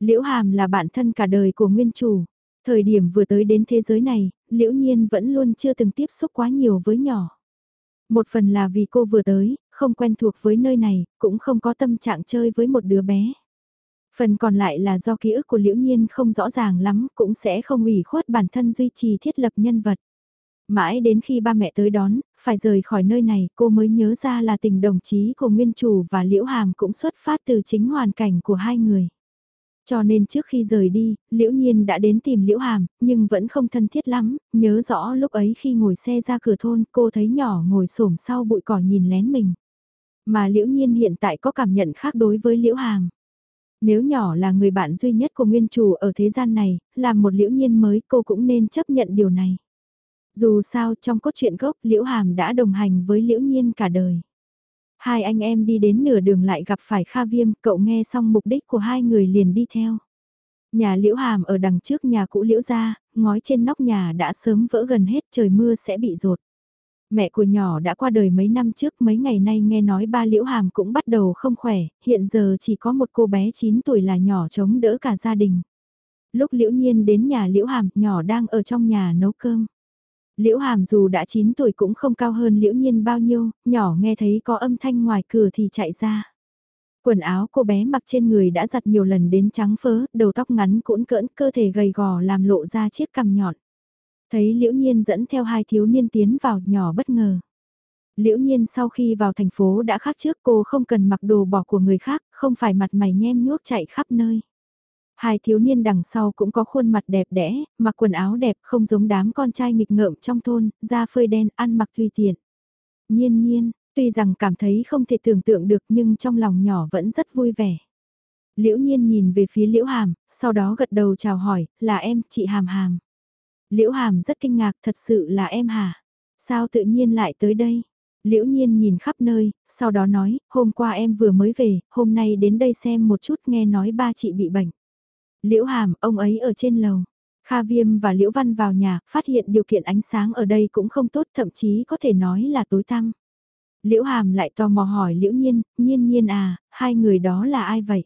Liễu Hàm là bạn thân cả đời của nguyên chủ. Thời điểm vừa tới đến thế giới này, Liễu Nhiên vẫn luôn chưa từng tiếp xúc quá nhiều với nhỏ. Một phần là vì cô vừa tới, không quen thuộc với nơi này, cũng không có tâm trạng chơi với một đứa bé. Phần còn lại là do ký ức của Liễu Nhiên không rõ ràng lắm, cũng sẽ không ủy khuất bản thân duy trì thiết lập nhân vật. Mãi đến khi ba mẹ tới đón, phải rời khỏi nơi này, cô mới nhớ ra là tình đồng chí của Nguyên Chủ và Liễu Hàm cũng xuất phát từ chính hoàn cảnh của hai người. Cho nên trước khi rời đi, Liễu Nhiên đã đến tìm Liễu Hàm, nhưng vẫn không thân thiết lắm, nhớ rõ lúc ấy khi ngồi xe ra cửa thôn cô thấy nhỏ ngồi xổm sau bụi cỏ nhìn lén mình. Mà Liễu Nhiên hiện tại có cảm nhận khác đối với Liễu Hàm. Nếu nhỏ là người bạn duy nhất của nguyên chủ ở thế gian này, làm một Liễu Nhiên mới cô cũng nên chấp nhận điều này. Dù sao trong cốt truyện gốc Liễu Hàm đã đồng hành với Liễu Nhiên cả đời. Hai anh em đi đến nửa đường lại gặp phải Kha Viêm, cậu nghe xong mục đích của hai người liền đi theo. Nhà Liễu Hàm ở đằng trước nhà cũ Liễu gia, ngói trên nóc nhà đã sớm vỡ gần hết trời mưa sẽ bị rột. Mẹ của nhỏ đã qua đời mấy năm trước mấy ngày nay nghe nói ba Liễu Hàm cũng bắt đầu không khỏe, hiện giờ chỉ có một cô bé 9 tuổi là nhỏ chống đỡ cả gia đình. Lúc Liễu Nhiên đến nhà Liễu Hàm, nhỏ đang ở trong nhà nấu cơm. Liễu Hàm dù đã 9 tuổi cũng không cao hơn Liễu Nhiên bao nhiêu, nhỏ nghe thấy có âm thanh ngoài cửa thì chạy ra. Quần áo cô bé mặc trên người đã giặt nhiều lần đến trắng phớ, đầu tóc ngắn cuỗn cỡn, cơ thể gầy gò làm lộ ra chiếc cằm nhọn. Thấy Liễu Nhiên dẫn theo hai thiếu niên tiến vào nhỏ bất ngờ. Liễu Nhiên sau khi vào thành phố đã khác trước cô không cần mặc đồ bỏ của người khác, không phải mặt mày nhem nhuốc chạy khắp nơi. Hai thiếu niên đằng sau cũng có khuôn mặt đẹp đẽ, mặc quần áo đẹp không giống đám con trai nghịch ngợm trong thôn, da phơi đen, ăn mặc tùy tiện. Nhiên nhiên, tuy rằng cảm thấy không thể tưởng tượng được nhưng trong lòng nhỏ vẫn rất vui vẻ. Liễu nhiên nhìn về phía Liễu Hàm, sau đó gật đầu chào hỏi, là em, chị Hàm Hàm. Liễu Hàm rất kinh ngạc, thật sự là em hả? Sao tự nhiên lại tới đây? Liễu nhiên nhìn khắp nơi, sau đó nói, hôm qua em vừa mới về, hôm nay đến đây xem một chút nghe nói ba chị bị bệnh. Liễu Hàm, ông ấy ở trên lầu. Kha Viêm và Liễu Văn vào nhà, phát hiện điều kiện ánh sáng ở đây cũng không tốt, thậm chí có thể nói là tối tăm. Liễu Hàm lại tò mò hỏi Liễu Nhiên, Nhiên Nhiên à, hai người đó là ai vậy?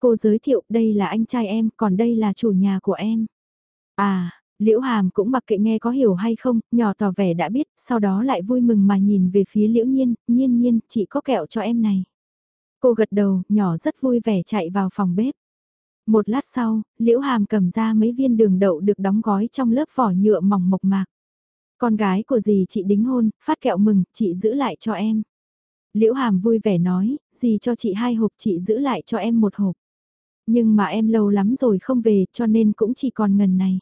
Cô giới thiệu đây là anh trai em, còn đây là chủ nhà của em. À, Liễu Hàm cũng mặc kệ nghe có hiểu hay không, nhỏ tỏ vẻ đã biết, sau đó lại vui mừng mà nhìn về phía Liễu Nhiên, Nhiên Nhiên, chị có kẹo cho em này. Cô gật đầu, nhỏ rất vui vẻ chạy vào phòng bếp. Một lát sau, Liễu Hàm cầm ra mấy viên đường đậu được đóng gói trong lớp vỏ nhựa mỏng mộc mạc. Con gái của dì chị đính hôn, phát kẹo mừng, chị giữ lại cho em. Liễu Hàm vui vẻ nói, dì cho chị hai hộp chị giữ lại cho em một hộp. Nhưng mà em lâu lắm rồi không về cho nên cũng chỉ còn ngần này.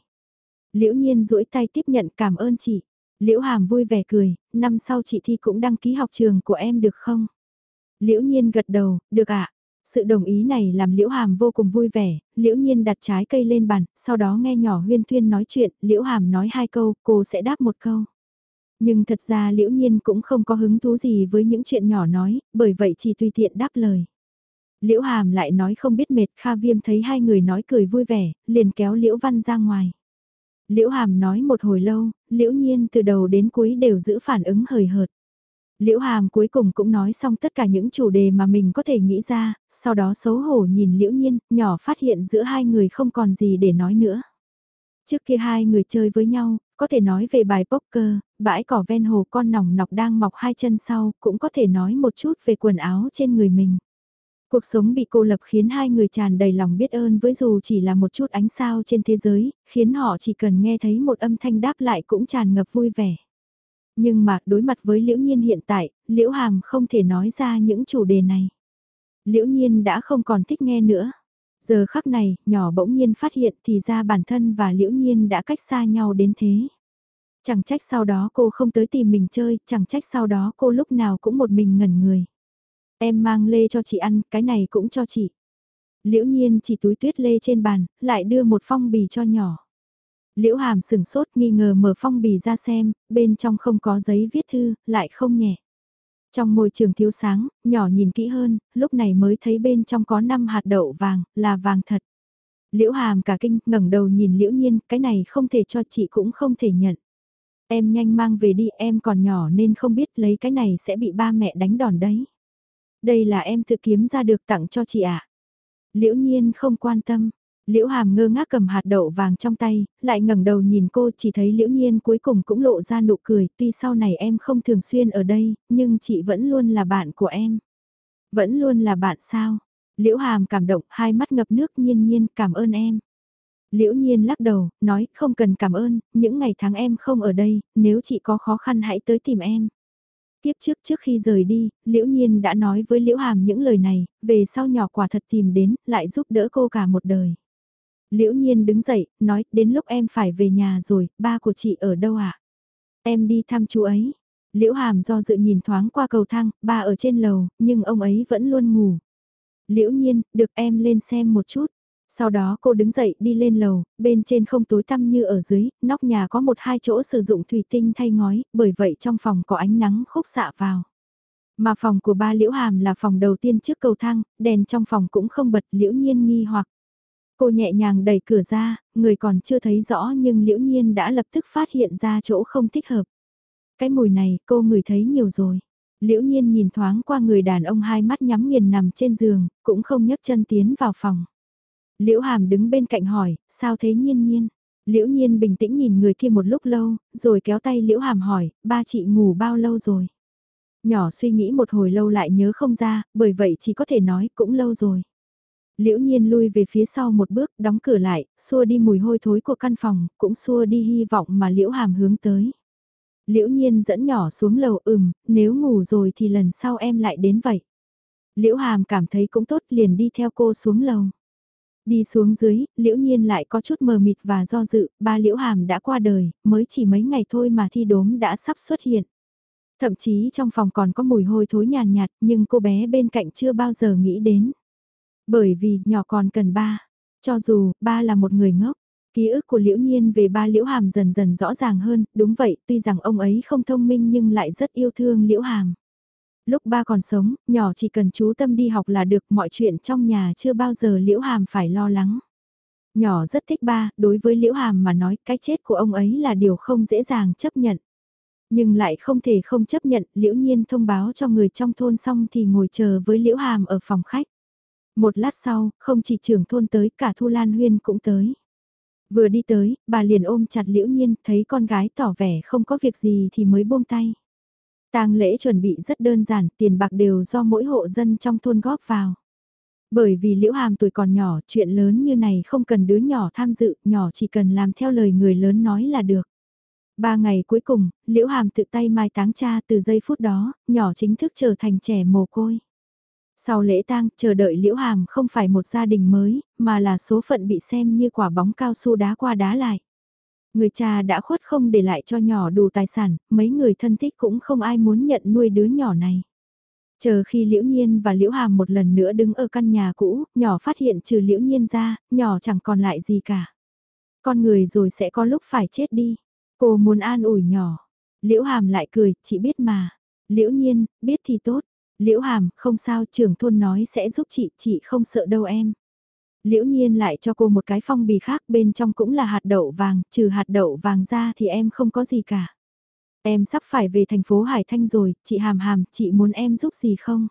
Liễu Nhiên duỗi tay tiếp nhận cảm ơn chị. Liễu Hàm vui vẻ cười, năm sau chị thi cũng đăng ký học trường của em được không? Liễu Nhiên gật đầu, được ạ. Sự đồng ý này làm Liễu Hàm vô cùng vui vẻ, Liễu Nhiên đặt trái cây lên bàn, sau đó nghe nhỏ huyên thuyên nói chuyện, Liễu Hàm nói hai câu, cô sẽ đáp một câu. Nhưng thật ra Liễu Nhiên cũng không có hứng thú gì với những chuyện nhỏ nói, bởi vậy chỉ tùy tiện đáp lời. Liễu Hàm lại nói không biết mệt, Kha Viêm thấy hai người nói cười vui vẻ, liền kéo Liễu Văn ra ngoài. Liễu Hàm nói một hồi lâu, Liễu Nhiên từ đầu đến cuối đều giữ phản ứng hời hợt. Liễu Hàm cuối cùng cũng nói xong tất cả những chủ đề mà mình có thể nghĩ ra, sau đó xấu hổ nhìn Liễu Nhiên, nhỏ phát hiện giữa hai người không còn gì để nói nữa. Trước kia hai người chơi với nhau, có thể nói về bài poker, bãi cỏ ven hồ con nòng nọc đang mọc hai chân sau, cũng có thể nói một chút về quần áo trên người mình. Cuộc sống bị cô lập khiến hai người tràn đầy lòng biết ơn với dù chỉ là một chút ánh sao trên thế giới, khiến họ chỉ cần nghe thấy một âm thanh đáp lại cũng tràn ngập vui vẻ. Nhưng mà đối mặt với Liễu Nhiên hiện tại, Liễu Hàm không thể nói ra những chủ đề này. Liễu Nhiên đã không còn thích nghe nữa. Giờ khắc này, nhỏ bỗng nhiên phát hiện thì ra bản thân và Liễu Nhiên đã cách xa nhau đến thế. Chẳng trách sau đó cô không tới tìm mình chơi, chẳng trách sau đó cô lúc nào cũng một mình ngẩn người. Em mang lê cho chị ăn, cái này cũng cho chị. Liễu nhiên chỉ túi tuyết lê trên bàn, lại đưa một phong bì cho nhỏ. Liễu hàm sừng sốt nghi ngờ mở phong bì ra xem, bên trong không có giấy viết thư, lại không nhẹ. Trong môi trường thiếu sáng, nhỏ nhìn kỹ hơn, lúc này mới thấy bên trong có 5 hạt đậu vàng, là vàng thật. Liễu hàm cả kinh, ngẩng đầu nhìn liễu nhiên, cái này không thể cho chị cũng không thể nhận. Em nhanh mang về đi, em còn nhỏ nên không biết lấy cái này sẽ bị ba mẹ đánh đòn đấy. Đây là em tự kiếm ra được tặng cho chị ạ. À? Liễu nhiên không quan tâm. Liễu hàm ngơ ngác cầm hạt đậu vàng trong tay, lại ngẩng đầu nhìn cô chỉ thấy liễu nhiên cuối cùng cũng lộ ra nụ cười, tuy sau này em không thường xuyên ở đây, nhưng chị vẫn luôn là bạn của em. Vẫn luôn là bạn sao? Liễu hàm cảm động, hai mắt ngập nước nhiên nhiên cảm ơn em. Liễu nhiên lắc đầu, nói không cần cảm ơn, những ngày tháng em không ở đây, nếu chị có khó khăn hãy tới tìm em. Tiếp trước trước khi rời đi, Liễu Nhiên đã nói với Liễu Hàm những lời này, về sau nhỏ quả thật tìm đến, lại giúp đỡ cô cả một đời. Liễu Nhiên đứng dậy, nói, đến lúc em phải về nhà rồi, ba của chị ở đâu ạ? À? Em đi thăm chú ấy. Liễu Hàm do dự nhìn thoáng qua cầu thang, ba ở trên lầu, nhưng ông ấy vẫn luôn ngủ. Liễu Nhiên, được em lên xem một chút. Sau đó cô đứng dậy đi lên lầu, bên trên không tối tăm như ở dưới, nóc nhà có một hai chỗ sử dụng thủy tinh thay ngói, bởi vậy trong phòng có ánh nắng khúc xạ vào. Mà phòng của ba Liễu Hàm là phòng đầu tiên trước cầu thang, đèn trong phòng cũng không bật Liễu Nhiên nghi hoặc. Cô nhẹ nhàng đẩy cửa ra, người còn chưa thấy rõ nhưng Liễu Nhiên đã lập tức phát hiện ra chỗ không thích hợp. Cái mùi này cô ngửi thấy nhiều rồi. Liễu Nhiên nhìn thoáng qua người đàn ông hai mắt nhắm nghiền nằm trên giường, cũng không nhấc chân tiến vào phòng. Liễu Hàm đứng bên cạnh hỏi, sao thế nhiên nhiên? Liễu nhiên bình tĩnh nhìn người kia một lúc lâu, rồi kéo tay Liễu Hàm hỏi, ba chị ngủ bao lâu rồi? Nhỏ suy nghĩ một hồi lâu lại nhớ không ra, bởi vậy chỉ có thể nói cũng lâu rồi. Liễu nhiên lui về phía sau một bước, đóng cửa lại, xua đi mùi hôi thối của căn phòng, cũng xua đi hy vọng mà Liễu Hàm hướng tới. Liễu nhiên dẫn nhỏ xuống lầu ừm, nếu ngủ rồi thì lần sau em lại đến vậy. Liễu Hàm cảm thấy cũng tốt liền đi theo cô xuống lầu. Đi xuống dưới, liễu nhiên lại có chút mờ mịt và do dự, ba liễu hàm đã qua đời, mới chỉ mấy ngày thôi mà thi đốm đã sắp xuất hiện. Thậm chí trong phòng còn có mùi hôi thối nhàn nhạt, nhưng cô bé bên cạnh chưa bao giờ nghĩ đến. Bởi vì nhỏ còn cần ba, cho dù ba là một người ngốc. Ký ức của Liễu Nhiên về ba Liễu Hàm dần dần rõ ràng hơn, đúng vậy, tuy rằng ông ấy không thông minh nhưng lại rất yêu thương Liễu Hàm. Lúc ba còn sống, nhỏ chỉ cần chú tâm đi học là được mọi chuyện trong nhà chưa bao giờ Liễu Hàm phải lo lắng. Nhỏ rất thích ba, đối với Liễu Hàm mà nói cái chết của ông ấy là điều không dễ dàng chấp nhận. Nhưng lại không thể không chấp nhận, Liễu Nhiên thông báo cho người trong thôn xong thì ngồi chờ với Liễu Hàm ở phòng khách. Một lát sau, không chỉ trưởng thôn tới, cả Thu Lan Huyên cũng tới. Vừa đi tới, bà liền ôm chặt Liễu Nhiên, thấy con gái tỏ vẻ không có việc gì thì mới buông tay. tang lễ chuẩn bị rất đơn giản, tiền bạc đều do mỗi hộ dân trong thôn góp vào. Bởi vì Liễu Hàm tuổi còn nhỏ, chuyện lớn như này không cần đứa nhỏ tham dự, nhỏ chỉ cần làm theo lời người lớn nói là được. Ba ngày cuối cùng, Liễu Hàm tự tay mai táng cha từ giây phút đó, nhỏ chính thức trở thành trẻ mồ côi. Sau lễ tang, chờ đợi Liễu Hàm không phải một gia đình mới, mà là số phận bị xem như quả bóng cao su đá qua đá lại. Người cha đã khuất không để lại cho nhỏ đủ tài sản, mấy người thân thích cũng không ai muốn nhận nuôi đứa nhỏ này. Chờ khi Liễu Nhiên và Liễu Hàm một lần nữa đứng ở căn nhà cũ, nhỏ phát hiện trừ Liễu Nhiên ra, nhỏ chẳng còn lại gì cả. Con người rồi sẽ có lúc phải chết đi. Cô muốn an ủi nhỏ. Liễu Hàm lại cười, chị biết mà. Liễu Nhiên, biết thì tốt. Liễu Hàm, không sao, trưởng thôn nói sẽ giúp chị, chị không sợ đâu em. Liễu Nhiên lại cho cô một cái phong bì khác, bên trong cũng là hạt đậu vàng, trừ hạt đậu vàng ra thì em không có gì cả. Em sắp phải về thành phố Hải Thanh rồi, chị Hàm Hàm, chị muốn em giúp gì không?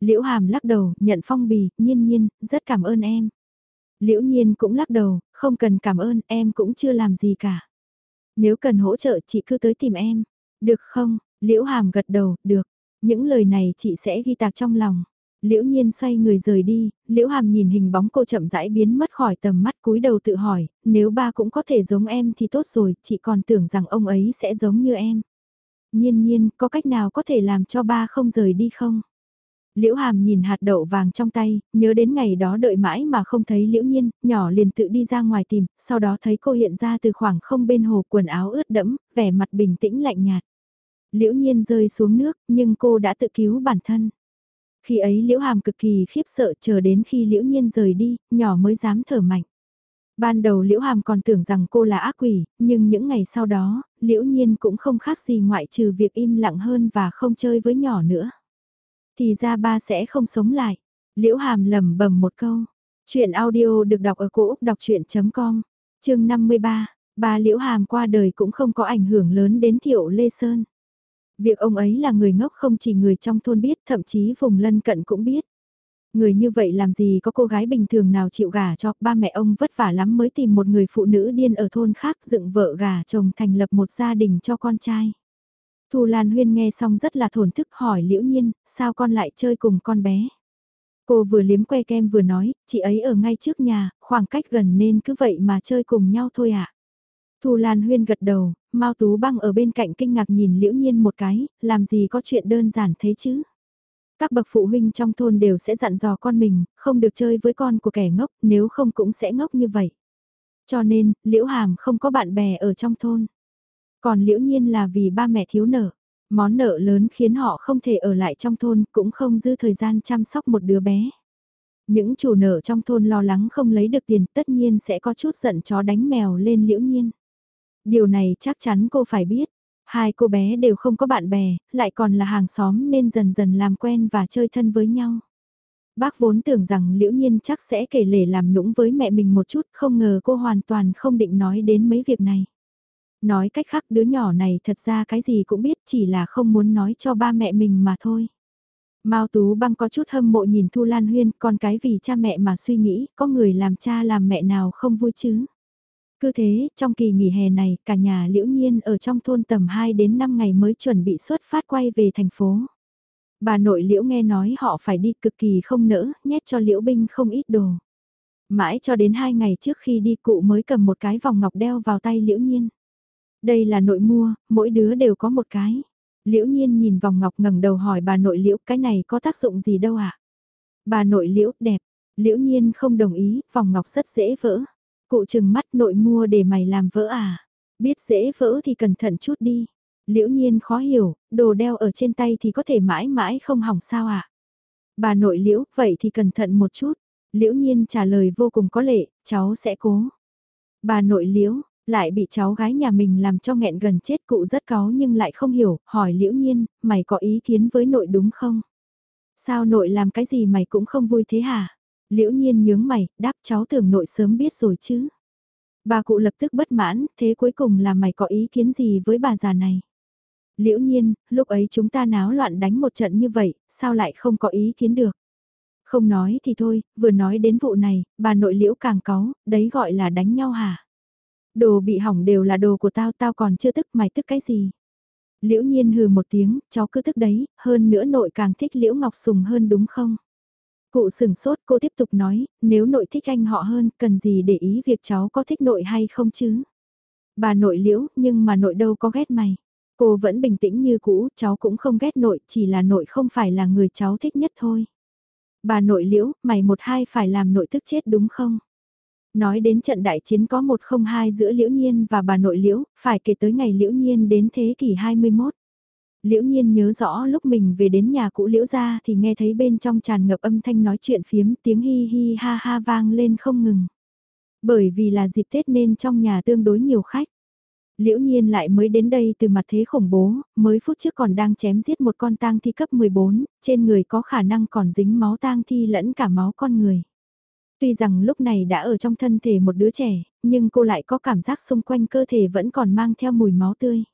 Liễu Hàm lắc đầu, nhận phong bì, nhiên nhiên, rất cảm ơn em. Liễu nhiên cũng lắc đầu, không cần cảm ơn, em cũng chưa làm gì cả. Nếu cần hỗ trợ chị cứ tới tìm em. Được không? Liễu Hàm gật đầu, được. Những lời này chị sẽ ghi tạc trong lòng. Liễu Nhiên xoay người rời đi, Liễu Hàm nhìn hình bóng cô chậm rãi biến mất khỏi tầm mắt cúi đầu tự hỏi, nếu ba cũng có thể giống em thì tốt rồi, chị còn tưởng rằng ông ấy sẽ giống như em. Nhiên nhiên, có cách nào có thể làm cho ba không rời đi không? Liễu Hàm nhìn hạt đậu vàng trong tay, nhớ đến ngày đó đợi mãi mà không thấy Liễu Nhiên, nhỏ liền tự đi ra ngoài tìm, sau đó thấy cô hiện ra từ khoảng không bên hồ quần áo ướt đẫm, vẻ mặt bình tĩnh lạnh nhạt. Liễu Nhiên rơi xuống nước, nhưng cô đã tự cứu bản thân. Khi ấy Liễu Hàm cực kỳ khiếp sợ chờ đến khi Liễu Nhiên rời đi, nhỏ mới dám thở mạnh. Ban đầu Liễu Hàm còn tưởng rằng cô là ác quỷ, nhưng những ngày sau đó, Liễu Nhiên cũng không khác gì ngoại trừ việc im lặng hơn và không chơi với nhỏ nữa. Thì ra ba sẽ không sống lại. Liễu Hàm lẩm bẩm một câu. Chuyện audio được đọc ở cổ Úc đọc chuyện.com, chương 53, ba Liễu Hàm qua đời cũng không có ảnh hưởng lớn đến Thiệu Lê Sơn. Việc ông ấy là người ngốc không chỉ người trong thôn biết, thậm chí vùng lân cận cũng biết. Người như vậy làm gì có cô gái bình thường nào chịu gả cho, ba mẹ ông vất vả lắm mới tìm một người phụ nữ điên ở thôn khác dựng vợ gả chồng thành lập một gia đình cho con trai. Thu Lan Huyên nghe xong rất là thổn thức hỏi Liễu Nhiên, sao con lại chơi cùng con bé? Cô vừa liếm que kem vừa nói, chị ấy ở ngay trước nhà, khoảng cách gần nên cứ vậy mà chơi cùng nhau thôi ạ. À? Thu Lan Huyên gật đầu, Mao Tú Băng ở bên cạnh kinh ngạc nhìn Liễu Nhiên một cái, làm gì có chuyện đơn giản thế chứ? Các bậc phụ huynh trong thôn đều sẽ dặn dò con mình, không được chơi với con của kẻ ngốc, nếu không cũng sẽ ngốc như vậy. Cho nên, Liễu Hàm không có bạn bè ở trong thôn. Còn Liễu Nhiên là vì ba mẹ thiếu nợ. Món nợ lớn khiến họ không thể ở lại trong thôn, cũng không dư thời gian chăm sóc một đứa bé. Những chủ nợ trong thôn lo lắng không lấy được tiền tất nhiên sẽ có chút giận chó đánh mèo lên Liễu Nhiên. Điều này chắc chắn cô phải biết. Hai cô bé đều không có bạn bè, lại còn là hàng xóm nên dần dần làm quen và chơi thân với nhau. Bác vốn tưởng rằng liễu nhiên chắc sẽ kể lể làm nũng với mẹ mình một chút, không ngờ cô hoàn toàn không định nói đến mấy việc này. Nói cách khác đứa nhỏ này thật ra cái gì cũng biết chỉ là không muốn nói cho ba mẹ mình mà thôi. Mao Tú Băng có chút hâm mộ nhìn Thu Lan Huyên, con cái vì cha mẹ mà suy nghĩ, có người làm cha làm mẹ nào không vui chứ. Cứ thế, trong kỳ nghỉ hè này, cả nhà liễu nhiên ở trong thôn tầm 2 đến 5 ngày mới chuẩn bị xuất phát quay về thành phố. Bà nội liễu nghe nói họ phải đi cực kỳ không nỡ, nhét cho liễu binh không ít đồ. Mãi cho đến 2 ngày trước khi đi cụ mới cầm một cái vòng ngọc đeo vào tay liễu nhiên. Đây là nội mua, mỗi đứa đều có một cái. Liễu nhiên nhìn vòng ngọc ngẩng đầu hỏi bà nội liễu cái này có tác dụng gì đâu ạ? À? Bà nội liễu đẹp, liễu nhiên không đồng ý, vòng ngọc rất dễ vỡ. Cụ chừng mắt nội mua để mày làm vỡ à? Biết dễ vỡ thì cẩn thận chút đi. Liễu nhiên khó hiểu, đồ đeo ở trên tay thì có thể mãi mãi không hỏng sao ạ? À? Bà nội liễu, vậy thì cẩn thận một chút. Liễu nhiên trả lời vô cùng có lệ, cháu sẽ cố. Bà nội liễu, lại bị cháu gái nhà mình làm cho nghẹn gần chết cụ rất có nhưng lại không hiểu, hỏi liễu nhiên, mày có ý kiến với nội đúng không? Sao nội làm cái gì mày cũng không vui thế hả? Liễu nhiên nhướng mày, đáp cháu tưởng nội sớm biết rồi chứ. Bà cụ lập tức bất mãn, thế cuối cùng là mày có ý kiến gì với bà già này? Liễu nhiên, lúc ấy chúng ta náo loạn đánh một trận như vậy, sao lại không có ý kiến được? Không nói thì thôi, vừa nói đến vụ này, bà nội liễu càng cáu, đấy gọi là đánh nhau hả? Đồ bị hỏng đều là đồ của tao, tao còn chưa tức mày tức cái gì? Liễu nhiên hừ một tiếng, cháu cứ tức đấy, hơn nữa nội càng thích Liễu Ngọc Sùng hơn đúng không? Cụ sừng sốt cô tiếp tục nói, nếu nội thích anh họ hơn, cần gì để ý việc cháu có thích nội hay không chứ? Bà nội liễu, nhưng mà nội đâu có ghét mày. Cô vẫn bình tĩnh như cũ, cháu cũng không ghét nội, chỉ là nội không phải là người cháu thích nhất thôi. Bà nội liễu, mày một hai phải làm nội tức chết đúng không? Nói đến trận đại chiến có một không hai giữa Liễu Nhiên và bà nội Liễu, phải kể tới ngày Liễu Nhiên đến thế kỷ 21. Liễu Nhiên nhớ rõ lúc mình về đến nhà cũ Liễu ra thì nghe thấy bên trong tràn ngập âm thanh nói chuyện phiếm tiếng hi hi ha ha vang lên không ngừng. Bởi vì là dịp Tết nên trong nhà tương đối nhiều khách. Liễu nhiên lại mới đến đây từ mặt thế khủng bố, mới phút trước còn đang chém giết một con tang thi cấp 14, trên người có khả năng còn dính máu tang thi lẫn cả máu con người. Tuy rằng lúc này đã ở trong thân thể một đứa trẻ, nhưng cô lại có cảm giác xung quanh cơ thể vẫn còn mang theo mùi máu tươi.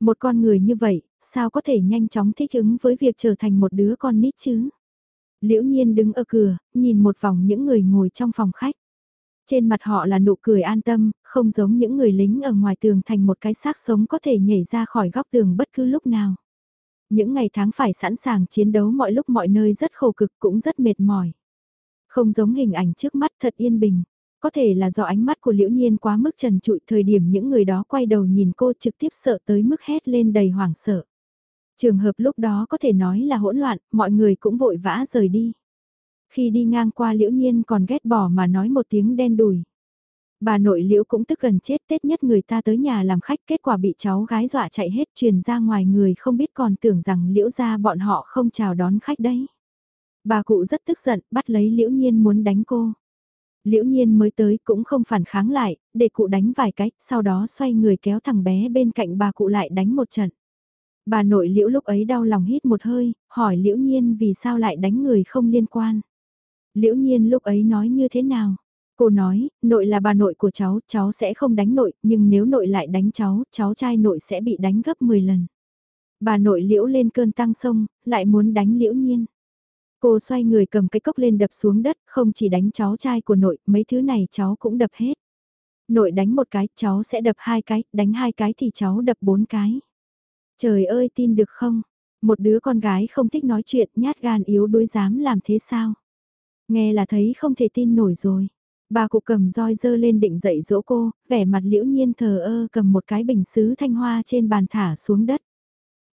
Một con người như vậy, sao có thể nhanh chóng thích ứng với việc trở thành một đứa con nít chứ? Liễu nhiên đứng ở cửa, nhìn một vòng những người ngồi trong phòng khách. Trên mặt họ là nụ cười an tâm, không giống những người lính ở ngoài tường thành một cái xác sống có thể nhảy ra khỏi góc tường bất cứ lúc nào. Những ngày tháng phải sẵn sàng chiến đấu mọi lúc mọi nơi rất khổ cực cũng rất mệt mỏi. Không giống hình ảnh trước mắt thật yên bình. Có thể là do ánh mắt của liễu nhiên quá mức trần trụi thời điểm những người đó quay đầu nhìn cô trực tiếp sợ tới mức hét lên đầy hoảng sợ. Trường hợp lúc đó có thể nói là hỗn loạn, mọi người cũng vội vã rời đi. Khi đi ngang qua liễu nhiên còn ghét bỏ mà nói một tiếng đen đùi. Bà nội liễu cũng tức gần chết Tết nhất người ta tới nhà làm khách kết quả bị cháu gái dọa chạy hết truyền ra ngoài người không biết còn tưởng rằng liễu ra bọn họ không chào đón khách đấy. Bà cụ rất tức giận bắt lấy liễu nhiên muốn đánh cô. Liễu nhiên mới tới cũng không phản kháng lại, để cụ đánh vài cách, sau đó xoay người kéo thằng bé bên cạnh bà cụ lại đánh một trận. Bà nội liễu lúc ấy đau lòng hít một hơi, hỏi liễu nhiên vì sao lại đánh người không liên quan. Liễu nhiên lúc ấy nói như thế nào? Cô nói, nội là bà nội của cháu, cháu sẽ không đánh nội, nhưng nếu nội lại đánh cháu, cháu trai nội sẽ bị đánh gấp 10 lần. Bà nội liễu lên cơn tăng sông, lại muốn đánh liễu nhiên. Cô xoay người cầm cái cốc lên đập xuống đất, không chỉ đánh cháu trai của nội, mấy thứ này cháu cũng đập hết. Nội đánh một cái, cháu sẽ đập hai cái, đánh hai cái thì cháu đập bốn cái. Trời ơi tin được không? Một đứa con gái không thích nói chuyện, nhát gan yếu đuối dám làm thế sao? Nghe là thấy không thể tin nổi rồi. Bà cụ cầm roi dơ lên định dậy dỗ cô, vẻ mặt liễu nhiên thờ ơ cầm một cái bình sứ thanh hoa trên bàn thả xuống đất.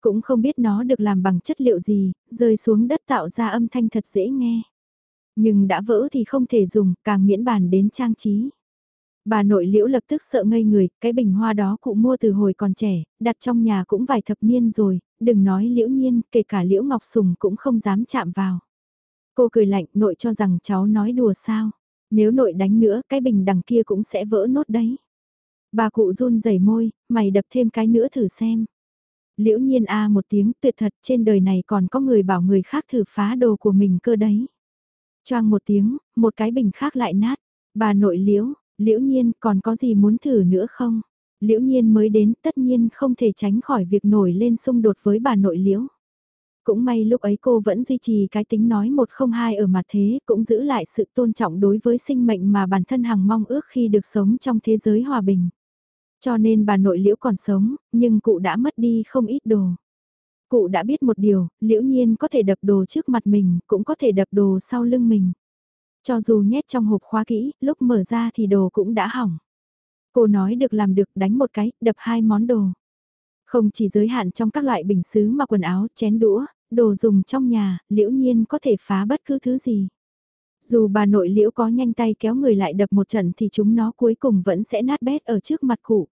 Cũng không biết nó được làm bằng chất liệu gì, rơi xuống đất tạo ra âm thanh thật dễ nghe. Nhưng đã vỡ thì không thể dùng, càng miễn bàn đến trang trí. Bà nội liễu lập tức sợ ngây người, cái bình hoa đó cụ mua từ hồi còn trẻ, đặt trong nhà cũng vài thập niên rồi, đừng nói liễu nhiên, kể cả liễu ngọc sùng cũng không dám chạm vào. Cô cười lạnh, nội cho rằng cháu nói đùa sao. Nếu nội đánh nữa, cái bình đằng kia cũng sẽ vỡ nốt đấy. Bà cụ run rẩy môi, mày đập thêm cái nữa thử xem. Liễu nhiên a một tiếng tuyệt thật trên đời này còn có người bảo người khác thử phá đồ của mình cơ đấy. Choang một tiếng, một cái bình khác lại nát. Bà nội liễu, liễu nhiên còn có gì muốn thử nữa không? Liễu nhiên mới đến tất nhiên không thể tránh khỏi việc nổi lên xung đột với bà nội liễu. Cũng may lúc ấy cô vẫn duy trì cái tính nói một không hai ở mặt thế, cũng giữ lại sự tôn trọng đối với sinh mệnh mà bản thân hằng mong ước khi được sống trong thế giới hòa bình. Cho nên bà nội liễu còn sống, nhưng cụ đã mất đi không ít đồ. Cụ đã biết một điều, liễu nhiên có thể đập đồ trước mặt mình, cũng có thể đập đồ sau lưng mình. Cho dù nhét trong hộp khóa kỹ, lúc mở ra thì đồ cũng đã hỏng. Cô nói được làm được đánh một cái, đập hai món đồ. Không chỉ giới hạn trong các loại bình xứ mà quần áo, chén đũa, đồ dùng trong nhà, liễu nhiên có thể phá bất cứ thứ gì. Dù bà nội liễu có nhanh tay kéo người lại đập một trận thì chúng nó cuối cùng vẫn sẽ nát bét ở trước mặt cụ.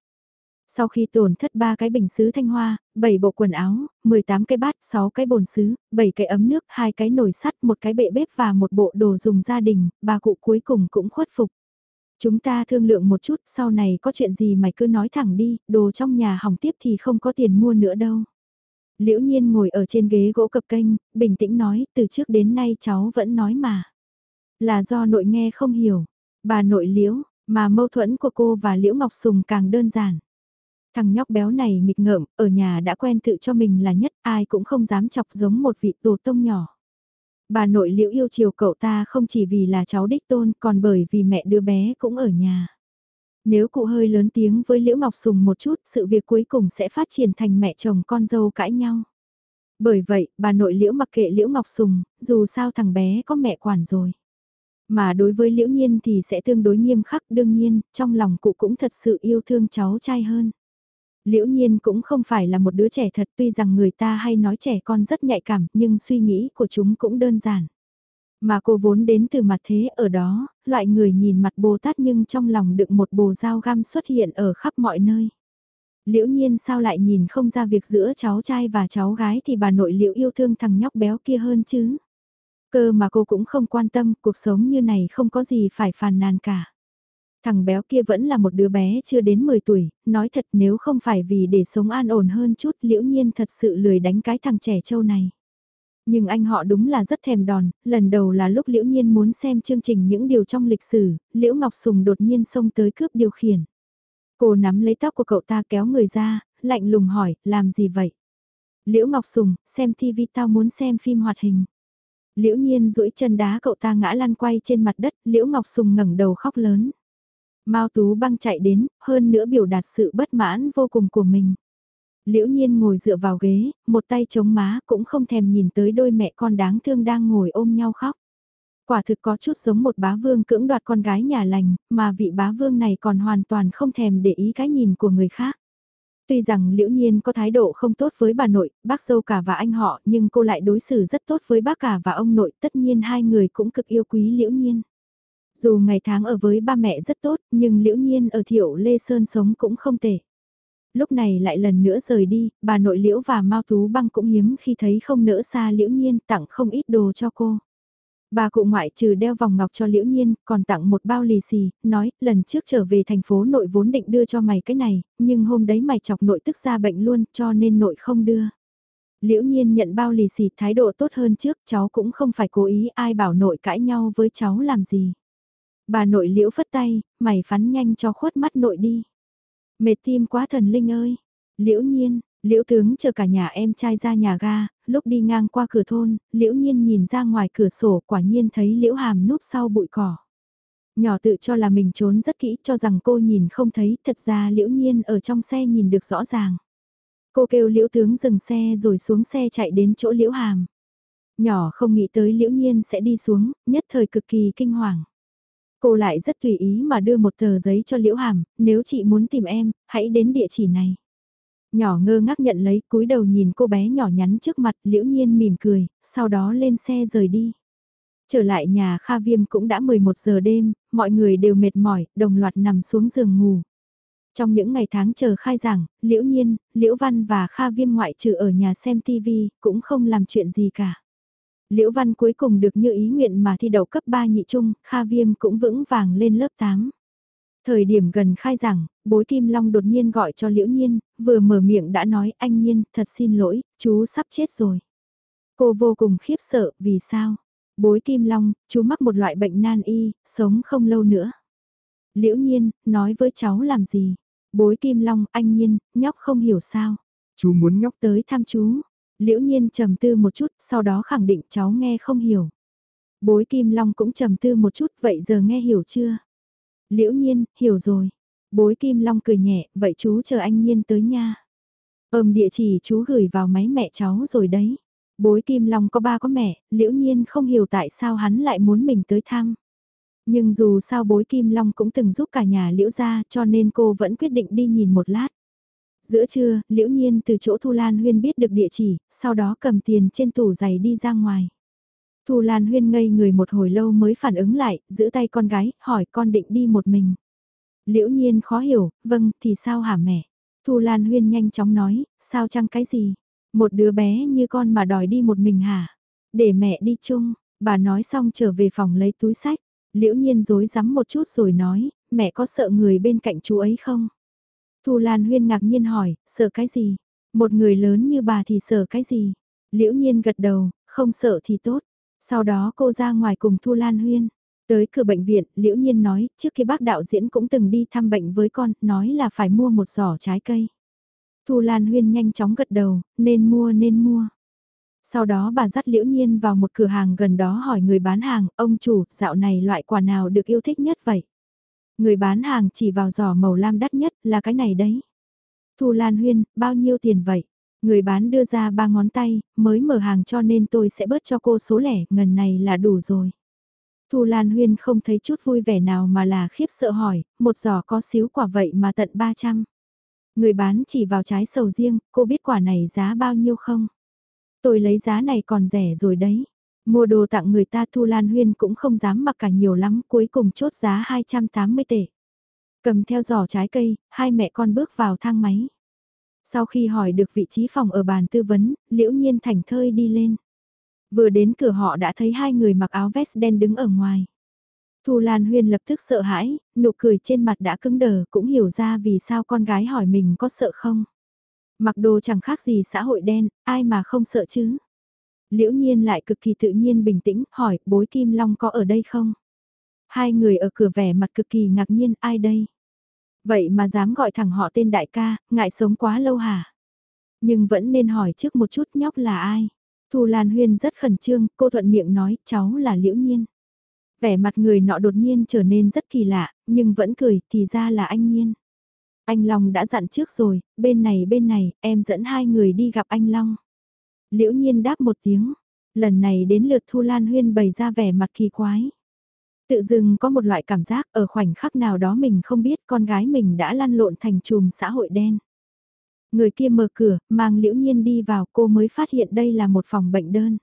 Sau khi tổn thất ba cái bình sứ thanh hoa, 7 bộ quần áo, 18 cái bát, 6 cái bồn sứ, 7 cái ấm nước, hai cái nồi sắt, một cái bệ bếp và một bộ đồ dùng gia đình, bà cụ cuối cùng cũng khuất phục. Chúng ta thương lượng một chút, sau này có chuyện gì mày cứ nói thẳng đi, đồ trong nhà hỏng tiếp thì không có tiền mua nữa đâu. Liễu nhiên ngồi ở trên ghế gỗ cập kênh, bình tĩnh nói, từ trước đến nay cháu vẫn nói mà. Là do nội nghe không hiểu, bà nội liễu, mà mâu thuẫn của cô và Liễu Ngọc Sùng càng đơn giản. Thằng nhóc béo này nghịch ngợm, ở nhà đã quen tự cho mình là nhất, ai cũng không dám chọc giống một vị tổ tông nhỏ. Bà nội liễu yêu chiều cậu ta không chỉ vì là cháu đích tôn, còn bởi vì mẹ đứa bé cũng ở nhà. Nếu cụ hơi lớn tiếng với Liễu Ngọc Sùng một chút, sự việc cuối cùng sẽ phát triển thành mẹ chồng con dâu cãi nhau. Bởi vậy, bà nội Liễu mặc kệ Liễu Ngọc Sùng, dù sao thằng bé có mẹ quản rồi. Mà đối với Liễu Nhiên thì sẽ tương đối nghiêm khắc đương nhiên, trong lòng cụ cũng thật sự yêu thương cháu trai hơn. Liễu Nhiên cũng không phải là một đứa trẻ thật tuy rằng người ta hay nói trẻ con rất nhạy cảm nhưng suy nghĩ của chúng cũng đơn giản. Mà cô vốn đến từ mặt thế ở đó, loại người nhìn mặt Bồ Tát nhưng trong lòng đựng một bồ dao găm xuất hiện ở khắp mọi nơi. Liễu nhiên sao lại nhìn không ra việc giữa cháu trai và cháu gái thì bà nội liễu yêu thương thằng nhóc béo kia hơn chứ. Cơ mà cô cũng không quan tâm, cuộc sống như này không có gì phải phàn nàn cả. Thằng béo kia vẫn là một đứa bé chưa đến 10 tuổi, nói thật nếu không phải vì để sống an ổn hơn chút liễu nhiên thật sự lười đánh cái thằng trẻ trâu này. Nhưng anh họ đúng là rất thèm đòn, lần đầu là lúc Liễu Nhiên muốn xem chương trình những điều trong lịch sử, Liễu Ngọc Sùng đột nhiên xông tới cướp điều khiển. Cô nắm lấy tóc của cậu ta kéo người ra, lạnh lùng hỏi, làm gì vậy? Liễu Ngọc Sùng, xem TV tao muốn xem phim hoạt hình. Liễu Nhiên duỗi chân đá cậu ta ngã lăn quay trên mặt đất, Liễu Ngọc Sùng ngẩng đầu khóc lớn. Mao Tú băng chạy đến, hơn nữa biểu đạt sự bất mãn vô cùng của mình. Liễu Nhiên ngồi dựa vào ghế, một tay chống má cũng không thèm nhìn tới đôi mẹ con đáng thương đang ngồi ôm nhau khóc. Quả thực có chút giống một bá vương cưỡng đoạt con gái nhà lành, mà vị bá vương này còn hoàn toàn không thèm để ý cái nhìn của người khác. Tuy rằng liễu nhiên có thái độ không tốt với bà nội, bác dâu cả và anh họ, nhưng cô lại đối xử rất tốt với bác cả và ông nội, tất nhiên hai người cũng cực yêu quý liễu nhiên. Dù ngày tháng ở với ba mẹ rất tốt, nhưng liễu nhiên ở thiệu Lê Sơn sống cũng không tệ lúc này lại lần nữa rời đi, bà nội liễu và Mao Tú Băng cũng hiếm khi thấy không nỡ xa liễu nhiên tặng không ít đồ cho cô. Bà cụ ngoại trừ đeo vòng ngọc cho liễu nhiên, còn tặng một bao lì xì, nói, lần trước trở về thành phố nội vốn định đưa cho mày cái này, nhưng hôm đấy mày chọc nội tức ra bệnh luôn, cho nên nội không đưa. Liễu nhiên nhận bao lì xì thái độ tốt hơn trước, cháu cũng không phải cố ý ai bảo nội cãi nhau với cháu làm gì. Bà nội liễu phất tay, mày phắn nhanh cho khuất mắt nội đi. Mệt tim quá thần linh ơi. Liễu nhiên, liễu tướng chờ cả nhà em trai ra nhà ga, lúc đi ngang qua cửa thôn, liễu nhiên nhìn ra ngoài cửa sổ quả nhiên thấy liễu hàm núp sau bụi cỏ. Nhỏ tự cho là mình trốn rất kỹ cho rằng cô nhìn không thấy, thật ra liễu nhiên ở trong xe nhìn được rõ ràng. Cô kêu liễu tướng dừng xe rồi xuống xe chạy đến chỗ liễu hàm. Nhỏ không nghĩ tới liễu nhiên sẽ đi xuống, nhất thời cực kỳ kinh hoàng. Cô lại rất tùy ý mà đưa một tờ giấy cho Liễu Hàm, nếu chị muốn tìm em, hãy đến địa chỉ này. Nhỏ ngơ ngác nhận lấy, cúi đầu nhìn cô bé nhỏ nhắn trước mặt, Liễu Nhiên mỉm cười, sau đó lên xe rời đi. Trở lại nhà Kha Viêm cũng đã 11 giờ đêm, mọi người đều mệt mỏi, đồng loạt nằm xuống giường ngủ. Trong những ngày tháng chờ khai giảng, Liễu Nhiên, Liễu Văn và Kha Viêm ngoại trừ ở nhà xem TV, cũng không làm chuyện gì cả. Liễu Văn cuối cùng được như ý nguyện mà thi đậu cấp 3 nhị trung, Kha Viêm cũng vững vàng lên lớp 8. Thời điểm gần khai giảng, bối Kim Long đột nhiên gọi cho Liễu Nhiên, vừa mở miệng đã nói anh Nhiên, thật xin lỗi, chú sắp chết rồi. Cô vô cùng khiếp sợ, vì sao? Bối Kim Long, chú mắc một loại bệnh nan y, sống không lâu nữa. Liễu Nhiên, nói với cháu làm gì? Bối Kim Long, anh Nhiên, nhóc không hiểu sao. Chú muốn nhóc tới thăm chú. Liễu nhiên trầm tư một chút, sau đó khẳng định cháu nghe không hiểu. Bối Kim Long cũng trầm tư một chút, vậy giờ nghe hiểu chưa? Liễu nhiên, hiểu rồi. Bối Kim Long cười nhẹ, vậy chú chờ anh nhiên tới nha. Ôm địa chỉ chú gửi vào máy mẹ cháu rồi đấy. Bối Kim Long có ba có mẹ, liễu nhiên không hiểu tại sao hắn lại muốn mình tới thăm. Nhưng dù sao bối Kim Long cũng từng giúp cả nhà liễu ra cho nên cô vẫn quyết định đi nhìn một lát. Giữa trưa, liễu nhiên từ chỗ Thu Lan Huyên biết được địa chỉ, sau đó cầm tiền trên tủ giày đi ra ngoài. Thu Lan Huyên ngây người một hồi lâu mới phản ứng lại, giữ tay con gái, hỏi con định đi một mình. Liễu nhiên khó hiểu, vâng, thì sao hả mẹ? Thu Lan Huyên nhanh chóng nói, sao chăng cái gì? Một đứa bé như con mà đòi đi một mình hả? Để mẹ đi chung, bà nói xong trở về phòng lấy túi sách. Liễu nhiên dối rắm một chút rồi nói, mẹ có sợ người bên cạnh chú ấy không? Thu Lan Huyên ngạc nhiên hỏi, sợ cái gì? Một người lớn như bà thì sợ cái gì? Liễu nhiên gật đầu, không sợ thì tốt. Sau đó cô ra ngoài cùng Thu Lan Huyên. Tới cửa bệnh viện, Liễu Nhiên nói, trước khi bác đạo diễn cũng từng đi thăm bệnh với con, nói là phải mua một giỏ trái cây. Thu Lan Huyên nhanh chóng gật đầu, nên mua nên mua. Sau đó bà dắt Liễu Nhiên vào một cửa hàng gần đó hỏi người bán hàng, ông chủ, dạo này loại quả nào được yêu thích nhất vậy? Người bán hàng chỉ vào giỏ màu lam đắt nhất là cái này đấy. Thu Lan Huyên, bao nhiêu tiền vậy? Người bán đưa ra ba ngón tay, mới mở hàng cho nên tôi sẽ bớt cho cô số lẻ, ngần này là đủ rồi. Thu Lan Huyên không thấy chút vui vẻ nào mà là khiếp sợ hỏi, một giỏ có xíu quả vậy mà tận 300. Người bán chỉ vào trái sầu riêng, cô biết quả này giá bao nhiêu không? Tôi lấy giá này còn rẻ rồi đấy. Mua đồ tặng người ta Thu Lan Huyên cũng không dám mặc cả nhiều lắm, cuối cùng chốt giá 280 tệ. Cầm theo giỏ trái cây, hai mẹ con bước vào thang máy. Sau khi hỏi được vị trí phòng ở bàn tư vấn, liễu nhiên thành thơi đi lên. Vừa đến cửa họ đã thấy hai người mặc áo vest đen đứng ở ngoài. Thu Lan Huyên lập tức sợ hãi, nụ cười trên mặt đã cứng đờ cũng hiểu ra vì sao con gái hỏi mình có sợ không. Mặc đồ chẳng khác gì xã hội đen, ai mà không sợ chứ. Liễu nhiên lại cực kỳ tự nhiên bình tĩnh, hỏi bối Kim Long có ở đây không? Hai người ở cửa vẻ mặt cực kỳ ngạc nhiên, ai đây? Vậy mà dám gọi thẳng họ tên đại ca, ngại sống quá lâu hả? Nhưng vẫn nên hỏi trước một chút nhóc là ai? Thu Lan Huyên rất khẩn trương, cô thuận miệng nói, cháu là Liễu Nhiên. Vẻ mặt người nọ đột nhiên trở nên rất kỳ lạ, nhưng vẫn cười, thì ra là anh Nhiên. Anh Long đã dặn trước rồi, bên này bên này, em dẫn hai người đi gặp anh Long. Liễu Nhiên đáp một tiếng, lần này đến lượt Thu Lan Huyên bày ra vẻ mặt kỳ quái. Tự dưng có một loại cảm giác ở khoảnh khắc nào đó mình không biết con gái mình đã lăn lộn thành chùm xã hội đen. Người kia mở cửa, mang liễu nhiên đi vào cô mới phát hiện đây là một phòng bệnh đơn.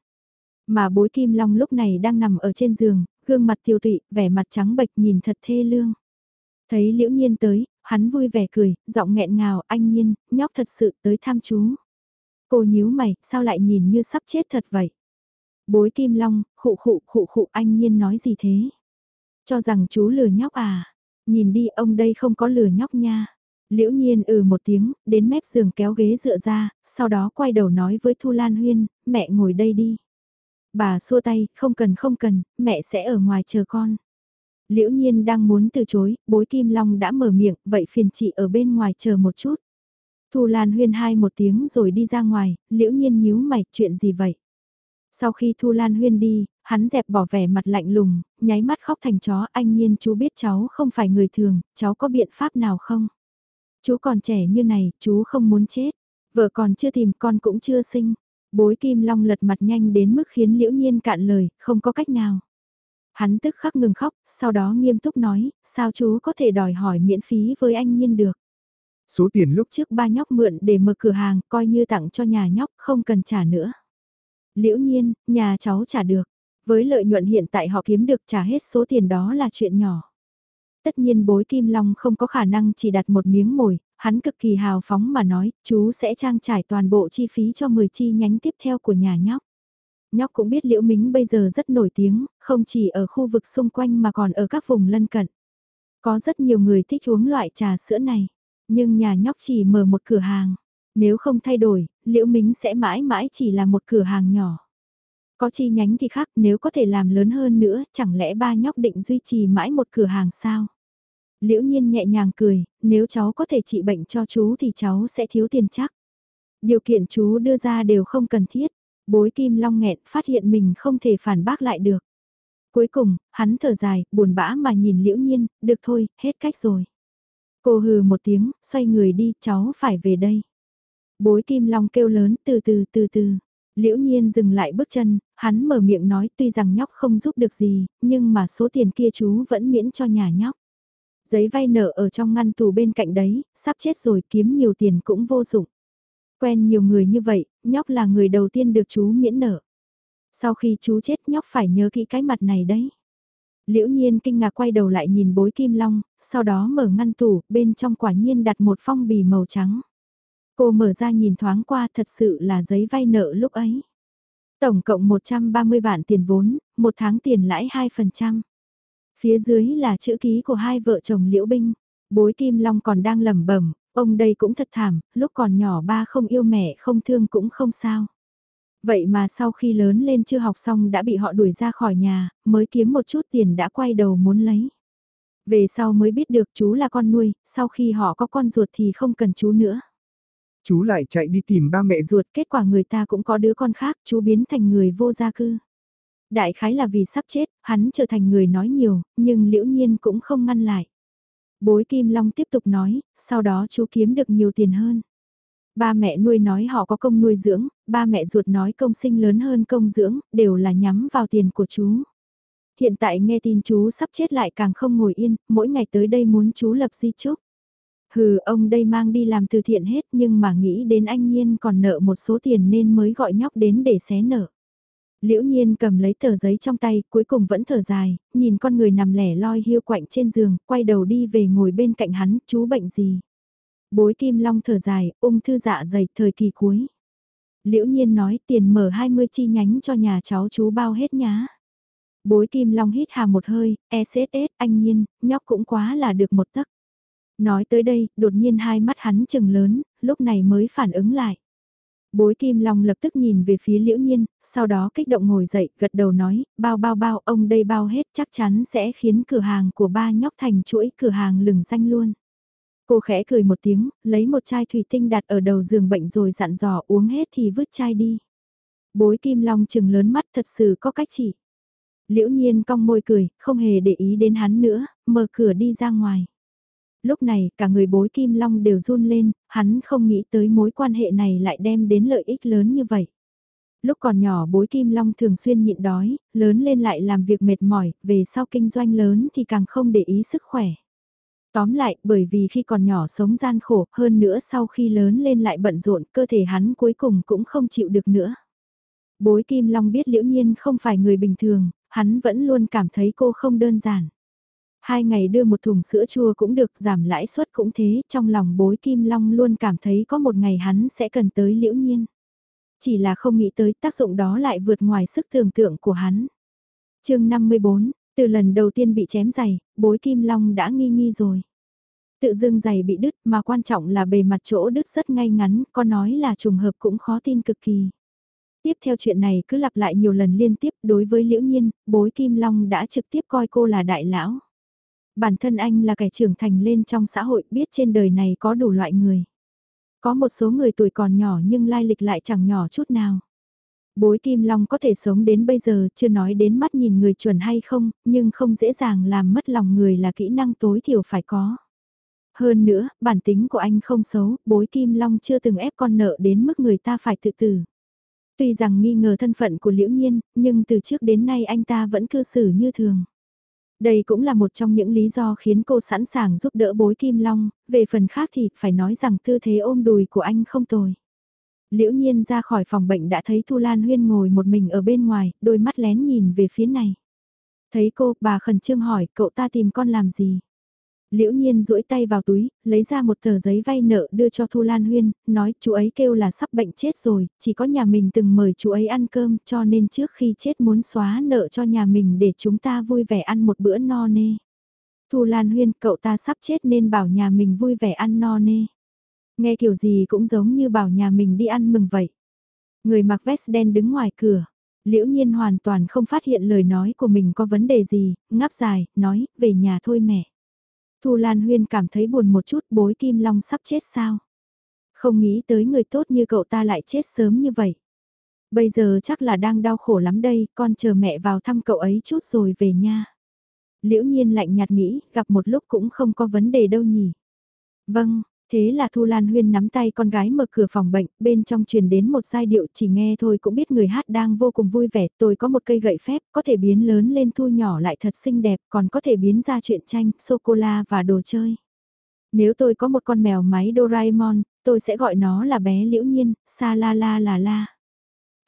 Mà bối kim long lúc này đang nằm ở trên giường, gương mặt tiêu tụy, vẻ mặt trắng bệch nhìn thật thê lương. Thấy liễu nhiên tới, hắn vui vẻ cười, giọng nghẹn ngào, anh nhiên, nhóc thật sự tới thăm chú. Cô nhíu mày, sao lại nhìn như sắp chết thật vậy? Bối kim long, khụ khụ khụ khụ anh nhiên nói gì thế? Cho rằng chú lừa nhóc à? Nhìn đi ông đây không có lừa nhóc nha. Liễu nhiên ừ một tiếng, đến mép giường kéo ghế dựa ra, sau đó quay đầu nói với Thu Lan Huyên, mẹ ngồi đây đi. Bà xua tay, không cần không cần, mẹ sẽ ở ngoài chờ con. Liễu nhiên đang muốn từ chối, bối Kim Long đã mở miệng, vậy phiền chị ở bên ngoài chờ một chút. Thu Lan Huyên hai một tiếng rồi đi ra ngoài, liễu nhiên nhíu mày, chuyện gì vậy? Sau khi Thu Lan Huyên đi, hắn dẹp bỏ vẻ mặt lạnh lùng, nháy mắt khóc thành chó, anh nhiên chú biết cháu không phải người thường, cháu có biện pháp nào không? Chú còn trẻ như này, chú không muốn chết. Vợ còn chưa tìm con cũng chưa sinh. Bối Kim Long lật mặt nhanh đến mức khiến Liễu Nhiên cạn lời, không có cách nào. Hắn tức khắc ngừng khóc, sau đó nghiêm túc nói, sao chú có thể đòi hỏi miễn phí với anh Nhiên được. Số tiền lúc trước ba nhóc mượn để mở cửa hàng, coi như tặng cho nhà nhóc, không cần trả nữa. Liễu Nhiên, nhà cháu trả được. Với lợi nhuận hiện tại họ kiếm được trả hết số tiền đó là chuyện nhỏ. Tất nhiên bối Kim Long không có khả năng chỉ đặt một miếng mồi, hắn cực kỳ hào phóng mà nói, chú sẽ trang trải toàn bộ chi phí cho 10 chi nhánh tiếp theo của nhà nhóc. Nhóc cũng biết Liễu Mính bây giờ rất nổi tiếng, không chỉ ở khu vực xung quanh mà còn ở các vùng lân cận. Có rất nhiều người thích uống loại trà sữa này, nhưng nhà nhóc chỉ mở một cửa hàng. Nếu không thay đổi, Liễu Mính sẽ mãi mãi chỉ là một cửa hàng nhỏ. Có chi nhánh thì khác nếu có thể làm lớn hơn nữa, chẳng lẽ ba nhóc định duy trì mãi một cửa hàng sao? Liễu nhiên nhẹ nhàng cười, nếu cháu có thể trị bệnh cho chú thì cháu sẽ thiếu tiền chắc. Điều kiện chú đưa ra đều không cần thiết. Bối kim long nghẹn phát hiện mình không thể phản bác lại được. Cuối cùng, hắn thở dài, buồn bã mà nhìn liễu nhiên, được thôi, hết cách rồi. Cô hừ một tiếng, xoay người đi, cháu phải về đây. Bối kim long kêu lớn, từ từ từ từ. Liễu nhiên dừng lại bước chân, hắn mở miệng nói tuy rằng nhóc không giúp được gì, nhưng mà số tiền kia chú vẫn miễn cho nhà nhóc. Giấy vay nợ ở trong ngăn tù bên cạnh đấy, sắp chết rồi kiếm nhiều tiền cũng vô dụng. Quen nhiều người như vậy, nhóc là người đầu tiên được chú miễn nợ. Sau khi chú chết nhóc phải nhớ kỹ cái mặt này đấy. Liễu nhiên kinh ngạc quay đầu lại nhìn bối kim long, sau đó mở ngăn tủ, bên trong quả nhiên đặt một phong bì màu trắng. Cô mở ra nhìn thoáng qua thật sự là giấy vay nợ lúc ấy. Tổng cộng 130 vạn tiền vốn, một tháng tiền lãi 2%. Phía dưới là chữ ký của hai vợ chồng Liễu Binh. Bối Kim Long còn đang lẩm bẩm, ông đây cũng thật thảm, lúc còn nhỏ ba không yêu mẹ không thương cũng không sao. Vậy mà sau khi lớn lên chưa học xong đã bị họ đuổi ra khỏi nhà, mới kiếm một chút tiền đã quay đầu muốn lấy. Về sau mới biết được chú là con nuôi, sau khi họ có con ruột thì không cần chú nữa. Chú lại chạy đi tìm ba mẹ ruột, kết quả người ta cũng có đứa con khác, chú biến thành người vô gia cư. Đại khái là vì sắp chết, hắn trở thành người nói nhiều, nhưng liễu nhiên cũng không ngăn lại. Bối Kim Long tiếp tục nói, sau đó chú kiếm được nhiều tiền hơn. Ba mẹ nuôi nói họ có công nuôi dưỡng, ba mẹ ruột nói công sinh lớn hơn công dưỡng, đều là nhắm vào tiền của chú. Hiện tại nghe tin chú sắp chết lại càng không ngồi yên, mỗi ngày tới đây muốn chú lập di chúc. Hừ, ông đây mang đi làm từ thiện hết nhưng mà nghĩ đến anh Nhiên còn nợ một số tiền nên mới gọi nhóc đến để xé nợ. Liễu nhiên cầm lấy tờ giấy trong tay, cuối cùng vẫn thở dài, nhìn con người nằm lẻ loi hiu quạnh trên giường, quay đầu đi về ngồi bên cạnh hắn, chú bệnh gì. Bối kim long thở dài, ung thư dạ dày, thời kỳ cuối. Liễu nhiên nói tiền mở 20 chi nhánh cho nhà cháu chú bao hết nhá. Bối kim long hít hà một hơi, e SSS, anh nhiên, nhóc cũng quá là được một tấc. Nói tới đây, đột nhiên hai mắt hắn chừng lớn, lúc này mới phản ứng lại. Bối Kim Long lập tức nhìn về phía Liễu Nhiên, sau đó kích động ngồi dậy, gật đầu nói, bao bao bao, ông đây bao hết chắc chắn sẽ khiến cửa hàng của ba nhóc thành chuỗi cửa hàng lừng danh luôn. Cô khẽ cười một tiếng, lấy một chai thủy tinh đặt ở đầu giường bệnh rồi dặn dò uống hết thì vứt chai đi. Bối Kim Long chừng lớn mắt thật sự có cách chỉ. Liễu Nhiên cong môi cười, không hề để ý đến hắn nữa, mở cửa đi ra ngoài lúc này cả người bối Kim Long đều run lên, hắn không nghĩ tới mối quan hệ này lại đem đến lợi ích lớn như vậy. Lúc còn nhỏ bối Kim Long thường xuyên nhịn đói, lớn lên lại làm việc mệt mỏi, về sau kinh doanh lớn thì càng không để ý sức khỏe. Tóm lại, bởi vì khi còn nhỏ sống gian khổ, hơn nữa sau khi lớn lên lại bận rộn, cơ thể hắn cuối cùng cũng không chịu được nữa. Bối Kim Long biết liễu nhiên không phải người bình thường, hắn vẫn luôn cảm thấy cô không đơn giản. Hai ngày đưa một thùng sữa chua cũng được giảm lãi suất cũng thế, trong lòng bối Kim Long luôn cảm thấy có một ngày hắn sẽ cần tới liễu nhiên. Chỉ là không nghĩ tới tác dụng đó lại vượt ngoài sức tưởng tượng của hắn. chương 54, từ lần đầu tiên bị chém giày, bối Kim Long đã nghi nghi rồi. Tự dưng giày bị đứt mà quan trọng là bề mặt chỗ đứt rất ngay ngắn, có nói là trùng hợp cũng khó tin cực kỳ. Tiếp theo chuyện này cứ lặp lại nhiều lần liên tiếp đối với Liễu Nhiên, bối Kim Long đã trực tiếp coi cô là đại lão. Bản thân anh là kẻ trưởng thành lên trong xã hội biết trên đời này có đủ loại người. Có một số người tuổi còn nhỏ nhưng lai lịch lại chẳng nhỏ chút nào. Bối Kim Long có thể sống đến bây giờ chưa nói đến mắt nhìn người chuẩn hay không, nhưng không dễ dàng làm mất lòng người là kỹ năng tối thiểu phải có. Hơn nữa, bản tính của anh không xấu, bối Kim Long chưa từng ép con nợ đến mức người ta phải tự tử. Tuy rằng nghi ngờ thân phận của Liễu Nhiên, nhưng từ trước đến nay anh ta vẫn cư xử như thường. Đây cũng là một trong những lý do khiến cô sẵn sàng giúp đỡ bối Kim Long, về phần khác thì phải nói rằng tư thế ôm đùi của anh không tồi. Liễu nhiên ra khỏi phòng bệnh đã thấy Thu Lan Huyên ngồi một mình ở bên ngoài, đôi mắt lén nhìn về phía này. Thấy cô, bà khẩn trương hỏi, cậu ta tìm con làm gì? Liễu nhiên duỗi tay vào túi, lấy ra một tờ giấy vay nợ đưa cho Thu Lan Huyên, nói chú ấy kêu là sắp bệnh chết rồi, chỉ có nhà mình từng mời chú ấy ăn cơm cho nên trước khi chết muốn xóa nợ cho nhà mình để chúng ta vui vẻ ăn một bữa no nê. Thu Lan Huyên, cậu ta sắp chết nên bảo nhà mình vui vẻ ăn no nê. Nghe kiểu gì cũng giống như bảo nhà mình đi ăn mừng vậy. Người mặc vest đen đứng ngoài cửa. Liễu nhiên hoàn toàn không phát hiện lời nói của mình có vấn đề gì, ngáp dài, nói, về nhà thôi mẹ. Thu Lan Huyên cảm thấy buồn một chút bối Kim Long sắp chết sao. Không nghĩ tới người tốt như cậu ta lại chết sớm như vậy. Bây giờ chắc là đang đau khổ lắm đây, con chờ mẹ vào thăm cậu ấy chút rồi về nha. Liễu nhiên lạnh nhạt nghĩ, gặp một lúc cũng không có vấn đề đâu nhỉ. Vâng, Thế là Thu Lan Huyên nắm tay con gái mở cửa phòng bệnh, bên trong truyền đến một giai điệu chỉ nghe thôi cũng biết người hát đang vô cùng vui vẻ. Tôi có một cây gậy phép, có thể biến lớn lên thu nhỏ lại thật xinh đẹp, còn có thể biến ra chuyện tranh, sô-cô-la và đồ chơi. Nếu tôi có một con mèo máy Doraemon, tôi sẽ gọi nó là bé liễu nhiên, sa la la la la.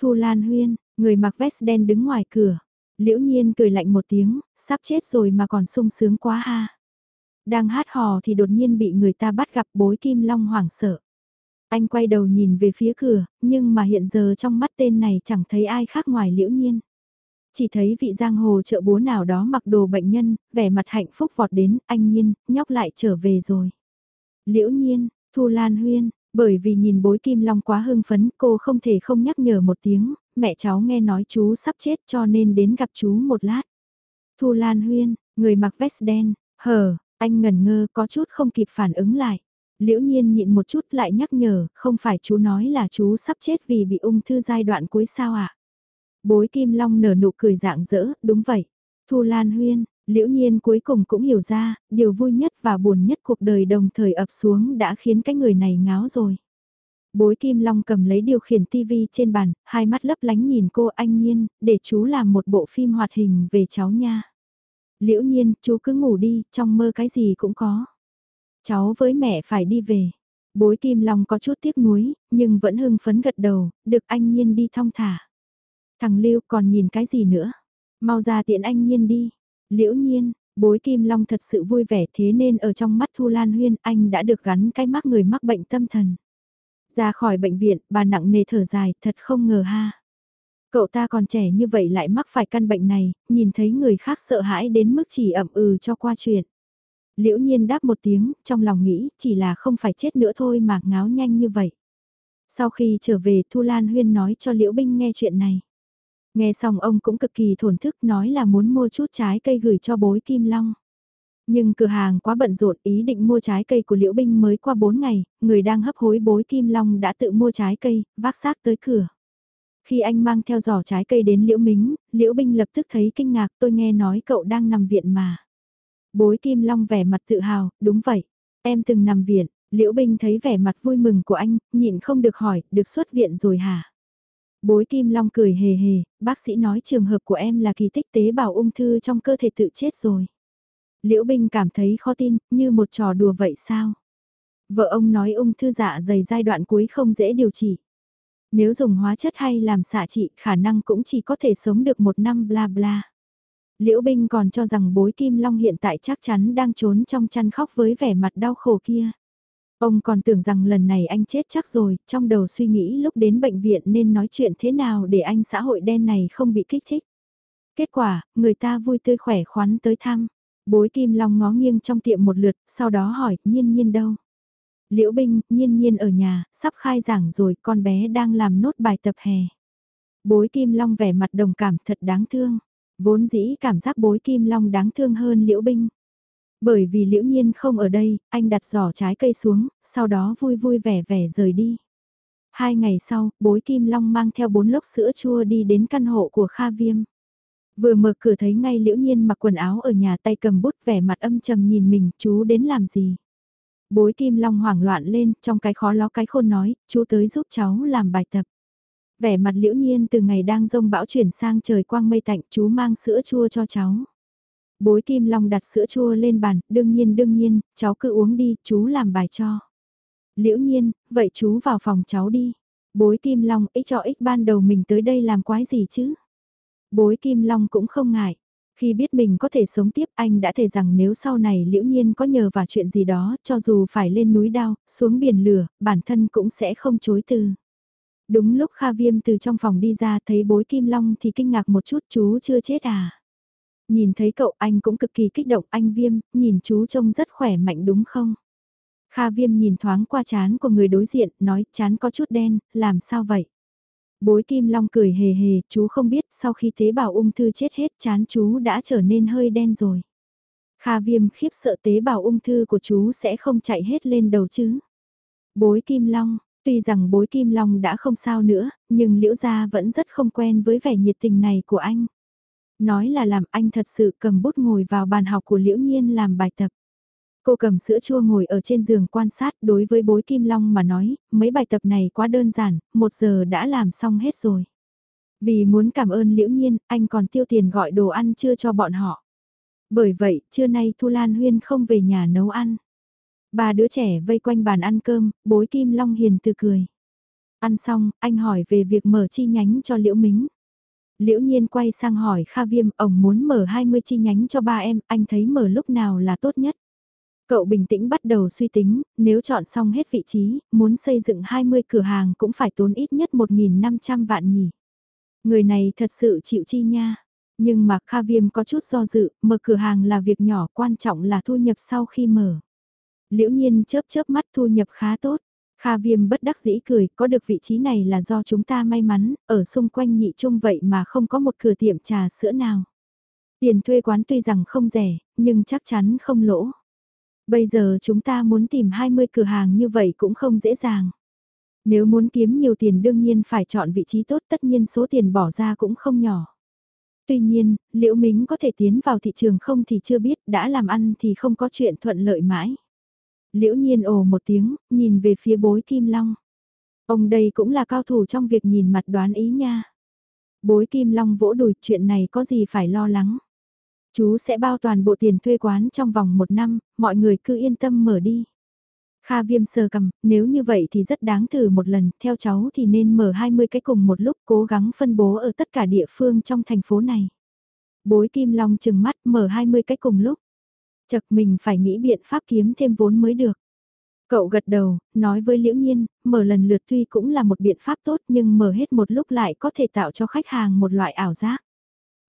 Thu Lan Huyên, người mặc vest đen đứng ngoài cửa. Liễu nhiên cười lạnh một tiếng, sắp chết rồi mà còn sung sướng quá ha. Đang hát hò thì đột nhiên bị người ta bắt gặp bối kim long hoảng sợ. Anh quay đầu nhìn về phía cửa, nhưng mà hiện giờ trong mắt tên này chẳng thấy ai khác ngoài liễu nhiên. Chỉ thấy vị giang hồ trợ búa nào đó mặc đồ bệnh nhân, vẻ mặt hạnh phúc vọt đến, anh nhiên, nhóc lại trở về rồi. Liễu nhiên, Thu Lan Huyên, bởi vì nhìn bối kim long quá hưng phấn cô không thể không nhắc nhở một tiếng, mẹ cháu nghe nói chú sắp chết cho nên đến gặp chú một lát. Thu Lan Huyên, người mặc vest đen, hờ, anh ngần ngơ có chút không kịp phản ứng lại. Liễu nhiên nhịn một chút lại nhắc nhở, không phải chú nói là chú sắp chết vì bị ung thư giai đoạn cuối sao ạ? À? Bối Kim Long nở nụ cười dạng dỡ, đúng vậy. Thu Lan Huyên, liễu nhiên cuối cùng cũng hiểu ra, điều vui nhất và buồn nhất cuộc đời đồng thời ập xuống đã khiến cái người này ngáo rồi. Bối Kim Long cầm lấy điều khiển TV trên bàn, hai mắt lấp lánh nhìn cô anh nhiên, để chú làm một bộ phim hoạt hình về cháu nha. Liễu nhiên, chú cứ ngủ đi, trong mơ cái gì cũng có. Cháu với mẹ phải đi về. Bối Kim Long có chút tiếc nuối, nhưng vẫn hưng phấn gật đầu, được anh nhiên đi thong thả. Thằng Lưu còn nhìn cái gì nữa? Mau ra tiện anh nhiên đi. Liễu nhiên, bối Kim Long thật sự vui vẻ thế nên ở trong mắt Thu Lan Huyên anh đã được gắn cái mắc người mắc bệnh tâm thần. Ra khỏi bệnh viện, bà nặng nề thở dài, thật không ngờ ha. Cậu ta còn trẻ như vậy lại mắc phải căn bệnh này, nhìn thấy người khác sợ hãi đến mức chỉ ậm ừ cho qua chuyện. Liễu nhiên đáp một tiếng, trong lòng nghĩ, chỉ là không phải chết nữa thôi mà ngáo nhanh như vậy. Sau khi trở về Thu Lan Huyên nói cho Liễu Binh nghe chuyện này. Nghe xong ông cũng cực kỳ thổn thức nói là muốn mua chút trái cây gửi cho bối Kim Long. Nhưng cửa hàng quá bận rộn ý định mua trái cây của Liễu Binh mới qua 4 ngày, người đang hấp hối bối Kim Long đã tự mua trái cây, vác xác tới cửa. Khi anh mang theo giỏ trái cây đến Liễu Mính, Liễu Binh lập tức thấy kinh ngạc tôi nghe nói cậu đang nằm viện mà. Bối Kim Long vẻ mặt tự hào, đúng vậy, em từng nằm viện, Liễu Binh thấy vẻ mặt vui mừng của anh, nhịn không được hỏi, được xuất viện rồi hả? Bối Kim Long cười hề hề, bác sĩ nói trường hợp của em là kỳ tích tế bào ung thư trong cơ thể tự chết rồi. Liễu Binh cảm thấy khó tin, như một trò đùa vậy sao? Vợ ông nói ung thư dạ dày giai đoạn cuối không dễ điều trị. Nếu dùng hóa chất hay làm xạ trị khả năng cũng chỉ có thể sống được một năm bla bla. Liễu Binh còn cho rằng bối Kim Long hiện tại chắc chắn đang trốn trong chăn khóc với vẻ mặt đau khổ kia. Ông còn tưởng rằng lần này anh chết chắc rồi, trong đầu suy nghĩ lúc đến bệnh viện nên nói chuyện thế nào để anh xã hội đen này không bị kích thích. Kết quả, người ta vui tươi khỏe khoắn tới thăm. Bối Kim Long ngó nghiêng trong tiệm một lượt, sau đó hỏi, nhiên nhiên đâu? Liễu Binh, nhiên nhiên ở nhà, sắp khai giảng rồi, con bé đang làm nốt bài tập hè. Bối Kim Long vẻ mặt đồng cảm thật đáng thương. Vốn dĩ cảm giác bối Kim Long đáng thương hơn Liễu Binh. Bởi vì liễu nhiên không ở đây, anh đặt giỏ trái cây xuống, sau đó vui vui vẻ vẻ rời đi. Hai ngày sau, bối Kim Long mang theo bốn lốc sữa chua đi đến căn hộ của Kha Viêm. Vừa mở cửa thấy ngay liễu nhiên mặc quần áo ở nhà tay cầm bút vẻ mặt âm trầm nhìn mình, chú đến làm gì? Bối Kim Long hoảng loạn lên, trong cái khó ló cái khôn nói, chú tới giúp cháu làm bài tập. Vẻ mặt liễu nhiên từ ngày đang rông bão chuyển sang trời quang mây tạnh chú mang sữa chua cho cháu. Bối Kim Long đặt sữa chua lên bàn, đương nhiên đương nhiên, cháu cứ uống đi, chú làm bài cho. Liễu nhiên, vậy chú vào phòng cháu đi. Bối Kim Long ích cho ích ban đầu mình tới đây làm quái gì chứ? Bối Kim Long cũng không ngại. Khi biết mình có thể sống tiếp anh đã thể rằng nếu sau này liễu nhiên có nhờ vào chuyện gì đó cho dù phải lên núi đao, xuống biển lửa, bản thân cũng sẽ không chối từ. Đúng lúc Kha Viêm từ trong phòng đi ra thấy bối Kim Long thì kinh ngạc một chút chú chưa chết à. Nhìn thấy cậu anh cũng cực kỳ kích động anh Viêm, nhìn chú trông rất khỏe mạnh đúng không? Kha Viêm nhìn thoáng qua chán của người đối diện, nói chán có chút đen, làm sao vậy? Bối Kim Long cười hề hề, chú không biết sau khi tế bào ung thư chết hết chán chú đã trở nên hơi đen rồi. Kha Viêm khiếp sợ tế bào ung thư của chú sẽ không chạy hết lên đầu chứ. Bối Kim Long, tuy rằng bối Kim Long đã không sao nữa, nhưng Liễu Gia vẫn rất không quen với vẻ nhiệt tình này của anh. Nói là làm anh thật sự cầm bút ngồi vào bàn học của Liễu Nhiên làm bài tập. Cô cầm sữa chua ngồi ở trên giường quan sát đối với bối Kim Long mà nói, mấy bài tập này quá đơn giản, một giờ đã làm xong hết rồi. Vì muốn cảm ơn Liễu Nhiên, anh còn tiêu tiền gọi đồ ăn chưa cho bọn họ. Bởi vậy, trưa nay Thu Lan Huyên không về nhà nấu ăn. Ba đứa trẻ vây quanh bàn ăn cơm, bối Kim Long hiền từ cười. Ăn xong, anh hỏi về việc mở chi nhánh cho Liễu Mính. Liễu nhiên quay sang hỏi Kha Viêm, ông muốn mở 20 chi nhánh cho ba em, anh thấy mở lúc nào là tốt nhất. Cậu bình tĩnh bắt đầu suy tính, nếu chọn xong hết vị trí, muốn xây dựng 20 cửa hàng cũng phải tốn ít nhất 1.500 vạn nhỉ. Người này thật sự chịu chi nha. Nhưng mà Kha Viêm có chút do dự, mở cửa hàng là việc nhỏ quan trọng là thu nhập sau khi mở. Liễu nhiên chớp chớp mắt thu nhập khá tốt. Kha viêm bất đắc dĩ cười, có được vị trí này là do chúng ta may mắn, ở xung quanh nhị trung vậy mà không có một cửa tiệm trà sữa nào. Tiền thuê quán tuy rằng không rẻ, nhưng chắc chắn không lỗ. Bây giờ chúng ta muốn tìm 20 cửa hàng như vậy cũng không dễ dàng. Nếu muốn kiếm nhiều tiền đương nhiên phải chọn vị trí tốt tất nhiên số tiền bỏ ra cũng không nhỏ. Tuy nhiên, liễu Mính có thể tiến vào thị trường không thì chưa biết, đã làm ăn thì không có chuyện thuận lợi mãi. Liễu nhiên ồ một tiếng, nhìn về phía bối Kim Long. Ông đây cũng là cao thủ trong việc nhìn mặt đoán ý nha. Bối Kim Long vỗ đùi chuyện này có gì phải lo lắng. Chú sẽ bao toàn bộ tiền thuê quán trong vòng một năm, mọi người cứ yên tâm mở đi. Kha viêm sờ cầm, nếu như vậy thì rất đáng thử một lần, theo cháu thì nên mở 20 cái cùng một lúc cố gắng phân bố ở tất cả địa phương trong thành phố này. Bối Kim Long chừng mắt mở 20 cái cùng lúc. Chật mình phải nghĩ biện pháp kiếm thêm vốn mới được. Cậu gật đầu, nói với Liễu Nhiên, mở lần lượt tuy cũng là một biện pháp tốt nhưng mở hết một lúc lại có thể tạo cho khách hàng một loại ảo giác.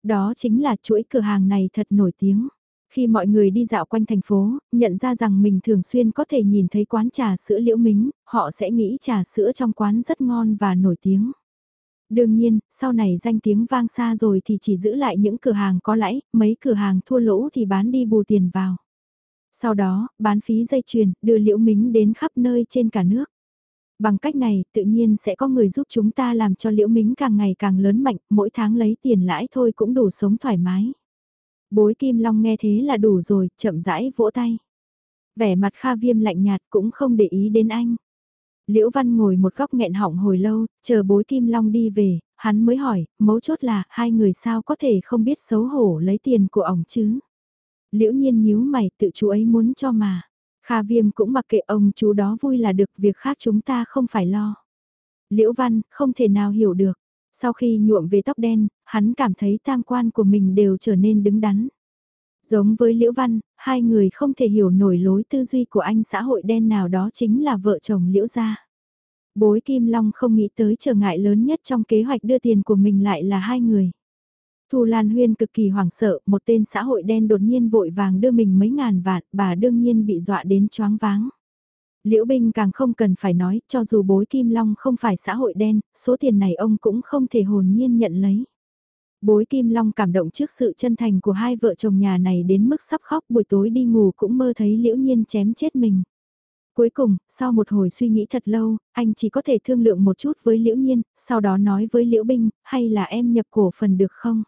Đó chính là chuỗi cửa hàng này thật nổi tiếng. Khi mọi người đi dạo quanh thành phố, nhận ra rằng mình thường xuyên có thể nhìn thấy quán trà sữa liễu mính, họ sẽ nghĩ trà sữa trong quán rất ngon và nổi tiếng. Đương nhiên, sau này danh tiếng vang xa rồi thì chỉ giữ lại những cửa hàng có lãi, mấy cửa hàng thua lỗ thì bán đi bù tiền vào. Sau đó, bán phí dây chuyền, đưa liễu mính đến khắp nơi trên cả nước. Bằng cách này, tự nhiên sẽ có người giúp chúng ta làm cho liễu mính càng ngày càng lớn mạnh, mỗi tháng lấy tiền lãi thôi cũng đủ sống thoải mái. Bối Kim Long nghe thế là đủ rồi, chậm rãi vỗ tay. Vẻ mặt Kha Viêm lạnh nhạt cũng không để ý đến anh. Liễu Văn ngồi một góc nghẹn họng hồi lâu, chờ bối Kim Long đi về, hắn mới hỏi, mấu chốt là, hai người sao có thể không biết xấu hổ lấy tiền của ổng chứ? Liễu nhiên nhíu mày tự chú ấy muốn cho mà. Kha Viêm cũng mặc kệ ông chú đó vui là được việc khác chúng ta không phải lo. Liễu Văn không thể nào hiểu được. Sau khi nhuộm về tóc đen, hắn cảm thấy tam quan của mình đều trở nên đứng đắn. Giống với Liễu Văn, hai người không thể hiểu nổi lối tư duy của anh xã hội đen nào đó chính là vợ chồng Liễu gia. Bối Kim Long không nghĩ tới trở ngại lớn nhất trong kế hoạch đưa tiền của mình lại là hai người. Thu Lan Huyên cực kỳ hoảng sợ, một tên xã hội đen đột nhiên vội vàng đưa mình mấy ngàn vạn, bà đương nhiên bị dọa đến choáng váng. Liễu Binh càng không cần phải nói, cho dù bối Kim Long không phải xã hội đen, số tiền này ông cũng không thể hồn nhiên nhận lấy. Bối Kim Long cảm động trước sự chân thành của hai vợ chồng nhà này đến mức sắp khóc buổi tối đi ngủ cũng mơ thấy Liễu Nhiên chém chết mình. Cuối cùng, sau một hồi suy nghĩ thật lâu, anh chỉ có thể thương lượng một chút với Liễu Nhiên, sau đó nói với Liễu Binh, hay là em nhập cổ phần được không?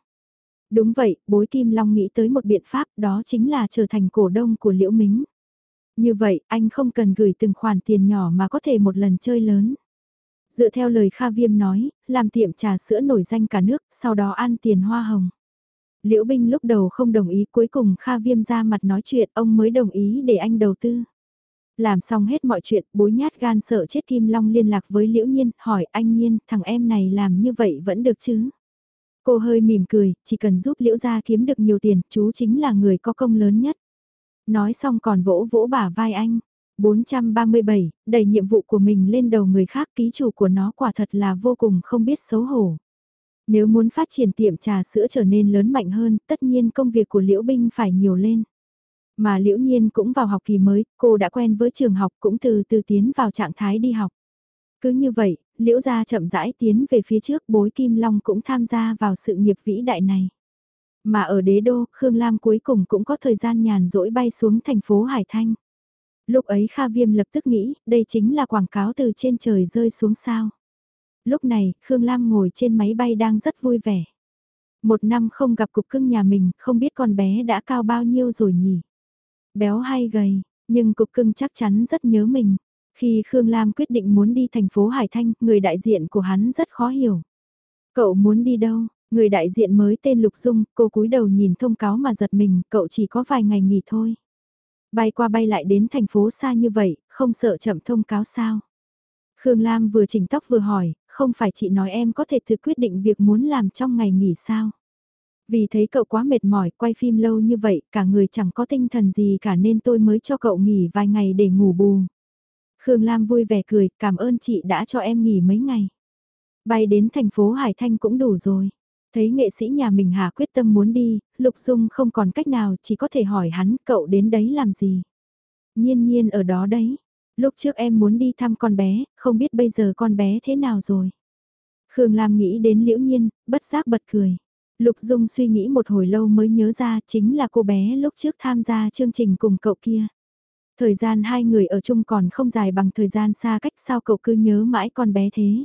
Đúng vậy, bối Kim Long nghĩ tới một biện pháp đó chính là trở thành cổ đông của Liễu Mính. Như vậy, anh không cần gửi từng khoản tiền nhỏ mà có thể một lần chơi lớn. Dựa theo lời Kha Viêm nói, làm tiệm trà sữa nổi danh cả nước, sau đó ăn tiền hoa hồng. Liễu Binh lúc đầu không đồng ý cuối cùng Kha Viêm ra mặt nói chuyện ông mới đồng ý để anh đầu tư. Làm xong hết mọi chuyện, bối nhát gan sợ chết Kim Long liên lạc với Liễu Nhiên, hỏi anh Nhiên, thằng em này làm như vậy vẫn được chứ? Cô hơi mỉm cười, chỉ cần giúp Liễu gia kiếm được nhiều tiền, chú chính là người có công lớn nhất. Nói xong còn vỗ vỗ bả vai anh. 437, đẩy nhiệm vụ của mình lên đầu người khác ký chủ của nó quả thật là vô cùng không biết xấu hổ. Nếu muốn phát triển tiệm trà sữa trở nên lớn mạnh hơn, tất nhiên công việc của Liễu Binh phải nhiều lên. Mà Liễu Nhiên cũng vào học kỳ mới, cô đã quen với trường học cũng từ từ tiến vào trạng thái đi học. Cứ như vậy, Liễu gia chậm rãi tiến về phía trước bối Kim Long cũng tham gia vào sự nghiệp vĩ đại này. Mà ở đế đô, Khương Lam cuối cùng cũng có thời gian nhàn rỗi bay xuống thành phố Hải Thanh. Lúc ấy Kha Viêm lập tức nghĩ, đây chính là quảng cáo từ trên trời rơi xuống sao. Lúc này, Khương Lam ngồi trên máy bay đang rất vui vẻ. Một năm không gặp cục cưng nhà mình, không biết con bé đã cao bao nhiêu rồi nhỉ. Béo hay gầy, nhưng cục cưng chắc chắn rất nhớ mình. Khi Khương Lam quyết định muốn đi thành phố Hải Thanh, người đại diện của hắn rất khó hiểu. Cậu muốn đi đâu? Người đại diện mới tên Lục Dung, cô cúi đầu nhìn thông cáo mà giật mình, cậu chỉ có vài ngày nghỉ thôi. Bay qua bay lại đến thành phố xa như vậy, không sợ chậm thông cáo sao? Khương Lam vừa chỉnh tóc vừa hỏi, không phải chị nói em có thể thực quyết định việc muốn làm trong ngày nghỉ sao? Vì thấy cậu quá mệt mỏi, quay phim lâu như vậy, cả người chẳng có tinh thần gì cả nên tôi mới cho cậu nghỉ vài ngày để ngủ bù. Khương Lam vui vẻ cười, cảm ơn chị đã cho em nghỉ mấy ngày. Bay đến thành phố Hải Thanh cũng đủ rồi. Thấy nghệ sĩ nhà mình hà quyết tâm muốn đi, Lục Dung không còn cách nào chỉ có thể hỏi hắn cậu đến đấy làm gì. Nhiên nhiên ở đó đấy. Lúc trước em muốn đi thăm con bé, không biết bây giờ con bé thế nào rồi. Khương Lam nghĩ đến liễu nhiên, bất giác bật cười. Lục Dung suy nghĩ một hồi lâu mới nhớ ra chính là cô bé lúc trước tham gia chương trình cùng cậu kia. Thời gian hai người ở chung còn không dài bằng thời gian xa cách sao cậu cứ nhớ mãi con bé thế.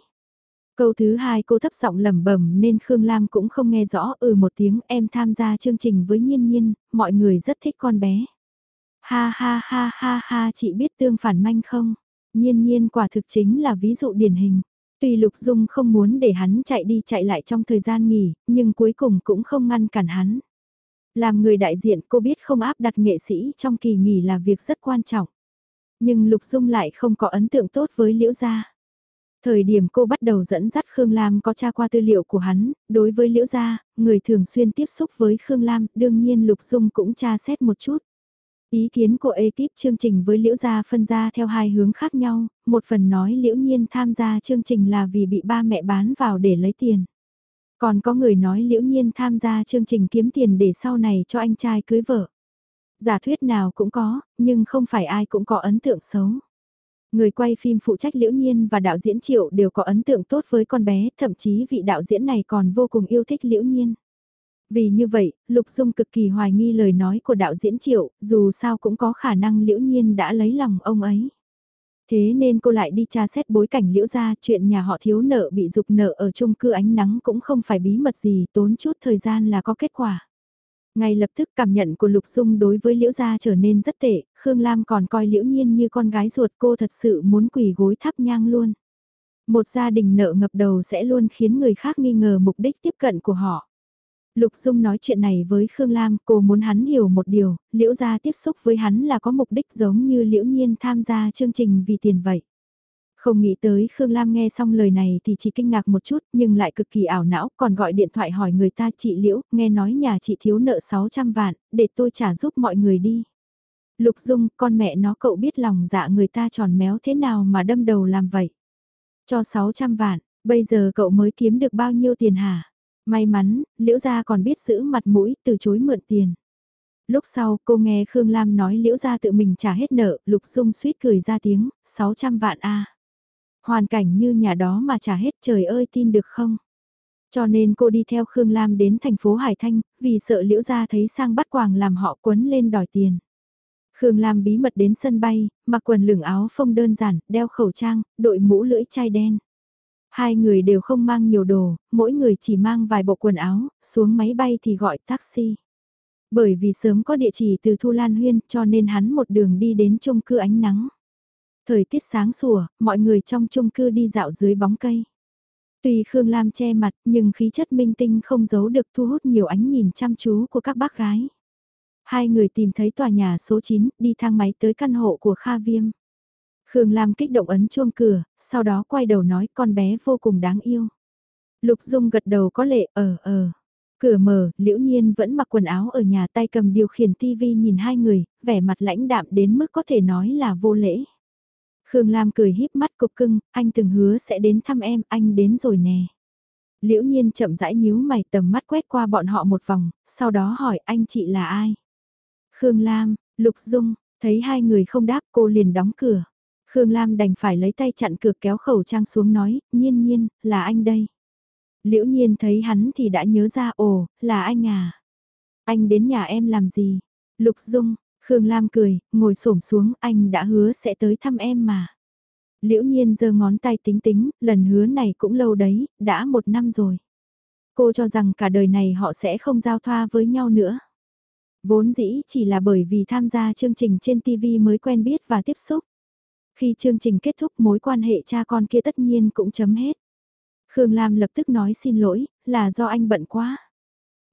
Câu thứ hai cô thấp giọng lẩm bẩm nên Khương Lam cũng không nghe rõ ừ một tiếng em tham gia chương trình với nhiên nhiên, mọi người rất thích con bé. Ha ha ha ha ha chị biết tương phản manh không? Nhiên nhiên quả thực chính là ví dụ điển hình. Tuy Lục Dung không muốn để hắn chạy đi chạy lại trong thời gian nghỉ, nhưng cuối cùng cũng không ngăn cản hắn. Làm người đại diện cô biết không áp đặt nghệ sĩ trong kỳ nghỉ là việc rất quan trọng. Nhưng Lục Dung lại không có ấn tượng tốt với Liễu Gia. Thời điểm cô bắt đầu dẫn dắt Khương Lam có tra qua tư liệu của hắn, đối với Liễu Gia, người thường xuyên tiếp xúc với Khương Lam, đương nhiên Lục Dung cũng tra xét một chút. Ý kiến của ekip chương trình với Liễu Gia phân ra theo hai hướng khác nhau, một phần nói Liễu Nhiên tham gia chương trình là vì bị ba mẹ bán vào để lấy tiền. Còn có người nói Liễu Nhiên tham gia chương trình kiếm tiền để sau này cho anh trai cưới vợ. Giả thuyết nào cũng có, nhưng không phải ai cũng có ấn tượng xấu. Người quay phim phụ trách Liễu Nhiên và đạo diễn Triệu đều có ấn tượng tốt với con bé, thậm chí vị đạo diễn này còn vô cùng yêu thích Liễu Nhiên. Vì như vậy, Lục Dung cực kỳ hoài nghi lời nói của đạo diễn Triệu, dù sao cũng có khả năng Liễu Nhiên đã lấy lòng ông ấy. Thế nên cô lại đi tra xét bối cảnh Liễu ra chuyện nhà họ thiếu nợ bị dục nợ ở chung cư ánh nắng cũng không phải bí mật gì, tốn chút thời gian là có kết quả. Ngay lập tức cảm nhận của Lục Dung đối với Liễu Gia trở nên rất tệ, Khương Lam còn coi Liễu Nhiên như con gái ruột cô thật sự muốn quỳ gối thắp nhang luôn. Một gia đình nợ ngập đầu sẽ luôn khiến người khác nghi ngờ mục đích tiếp cận của họ. Lục Dung nói chuyện này với Khương Lam, cô muốn hắn hiểu một điều, Liễu Gia tiếp xúc với hắn là có mục đích giống như Liễu Nhiên tham gia chương trình vì tiền vậy. Không nghĩ tới Khương Lam nghe xong lời này thì chỉ kinh ngạc một chút nhưng lại cực kỳ ảo não còn gọi điện thoại hỏi người ta chị Liễu, nghe nói nhà chị thiếu nợ 600 vạn, để tôi trả giúp mọi người đi. Lục Dung, con mẹ nó cậu biết lòng dạ người ta tròn méo thế nào mà đâm đầu làm vậy. Cho 600 vạn, bây giờ cậu mới kiếm được bao nhiêu tiền hả? May mắn, Liễu Gia còn biết giữ mặt mũi, từ chối mượn tiền. Lúc sau cô nghe Khương Lam nói Liễu Gia tự mình trả hết nợ, Lục Dung suýt cười ra tiếng, 600 vạn a Hoàn cảnh như nhà đó mà trả hết trời ơi tin được không? Cho nên cô đi theo Khương Lam đến thành phố Hải Thanh, vì sợ liễu gia thấy sang bắt quàng làm họ quấn lên đòi tiền. Khương Lam bí mật đến sân bay, mặc quần lửng áo phông đơn giản, đeo khẩu trang, đội mũ lưỡi chai đen. Hai người đều không mang nhiều đồ, mỗi người chỉ mang vài bộ quần áo, xuống máy bay thì gọi taxi. Bởi vì sớm có địa chỉ từ Thu Lan Huyên cho nên hắn một đường đi đến chung cư ánh nắng. Thời tiết sáng sủa, mọi người trong chung cư đi dạo dưới bóng cây. Tuy Khương Lam che mặt nhưng khí chất minh tinh không giấu được thu hút nhiều ánh nhìn chăm chú của các bác gái. Hai người tìm thấy tòa nhà số 9, đi thang máy tới căn hộ của Kha Viêm. Khương Lam kích động ấn chuông cửa, sau đó quay đầu nói con bé vô cùng đáng yêu. Lục Dung gật đầu có lệ, ờ ờ. Cửa mở, liễu nhiên vẫn mặc quần áo ở nhà tay cầm điều khiển tivi nhìn hai người, vẻ mặt lãnh đạm đến mức có thể nói là vô lễ. Khương Lam cười híp mắt cục cưng, anh từng hứa sẽ đến thăm em, anh đến rồi nè. Liễu nhiên chậm rãi nhíu mày tầm mắt quét qua bọn họ một vòng, sau đó hỏi anh chị là ai? Khương Lam, Lục Dung, thấy hai người không đáp cô liền đóng cửa. Khương Lam đành phải lấy tay chặn cược kéo khẩu trang xuống nói, nhiên nhiên, là anh đây. Liễu nhiên thấy hắn thì đã nhớ ra, ồ, là anh à. Anh đến nhà em làm gì? Lục Dung, Khương Lam cười, ngồi xổm xuống, anh đã hứa sẽ tới thăm em mà. Liễu nhiên giơ ngón tay tính tính, lần hứa này cũng lâu đấy, đã một năm rồi. Cô cho rằng cả đời này họ sẽ không giao thoa với nhau nữa. Vốn dĩ chỉ là bởi vì tham gia chương trình trên TV mới quen biết và tiếp xúc. Khi chương trình kết thúc mối quan hệ cha con kia tất nhiên cũng chấm hết. Khương Lam lập tức nói xin lỗi, là do anh bận quá.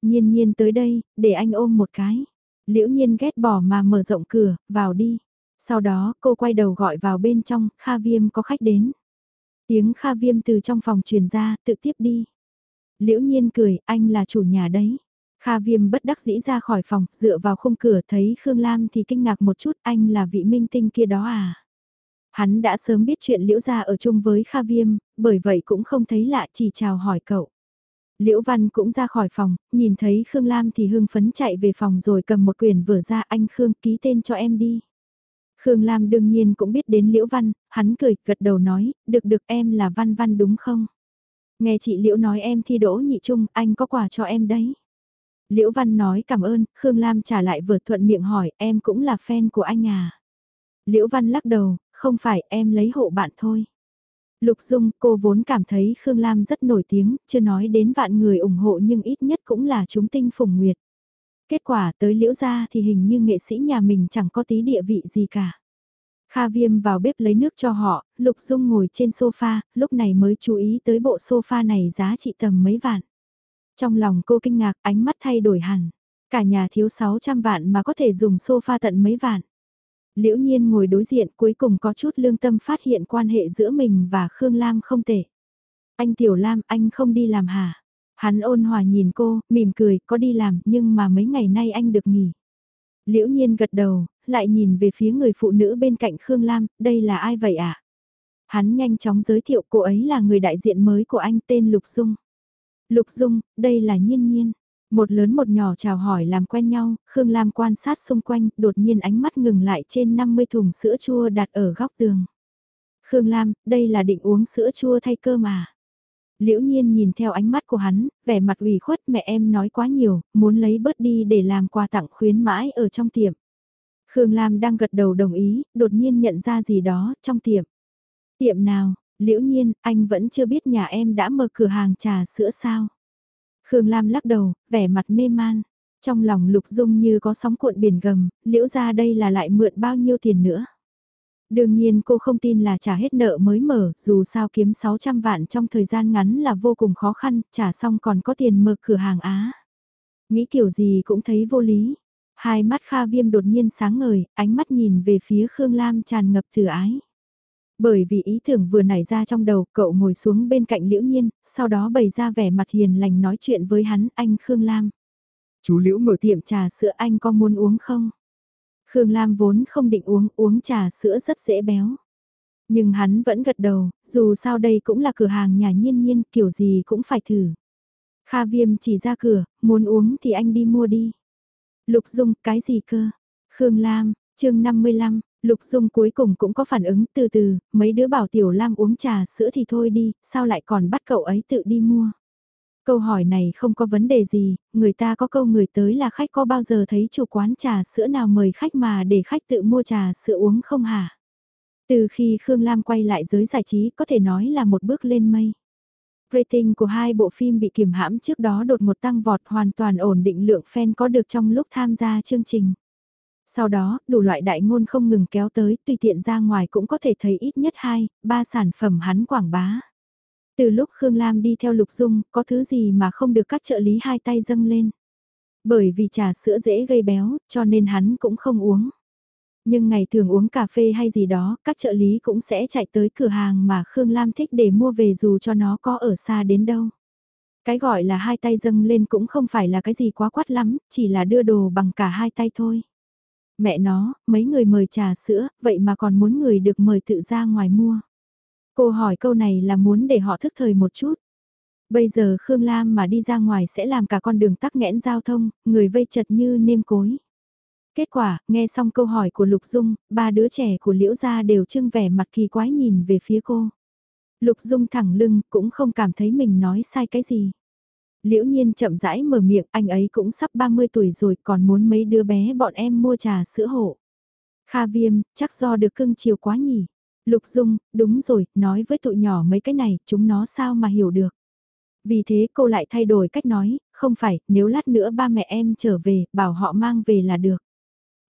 Nhiên nhiên tới đây, để anh ôm một cái. Liễu nhiên ghét bỏ mà mở rộng cửa, vào đi. Sau đó cô quay đầu gọi vào bên trong, Kha Viêm có khách đến. Tiếng Kha Viêm từ trong phòng truyền ra, tự tiếp đi. Liễu nhiên cười, anh là chủ nhà đấy. Kha Viêm bất đắc dĩ ra khỏi phòng, dựa vào khung cửa thấy Khương Lam thì kinh ngạc một chút, anh là vị minh tinh kia đó à. Hắn đã sớm biết chuyện Liễu gia ở chung với Kha Viêm, bởi vậy cũng không thấy lạ chỉ chào hỏi cậu. Liễu Văn cũng ra khỏi phòng, nhìn thấy Khương Lam thì hưng phấn chạy về phòng rồi cầm một quyển vừa ra anh Khương ký tên cho em đi. Khương Lam đương nhiên cũng biết đến Liễu Văn, hắn cười, gật đầu nói, được được em là Văn Văn đúng không? Nghe chị Liễu nói em thi đỗ nhị trung, anh có quà cho em đấy. Liễu Văn nói cảm ơn, Khương Lam trả lại vừa thuận miệng hỏi, em cũng là fan của anh à? Liễu Văn lắc đầu, không phải em lấy hộ bạn thôi. Lục Dung, cô vốn cảm thấy Khương Lam rất nổi tiếng, chưa nói đến vạn người ủng hộ nhưng ít nhất cũng là chúng tinh phùng nguyệt. Kết quả tới liễu ra thì hình như nghệ sĩ nhà mình chẳng có tí địa vị gì cả. Kha Viêm vào bếp lấy nước cho họ, Lục Dung ngồi trên sofa, lúc này mới chú ý tới bộ sofa này giá trị tầm mấy vạn. Trong lòng cô kinh ngạc, ánh mắt thay đổi hẳn. Cả nhà thiếu 600 vạn mà có thể dùng sofa tận mấy vạn. Liễu nhiên ngồi đối diện cuối cùng có chút lương tâm phát hiện quan hệ giữa mình và Khương Lam không tệ. Anh Tiểu Lam, anh không đi làm hả? Hắn ôn hòa nhìn cô, mỉm cười, có đi làm, nhưng mà mấy ngày nay anh được nghỉ. Liễu nhiên gật đầu, lại nhìn về phía người phụ nữ bên cạnh Khương Lam, đây là ai vậy ạ? À? Hắn nhanh chóng giới thiệu cô ấy là người đại diện mới của anh tên Lục Dung. Lục Dung, đây là nhiên nhiên. Một lớn một nhỏ chào hỏi làm quen nhau, Khương Lam quan sát xung quanh, đột nhiên ánh mắt ngừng lại trên 50 thùng sữa chua đặt ở góc tường. Khương Lam, đây là định uống sữa chua thay cơ mà. Liễu nhiên nhìn theo ánh mắt của hắn, vẻ mặt ủy khuất mẹ em nói quá nhiều, muốn lấy bớt đi để làm quà tặng khuyến mãi ở trong tiệm. Khương Lam đang gật đầu đồng ý, đột nhiên nhận ra gì đó trong tiệm. Tiệm nào, liễu nhiên, anh vẫn chưa biết nhà em đã mở cửa hàng trà sữa sao. Khương Lam lắc đầu, vẻ mặt mê man. Trong lòng lục dung như có sóng cuộn biển gầm, liễu ra đây là lại mượn bao nhiêu tiền nữa. Đương nhiên cô không tin là trả hết nợ mới mở, dù sao kiếm 600 vạn trong thời gian ngắn là vô cùng khó khăn, trả xong còn có tiền mở cửa hàng Á. Nghĩ kiểu gì cũng thấy vô lý. Hai mắt Kha Viêm đột nhiên sáng ngời, ánh mắt nhìn về phía Khương Lam tràn ngập từ ái. Bởi vì ý tưởng vừa nảy ra trong đầu, cậu ngồi xuống bên cạnh Liễu Nhiên, sau đó bày ra vẻ mặt hiền lành nói chuyện với hắn, anh Khương Lam. Chú Liễu mở tiệm trà sữa anh có muốn uống không? Khương Lam vốn không định uống, uống trà sữa rất dễ béo. Nhưng hắn vẫn gật đầu, dù sao đây cũng là cửa hàng nhà nhiên nhiên, kiểu gì cũng phải thử. Kha Viêm chỉ ra cửa, muốn uống thì anh đi mua đi. Lục Dung, cái gì cơ? Khương Lam, chương 55, Lục Dung cuối cùng cũng có phản ứng từ từ, mấy đứa bảo Tiểu Lam uống trà sữa thì thôi đi, sao lại còn bắt cậu ấy tự đi mua. Câu hỏi này không có vấn đề gì, người ta có câu người tới là khách có bao giờ thấy chủ quán trà sữa nào mời khách mà để khách tự mua trà sữa uống không hả? Từ khi Khương Lam quay lại giới giải trí có thể nói là một bước lên mây. Rating của hai bộ phim bị kiềm hãm trước đó đột một tăng vọt hoàn toàn ổn định lượng fan có được trong lúc tham gia chương trình. Sau đó, đủ loại đại ngôn không ngừng kéo tới, tùy tiện ra ngoài cũng có thể thấy ít nhất 2, 3 sản phẩm hắn quảng bá. Từ lúc Khương Lam đi theo Lục Dung, có thứ gì mà không được các trợ lý hai tay dâng lên. Bởi vì trà sữa dễ gây béo, cho nên hắn cũng không uống. Nhưng ngày thường uống cà phê hay gì đó, các trợ lý cũng sẽ chạy tới cửa hàng mà Khương Lam thích để mua về dù cho nó có ở xa đến đâu. Cái gọi là hai tay dâng lên cũng không phải là cái gì quá quát lắm, chỉ là đưa đồ bằng cả hai tay thôi. Mẹ nó, mấy người mời trà sữa, vậy mà còn muốn người được mời tự ra ngoài mua. Cô hỏi câu này là muốn để họ thức thời một chút. Bây giờ Khương Lam mà đi ra ngoài sẽ làm cả con đường tắc nghẽn giao thông, người vây chật như nêm cối. Kết quả, nghe xong câu hỏi của Lục Dung, ba đứa trẻ của Liễu Gia đều trưng vẻ mặt kỳ quái nhìn về phía cô. Lục Dung thẳng lưng, cũng không cảm thấy mình nói sai cái gì. Liễu nhiên chậm rãi mở miệng, anh ấy cũng sắp 30 tuổi rồi còn muốn mấy đứa bé bọn em mua trà sữa hộ. Kha viêm, chắc do được cưng chiều quá nhỉ. Lục Dung, đúng rồi, nói với tụi nhỏ mấy cái này, chúng nó sao mà hiểu được. Vì thế cô lại thay đổi cách nói, không phải, nếu lát nữa ba mẹ em trở về, bảo họ mang về là được.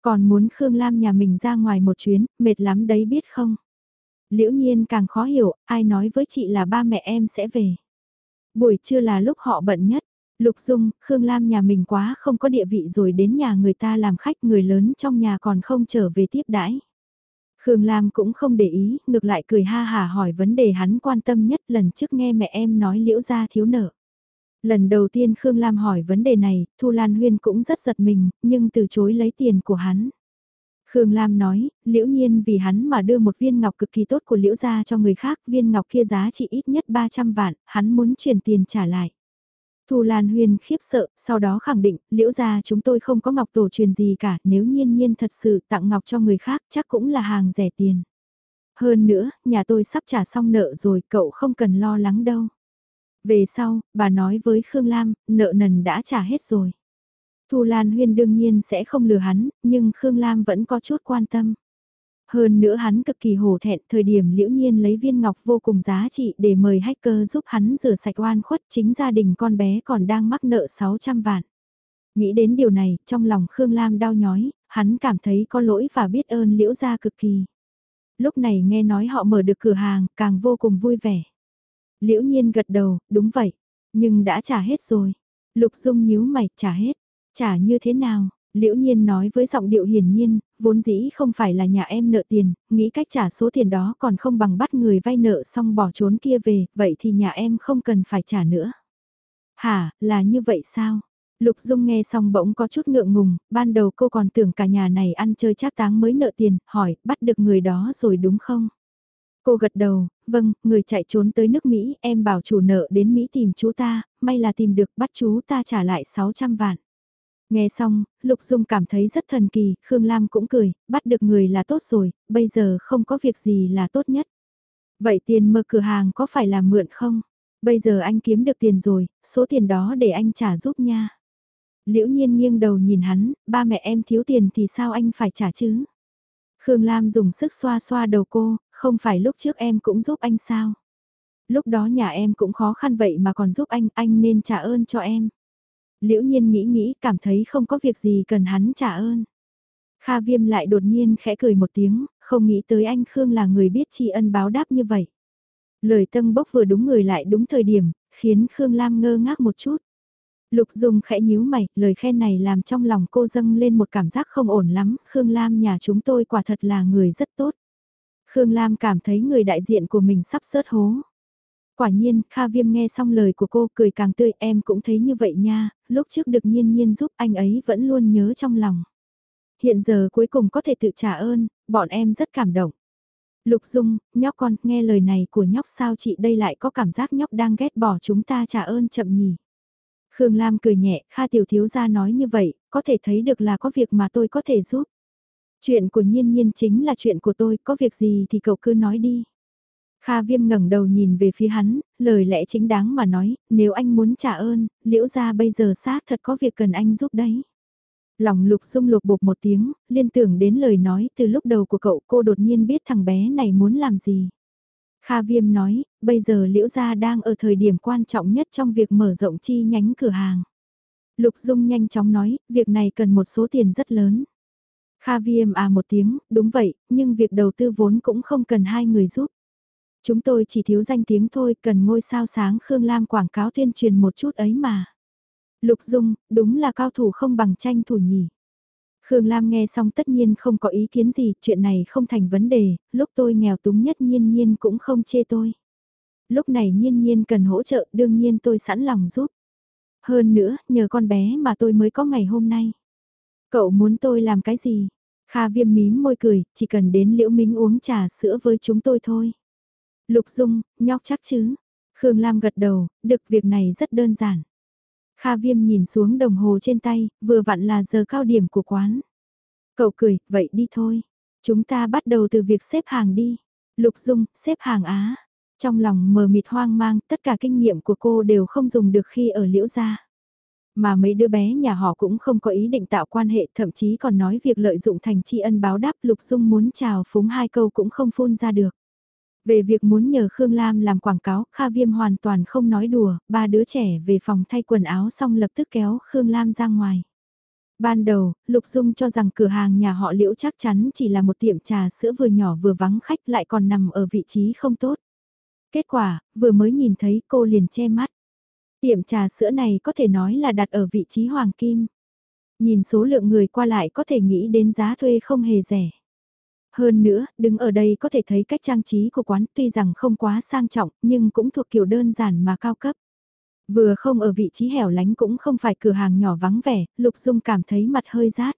Còn muốn Khương Lam nhà mình ra ngoài một chuyến, mệt lắm đấy biết không? Liễu nhiên càng khó hiểu, ai nói với chị là ba mẹ em sẽ về. Buổi trưa là lúc họ bận nhất. Lục Dung, Khương Lam nhà mình quá không có địa vị rồi đến nhà người ta làm khách người lớn trong nhà còn không trở về tiếp đãi. Khương Lam cũng không để ý, ngược lại cười ha hà hỏi vấn đề hắn quan tâm nhất lần trước nghe mẹ em nói liễu ra thiếu nợ. Lần đầu tiên Khương Lam hỏi vấn đề này, Thu Lan Huyên cũng rất giật mình, nhưng từ chối lấy tiền của hắn. Khương Lam nói, liễu nhiên vì hắn mà đưa một viên ngọc cực kỳ tốt của liễu gia cho người khác, viên ngọc kia giá trị ít nhất 300 vạn, hắn muốn chuyển tiền trả lại. Thu Lan Huyền khiếp sợ, sau đó khẳng định, liễu gia chúng tôi không có ngọc tổ truyền gì cả, nếu nhiên nhiên thật sự tặng ngọc cho người khác chắc cũng là hàng rẻ tiền. Hơn nữa, nhà tôi sắp trả xong nợ rồi, cậu không cần lo lắng đâu. Về sau, bà nói với Khương Lam, nợ nần đã trả hết rồi. Thu Lan Huyên đương nhiên sẽ không lừa hắn, nhưng Khương Lam vẫn có chút quan tâm. Hơn nữa hắn cực kỳ hổ thẹn thời điểm liễu nhiên lấy viên ngọc vô cùng giá trị để mời hacker giúp hắn rửa sạch oan khuất chính gia đình con bé còn đang mắc nợ 600 vạn. Nghĩ đến điều này, trong lòng Khương Lam đau nhói, hắn cảm thấy có lỗi và biết ơn liễu gia cực kỳ. Lúc này nghe nói họ mở được cửa hàng, càng vô cùng vui vẻ. Liễu nhiên gật đầu, đúng vậy, nhưng đã trả hết rồi. Lục Dung nhíu mày, trả hết chả như thế nào? Liễu nhiên nói với giọng điệu hiển nhiên, vốn dĩ không phải là nhà em nợ tiền, nghĩ cách trả số tiền đó còn không bằng bắt người vay nợ xong bỏ trốn kia về, vậy thì nhà em không cần phải trả nữa. Hả, là như vậy sao? Lục Dung nghe xong bỗng có chút ngượng ngùng, ban đầu cô còn tưởng cả nhà này ăn chơi trác táng mới nợ tiền, hỏi, bắt được người đó rồi đúng không? Cô gật đầu, vâng, người chạy trốn tới nước Mỹ, em bảo chủ nợ đến Mỹ tìm chú ta, may là tìm được bắt chú ta trả lại 600 vạn. Nghe xong, Lục Dung cảm thấy rất thần kỳ, Khương Lam cũng cười, bắt được người là tốt rồi, bây giờ không có việc gì là tốt nhất. Vậy tiền mở cửa hàng có phải là mượn không? Bây giờ anh kiếm được tiền rồi, số tiền đó để anh trả giúp nha. Liễu nhiên nghiêng đầu nhìn hắn, ba mẹ em thiếu tiền thì sao anh phải trả chứ? Khương Lam dùng sức xoa xoa đầu cô, không phải lúc trước em cũng giúp anh sao? Lúc đó nhà em cũng khó khăn vậy mà còn giúp anh, anh nên trả ơn cho em. Liễu nhiên nghĩ nghĩ cảm thấy không có việc gì cần hắn trả ơn. Kha viêm lại đột nhiên khẽ cười một tiếng, không nghĩ tới anh Khương là người biết tri ân báo đáp như vậy. Lời tân bốc vừa đúng người lại đúng thời điểm, khiến Khương Lam ngơ ngác một chút. Lục Dung khẽ nhíu mày, lời khen này làm trong lòng cô dâng lên một cảm giác không ổn lắm, Khương Lam nhà chúng tôi quả thật là người rất tốt. Khương Lam cảm thấy người đại diện của mình sắp sớt hố. Quả nhiên, Kha Viêm nghe xong lời của cô cười càng tươi em cũng thấy như vậy nha, lúc trước được nhiên nhiên giúp anh ấy vẫn luôn nhớ trong lòng. Hiện giờ cuối cùng có thể tự trả ơn, bọn em rất cảm động. Lục Dung, nhóc con, nghe lời này của nhóc sao chị đây lại có cảm giác nhóc đang ghét bỏ chúng ta trả ơn chậm nhỉ. Khương Lam cười nhẹ, Kha Tiểu Thiếu Gia nói như vậy, có thể thấy được là có việc mà tôi có thể giúp. Chuyện của nhiên nhiên chính là chuyện của tôi, có việc gì thì cậu cứ nói đi. Kha Viêm ngẩng đầu nhìn về phía hắn, lời lẽ chính đáng mà nói, nếu anh muốn trả ơn, liễu ra bây giờ xác thật có việc cần anh giúp đấy. Lòng lục xung lục bột một tiếng, liên tưởng đến lời nói từ lúc đầu của cậu cô đột nhiên biết thằng bé này muốn làm gì. Kha Viêm nói, bây giờ Liễu Gia đang ở thời điểm quan trọng nhất trong việc mở rộng chi nhánh cửa hàng. Lục Dung nhanh chóng nói, việc này cần một số tiền rất lớn. Kha Viêm à một tiếng, đúng vậy, nhưng việc đầu tư vốn cũng không cần hai người giúp. Chúng tôi chỉ thiếu danh tiếng thôi, cần ngôi sao sáng Khương Lam quảng cáo tuyên truyền một chút ấy mà. Lục Dung, đúng là cao thủ không bằng tranh thủ nhỉ. Khương Lam nghe xong tất nhiên không có ý kiến gì, chuyện này không thành vấn đề, lúc tôi nghèo túng nhất nhiên nhiên cũng không chê tôi. Lúc này nhiên nhiên cần hỗ trợ đương nhiên tôi sẵn lòng giúp. Hơn nữa, nhờ con bé mà tôi mới có ngày hôm nay. Cậu muốn tôi làm cái gì? Kha viêm mím môi cười, chỉ cần đến liễu minh uống trà sữa với chúng tôi thôi. Lục Dung, nhóc chắc chứ? Khương Lam gật đầu, được việc này rất đơn giản. Kha Viêm nhìn xuống đồng hồ trên tay, vừa vặn là giờ cao điểm của quán. Cậu cười, vậy đi thôi. Chúng ta bắt đầu từ việc xếp hàng đi. Lục Dung, xếp hàng Á. Trong lòng mờ mịt hoang mang, tất cả kinh nghiệm của cô đều không dùng được khi ở liễu gia. Mà mấy đứa bé nhà họ cũng không có ý định tạo quan hệ, thậm chí còn nói việc lợi dụng thành tri ân báo đáp Lục Dung muốn chào phúng hai câu cũng không phun ra được. Về việc muốn nhờ Khương Lam làm quảng cáo, Kha Viêm hoàn toàn không nói đùa, ba đứa trẻ về phòng thay quần áo xong lập tức kéo Khương Lam ra ngoài. Ban đầu, Lục Dung cho rằng cửa hàng nhà họ Liễu chắc chắn chỉ là một tiệm trà sữa vừa nhỏ vừa vắng khách lại còn nằm ở vị trí không tốt. Kết quả, vừa mới nhìn thấy cô liền che mắt. Tiệm trà sữa này có thể nói là đặt ở vị trí hoàng kim. Nhìn số lượng người qua lại có thể nghĩ đến giá thuê không hề rẻ. Hơn nữa, đứng ở đây có thể thấy cách trang trí của quán tuy rằng không quá sang trọng nhưng cũng thuộc kiểu đơn giản mà cao cấp. Vừa không ở vị trí hẻo lánh cũng không phải cửa hàng nhỏ vắng vẻ, Lục Dung cảm thấy mặt hơi rát.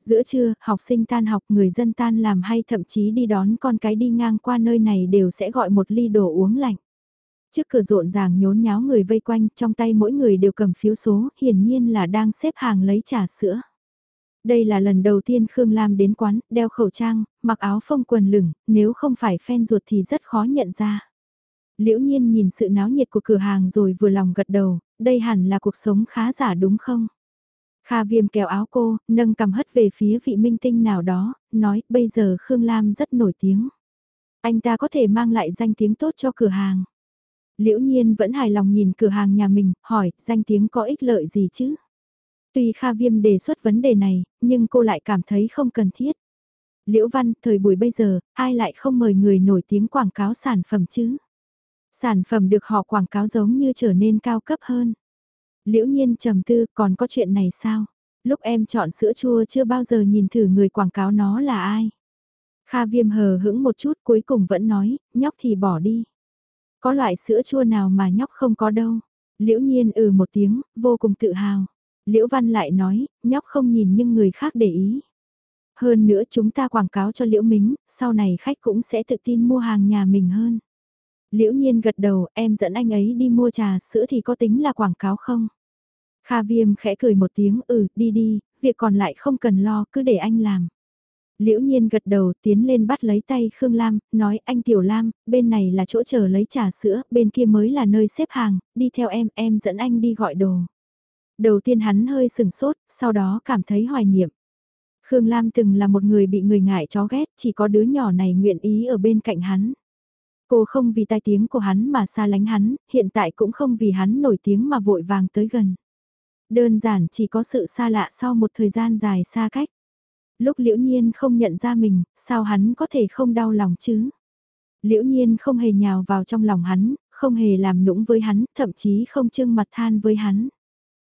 Giữa trưa, học sinh tan học người dân tan làm hay thậm chí đi đón con cái đi ngang qua nơi này đều sẽ gọi một ly đồ uống lạnh. Trước cửa rộn ràng nhốn nháo người vây quanh, trong tay mỗi người đều cầm phiếu số, hiển nhiên là đang xếp hàng lấy trà sữa. Đây là lần đầu tiên Khương Lam đến quán, đeo khẩu trang, mặc áo phông quần lửng, nếu không phải fan ruột thì rất khó nhận ra. Liễu nhiên nhìn sự náo nhiệt của cửa hàng rồi vừa lòng gật đầu, đây hẳn là cuộc sống khá giả đúng không? Kha viêm kéo áo cô, nâng cầm hất về phía vị minh tinh nào đó, nói bây giờ Khương Lam rất nổi tiếng. Anh ta có thể mang lại danh tiếng tốt cho cửa hàng. Liễu nhiên vẫn hài lòng nhìn cửa hàng nhà mình, hỏi danh tiếng có ích lợi gì chứ? Tuy Kha Viêm đề xuất vấn đề này, nhưng cô lại cảm thấy không cần thiết. Liễu Văn, thời buổi bây giờ, ai lại không mời người nổi tiếng quảng cáo sản phẩm chứ? Sản phẩm được họ quảng cáo giống như trở nên cao cấp hơn. Liễu nhiên trầm tư, còn có chuyện này sao? Lúc em chọn sữa chua chưa bao giờ nhìn thử người quảng cáo nó là ai. Kha viêm hờ hững một chút cuối cùng vẫn nói, nhóc thì bỏ đi. Có loại sữa chua nào mà nhóc không có đâu. Liễu nhiên ừ một tiếng, vô cùng tự hào. Liễu Văn lại nói, nhóc không nhìn nhưng người khác để ý. Hơn nữa chúng ta quảng cáo cho Liễu Mính, sau này khách cũng sẽ tự tin mua hàng nhà mình hơn. Liễu nhiên gật đầu, em dẫn anh ấy đi mua trà sữa thì có tính là quảng cáo không? Kha viêm khẽ cười một tiếng, ừ, đi đi, việc còn lại không cần lo, cứ để anh làm. Liễu nhiên gật đầu tiến lên bắt lấy tay Khương Lam, nói anh Tiểu Lam, bên này là chỗ chờ lấy trà sữa, bên kia mới là nơi xếp hàng, đi theo em, em dẫn anh đi gọi đồ. Đầu tiên hắn hơi sừng sốt, sau đó cảm thấy hoài niệm. Khương Lam từng là một người bị người ngại chó ghét, chỉ có đứa nhỏ này nguyện ý ở bên cạnh hắn. Cô không vì tai tiếng của hắn mà xa lánh hắn, hiện tại cũng không vì hắn nổi tiếng mà vội vàng tới gần. Đơn giản chỉ có sự xa lạ sau một thời gian dài xa cách. Lúc liễu nhiên không nhận ra mình, sao hắn có thể không đau lòng chứ? Liễu nhiên không hề nhào vào trong lòng hắn, không hề làm nũng với hắn, thậm chí không trưng mặt than với hắn.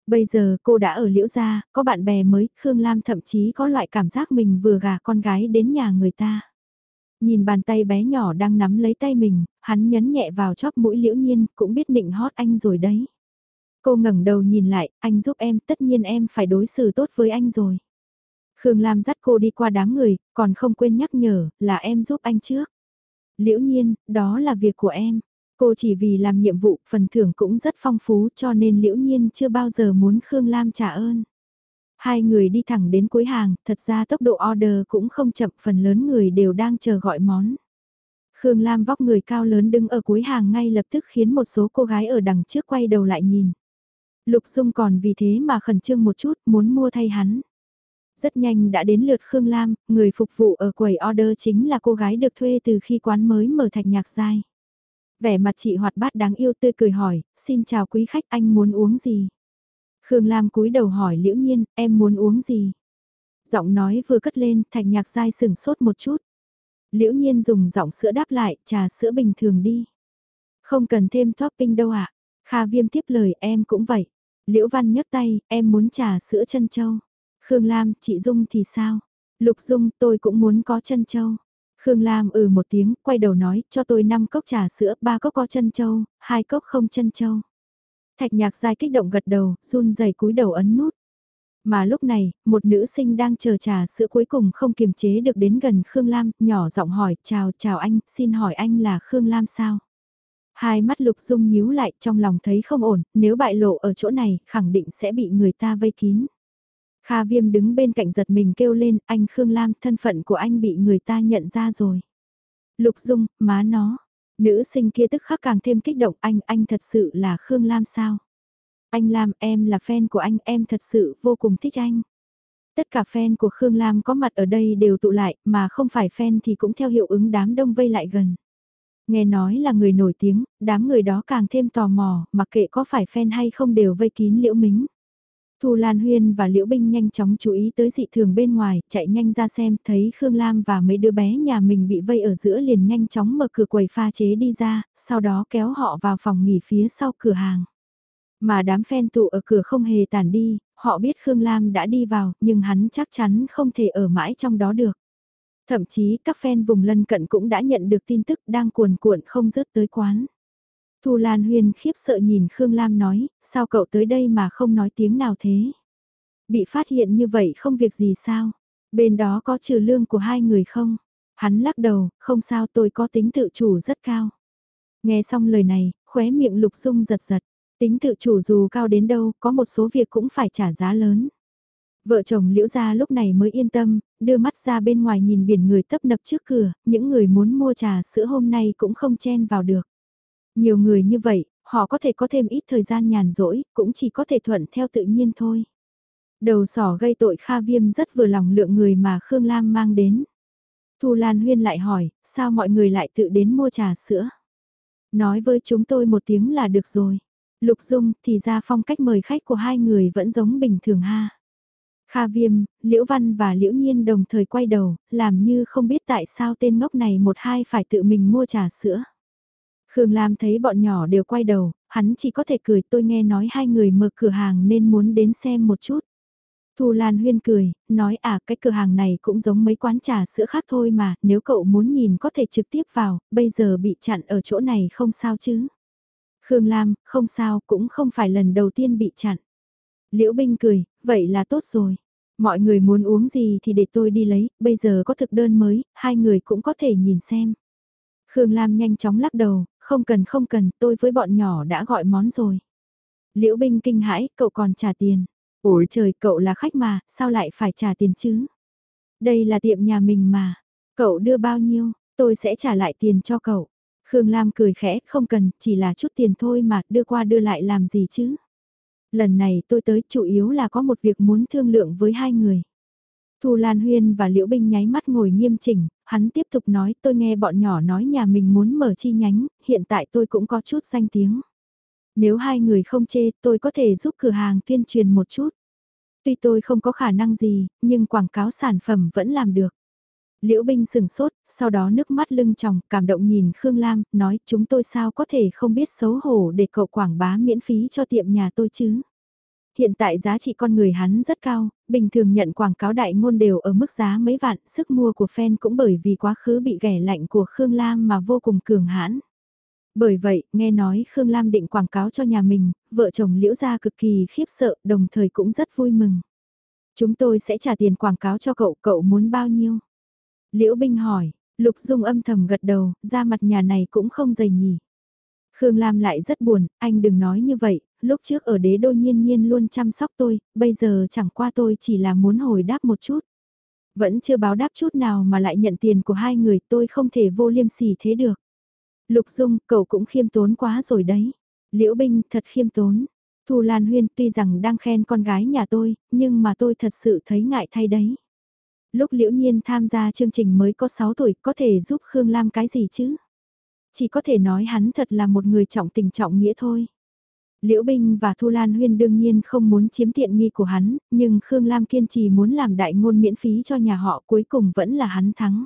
Bây giờ cô đã ở liễu gia, có bạn bè mới, Khương Lam thậm chí có loại cảm giác mình vừa gả con gái đến nhà người ta. Nhìn bàn tay bé nhỏ đang nắm lấy tay mình, hắn nhấn nhẹ vào chóp mũi liễu nhiên, cũng biết định hót anh rồi đấy. Cô ngẩng đầu nhìn lại, anh giúp em, tất nhiên em phải đối xử tốt với anh rồi. Khương Lam dắt cô đi qua đám người, còn không quên nhắc nhở, là em giúp anh trước. Liễu nhiên, đó là việc của em. Cô chỉ vì làm nhiệm vụ, phần thưởng cũng rất phong phú cho nên liễu nhiên chưa bao giờ muốn Khương Lam trả ơn. Hai người đi thẳng đến cuối hàng, thật ra tốc độ order cũng không chậm, phần lớn người đều đang chờ gọi món. Khương Lam vóc người cao lớn đứng ở cuối hàng ngay lập tức khiến một số cô gái ở đằng trước quay đầu lại nhìn. Lục Dung còn vì thế mà khẩn trương một chút, muốn mua thay hắn. Rất nhanh đã đến lượt Khương Lam, người phục vụ ở quầy order chính là cô gái được thuê từ khi quán mới mở thạch nhạc dai. Vẻ mặt chị hoạt bát đáng yêu tươi cười hỏi, xin chào quý khách anh muốn uống gì? Khương Lam cúi đầu hỏi liễu nhiên, em muốn uống gì? Giọng nói vừa cất lên, thạch nhạc dai sừng sốt một chút. Liễu nhiên dùng giọng sữa đáp lại, trà sữa bình thường đi. Không cần thêm topping đâu ạ. À? Kha viêm tiếp lời em cũng vậy. Liễu Văn nhấc tay, em muốn trà sữa chân châu. Khương Lam, chị Dung thì sao? Lục Dung, tôi cũng muốn có chân châu. Khương Lam ừ một tiếng, quay đầu nói, cho tôi 5 cốc trà sữa, 3 cốc có chân châu, 2 cốc không chân châu. Thạch nhạc dài kích động gật đầu, run rẩy cúi đầu ấn nút. Mà lúc này, một nữ sinh đang chờ trà sữa cuối cùng không kiềm chế được đến gần Khương Lam, nhỏ giọng hỏi, chào chào anh, xin hỏi anh là Khương Lam sao? Hai mắt lục dung nhíu lại trong lòng thấy không ổn, nếu bại lộ ở chỗ này, khẳng định sẽ bị người ta vây kín. Kha viêm đứng bên cạnh giật mình kêu lên, anh Khương Lam, thân phận của anh bị người ta nhận ra rồi. Lục dung, má nó. Nữ sinh kia tức khắc càng thêm kích động, anh, anh thật sự là Khương Lam sao? Anh Lam, em là fan của anh, em thật sự vô cùng thích anh. Tất cả fan của Khương Lam có mặt ở đây đều tụ lại, mà không phải fan thì cũng theo hiệu ứng đám đông vây lại gần. Nghe nói là người nổi tiếng, đám người đó càng thêm tò mò, mặc kệ có phải fan hay không đều vây kín liễu mính. Thu Lan Huyên và Liễu Binh nhanh chóng chú ý tới dị thường bên ngoài, chạy nhanh ra xem, thấy Khương Lam và mấy đứa bé nhà mình bị vây ở giữa liền nhanh chóng mở cửa quầy pha chế đi ra, sau đó kéo họ vào phòng nghỉ phía sau cửa hàng. Mà đám fan tụ ở cửa không hề tản đi, họ biết Khương Lam đã đi vào, nhưng hắn chắc chắn không thể ở mãi trong đó được. Thậm chí các fan vùng lân cận cũng đã nhận được tin tức đang cuồn cuộn không dứt tới quán. Thu Lan Huyên khiếp sợ nhìn Khương Lam nói, sao cậu tới đây mà không nói tiếng nào thế? Bị phát hiện như vậy không việc gì sao? Bên đó có trừ lương của hai người không? Hắn lắc đầu, không sao tôi có tính tự chủ rất cao. Nghe xong lời này, khóe miệng lục dung giật giật. Tính tự chủ dù cao đến đâu, có một số việc cũng phải trả giá lớn. Vợ chồng liễu gia lúc này mới yên tâm, đưa mắt ra bên ngoài nhìn biển người tấp nập trước cửa, những người muốn mua trà sữa hôm nay cũng không chen vào được. Nhiều người như vậy, họ có thể có thêm ít thời gian nhàn rỗi, cũng chỉ có thể thuận theo tự nhiên thôi. Đầu sỏ gây tội Kha Viêm rất vừa lòng lượng người mà Khương Lam mang đến. Thu Lan Huyên lại hỏi, sao mọi người lại tự đến mua trà sữa? Nói với chúng tôi một tiếng là được rồi. Lục Dung thì ra phong cách mời khách của hai người vẫn giống bình thường ha. Kha Viêm, Liễu Văn và Liễu Nhiên đồng thời quay đầu, làm như không biết tại sao tên ngốc này một hai phải tự mình mua trà sữa. Khương Lam thấy bọn nhỏ đều quay đầu, hắn chỉ có thể cười tôi nghe nói hai người mở cửa hàng nên muốn đến xem một chút. Thu Lan Huyên cười, nói à cái cửa hàng này cũng giống mấy quán trà sữa khác thôi mà, nếu cậu muốn nhìn có thể trực tiếp vào, bây giờ bị chặn ở chỗ này không sao chứ. Khương Lam, không sao, cũng không phải lần đầu tiên bị chặn. Liễu Binh cười, vậy là tốt rồi. Mọi người muốn uống gì thì để tôi đi lấy, bây giờ có thực đơn mới, hai người cũng có thể nhìn xem. Khương Lam nhanh chóng lắc đầu, không cần không cần, tôi với bọn nhỏ đã gọi món rồi. Liễu Binh kinh hãi, cậu còn trả tiền. Ôi trời, cậu là khách mà, sao lại phải trả tiền chứ? Đây là tiệm nhà mình mà. Cậu đưa bao nhiêu, tôi sẽ trả lại tiền cho cậu. Khương Lam cười khẽ, không cần, chỉ là chút tiền thôi mà, đưa qua đưa lại làm gì chứ? Lần này tôi tới chủ yếu là có một việc muốn thương lượng với hai người. Thu Lan Huyên và Liễu Binh nháy mắt ngồi nghiêm chỉnh, hắn tiếp tục nói tôi nghe bọn nhỏ nói nhà mình muốn mở chi nhánh, hiện tại tôi cũng có chút danh tiếng. Nếu hai người không chê tôi có thể giúp cửa hàng tuyên truyền một chút. Tuy tôi không có khả năng gì, nhưng quảng cáo sản phẩm vẫn làm được. Liễu Binh sừng sốt, sau đó nước mắt lưng tròng, cảm động nhìn Khương Lam, nói chúng tôi sao có thể không biết xấu hổ để cậu quảng bá miễn phí cho tiệm nhà tôi chứ. Hiện tại giá trị con người hắn rất cao, bình thường nhận quảng cáo đại ngôn đều ở mức giá mấy vạn, sức mua của fan cũng bởi vì quá khứ bị ghẻ lạnh của Khương Lam mà vô cùng cường hãn. Bởi vậy, nghe nói Khương Lam định quảng cáo cho nhà mình, vợ chồng Liễu Gia cực kỳ khiếp sợ, đồng thời cũng rất vui mừng. Chúng tôi sẽ trả tiền quảng cáo cho cậu, cậu muốn bao nhiêu? Liễu Binh hỏi, Lục Dung âm thầm gật đầu, ra mặt nhà này cũng không dày nhỉ. Khương Lam lại rất buồn, anh đừng nói như vậy, lúc trước ở đế đô nhiên nhiên luôn chăm sóc tôi, bây giờ chẳng qua tôi chỉ là muốn hồi đáp một chút. Vẫn chưa báo đáp chút nào mà lại nhận tiền của hai người tôi không thể vô liêm sỉ thế được. Lục Dung, cậu cũng khiêm tốn quá rồi đấy. Liễu Binh thật khiêm tốn. Thu Lan Huyên tuy rằng đang khen con gái nhà tôi, nhưng mà tôi thật sự thấy ngại thay đấy. Lúc Liễu Nhiên tham gia chương trình mới có 6 tuổi có thể giúp Khương Lam cái gì chứ? Chỉ có thể nói hắn thật là một người trọng tình trọng nghĩa thôi. Liễu Binh và Thu Lan Huyên đương nhiên không muốn chiếm tiện nghi của hắn, nhưng Khương Lam kiên trì muốn làm đại ngôn miễn phí cho nhà họ cuối cùng vẫn là hắn thắng.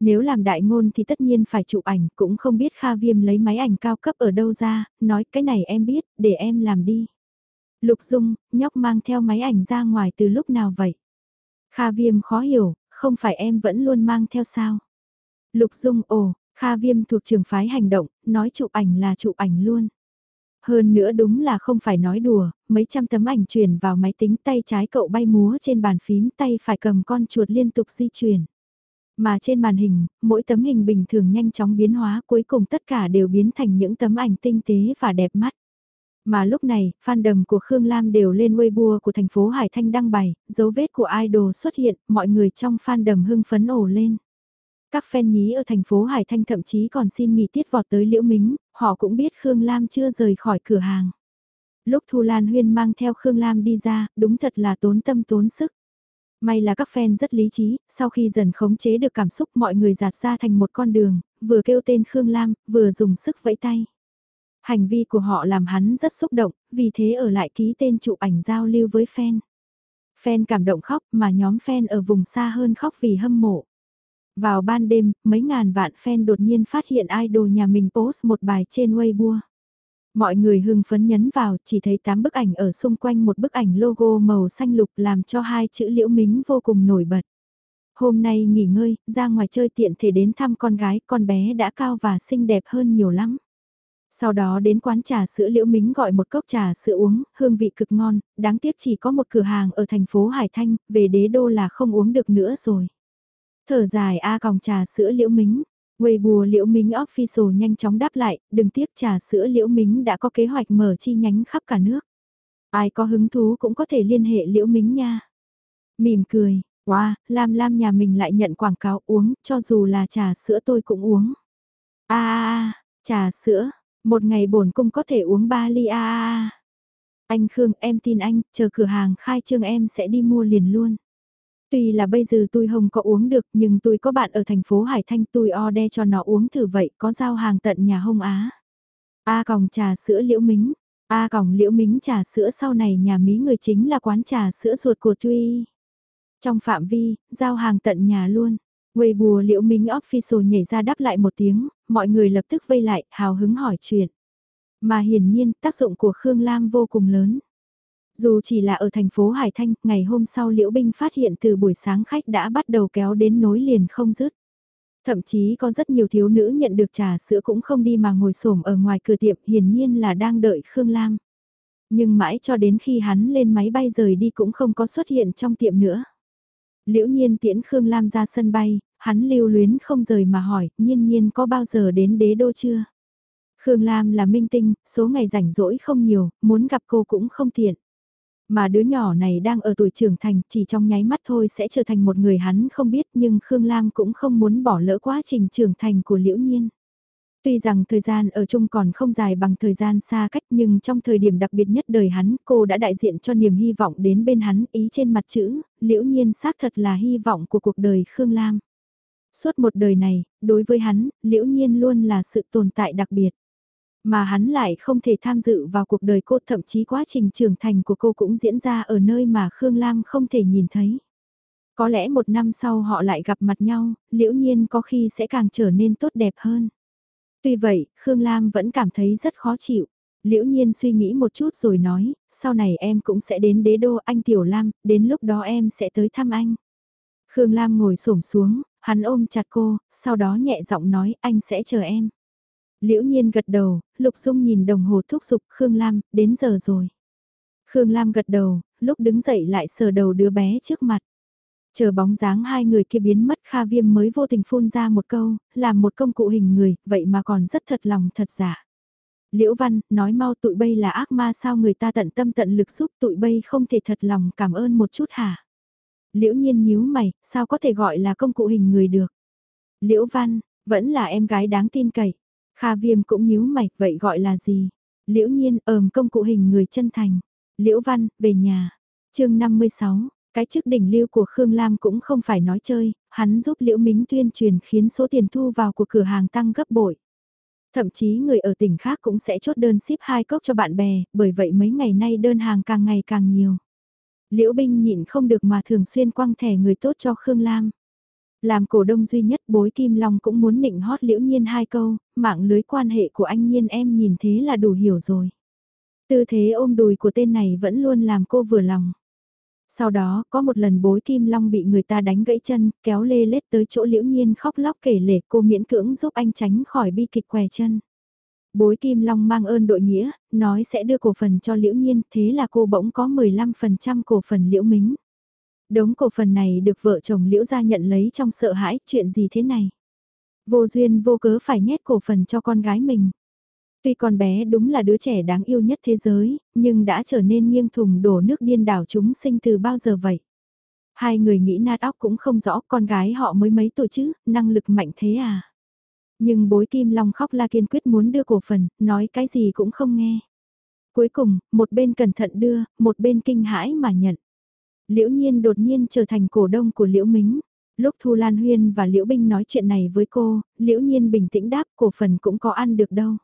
Nếu làm đại ngôn thì tất nhiên phải chụp ảnh, cũng không biết Kha Viêm lấy máy ảnh cao cấp ở đâu ra, nói cái này em biết, để em làm đi. Lục Dung, nhóc mang theo máy ảnh ra ngoài từ lúc nào vậy? Kha Viêm khó hiểu, không phải em vẫn luôn mang theo sao? Lục Dung, ồ, Kha Viêm thuộc trường phái hành động, nói chụp ảnh là chụp ảnh luôn. Hơn nữa đúng là không phải nói đùa, mấy trăm tấm ảnh chuyển vào máy tính tay trái cậu bay múa trên bàn phím tay phải cầm con chuột liên tục di chuyển. Mà trên màn hình, mỗi tấm hình bình thường nhanh chóng biến hóa cuối cùng tất cả đều biến thành những tấm ảnh tinh tế và đẹp mắt. Mà lúc này, fan đầm của Khương Lam đều lên Weibo của thành phố Hải Thanh đăng bài, dấu vết của idol xuất hiện, mọi người trong fan đầm hưng phấn ổ lên. Các fan nhí ở thành phố Hải Thanh thậm chí còn xin nghỉ tiết vọt tới Liễu Mính, họ cũng biết Khương Lam chưa rời khỏi cửa hàng. Lúc Thu Lan Huyên mang theo Khương Lam đi ra, đúng thật là tốn tâm tốn sức. May là các fan rất lý trí, sau khi dần khống chế được cảm xúc mọi người giạt ra thành một con đường, vừa kêu tên Khương Lam, vừa dùng sức vẫy tay. Hành vi của họ làm hắn rất xúc động, vì thế ở lại ký tên chụp ảnh giao lưu với fan. Fan cảm động khóc mà nhóm fan ở vùng xa hơn khóc vì hâm mộ. Vào ban đêm, mấy ngàn vạn fan đột nhiên phát hiện idol nhà mình post một bài trên Weibo. Mọi người hưng phấn nhấn vào chỉ thấy 8 bức ảnh ở xung quanh một bức ảnh logo màu xanh lục làm cho hai chữ liễu mính vô cùng nổi bật. Hôm nay nghỉ ngơi, ra ngoài chơi tiện thể đến thăm con gái, con bé đã cao và xinh đẹp hơn nhiều lắm. Sau đó đến quán trà sữa Liễu Mính gọi một cốc trà sữa uống, hương vị cực ngon, đáng tiếc chỉ có một cửa hàng ở thành phố Hải Thanh, về đế đô là không uống được nữa rồi. Thở dài A còng trà sữa Liễu Mính, Weibo Liễu Mính Official nhanh chóng đáp lại, đừng tiếc trà sữa Liễu Mính đã có kế hoạch mở chi nhánh khắp cả nước. Ai có hứng thú cũng có thể liên hệ Liễu Mính nha. Mỉm cười, wow, Lam Lam nhà mình lại nhận quảng cáo uống, cho dù là trà sữa tôi cũng uống. a à, trà sữa, một ngày bổn cung có thể uống ba ly a à. Anh Khương em tin anh, chờ cửa hàng khai trương em sẽ đi mua liền luôn. Tuy là bây giờ tôi không có uống được nhưng tôi có bạn ở thành phố Hải Thanh tôi order cho nó uống thử vậy có giao hàng tận nhà hông Á. A còng trà sữa liễu mính. A còng liễu mính trà sữa sau này nhà mí người chính là quán trà sữa ruột của Tuy. Trong phạm vi, giao hàng tận nhà luôn. Quầy bùa liễu mính official nhảy ra đáp lại một tiếng, mọi người lập tức vây lại, hào hứng hỏi chuyện. Mà hiển nhiên, tác dụng của Khương Lam vô cùng lớn. Dù chỉ là ở thành phố Hải Thanh, ngày hôm sau Liễu Binh phát hiện từ buổi sáng khách đã bắt đầu kéo đến nối liền không dứt. Thậm chí có rất nhiều thiếu nữ nhận được trà sữa cũng không đi mà ngồi xổm ở ngoài cửa tiệm hiển nhiên là đang đợi Khương Lam. Nhưng mãi cho đến khi hắn lên máy bay rời đi cũng không có xuất hiện trong tiệm nữa. Liễu nhiên tiễn Khương Lam ra sân bay, hắn lưu luyến không rời mà hỏi, nhiên nhiên có bao giờ đến đế đô chưa? Khương Lam là minh tinh, số ngày rảnh rỗi không nhiều, muốn gặp cô cũng không tiện. Mà đứa nhỏ này đang ở tuổi trưởng thành, chỉ trong nháy mắt thôi sẽ trở thành một người hắn không biết nhưng Khương Lam cũng không muốn bỏ lỡ quá trình trưởng thành của Liễu Nhiên. Tuy rằng thời gian ở chung còn không dài bằng thời gian xa cách nhưng trong thời điểm đặc biệt nhất đời hắn cô đã đại diện cho niềm hy vọng đến bên hắn ý trên mặt chữ, liễu nhiên xác thật là hy vọng của cuộc đời Khương Lam. Suốt một đời này, đối với hắn, liễu nhiên luôn là sự tồn tại đặc biệt. Mà hắn lại không thể tham dự vào cuộc đời cô thậm chí quá trình trưởng thành của cô cũng diễn ra ở nơi mà Khương Lam không thể nhìn thấy. Có lẽ một năm sau họ lại gặp mặt nhau, liễu nhiên có khi sẽ càng trở nên tốt đẹp hơn. Tuy vậy, Khương Lam vẫn cảm thấy rất khó chịu. Liễu nhiên suy nghĩ một chút rồi nói, sau này em cũng sẽ đến đế đô anh Tiểu Lam, đến lúc đó em sẽ tới thăm anh. Khương Lam ngồi xổm xuống, hắn ôm chặt cô, sau đó nhẹ giọng nói anh sẽ chờ em. Liễu nhiên gật đầu, Lục Dung nhìn đồng hồ thúc giục Khương Lam, đến giờ rồi. Khương Lam gật đầu, lúc đứng dậy lại sờ đầu đứa bé trước mặt. Chờ bóng dáng hai người kia biến mất Kha Viêm mới vô tình phun ra một câu, làm một công cụ hình người, vậy mà còn rất thật lòng thật giả. Liễu Văn, nói mau tụi bay là ác ma sao người ta tận tâm tận lực giúp tụi bay không thể thật lòng cảm ơn một chút hả? Liễu nhiên nhíu mày, sao có thể gọi là công cụ hình người được? Liễu Văn, vẫn là em gái đáng tin cậy. Kha Viêm cũng nhíu mày, vậy gọi là gì? Liễu nhiên ờm công cụ hình người chân thành. Liễu Văn, về nhà. chương 56, cái chức đỉnh lưu của Khương Lam cũng không phải nói chơi, hắn giúp Liễu Mính tuyên truyền khiến số tiền thu vào của cửa hàng tăng gấp bội. Thậm chí người ở tỉnh khác cũng sẽ chốt đơn ship hai cốc cho bạn bè, bởi vậy mấy ngày nay đơn hàng càng ngày càng nhiều. Liễu Binh nhịn không được mà thường xuyên quăng thẻ người tốt cho Khương Lam. Làm cổ đông duy nhất bối Kim Long cũng muốn nịnh hót Liễu Nhiên hai câu, mạng lưới quan hệ của anh Nhiên em nhìn thế là đủ hiểu rồi. Tư thế ôm đùi của tên này vẫn luôn làm cô vừa lòng. Sau đó, có một lần bối Kim Long bị người ta đánh gãy chân, kéo lê lết tới chỗ liễu nhiên khóc lóc kể lể cô miễn cưỡng giúp anh tránh khỏi bi kịch què chân. Bối Kim Long mang ơn đội nghĩa, nói sẽ đưa cổ phần cho liễu nhiên, thế là cô bỗng có 15% cổ phần liễu mính. Đống cổ phần này được vợ chồng liễu gia nhận lấy trong sợ hãi, chuyện gì thế này? Vô duyên vô cớ phải nhét cổ phần cho con gái mình. Tuy con bé đúng là đứa trẻ đáng yêu nhất thế giới, nhưng đã trở nên nghiêng thùng đổ nước điên đảo chúng sinh từ bao giờ vậy? Hai người nghĩ nát óc cũng không rõ con gái họ mới mấy tuổi chứ, năng lực mạnh thế à? Nhưng bối Kim Long khóc la kiên quyết muốn đưa cổ phần, nói cái gì cũng không nghe. Cuối cùng, một bên cẩn thận đưa, một bên kinh hãi mà nhận. Liễu Nhiên đột nhiên trở thành cổ đông của Liễu Mính. Lúc Thu Lan Huyên và Liễu Binh nói chuyện này với cô, Liễu Nhiên bình tĩnh đáp cổ phần cũng có ăn được đâu.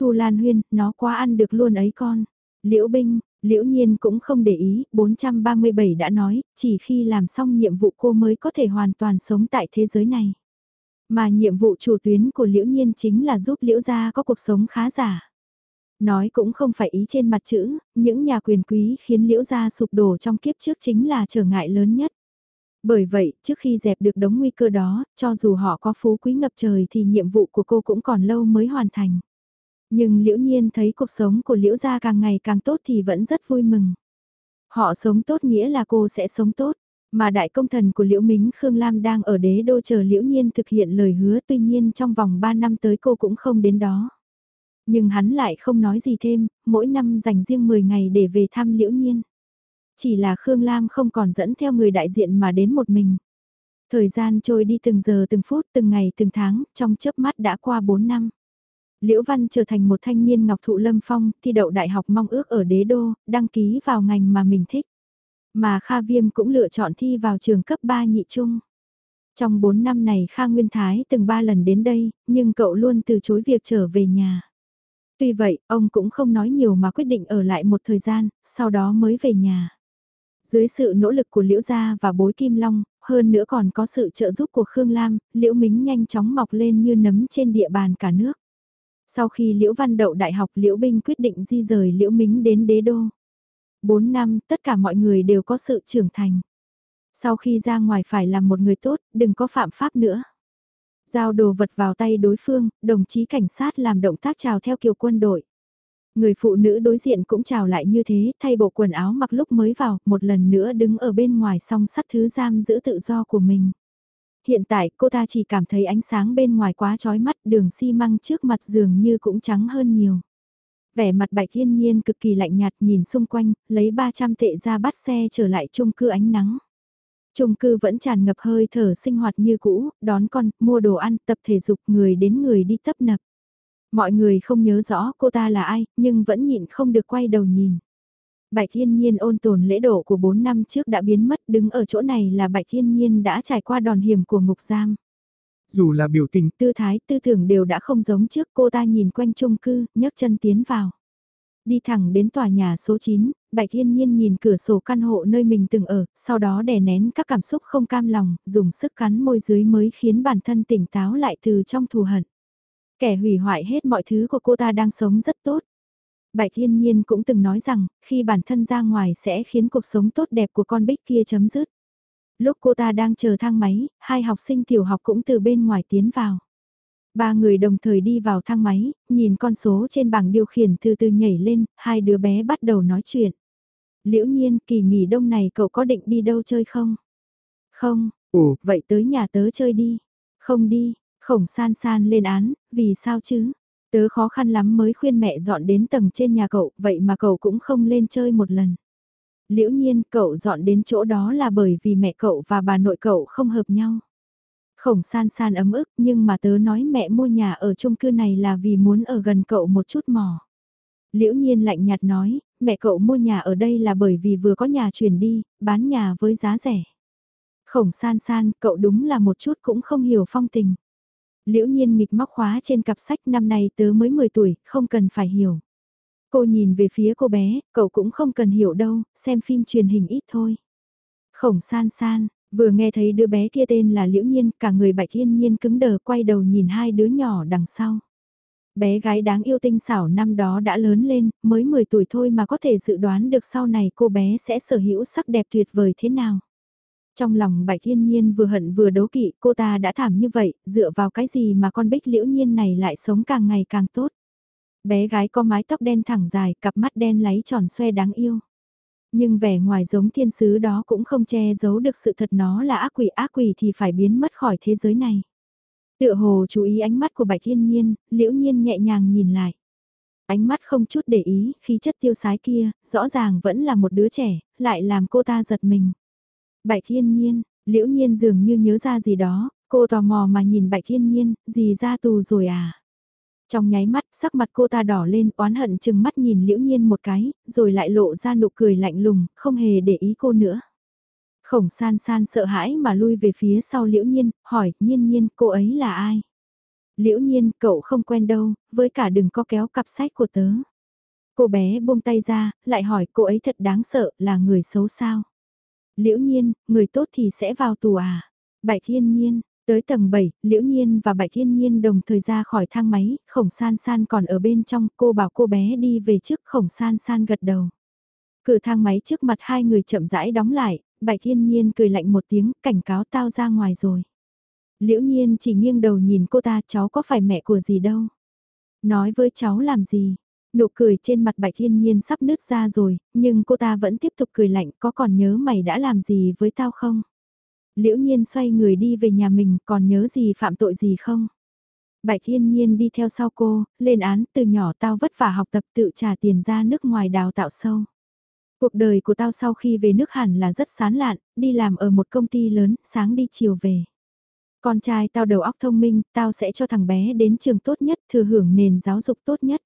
Thu Lan Huyên, nó quá ăn được luôn ấy con. Liễu Binh, Liễu Nhiên cũng không để ý, 437 đã nói, chỉ khi làm xong nhiệm vụ cô mới có thể hoàn toàn sống tại thế giới này. Mà nhiệm vụ chủ tuyến của Liễu Nhiên chính là giúp Liễu gia có cuộc sống khá giả. Nói cũng không phải ý trên mặt chữ, những nhà quyền quý khiến Liễu gia sụp đổ trong kiếp trước chính là trở ngại lớn nhất. Bởi vậy, trước khi dẹp được đống nguy cơ đó, cho dù họ có phú quý ngập trời thì nhiệm vụ của cô cũng còn lâu mới hoàn thành. Nhưng liễu nhiên thấy cuộc sống của liễu gia càng ngày càng tốt thì vẫn rất vui mừng. Họ sống tốt nghĩa là cô sẽ sống tốt. Mà đại công thần của Liễu Mính Khương Lam đang ở đế đô chờ Liễu Nhiên thực hiện lời hứa tuy nhiên trong vòng 3 năm tới cô cũng không đến đó. Nhưng hắn lại không nói gì thêm, mỗi năm dành riêng 10 ngày để về thăm Liễu Nhiên. Chỉ là Khương Lam không còn dẫn theo người đại diện mà đến một mình. Thời gian trôi đi từng giờ từng phút từng ngày từng tháng, trong chớp mắt đã qua 4 năm. Liễu Văn trở thành một thanh niên ngọc thụ lâm phong, thi đậu đại học mong ước ở đế đô, đăng ký vào ngành mà mình thích. Mà Kha Viêm cũng lựa chọn thi vào trường cấp 3 nhị trung. Trong 4 năm này Kha Nguyên Thái từng 3 lần đến đây, nhưng cậu luôn từ chối việc trở về nhà. Tuy vậy, ông cũng không nói nhiều mà quyết định ở lại một thời gian, sau đó mới về nhà. Dưới sự nỗ lực của Liễu Gia và bối Kim Long, hơn nữa còn có sự trợ giúp của Khương Lam, Liễu Mính nhanh chóng mọc lên như nấm trên địa bàn cả nước. Sau khi Liễu Văn đậu đại học Liễu Binh quyết định di rời Liễu Mính đến đế đô. 4 năm, tất cả mọi người đều có sự trưởng thành. Sau khi ra ngoài phải làm một người tốt, đừng có phạm pháp nữa. Giao đồ vật vào tay đối phương, đồng chí cảnh sát làm động tác chào theo kiểu quân đội. Người phụ nữ đối diện cũng chào lại như thế, thay bộ quần áo mặc lúc mới vào, một lần nữa đứng ở bên ngoài song sắt thứ giam giữ tự do của mình. Hiện tại cô ta chỉ cảm thấy ánh sáng bên ngoài quá chói mắt đường xi măng trước mặt dường như cũng trắng hơn nhiều. Vẻ mặt bạch thiên nhiên cực kỳ lạnh nhạt nhìn xung quanh, lấy 300 tệ ra bắt xe trở lại chung cư ánh nắng. Trung cư vẫn tràn ngập hơi thở sinh hoạt như cũ, đón con, mua đồ ăn, tập thể dục, người đến người đi tấp nập. Mọi người không nhớ rõ cô ta là ai, nhưng vẫn nhịn không được quay đầu nhìn. Bạch Thiên Nhiên ôn tồn lễ độ của 4 năm trước đã biến mất, đứng ở chỗ này là Bạch Thiên Nhiên đã trải qua đòn hiểm của ngục giam. Dù là biểu tình, tư thái, tư tưởng đều đã không giống trước cô ta nhìn quanh chung cư, nhấc chân tiến vào. Đi thẳng đến tòa nhà số 9, Bạch Thiên Nhiên nhìn cửa sổ căn hộ nơi mình từng ở, sau đó đè nén các cảm xúc không cam lòng, dùng sức cắn môi dưới mới khiến bản thân tỉnh táo lại từ trong thù hận. Kẻ hủy hoại hết mọi thứ của cô ta đang sống rất tốt. Bạch Thiên Nhiên cũng từng nói rằng, khi bản thân ra ngoài sẽ khiến cuộc sống tốt đẹp của con bích kia chấm dứt. Lúc cô ta đang chờ thang máy, hai học sinh tiểu học cũng từ bên ngoài tiến vào. Ba người đồng thời đi vào thang máy, nhìn con số trên bảng điều khiển từ từ nhảy lên, hai đứa bé bắt đầu nói chuyện. Liễu nhiên, kỳ nghỉ đông này cậu có định đi đâu chơi không? Không, ồ, vậy tới nhà tớ chơi đi. Không đi, khổng san san lên án, vì sao chứ? Tớ khó khăn lắm mới khuyên mẹ dọn đến tầng trên nhà cậu, vậy mà cậu cũng không lên chơi một lần. Liễu nhiên, cậu dọn đến chỗ đó là bởi vì mẹ cậu và bà nội cậu không hợp nhau. Khổng san san ấm ức nhưng mà tớ nói mẹ mua nhà ở chung cư này là vì muốn ở gần cậu một chút mỏ. Liễu nhiên lạnh nhạt nói, mẹ cậu mua nhà ở đây là bởi vì vừa có nhà chuyển đi, bán nhà với giá rẻ. Khổng san san, cậu đúng là một chút cũng không hiểu phong tình. Liễu nhiên nghịch móc khóa trên cặp sách năm nay tớ mới 10 tuổi, không cần phải hiểu. Cô nhìn về phía cô bé, cậu cũng không cần hiểu đâu, xem phim truyền hình ít thôi. Khổng san san, vừa nghe thấy đứa bé kia tên là Liễu Nhiên, cả người bạch thiên nhiên cứng đờ quay đầu nhìn hai đứa nhỏ đằng sau. Bé gái đáng yêu tinh xảo năm đó đã lớn lên, mới 10 tuổi thôi mà có thể dự đoán được sau này cô bé sẽ sở hữu sắc đẹp tuyệt vời thế nào. Trong lòng bạch thiên nhiên vừa hận vừa đấu kỵ cô ta đã thảm như vậy, dựa vào cái gì mà con bích liễu nhiên này lại sống càng ngày càng tốt. Bé gái có mái tóc đen thẳng dài, cặp mắt đen láy tròn xoe đáng yêu. Nhưng vẻ ngoài giống thiên sứ đó cũng không che giấu được sự thật nó là ác quỷ ác quỷ thì phải biến mất khỏi thế giới này. Tựa hồ chú ý ánh mắt của bạch thiên nhiên, liễu nhiên nhẹ nhàng nhìn lại. Ánh mắt không chút để ý, khí chất tiêu sái kia, rõ ràng vẫn là một đứa trẻ, lại làm cô ta giật mình. Bạch thiên nhiên, liễu nhiên dường như nhớ ra gì đó, cô tò mò mà nhìn bạch thiên nhiên, gì ra tù rồi à? Trong nháy mắt, sắc mặt cô ta đỏ lên, oán hận chừng mắt nhìn liễu nhiên một cái, rồi lại lộ ra nụ cười lạnh lùng, không hề để ý cô nữa. Khổng san san sợ hãi mà lui về phía sau liễu nhiên, hỏi, nhiên nhiên, cô ấy là ai? Liễu nhiên, cậu không quen đâu, với cả đừng có kéo cặp sách của tớ. Cô bé buông tay ra, lại hỏi cô ấy thật đáng sợ, là người xấu sao? Liễu nhiên, người tốt thì sẽ vào tù à? Bạch thiên nhiên, tới tầng 7, Liễu nhiên và Bạch thiên nhiên đồng thời ra khỏi thang máy, khổng san san còn ở bên trong, cô bảo cô bé đi về trước khổng san san gật đầu. Cửa thang máy trước mặt hai người chậm rãi đóng lại, Bạch thiên nhiên cười lạnh một tiếng, cảnh cáo tao ra ngoài rồi. Liễu nhiên chỉ nghiêng đầu nhìn cô ta cháu có phải mẹ của gì đâu. Nói với cháu làm gì, Nụ cười trên mặt bạch thiên nhiên sắp nứt ra rồi, nhưng cô ta vẫn tiếp tục cười lạnh có còn nhớ mày đã làm gì với tao không? Liễu nhiên xoay người đi về nhà mình còn nhớ gì phạm tội gì không? Bạch thiên nhiên đi theo sau cô, lên án từ nhỏ tao vất vả học tập tự trả tiền ra nước ngoài đào tạo sâu. Cuộc đời của tao sau khi về nước hẳn là rất sán lạn, đi làm ở một công ty lớn, sáng đi chiều về. Con trai tao đầu óc thông minh, tao sẽ cho thằng bé đến trường tốt nhất, thừa hưởng nền giáo dục tốt nhất.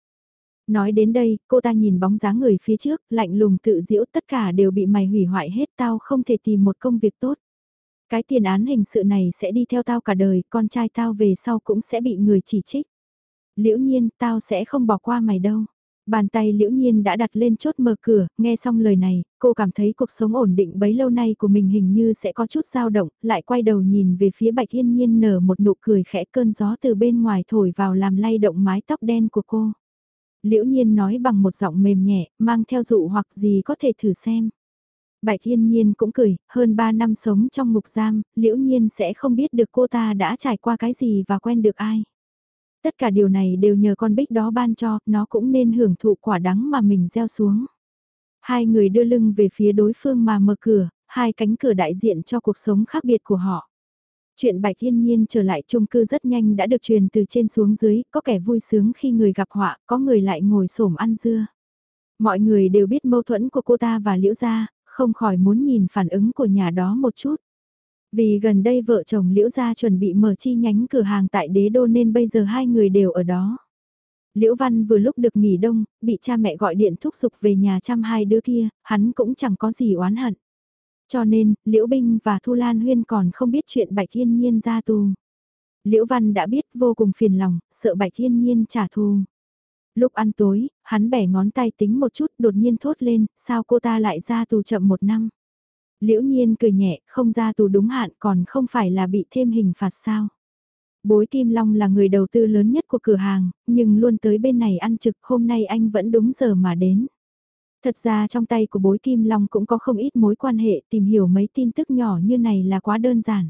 Nói đến đây, cô ta nhìn bóng dáng người phía trước, lạnh lùng tự diễu tất cả đều bị mày hủy hoại hết tao không thể tìm một công việc tốt. Cái tiền án hình sự này sẽ đi theo tao cả đời, con trai tao về sau cũng sẽ bị người chỉ trích. Liễu nhiên, tao sẽ không bỏ qua mày đâu. Bàn tay liễu nhiên đã đặt lên chốt mở cửa, nghe xong lời này, cô cảm thấy cuộc sống ổn định bấy lâu nay của mình hình như sẽ có chút dao động, lại quay đầu nhìn về phía bạch thiên nhiên nở một nụ cười khẽ cơn gió từ bên ngoài thổi vào làm lay động mái tóc đen của cô. Liễu nhiên nói bằng một giọng mềm nhẹ, mang theo dụ hoặc gì có thể thử xem. Bạch Thiên Nhiên cũng cười, hơn 3 năm sống trong ngục giam, liễu nhiên sẽ không biết được cô ta đã trải qua cái gì và quen được ai. Tất cả điều này đều nhờ con bích đó ban cho, nó cũng nên hưởng thụ quả đắng mà mình gieo xuống. Hai người đưa lưng về phía đối phương mà mở cửa, hai cánh cửa đại diện cho cuộc sống khác biệt của họ. Chuyện Bạch Thiên Nhiên trở lại chung cư rất nhanh đã được truyền từ trên xuống dưới, có kẻ vui sướng khi người gặp họa, có người lại ngồi xổm ăn dưa. Mọi người đều biết mâu thuẫn của cô ta và Liễu Gia, không khỏi muốn nhìn phản ứng của nhà đó một chút. Vì gần đây vợ chồng Liễu Gia chuẩn bị mở chi nhánh cửa hàng tại đế đô nên bây giờ hai người đều ở đó. Liễu Văn vừa lúc được nghỉ đông, bị cha mẹ gọi điện thúc giục về nhà chăm hai đứa kia, hắn cũng chẳng có gì oán hận. Cho nên, Liễu Binh và Thu Lan Huyên còn không biết chuyện Bạch Thiên Nhiên ra tù. Liễu Văn đã biết vô cùng phiền lòng, sợ Bạch Thiên Nhiên trả thù. Lúc ăn tối, hắn bẻ ngón tay tính một chút đột nhiên thốt lên, sao cô ta lại ra tù chậm một năm. Liễu nhiên cười nhẹ, không ra tù đúng hạn còn không phải là bị thêm hình phạt sao. Bối Kim Long là người đầu tư lớn nhất của cửa hàng, nhưng luôn tới bên này ăn trực hôm nay anh vẫn đúng giờ mà đến. Thật ra trong tay của bối Kim Long cũng có không ít mối quan hệ tìm hiểu mấy tin tức nhỏ như này là quá đơn giản.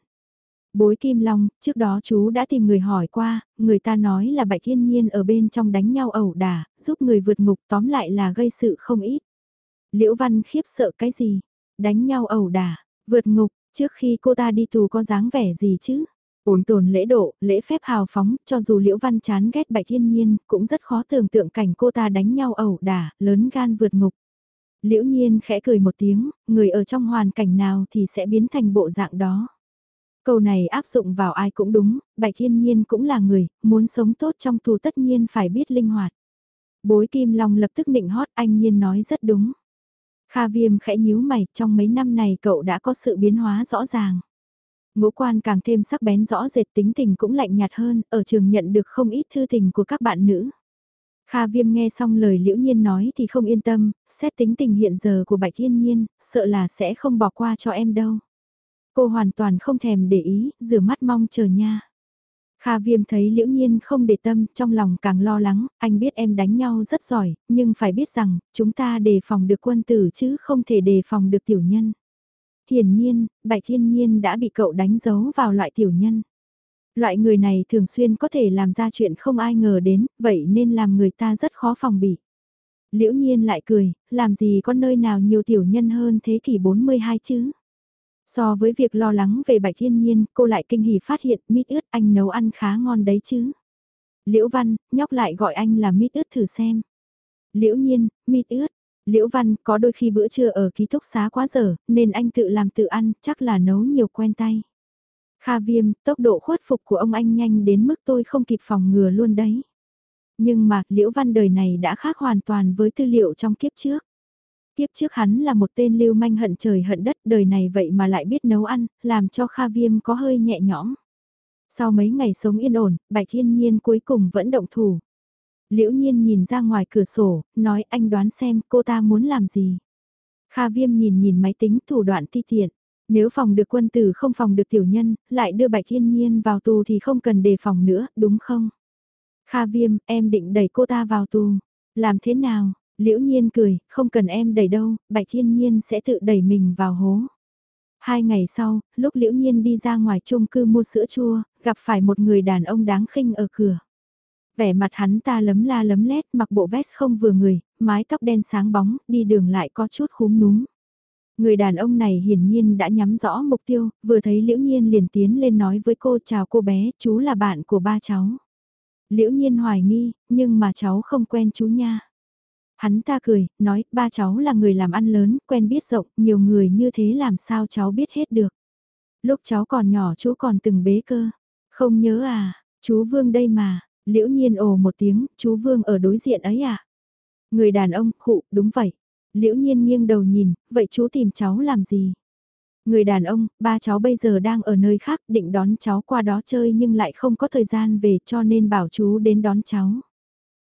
Bối Kim Long, trước đó chú đã tìm người hỏi qua, người ta nói là Bạch Thiên Nhiên ở bên trong đánh nhau ẩu đả, giúp người vượt ngục tóm lại là gây sự không ít. Liễu Văn khiếp sợ cái gì? Đánh nhau ẩu đả, vượt ngục, trước khi cô ta đi tù có dáng vẻ gì chứ? ổn tồn lễ độ, lễ phép hào phóng, cho dù Liễu Văn chán ghét Bạch Thiên Nhiên, cũng rất khó tưởng tượng cảnh cô ta đánh nhau ẩu đả, lớn gan vượt ngục. Liễu Nhiên khẽ cười một tiếng, người ở trong hoàn cảnh nào thì sẽ biến thành bộ dạng đó. Câu này áp dụng vào ai cũng đúng, Bạch Thiên Nhiên cũng là người, muốn sống tốt trong tù tất nhiên phải biết linh hoạt. Bối Kim Long lập tức nịnh hót anh Nhiên nói rất đúng. Kha Viêm khẽ nhíu mày, trong mấy năm này cậu đã có sự biến hóa rõ ràng. Ngũ quan càng thêm sắc bén rõ rệt tính tình cũng lạnh nhạt hơn, ở trường nhận được không ít thư tình của các bạn nữ. Kha Viêm nghe xong lời Liễu Nhiên nói thì không yên tâm, xét tính tình hiện giờ của Bạch Thiên Nhiên, sợ là sẽ không bỏ qua cho em đâu. Cô hoàn toàn không thèm để ý, rửa mắt mong chờ nha. Kha Viêm thấy Liễu Nhiên không để tâm, trong lòng càng lo lắng, anh biết em đánh nhau rất giỏi, nhưng phải biết rằng, chúng ta đề phòng được quân tử chứ không thể đề phòng được tiểu nhân. Hiển nhiên, Bạch Thiên Nhiên đã bị cậu đánh dấu vào loại tiểu nhân. Loại người này thường xuyên có thể làm ra chuyện không ai ngờ đến, vậy nên làm người ta rất khó phòng bị. Liễu Nhiên lại cười, làm gì có nơi nào nhiều tiểu nhân hơn thế kỷ 42 chứ? So với việc lo lắng về bạch thiên nhiên, cô lại kinh hỉ phát hiện mít ướt anh nấu ăn khá ngon đấy chứ. Liễu Văn, nhóc lại gọi anh là mít ướt thử xem. Liễu Nhiên, mít ướt. Liễu Văn, có đôi khi bữa trưa ở ký túc xá quá giờ, nên anh tự làm tự ăn, chắc là nấu nhiều quen tay. Kha viêm, tốc độ khuất phục của ông anh nhanh đến mức tôi không kịp phòng ngừa luôn đấy. Nhưng mà, Liễu Văn đời này đã khác hoàn toàn với tư liệu trong kiếp trước. Tiếp trước hắn là một tên lưu manh hận trời hận đất đời này vậy mà lại biết nấu ăn, làm cho Kha Viêm có hơi nhẹ nhõm. Sau mấy ngày sống yên ổn, Bạch Thiên Nhiên cuối cùng vẫn động thủ. Liễu Nhiên nhìn ra ngoài cửa sổ, nói anh đoán xem cô ta muốn làm gì. Kha Viêm nhìn nhìn máy tính thủ đoạn ti tiện. Nếu phòng được quân tử không phòng được tiểu nhân, lại đưa Bạch Thiên Nhiên vào tù thì không cần đề phòng nữa, đúng không? Kha Viêm, em định đẩy cô ta vào tù. Làm thế nào? Liễu nhiên cười, không cần em đẩy đâu, Bạch Thiên Nhiên sẽ tự đẩy mình vào hố. Hai ngày sau, lúc Liễu Nhiên đi ra ngoài chung cư mua sữa chua, gặp phải một người đàn ông đáng khinh ở cửa. Vẻ mặt hắn ta lấm la lấm lét mặc bộ vest không vừa người, mái tóc đen sáng bóng, đi đường lại có chút khúm núm. Người đàn ông này hiển nhiên đã nhắm rõ mục tiêu, vừa thấy Liễu Nhiên liền tiến lên nói với cô chào cô bé, chú là bạn của ba cháu. Liễu Nhiên hoài nghi, nhưng mà cháu không quen chú nha. Hắn ta cười, nói, ba cháu là người làm ăn lớn, quen biết rộng, nhiều người như thế làm sao cháu biết hết được. Lúc cháu còn nhỏ chú còn từng bế cơ. Không nhớ à, chú Vương đây mà, liễu nhiên ồ một tiếng, chú Vương ở đối diện ấy à. Người đàn ông, khụ, đúng vậy. Liễu nhiên nghiêng đầu nhìn, vậy chú tìm cháu làm gì? Người đàn ông, ba cháu bây giờ đang ở nơi khác, định đón cháu qua đó chơi nhưng lại không có thời gian về cho nên bảo chú đến đón cháu.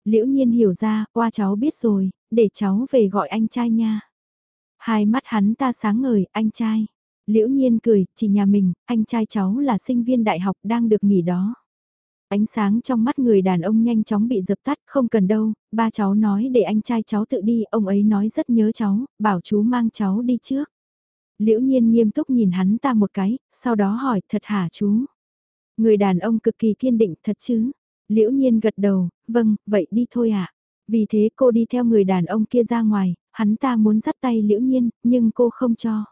Liễu nhiên hiểu ra, qua cháu biết rồi, để cháu về gọi anh trai nha. Hai mắt hắn ta sáng ngời, anh trai. Liễu nhiên cười, chỉ nhà mình, anh trai cháu là sinh viên đại học đang được nghỉ đó. Ánh sáng trong mắt người đàn ông nhanh chóng bị dập tắt, không cần đâu, ba cháu nói để anh trai cháu tự đi, ông ấy nói rất nhớ cháu, bảo chú mang cháu đi trước. Liễu nhiên nghiêm túc nhìn hắn ta một cái, sau đó hỏi, thật hả chú? Người đàn ông cực kỳ kiên định, thật chứ? Liễu nhiên gật đầu, vâng, vậy đi thôi ạ. À? Vì thế cô đi theo người đàn ông kia ra ngoài, hắn ta muốn dắt tay liễu nhiên, nhưng cô không cho.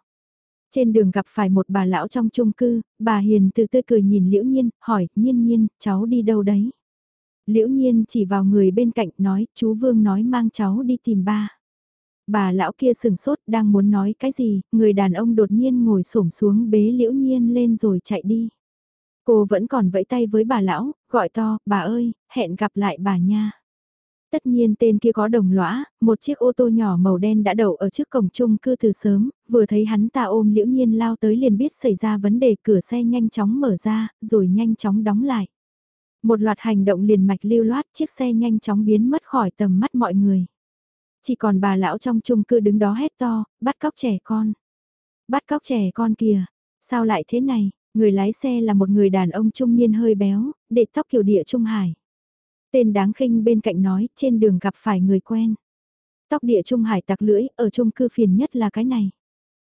Trên đường gặp phải một bà lão trong chung cư, bà Hiền từ tươi cười nhìn liễu nhiên, hỏi, nhiên nhiên, cháu đi đâu đấy? Liễu nhiên chỉ vào người bên cạnh nói, chú Vương nói mang cháu đi tìm ba. Bà lão kia sừng sốt đang muốn nói cái gì, người đàn ông đột nhiên ngồi xổm xuống bế liễu nhiên lên rồi chạy đi. Cô vẫn còn vẫy tay với bà lão, gọi to, bà ơi, hẹn gặp lại bà nha. Tất nhiên tên kia có đồng lõa, một chiếc ô tô nhỏ màu đen đã đậu ở trước cổng chung cư từ sớm, vừa thấy hắn ta ôm liễu nhiên lao tới liền biết xảy ra vấn đề cửa xe nhanh chóng mở ra, rồi nhanh chóng đóng lại. Một loạt hành động liền mạch lưu loát chiếc xe nhanh chóng biến mất khỏi tầm mắt mọi người. Chỉ còn bà lão trong chung cư đứng đó hét to, bắt cóc trẻ con. Bắt cóc trẻ con kìa, sao lại thế này, người lái xe là một người đàn ông trung niên hơi béo, để tóc kiểu địa Trung Hải. Tên đáng khinh bên cạnh nói, trên đường gặp phải người quen. Tóc địa Trung Hải tặc lưỡi, ở chung cư phiền nhất là cái này.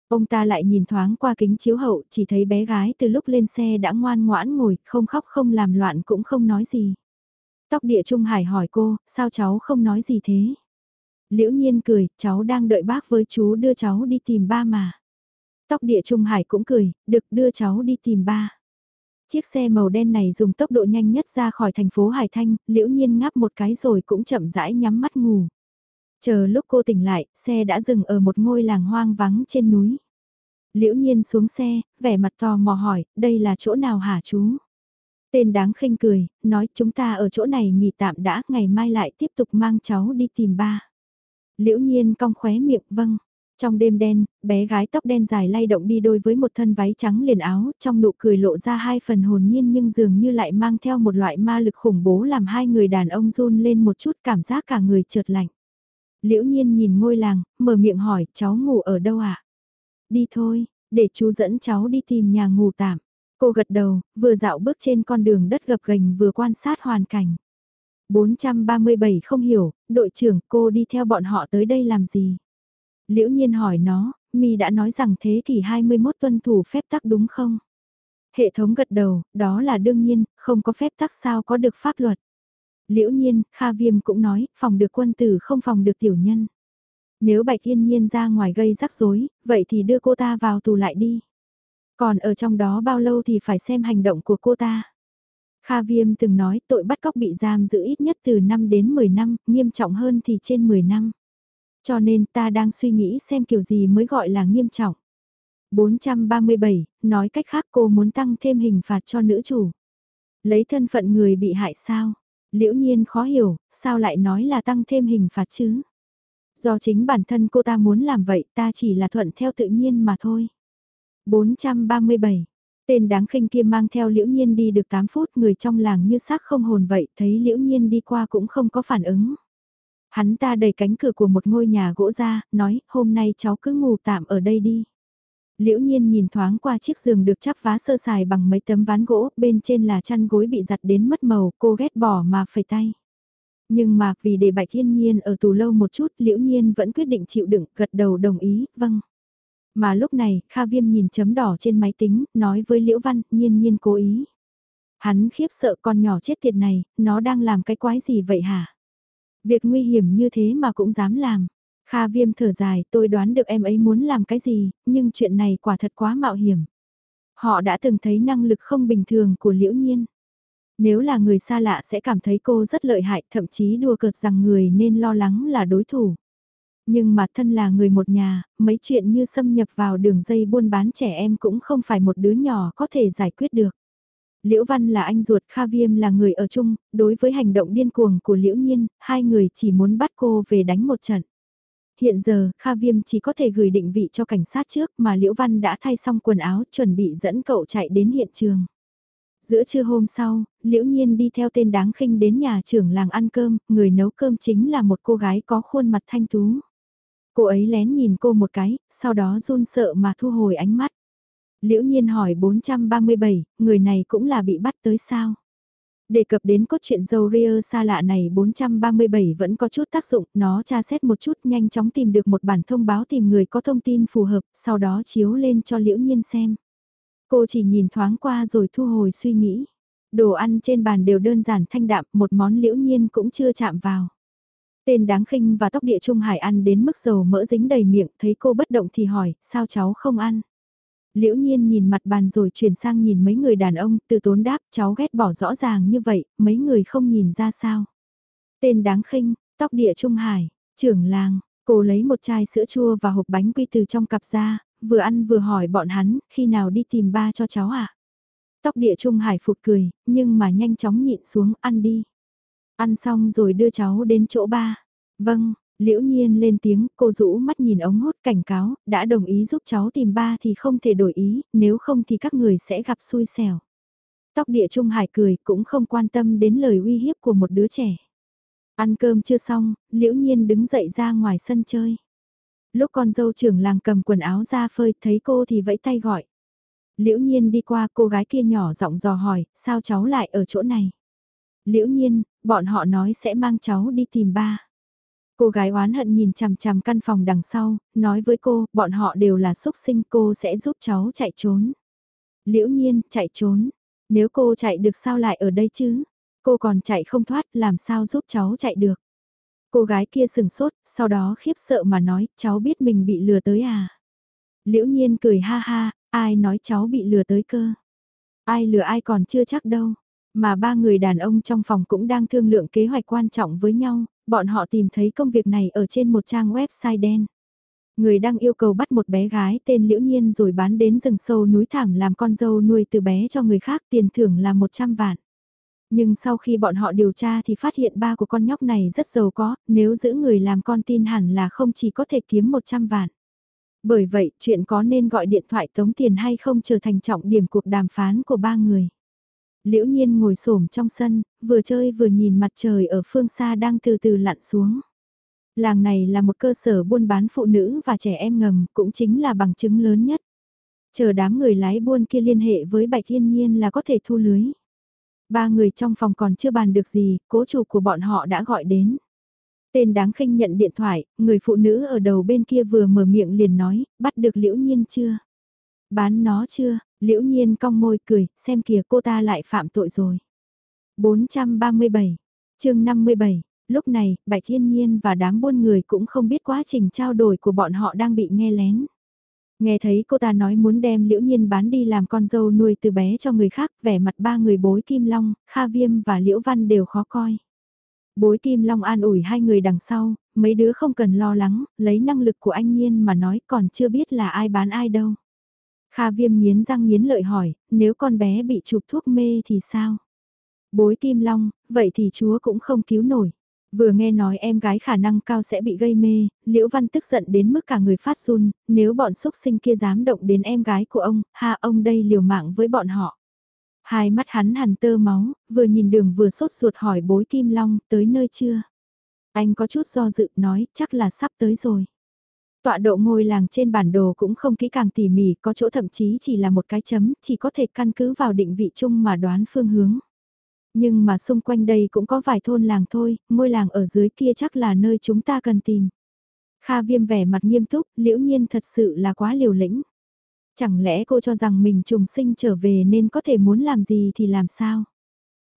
Ông ta lại nhìn thoáng qua kính chiếu hậu, chỉ thấy bé gái từ lúc lên xe đã ngoan ngoãn ngồi, không khóc không làm loạn cũng không nói gì. Tóc địa Trung Hải hỏi cô, sao cháu không nói gì thế? Liễu nhiên cười, cháu đang đợi bác với chú đưa cháu đi tìm ba mà. Tóc địa Trung Hải cũng cười, được đưa cháu đi tìm ba. Chiếc xe màu đen này dùng tốc độ nhanh nhất ra khỏi thành phố Hải Thanh, liễu nhiên ngáp một cái rồi cũng chậm rãi nhắm mắt ngủ. Chờ lúc cô tỉnh lại, xe đã dừng ở một ngôi làng hoang vắng trên núi. Liễu nhiên xuống xe, vẻ mặt tò mò hỏi, đây là chỗ nào hả chú? Tên đáng khinh cười, nói chúng ta ở chỗ này nghỉ tạm đã, ngày mai lại tiếp tục mang cháu đi tìm ba. Liễu nhiên cong khóe miệng vâng. Trong đêm đen, bé gái tóc đen dài lay động đi đôi với một thân váy trắng liền áo, trong nụ cười lộ ra hai phần hồn nhiên nhưng dường như lại mang theo một loại ma lực khủng bố làm hai người đàn ông run lên một chút cảm giác cả người trượt lạnh. Liễu nhiên nhìn ngôi làng, mở miệng hỏi cháu ngủ ở đâu ạ? À? Đi thôi, để chú dẫn cháu đi tìm nhà ngủ tạm. Cô gật đầu, vừa dạo bước trên con đường đất gập ghềnh vừa quan sát hoàn cảnh. 437 không hiểu, đội trưởng cô đi theo bọn họ tới đây làm gì? Liễu nhiên hỏi nó, mi đã nói rằng thế kỷ 21 tuân thủ phép tắc đúng không? Hệ thống gật đầu, đó là đương nhiên, không có phép tắc sao có được pháp luật. Liễu nhiên, Kha Viêm cũng nói, phòng được quân tử không phòng được tiểu nhân. Nếu Bạch Yên Nhiên ra ngoài gây rắc rối, vậy thì đưa cô ta vào tù lại đi. Còn ở trong đó bao lâu thì phải xem hành động của cô ta. Kha Viêm từng nói tội bắt cóc bị giam giữ ít nhất từ 5 đến 10 năm, nghiêm trọng hơn thì trên 10 năm. Cho nên ta đang suy nghĩ xem kiểu gì mới gọi là nghiêm trọng. 437, nói cách khác cô muốn tăng thêm hình phạt cho nữ chủ. Lấy thân phận người bị hại sao? Liễu nhiên khó hiểu, sao lại nói là tăng thêm hình phạt chứ? Do chính bản thân cô ta muốn làm vậy ta chỉ là thuận theo tự nhiên mà thôi. 437. Tên đáng khinh kia mang theo liễu nhiên đi được 8 phút người trong làng như xác không hồn vậy thấy liễu nhiên đi qua cũng không có phản ứng. Hắn ta đẩy cánh cửa của một ngôi nhà gỗ ra, nói hôm nay cháu cứ ngủ tạm ở đây đi. Liễu nhiên nhìn thoáng qua chiếc giường được chắp vá sơ sài bằng mấy tấm ván gỗ, bên trên là chăn gối bị giặt đến mất màu, cô ghét bỏ mà phẩy tay. Nhưng mà vì để Bạch thiên Nhiên ở tù lâu một chút, Liễu Nhiên vẫn quyết định chịu đựng, gật đầu đồng ý, vâng. Mà lúc này, Kha Viêm nhìn chấm đỏ trên máy tính, nói với Liễu Văn, Nhiên Nhiên cố ý. Hắn khiếp sợ con nhỏ chết tiệt này, nó đang làm cái quái gì vậy hả? Việc nguy hiểm như thế mà cũng dám làm. Kha Viêm thở dài, tôi đoán được em ấy muốn làm cái gì, nhưng chuyện này quả thật quá mạo hiểm. Họ đã từng thấy năng lực không bình thường của Liễu Nhiên. Nếu là người xa lạ sẽ cảm thấy cô rất lợi hại, thậm chí đùa cợt rằng người nên lo lắng là đối thủ. Nhưng mà thân là người một nhà, mấy chuyện như xâm nhập vào đường dây buôn bán trẻ em cũng không phải một đứa nhỏ có thể giải quyết được. Liễu Văn là anh ruột, Kha Viêm là người ở chung, đối với hành động điên cuồng của Liễu Nhiên, hai người chỉ muốn bắt cô về đánh một trận. Hiện giờ, Kha Viêm chỉ có thể gửi định vị cho cảnh sát trước mà Liễu Văn đã thay xong quần áo chuẩn bị dẫn cậu chạy đến hiện trường. Giữa trưa hôm sau, Liễu Nhiên đi theo tên đáng khinh đến nhà trưởng làng ăn cơm, người nấu cơm chính là một cô gái có khuôn mặt thanh tú. Cô ấy lén nhìn cô một cái, sau đó run sợ mà thu hồi ánh mắt. Liễu Nhiên hỏi 437, người này cũng là bị bắt tới sao? Đề cập đến cốt truyện dâu ria xa lạ này 437 vẫn có chút tác dụng, nó tra xét một chút nhanh chóng tìm được một bản thông báo tìm người có thông tin phù hợp, sau đó chiếu lên cho Liễu Nhiên xem. Cô chỉ nhìn thoáng qua rồi thu hồi suy nghĩ. Đồ ăn trên bàn đều đơn giản thanh đạm, một món Liễu Nhiên cũng chưa chạm vào. Tên đáng khinh và tóc địa trung hải ăn đến mức dầu mỡ dính đầy miệng, thấy cô bất động thì hỏi, sao cháu không ăn? Liễu nhiên nhìn mặt bàn rồi chuyển sang nhìn mấy người đàn ông, từ tốn đáp, cháu ghét bỏ rõ ràng như vậy, mấy người không nhìn ra sao. Tên đáng khinh, tóc địa trung hải, trưởng làng, cô lấy một chai sữa chua và hộp bánh quy từ trong cặp ra, vừa ăn vừa hỏi bọn hắn, khi nào đi tìm ba cho cháu ạ? À? Tóc địa trung hải phụt cười, nhưng mà nhanh chóng nhịn xuống, ăn đi. Ăn xong rồi đưa cháu đến chỗ ba. Vâng, Liễu nhiên lên tiếng, cô rũ mắt nhìn ống hút cảnh cáo, đã đồng ý giúp cháu tìm ba thì không thể đổi ý, nếu không thì các người sẽ gặp xui xẻo. Tóc địa trung hải cười cũng không quan tâm đến lời uy hiếp của một đứa trẻ. Ăn cơm chưa xong, liễu nhiên đứng dậy ra ngoài sân chơi. Lúc con dâu trưởng làng cầm quần áo ra phơi thấy cô thì vẫy tay gọi. Liễu nhiên đi qua cô gái kia nhỏ giọng dò hỏi, sao cháu lại ở chỗ này? Liễu nhiên, bọn họ nói sẽ mang cháu đi tìm ba. Cô gái oán hận nhìn chằm chằm căn phòng đằng sau, nói với cô, bọn họ đều là xúc sinh cô sẽ giúp cháu chạy trốn. Liễu nhiên, chạy trốn. Nếu cô chạy được sao lại ở đây chứ? Cô còn chạy không thoát, làm sao giúp cháu chạy được? Cô gái kia sừng sốt, sau đó khiếp sợ mà nói, cháu biết mình bị lừa tới à? Liễu nhiên cười ha ha, ai nói cháu bị lừa tới cơ? Ai lừa ai còn chưa chắc đâu. Mà ba người đàn ông trong phòng cũng đang thương lượng kế hoạch quan trọng với nhau, bọn họ tìm thấy công việc này ở trên một trang website đen. Người đang yêu cầu bắt một bé gái tên Liễu Nhiên rồi bán đến rừng sâu núi thảm làm con dâu nuôi từ bé cho người khác tiền thưởng là 100 vạn. Nhưng sau khi bọn họ điều tra thì phát hiện ba của con nhóc này rất giàu có, nếu giữ người làm con tin hẳn là không chỉ có thể kiếm 100 vạn. Bởi vậy, chuyện có nên gọi điện thoại tống tiền hay không trở thành trọng điểm cuộc đàm phán của ba người. Liễu nhiên ngồi xổm trong sân, vừa chơi vừa nhìn mặt trời ở phương xa đang từ từ lặn xuống. Làng này là một cơ sở buôn bán phụ nữ và trẻ em ngầm, cũng chính là bằng chứng lớn nhất. Chờ đám người lái buôn kia liên hệ với Bạch Thiên Nhiên là có thể thu lưới. Ba người trong phòng còn chưa bàn được gì, cố chủ của bọn họ đã gọi đến. Tên đáng khinh nhận điện thoại, người phụ nữ ở đầu bên kia vừa mở miệng liền nói, bắt được liễu nhiên chưa? Bán nó chưa? Liễu nhiên cong môi cười, xem kìa cô ta lại phạm tội rồi. 437, chương 57, lúc này, Bạch Thiên Nhiên và đám buôn người cũng không biết quá trình trao đổi của bọn họ đang bị nghe lén. Nghe thấy cô ta nói muốn đem Liễu Nhiên bán đi làm con dâu nuôi từ bé cho người khác, vẻ mặt ba người bối Kim Long, Kha Viêm và Liễu Văn đều khó coi. Bối Kim Long an ủi hai người đằng sau, mấy đứa không cần lo lắng, lấy năng lực của anh Nhiên mà nói còn chưa biết là ai bán ai đâu. Kha viêm nghiến răng nghiến lợi hỏi, nếu con bé bị chụp thuốc mê thì sao? Bối Kim Long, vậy thì chúa cũng không cứu nổi. Vừa nghe nói em gái khả năng cao sẽ bị gây mê, Liễu Văn tức giận đến mức cả người phát run, nếu bọn xúc sinh kia dám động đến em gái của ông, ha ông đây liều mạng với bọn họ. Hai mắt hắn hằn tơ máu, vừa nhìn đường vừa sốt ruột hỏi bối Kim Long, tới nơi chưa? Anh có chút do dự nói, chắc là sắp tới rồi. Tọa độ ngôi làng trên bản đồ cũng không kỹ càng tỉ mỉ, có chỗ thậm chí chỉ là một cái chấm, chỉ có thể căn cứ vào định vị chung mà đoán phương hướng. Nhưng mà xung quanh đây cũng có vài thôn làng thôi, ngôi làng ở dưới kia chắc là nơi chúng ta cần tìm. Kha viêm vẻ mặt nghiêm túc, liễu nhiên thật sự là quá liều lĩnh. Chẳng lẽ cô cho rằng mình trùng sinh trở về nên có thể muốn làm gì thì làm sao?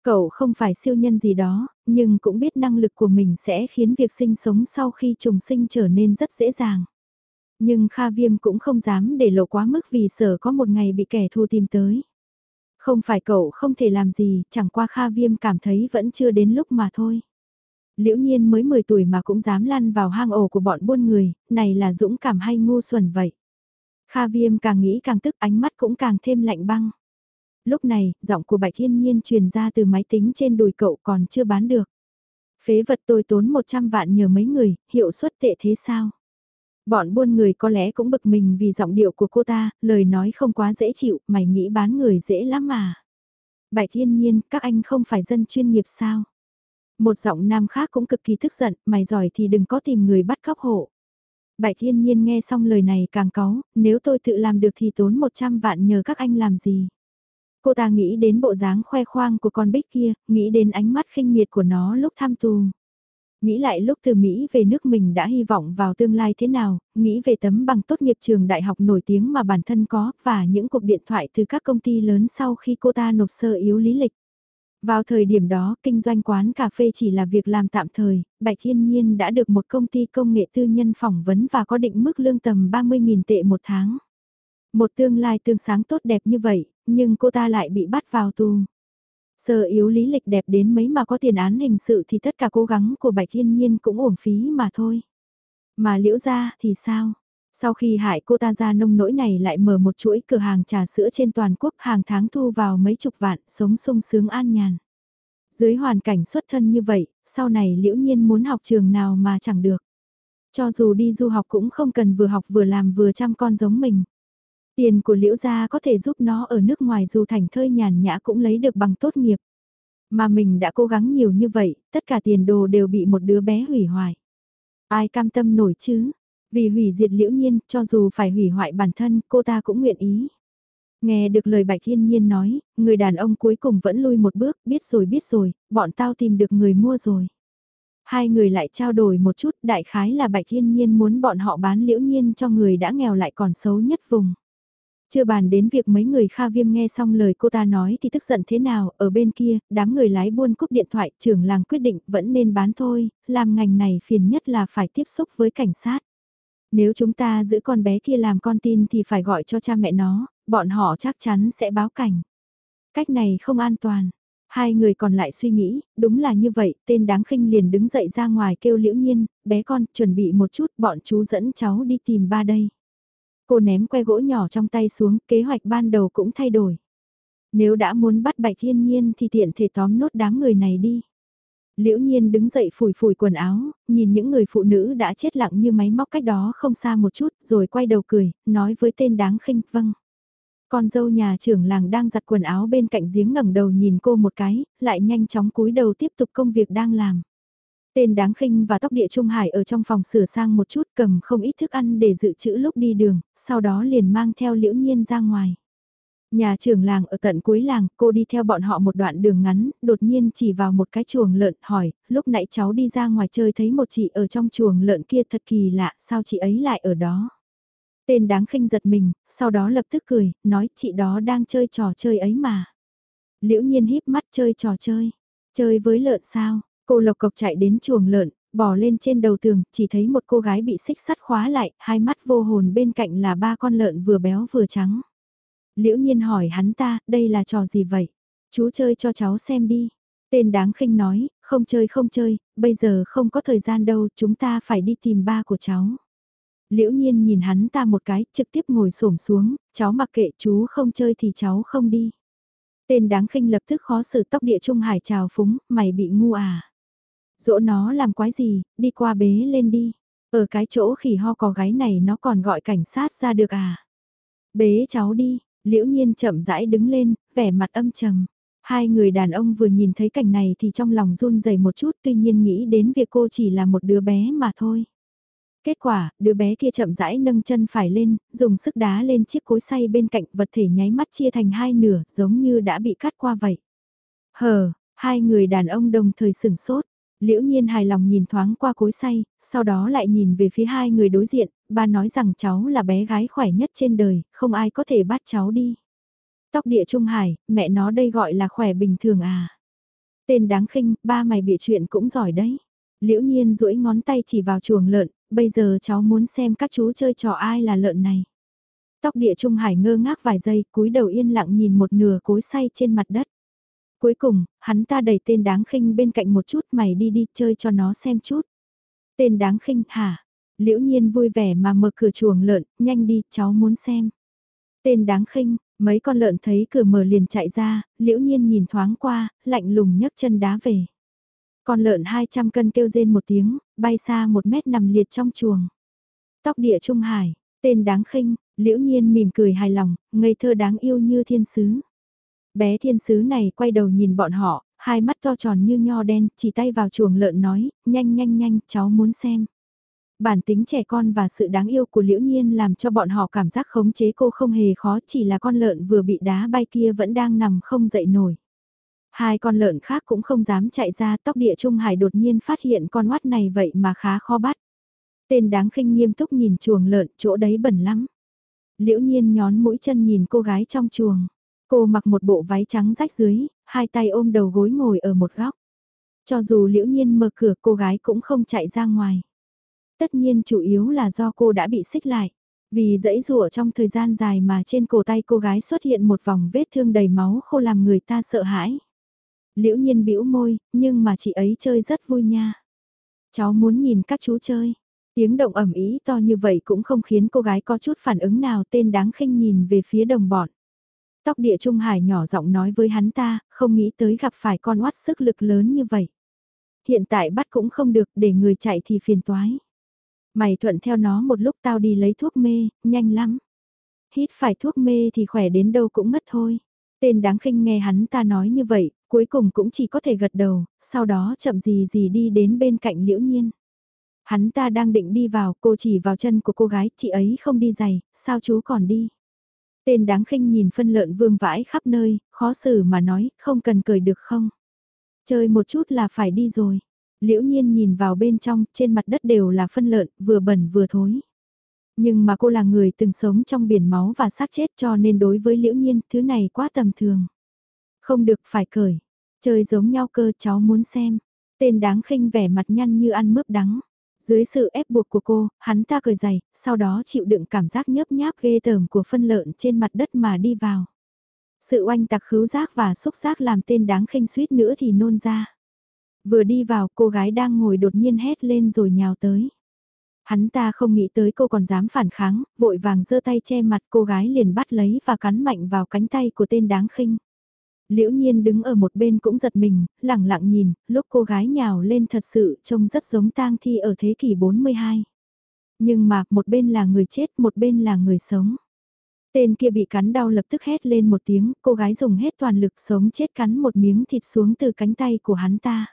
Cậu không phải siêu nhân gì đó, nhưng cũng biết năng lực của mình sẽ khiến việc sinh sống sau khi trùng sinh trở nên rất dễ dàng. Nhưng Kha Viêm cũng không dám để lộ quá mức vì sợ có một ngày bị kẻ thù tìm tới. Không phải cậu không thể làm gì, chẳng qua Kha Viêm cảm thấy vẫn chưa đến lúc mà thôi. Liễu nhiên mới 10 tuổi mà cũng dám lăn vào hang ổ của bọn buôn người, này là dũng cảm hay ngu xuẩn vậy. Kha Viêm càng nghĩ càng tức ánh mắt cũng càng thêm lạnh băng. Lúc này, giọng của Bạch Thiên Nhiên truyền ra từ máy tính trên đùi cậu còn chưa bán được. Phế vật tôi tốn 100 vạn nhờ mấy người, hiệu suất tệ thế sao? Bọn buôn người có lẽ cũng bực mình vì giọng điệu của cô ta, lời nói không quá dễ chịu, mày nghĩ bán người dễ lắm mà. Bạch thiên nhiên, các anh không phải dân chuyên nghiệp sao? Một giọng nam khác cũng cực kỳ tức giận, mày giỏi thì đừng có tìm người bắt cóc hộ. Bạch thiên nhiên nghe xong lời này càng có, nếu tôi tự làm được thì tốn 100 vạn nhờ các anh làm gì? Cô ta nghĩ đến bộ dáng khoe khoang của con bích kia, nghĩ đến ánh mắt khinh miệt của nó lúc tham tù. Nghĩ lại lúc từ Mỹ về nước mình đã hy vọng vào tương lai thế nào, nghĩ về tấm bằng tốt nghiệp trường đại học nổi tiếng mà bản thân có và những cuộc điện thoại từ các công ty lớn sau khi cô ta nộp sơ yếu lý lịch. Vào thời điểm đó, kinh doanh quán cà phê chỉ là việc làm tạm thời, Bạch Thiên Nhiên đã được một công ty công nghệ tư nhân phỏng vấn và có định mức lương tầm 30.000 tệ một tháng. Một tương lai tương sáng tốt đẹp như vậy, nhưng cô ta lại bị bắt vào tù. Sơ yếu lý lịch đẹp đến mấy mà có tiền án hình sự thì tất cả cố gắng của Bạch Thiên Nhiên cũng uổng phí mà thôi. Mà liễu ra thì sao? Sau khi hại cô ta ra nông nỗi này lại mở một chuỗi cửa hàng trà sữa trên toàn quốc hàng tháng thu vào mấy chục vạn, sống sung sướng an nhàn. Dưới hoàn cảnh xuất thân như vậy, sau này liễu nhiên muốn học trường nào mà chẳng được. Cho dù đi du học cũng không cần vừa học vừa làm vừa chăm con giống mình. Tiền của liễu gia có thể giúp nó ở nước ngoài dù thành thơi nhàn nhã cũng lấy được bằng tốt nghiệp. Mà mình đã cố gắng nhiều như vậy, tất cả tiền đồ đều bị một đứa bé hủy hoại. Ai cam tâm nổi chứ? Vì hủy diệt liễu nhiên, cho dù phải hủy hoại bản thân, cô ta cũng nguyện ý. Nghe được lời Bạch Thiên Nhiên nói, người đàn ông cuối cùng vẫn lui một bước, biết rồi biết rồi, bọn tao tìm được người mua rồi. Hai người lại trao đổi một chút, đại khái là Bạch Thiên Nhiên muốn bọn họ bán liễu nhiên cho người đã nghèo lại còn xấu nhất vùng. Chưa bàn đến việc mấy người Kha Viêm nghe xong lời cô ta nói thì tức giận thế nào, ở bên kia, đám người lái buôn cúp điện thoại, trưởng làng quyết định vẫn nên bán thôi, làm ngành này phiền nhất là phải tiếp xúc với cảnh sát. Nếu chúng ta giữ con bé kia làm con tin thì phải gọi cho cha mẹ nó, bọn họ chắc chắn sẽ báo cảnh. Cách này không an toàn. Hai người còn lại suy nghĩ, đúng là như vậy, tên đáng khinh liền đứng dậy ra ngoài kêu liễu nhiên, bé con, chuẩn bị một chút, bọn chú dẫn cháu đi tìm ba đây. Cô ném que gỗ nhỏ trong tay xuống, kế hoạch ban đầu cũng thay đổi. Nếu đã muốn bắt bạch thiên nhiên thì tiện thể tóm nốt đám người này đi. Liễu nhiên đứng dậy phủi phủi quần áo, nhìn những người phụ nữ đã chết lặng như máy móc cách đó không xa một chút, rồi quay đầu cười, nói với tên đáng khinh, vâng. Con dâu nhà trưởng làng đang giặt quần áo bên cạnh giếng ngẩng đầu nhìn cô một cái, lại nhanh chóng cúi đầu tiếp tục công việc đang làm. Tên đáng khinh và tóc địa Trung Hải ở trong phòng sửa sang một chút cầm không ít thức ăn để dự trữ lúc đi đường, sau đó liền mang theo liễu nhiên ra ngoài. Nhà trưởng làng ở tận cuối làng, cô đi theo bọn họ một đoạn đường ngắn, đột nhiên chỉ vào một cái chuồng lợn, hỏi, lúc nãy cháu đi ra ngoài chơi thấy một chị ở trong chuồng lợn kia thật kỳ lạ, sao chị ấy lại ở đó? Tên đáng khinh giật mình, sau đó lập tức cười, nói chị đó đang chơi trò chơi ấy mà. Liễu nhiên híp mắt chơi trò chơi. Chơi với lợn sao? Cô lộc cộc chạy đến chuồng lợn, bò lên trên đầu tường, chỉ thấy một cô gái bị xích sắt khóa lại, hai mắt vô hồn bên cạnh là ba con lợn vừa béo vừa trắng. Liễu nhiên hỏi hắn ta, đây là trò gì vậy? Chú chơi cho cháu xem đi. Tên đáng khinh nói, không chơi không chơi, bây giờ không có thời gian đâu, chúng ta phải đi tìm ba của cháu. Liễu nhiên nhìn hắn ta một cái, trực tiếp ngồi xổm xuống, cháu mặc kệ chú không chơi thì cháu không đi. Tên đáng khinh lập tức khó xử tóc địa trung hải trào phúng, mày bị ngu à. Dỗ nó làm quái gì, đi qua bế lên đi. Ở cái chỗ khỉ ho có gái này nó còn gọi cảnh sát ra được à. Bế cháu đi, liễu nhiên chậm rãi đứng lên, vẻ mặt âm trầm. Hai người đàn ông vừa nhìn thấy cảnh này thì trong lòng run rẩy một chút tuy nhiên nghĩ đến việc cô chỉ là một đứa bé mà thôi. Kết quả, đứa bé kia chậm rãi nâng chân phải lên, dùng sức đá lên chiếc cối xay bên cạnh vật thể nháy mắt chia thành hai nửa, giống như đã bị cắt qua vậy. Hờ, hai người đàn ông đồng thời sửng sốt. Liễu nhiên hài lòng nhìn thoáng qua cối xay, sau đó lại nhìn về phía hai người đối diện, ba nói rằng cháu là bé gái khỏe nhất trên đời, không ai có thể bắt cháu đi. Tóc địa Trung Hải, mẹ nó đây gọi là khỏe bình thường à. Tên đáng khinh, ba mày bịa chuyện cũng giỏi đấy. Liễu nhiên duỗi ngón tay chỉ vào chuồng lợn, bây giờ cháu muốn xem các chú chơi trò ai là lợn này. Tóc địa Trung Hải ngơ ngác vài giây, cúi đầu yên lặng nhìn một nửa cối xay trên mặt đất. Cuối cùng, hắn ta đẩy tên đáng khinh bên cạnh một chút mày đi đi chơi cho nó xem chút. Tên đáng khinh hả? Liễu nhiên vui vẻ mà mở cửa chuồng lợn, nhanh đi, cháu muốn xem. Tên đáng khinh, mấy con lợn thấy cửa mở liền chạy ra, liễu nhiên nhìn thoáng qua, lạnh lùng nhấc chân đá về. Con lợn 200 cân kêu rên một tiếng, bay xa một mét nằm liệt trong chuồng. Tóc địa Trung Hải, tên đáng khinh, liễu nhiên mỉm cười hài lòng, ngây thơ đáng yêu như thiên sứ. Bé thiên sứ này quay đầu nhìn bọn họ, hai mắt to tròn như nho đen, chỉ tay vào chuồng lợn nói, nhanh nhanh nhanh, cháu muốn xem. Bản tính trẻ con và sự đáng yêu của liễu nhiên làm cho bọn họ cảm giác khống chế cô không hề khó chỉ là con lợn vừa bị đá bay kia vẫn đang nằm không dậy nổi. Hai con lợn khác cũng không dám chạy ra tóc địa trung hải đột nhiên phát hiện con oát này vậy mà khá khó bắt. Tên đáng khinh nghiêm túc nhìn chuồng lợn chỗ đấy bẩn lắm. Liễu nhiên nhón mũi chân nhìn cô gái trong chuồng. Cô mặc một bộ váy trắng rách dưới, hai tay ôm đầu gối ngồi ở một góc. Cho dù liễu nhiên mở cửa cô gái cũng không chạy ra ngoài. Tất nhiên chủ yếu là do cô đã bị xích lại. Vì dãy rùa trong thời gian dài mà trên cổ tay cô gái xuất hiện một vòng vết thương đầy máu khô làm người ta sợ hãi. Liễu nhiên bĩu môi, nhưng mà chị ấy chơi rất vui nha. Cháu muốn nhìn các chú chơi. Tiếng động ẩm ý to như vậy cũng không khiến cô gái có chút phản ứng nào tên đáng khinh nhìn về phía đồng bọn. Tóc địa trung hải nhỏ giọng nói với hắn ta, không nghĩ tới gặp phải con oát sức lực lớn như vậy. Hiện tại bắt cũng không được, để người chạy thì phiền toái. Mày thuận theo nó một lúc tao đi lấy thuốc mê, nhanh lắm. Hít phải thuốc mê thì khỏe đến đâu cũng mất thôi. Tên đáng khinh nghe hắn ta nói như vậy, cuối cùng cũng chỉ có thể gật đầu, sau đó chậm gì gì đi đến bên cạnh liễu nhiên. Hắn ta đang định đi vào, cô chỉ vào chân của cô gái, chị ấy không đi giày, sao chú còn đi? Tên đáng khinh nhìn phân lợn vương vãi khắp nơi, khó xử mà nói, không cần cười được không? Chơi một chút là phải đi rồi. Liễu nhiên nhìn vào bên trong, trên mặt đất đều là phân lợn, vừa bẩn vừa thối. Nhưng mà cô là người từng sống trong biển máu và xác chết cho nên đối với liễu nhiên, thứ này quá tầm thường. Không được phải cởi. Chơi giống nhau cơ cháu muốn xem. Tên đáng khinh vẻ mặt nhăn như ăn mướp đắng. Dưới sự ép buộc của cô, hắn ta cười dày, sau đó chịu đựng cảm giác nhấp nháp ghê tởm của phân lợn trên mặt đất mà đi vào. Sự oanh tạc khứu giác và xúc giác làm tên đáng khinh suýt nữa thì nôn ra. Vừa đi vào cô gái đang ngồi đột nhiên hét lên rồi nhào tới. Hắn ta không nghĩ tới cô còn dám phản kháng, vội vàng giơ tay che mặt cô gái liền bắt lấy và cắn mạnh vào cánh tay của tên đáng khinh. Liễu nhiên đứng ở một bên cũng giật mình, lặng lặng nhìn, lúc cô gái nhào lên thật sự trông rất giống tang thi ở thế kỷ 42. Nhưng mà một bên là người chết, một bên là người sống. Tên kia bị cắn đau lập tức hét lên một tiếng, cô gái dùng hết toàn lực sống chết cắn một miếng thịt xuống từ cánh tay của hắn ta.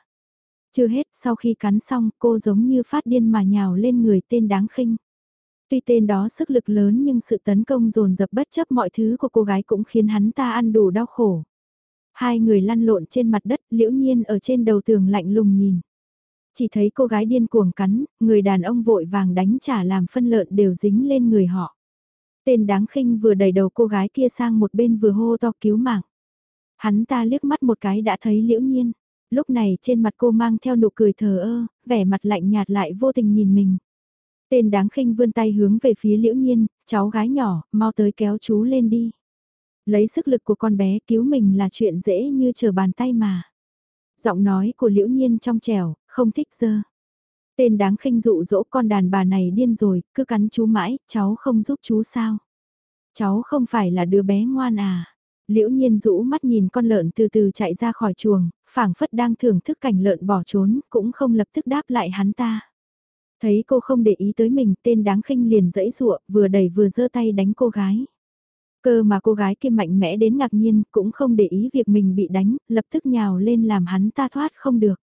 Chưa hết, sau khi cắn xong, cô giống như phát điên mà nhào lên người tên đáng khinh. Tuy tên đó sức lực lớn nhưng sự tấn công dồn dập bất chấp mọi thứ của cô gái cũng khiến hắn ta ăn đủ đau khổ. Hai người lăn lộn trên mặt đất, liễu nhiên ở trên đầu tường lạnh lùng nhìn. Chỉ thấy cô gái điên cuồng cắn, người đàn ông vội vàng đánh trả làm phân lợn đều dính lên người họ. Tên đáng khinh vừa đẩy đầu cô gái kia sang một bên vừa hô to cứu mạng. Hắn ta liếc mắt một cái đã thấy liễu nhiên. Lúc này trên mặt cô mang theo nụ cười thờ ơ, vẻ mặt lạnh nhạt lại vô tình nhìn mình. Tên đáng khinh vươn tay hướng về phía liễu nhiên, cháu gái nhỏ, mau tới kéo chú lên đi. Lấy sức lực của con bé cứu mình là chuyện dễ như chờ bàn tay mà. Giọng nói của liễu nhiên trong trẻo, không thích dơ. Tên đáng khinh dụ dỗ con đàn bà này điên rồi, cứ cắn chú mãi, cháu không giúp chú sao. Cháu không phải là đứa bé ngoan à. Liễu nhiên rũ mắt nhìn con lợn từ từ chạy ra khỏi chuồng, phảng phất đang thưởng thức cảnh lợn bỏ trốn, cũng không lập tức đáp lại hắn ta. Thấy cô không để ý tới mình, tên đáng khinh liền dẫy dụa, vừa đẩy vừa giơ tay đánh cô gái. Cơ mà cô gái kia mạnh mẽ đến ngạc nhiên, cũng không để ý việc mình bị đánh, lập tức nhào lên làm hắn ta thoát không được.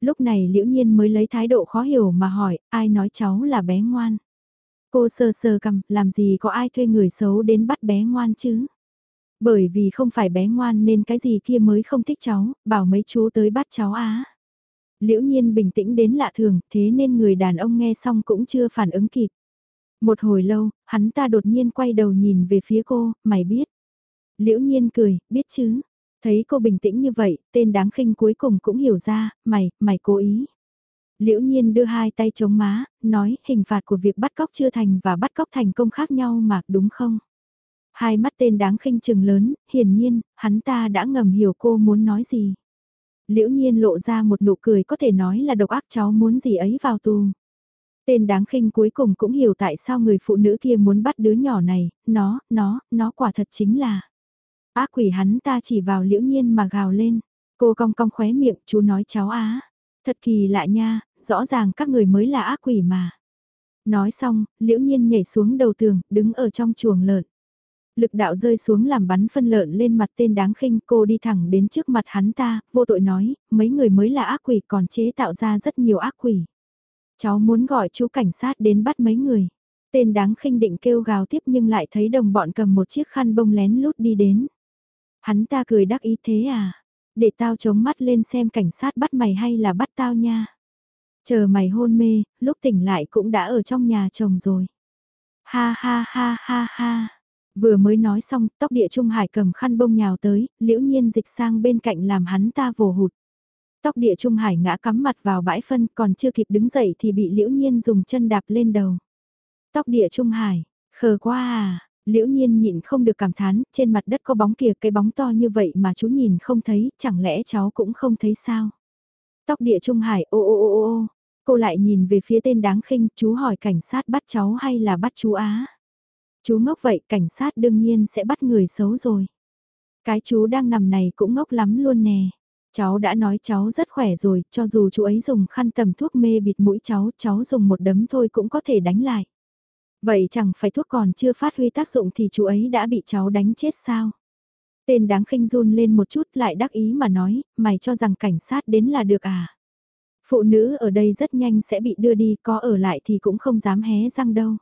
Lúc này liễu nhiên mới lấy thái độ khó hiểu mà hỏi, ai nói cháu là bé ngoan. Cô sơ sơ cầm, làm gì có ai thuê người xấu đến bắt bé ngoan chứ? Bởi vì không phải bé ngoan nên cái gì kia mới không thích cháu, bảo mấy chú tới bắt cháu á. Liễu nhiên bình tĩnh đến lạ thường, thế nên người đàn ông nghe xong cũng chưa phản ứng kịp. Một hồi lâu, hắn ta đột nhiên quay đầu nhìn về phía cô, mày biết. Liễu nhiên cười, biết chứ. Thấy cô bình tĩnh như vậy, tên đáng khinh cuối cùng cũng hiểu ra, mày, mày cố ý. Liễu nhiên đưa hai tay chống má, nói hình phạt của việc bắt cóc chưa thành và bắt cóc thành công khác nhau mà, đúng không? Hai mắt tên đáng khinh chừng lớn, hiển nhiên, hắn ta đã ngầm hiểu cô muốn nói gì. Liễu nhiên lộ ra một nụ cười có thể nói là độc ác cháu muốn gì ấy vào tù. Tên đáng khinh cuối cùng cũng hiểu tại sao người phụ nữ kia muốn bắt đứa nhỏ này, nó, nó, nó quả thật chính là. Ác quỷ hắn ta chỉ vào liễu nhiên mà gào lên. Cô cong cong khóe miệng, chú nói cháu á. Thật kỳ lạ nha, rõ ràng các người mới là ác quỷ mà. Nói xong, liễu nhiên nhảy xuống đầu tường, đứng ở trong chuồng lợn. Lực đạo rơi xuống làm bắn phân lợn lên mặt tên đáng khinh cô đi thẳng đến trước mặt hắn ta, vô tội nói, mấy người mới là ác quỷ còn chế tạo ra rất nhiều ác quỷ. Cháu muốn gọi chú cảnh sát đến bắt mấy người. Tên đáng khinh định kêu gào tiếp nhưng lại thấy đồng bọn cầm một chiếc khăn bông lén lút đi đến. Hắn ta cười đắc ý thế à? Để tao chống mắt lên xem cảnh sát bắt mày hay là bắt tao nha. Chờ mày hôn mê, lúc tỉnh lại cũng đã ở trong nhà chồng rồi. Ha ha ha ha ha. Vừa mới nói xong, tóc địa trung hải cầm khăn bông nhào tới, liễu nhiên dịch sang bên cạnh làm hắn ta vồ hụt. Tóc địa trung hải ngã cắm mặt vào bãi phân còn chưa kịp đứng dậy thì bị liễu nhiên dùng chân đạp lên đầu. Tóc địa trung hải, khờ quá à, liễu nhiên nhịn không được cảm thán, trên mặt đất có bóng kìa cái bóng to như vậy mà chú nhìn không thấy, chẳng lẽ cháu cũng không thấy sao? Tóc địa trung hải ô ô ô ô, cô lại nhìn về phía tên đáng khinh, chú hỏi cảnh sát bắt cháu hay là bắt chú Á? Chú ngốc vậy, cảnh sát đương nhiên sẽ bắt người xấu rồi. Cái chú đang nằm này cũng ngốc lắm luôn nè. Cháu đã nói cháu rất khỏe rồi, cho dù chú ấy dùng khăn tầm thuốc mê bịt mũi cháu, cháu dùng một đấm thôi cũng có thể đánh lại. Vậy chẳng phải thuốc còn chưa phát huy tác dụng thì chú ấy đã bị cháu đánh chết sao? Tên đáng khinh run lên một chút lại đắc ý mà nói, mày cho rằng cảnh sát đến là được à? Phụ nữ ở đây rất nhanh sẽ bị đưa đi, có ở lại thì cũng không dám hé răng đâu.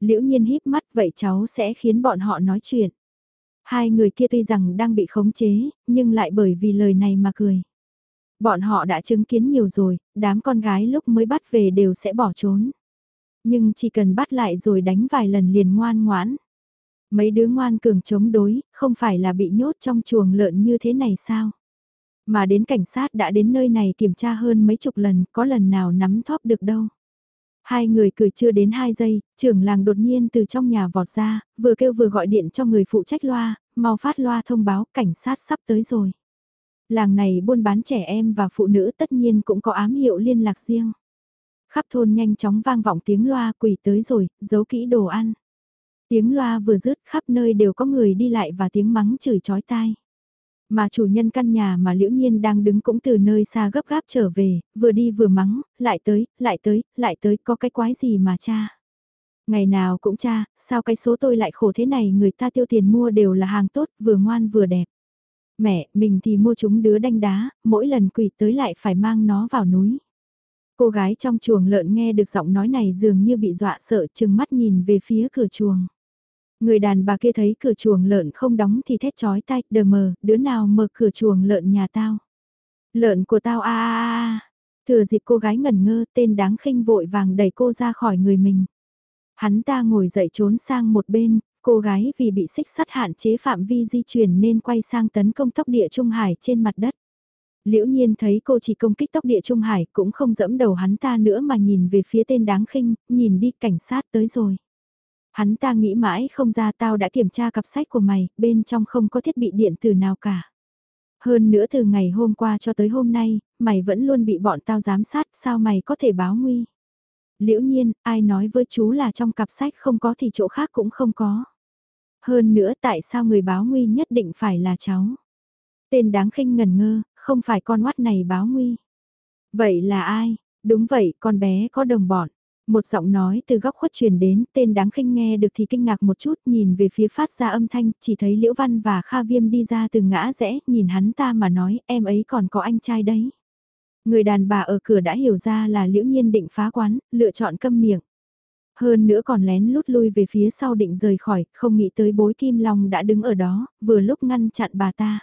Liễu nhiên híp mắt vậy cháu sẽ khiến bọn họ nói chuyện. Hai người kia tuy rằng đang bị khống chế, nhưng lại bởi vì lời này mà cười. Bọn họ đã chứng kiến nhiều rồi, đám con gái lúc mới bắt về đều sẽ bỏ trốn. Nhưng chỉ cần bắt lại rồi đánh vài lần liền ngoan ngoãn. Mấy đứa ngoan cường chống đối, không phải là bị nhốt trong chuồng lợn như thế này sao? Mà đến cảnh sát đã đến nơi này kiểm tra hơn mấy chục lần, có lần nào nắm thóp được đâu. Hai người cười chưa đến hai giây, trưởng làng đột nhiên từ trong nhà vọt ra, vừa kêu vừa gọi điện cho người phụ trách loa, mau phát loa thông báo cảnh sát sắp tới rồi. Làng này buôn bán trẻ em và phụ nữ tất nhiên cũng có ám hiệu liên lạc riêng. Khắp thôn nhanh chóng vang vọng tiếng loa quỷ tới rồi, giấu kỹ đồ ăn. Tiếng loa vừa dứt khắp nơi đều có người đi lại và tiếng mắng chửi chói tai. Mà chủ nhân căn nhà mà liễu nhiên đang đứng cũng từ nơi xa gấp gáp trở về, vừa đi vừa mắng, lại tới, lại tới, lại tới, có cái quái gì mà cha. Ngày nào cũng cha, sao cái số tôi lại khổ thế này người ta tiêu tiền mua đều là hàng tốt, vừa ngoan vừa đẹp. Mẹ, mình thì mua chúng đứa đanh đá, mỗi lần quỷ tới lại phải mang nó vào núi. Cô gái trong chuồng lợn nghe được giọng nói này dường như bị dọa sợ chừng mắt nhìn về phía cửa chuồng. Người đàn bà kia thấy cửa chuồng lợn không đóng thì thét chói tai, đờ mờ, đứa nào mở cửa chuồng lợn nhà tao. Lợn của tao a a a. Thừa dịp cô gái ngẩn ngơ, tên đáng khinh vội vàng đẩy cô ra khỏi người mình. Hắn ta ngồi dậy trốn sang một bên, cô gái vì bị xích sắt hạn chế phạm vi di chuyển nên quay sang tấn công tốc địa Trung Hải trên mặt đất. Liễu nhiên thấy cô chỉ công kích tốc địa Trung Hải cũng không dẫm đầu hắn ta nữa mà nhìn về phía tên đáng khinh, nhìn đi cảnh sát tới rồi. Hắn ta nghĩ mãi không ra tao đã kiểm tra cặp sách của mày, bên trong không có thiết bị điện tử nào cả. Hơn nữa từ ngày hôm qua cho tới hôm nay, mày vẫn luôn bị bọn tao giám sát, sao mày có thể báo nguy? Liễu nhiên, ai nói với chú là trong cặp sách không có thì chỗ khác cũng không có. Hơn nữa tại sao người báo nguy nhất định phải là cháu? Tên đáng khinh ngần ngơ, không phải con oát này báo nguy. Vậy là ai? Đúng vậy, con bé có đồng bọn. Một giọng nói từ góc khuất truyền đến, tên đáng khinh nghe được thì kinh ngạc một chút, nhìn về phía phát ra âm thanh, chỉ thấy Liễu Văn và Kha Viêm đi ra từ ngã rẽ, nhìn hắn ta mà nói, em ấy còn có anh trai đấy. Người đàn bà ở cửa đã hiểu ra là Liễu Nhiên định phá quán, lựa chọn câm miệng. Hơn nữa còn lén lút lui về phía sau định rời khỏi, không nghĩ tới bối Kim Long đã đứng ở đó, vừa lúc ngăn chặn bà ta.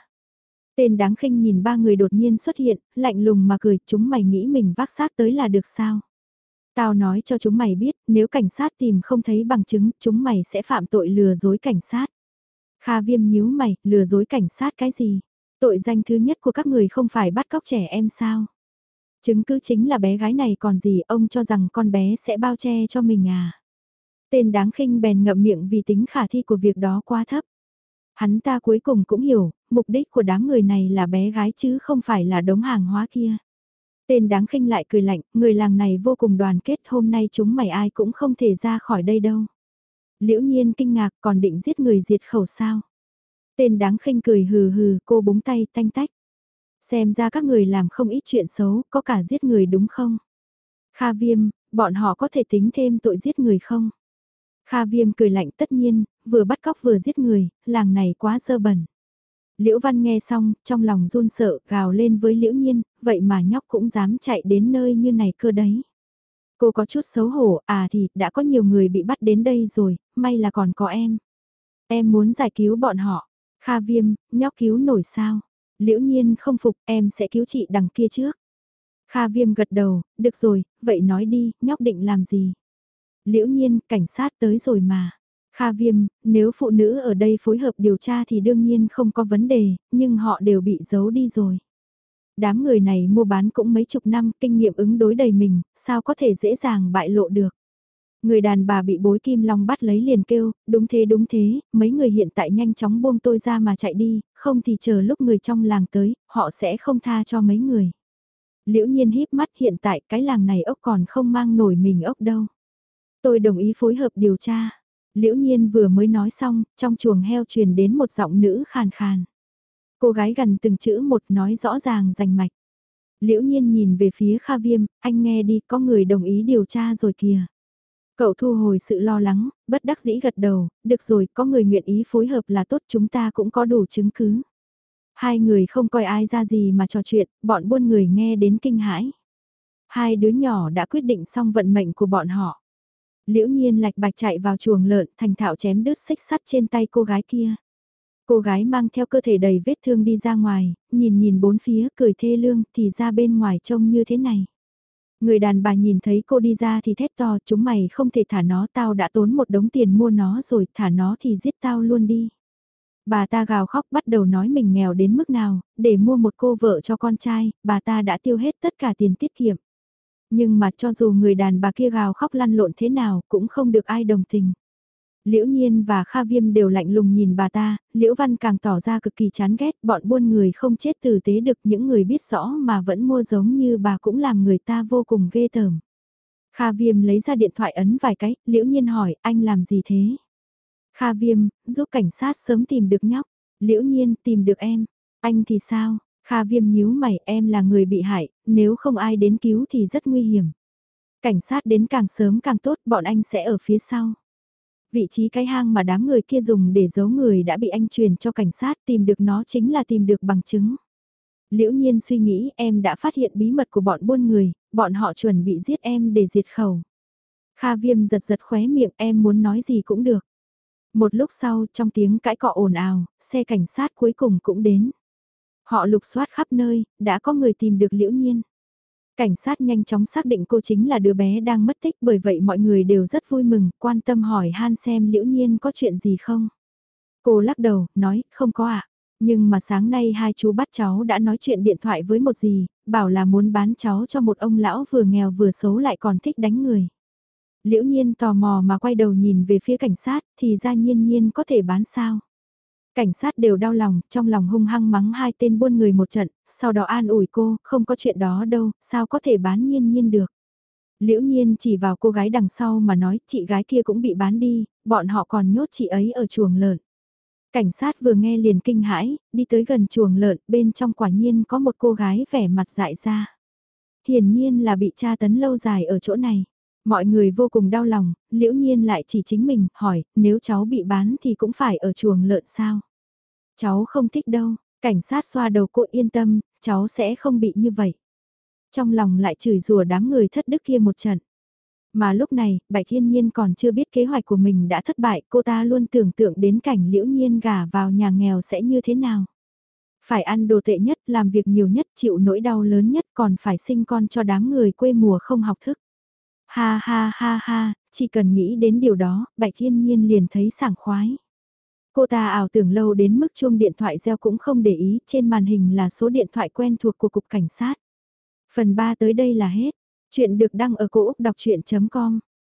Tên đáng khinh nhìn ba người đột nhiên xuất hiện, lạnh lùng mà cười, chúng mày nghĩ mình vác xác tới là được sao? Tao nói cho chúng mày biết, nếu cảnh sát tìm không thấy bằng chứng, chúng mày sẽ phạm tội lừa dối cảnh sát. Kha viêm nhíu mày, lừa dối cảnh sát cái gì? Tội danh thứ nhất của các người không phải bắt cóc trẻ em sao? Chứng cứ chính là bé gái này còn gì ông cho rằng con bé sẽ bao che cho mình à? Tên đáng khinh bèn ngậm miệng vì tính khả thi của việc đó quá thấp. Hắn ta cuối cùng cũng hiểu, mục đích của đám người này là bé gái chứ không phải là đống hàng hóa kia. Tên đáng khinh lại cười lạnh, người làng này vô cùng đoàn kết hôm nay chúng mày ai cũng không thể ra khỏi đây đâu. Liễu nhiên kinh ngạc còn định giết người diệt khẩu sao. Tên đáng khinh cười hừ hừ cô búng tay tanh tách. Xem ra các người làm không ít chuyện xấu, có cả giết người đúng không? Kha viêm, bọn họ có thể tính thêm tội giết người không? Kha viêm cười lạnh tất nhiên, vừa bắt cóc vừa giết người, làng này quá dơ bẩn. Liễu Văn nghe xong, trong lòng run sợ, gào lên với Liễu Nhiên, vậy mà nhóc cũng dám chạy đến nơi như này cơ đấy. Cô có chút xấu hổ, à thì, đã có nhiều người bị bắt đến đây rồi, may là còn có em. Em muốn giải cứu bọn họ. Kha viêm, nhóc cứu nổi sao? Liễu nhiên không phục, em sẽ cứu chị đằng kia trước. Kha viêm gật đầu, được rồi, vậy nói đi, nhóc định làm gì? Liễu nhiên, cảnh sát tới rồi mà. Kha viêm, nếu phụ nữ ở đây phối hợp điều tra thì đương nhiên không có vấn đề, nhưng họ đều bị giấu đi rồi. Đám người này mua bán cũng mấy chục năm, kinh nghiệm ứng đối đầy mình, sao có thể dễ dàng bại lộ được. Người đàn bà bị bối kim long bắt lấy liền kêu, đúng thế đúng thế, mấy người hiện tại nhanh chóng buông tôi ra mà chạy đi, không thì chờ lúc người trong làng tới, họ sẽ không tha cho mấy người. Liễu nhiên híp mắt hiện tại cái làng này ốc còn không mang nổi mình ốc đâu. Tôi đồng ý phối hợp điều tra. Liễu nhiên vừa mới nói xong, trong chuồng heo truyền đến một giọng nữ khàn khàn. Cô gái gần từng chữ một nói rõ ràng rành mạch. Liễu nhiên nhìn về phía Kha Viêm, anh nghe đi, có người đồng ý điều tra rồi kìa. Cậu thu hồi sự lo lắng, bất đắc dĩ gật đầu, được rồi, có người nguyện ý phối hợp là tốt chúng ta cũng có đủ chứng cứ. Hai người không coi ai ra gì mà trò chuyện, bọn buôn người nghe đến kinh hãi. Hai đứa nhỏ đã quyết định xong vận mệnh của bọn họ. Liễu nhiên lạch bạch chạy vào chuồng lợn thành thạo chém đứt xích sắt trên tay cô gái kia. Cô gái mang theo cơ thể đầy vết thương đi ra ngoài, nhìn nhìn bốn phía cười thê lương thì ra bên ngoài trông như thế này. Người đàn bà nhìn thấy cô đi ra thì thét to chúng mày không thể thả nó tao đã tốn một đống tiền mua nó rồi thả nó thì giết tao luôn đi. Bà ta gào khóc bắt đầu nói mình nghèo đến mức nào, để mua một cô vợ cho con trai, bà ta đã tiêu hết tất cả tiền tiết kiệm. Nhưng mà cho dù người đàn bà kia gào khóc lăn lộn thế nào cũng không được ai đồng tình. Liễu Nhiên và Kha Viêm đều lạnh lùng nhìn bà ta, Liễu Văn càng tỏ ra cực kỳ chán ghét bọn buôn người không chết tử tế được những người biết rõ mà vẫn mua giống như bà cũng làm người ta vô cùng ghê tởm. Kha Viêm lấy ra điện thoại ấn vài cái, Liễu Nhiên hỏi anh làm gì thế? Kha Viêm, giúp cảnh sát sớm tìm được nhóc. Liễu Nhiên tìm được em. Anh thì sao? Kha Viêm nhíu mày em là người bị hại, nếu không ai đến cứu thì rất nguy hiểm. Cảnh sát đến càng sớm càng tốt bọn anh sẽ ở phía sau. Vị trí cái hang mà đám người kia dùng để giấu người đã bị anh truyền cho cảnh sát tìm được nó chính là tìm được bằng chứng. Liễu nhiên suy nghĩ em đã phát hiện bí mật của bọn buôn người, bọn họ chuẩn bị giết em để diệt khẩu. Kha viêm giật giật khóe miệng em muốn nói gì cũng được. Một lúc sau trong tiếng cãi cọ ồn ào, xe cảnh sát cuối cùng cũng đến. Họ lục soát khắp nơi, đã có người tìm được liễu nhiên. Cảnh sát nhanh chóng xác định cô chính là đứa bé đang mất tích bởi vậy mọi người đều rất vui mừng, quan tâm hỏi Han xem liễu nhiên có chuyện gì không. Cô lắc đầu, nói, không có ạ. Nhưng mà sáng nay hai chú bắt cháu đã nói chuyện điện thoại với một gì, bảo là muốn bán cháu cho một ông lão vừa nghèo vừa xấu lại còn thích đánh người. Liễu nhiên tò mò mà quay đầu nhìn về phía cảnh sát thì ra nhiên nhiên có thể bán sao. Cảnh sát đều đau lòng, trong lòng hung hăng mắng hai tên buôn người một trận, sau đó an ủi cô, không có chuyện đó đâu, sao có thể bán nhiên nhiên được. Liễu nhiên chỉ vào cô gái đằng sau mà nói chị gái kia cũng bị bán đi, bọn họ còn nhốt chị ấy ở chuồng lợn. Cảnh sát vừa nghe liền kinh hãi, đi tới gần chuồng lợn, bên trong quả nhiên có một cô gái vẻ mặt dại ra. Hiển nhiên là bị tra tấn lâu dài ở chỗ này. Mọi người vô cùng đau lòng, liễu nhiên lại chỉ chính mình, hỏi, nếu cháu bị bán thì cũng phải ở chuồng lợn sao? Cháu không thích đâu, cảnh sát xoa đầu cô yên tâm, cháu sẽ không bị như vậy. Trong lòng lại chửi rủa đám người thất đức kia một trận. Mà lúc này, Bạch Thiên Nhiên còn chưa biết kế hoạch của mình đã thất bại, cô ta luôn tưởng tượng đến cảnh liễu nhiên gả vào nhà nghèo sẽ như thế nào. Phải ăn đồ tệ nhất, làm việc nhiều nhất, chịu nỗi đau lớn nhất còn phải sinh con cho đám người quê mùa không học thức. Ha ha ha ha, chỉ cần nghĩ đến điều đó, Bạch Thiên Nhiên liền thấy sảng khoái. Cô ta ảo tưởng lâu đến mức chuông điện thoại reo cũng không để ý, trên màn hình là số điện thoại quen thuộc của Cục Cảnh sát. Phần 3 tới đây là hết. Chuyện được đăng ở cổ Úc đọc chuyện.com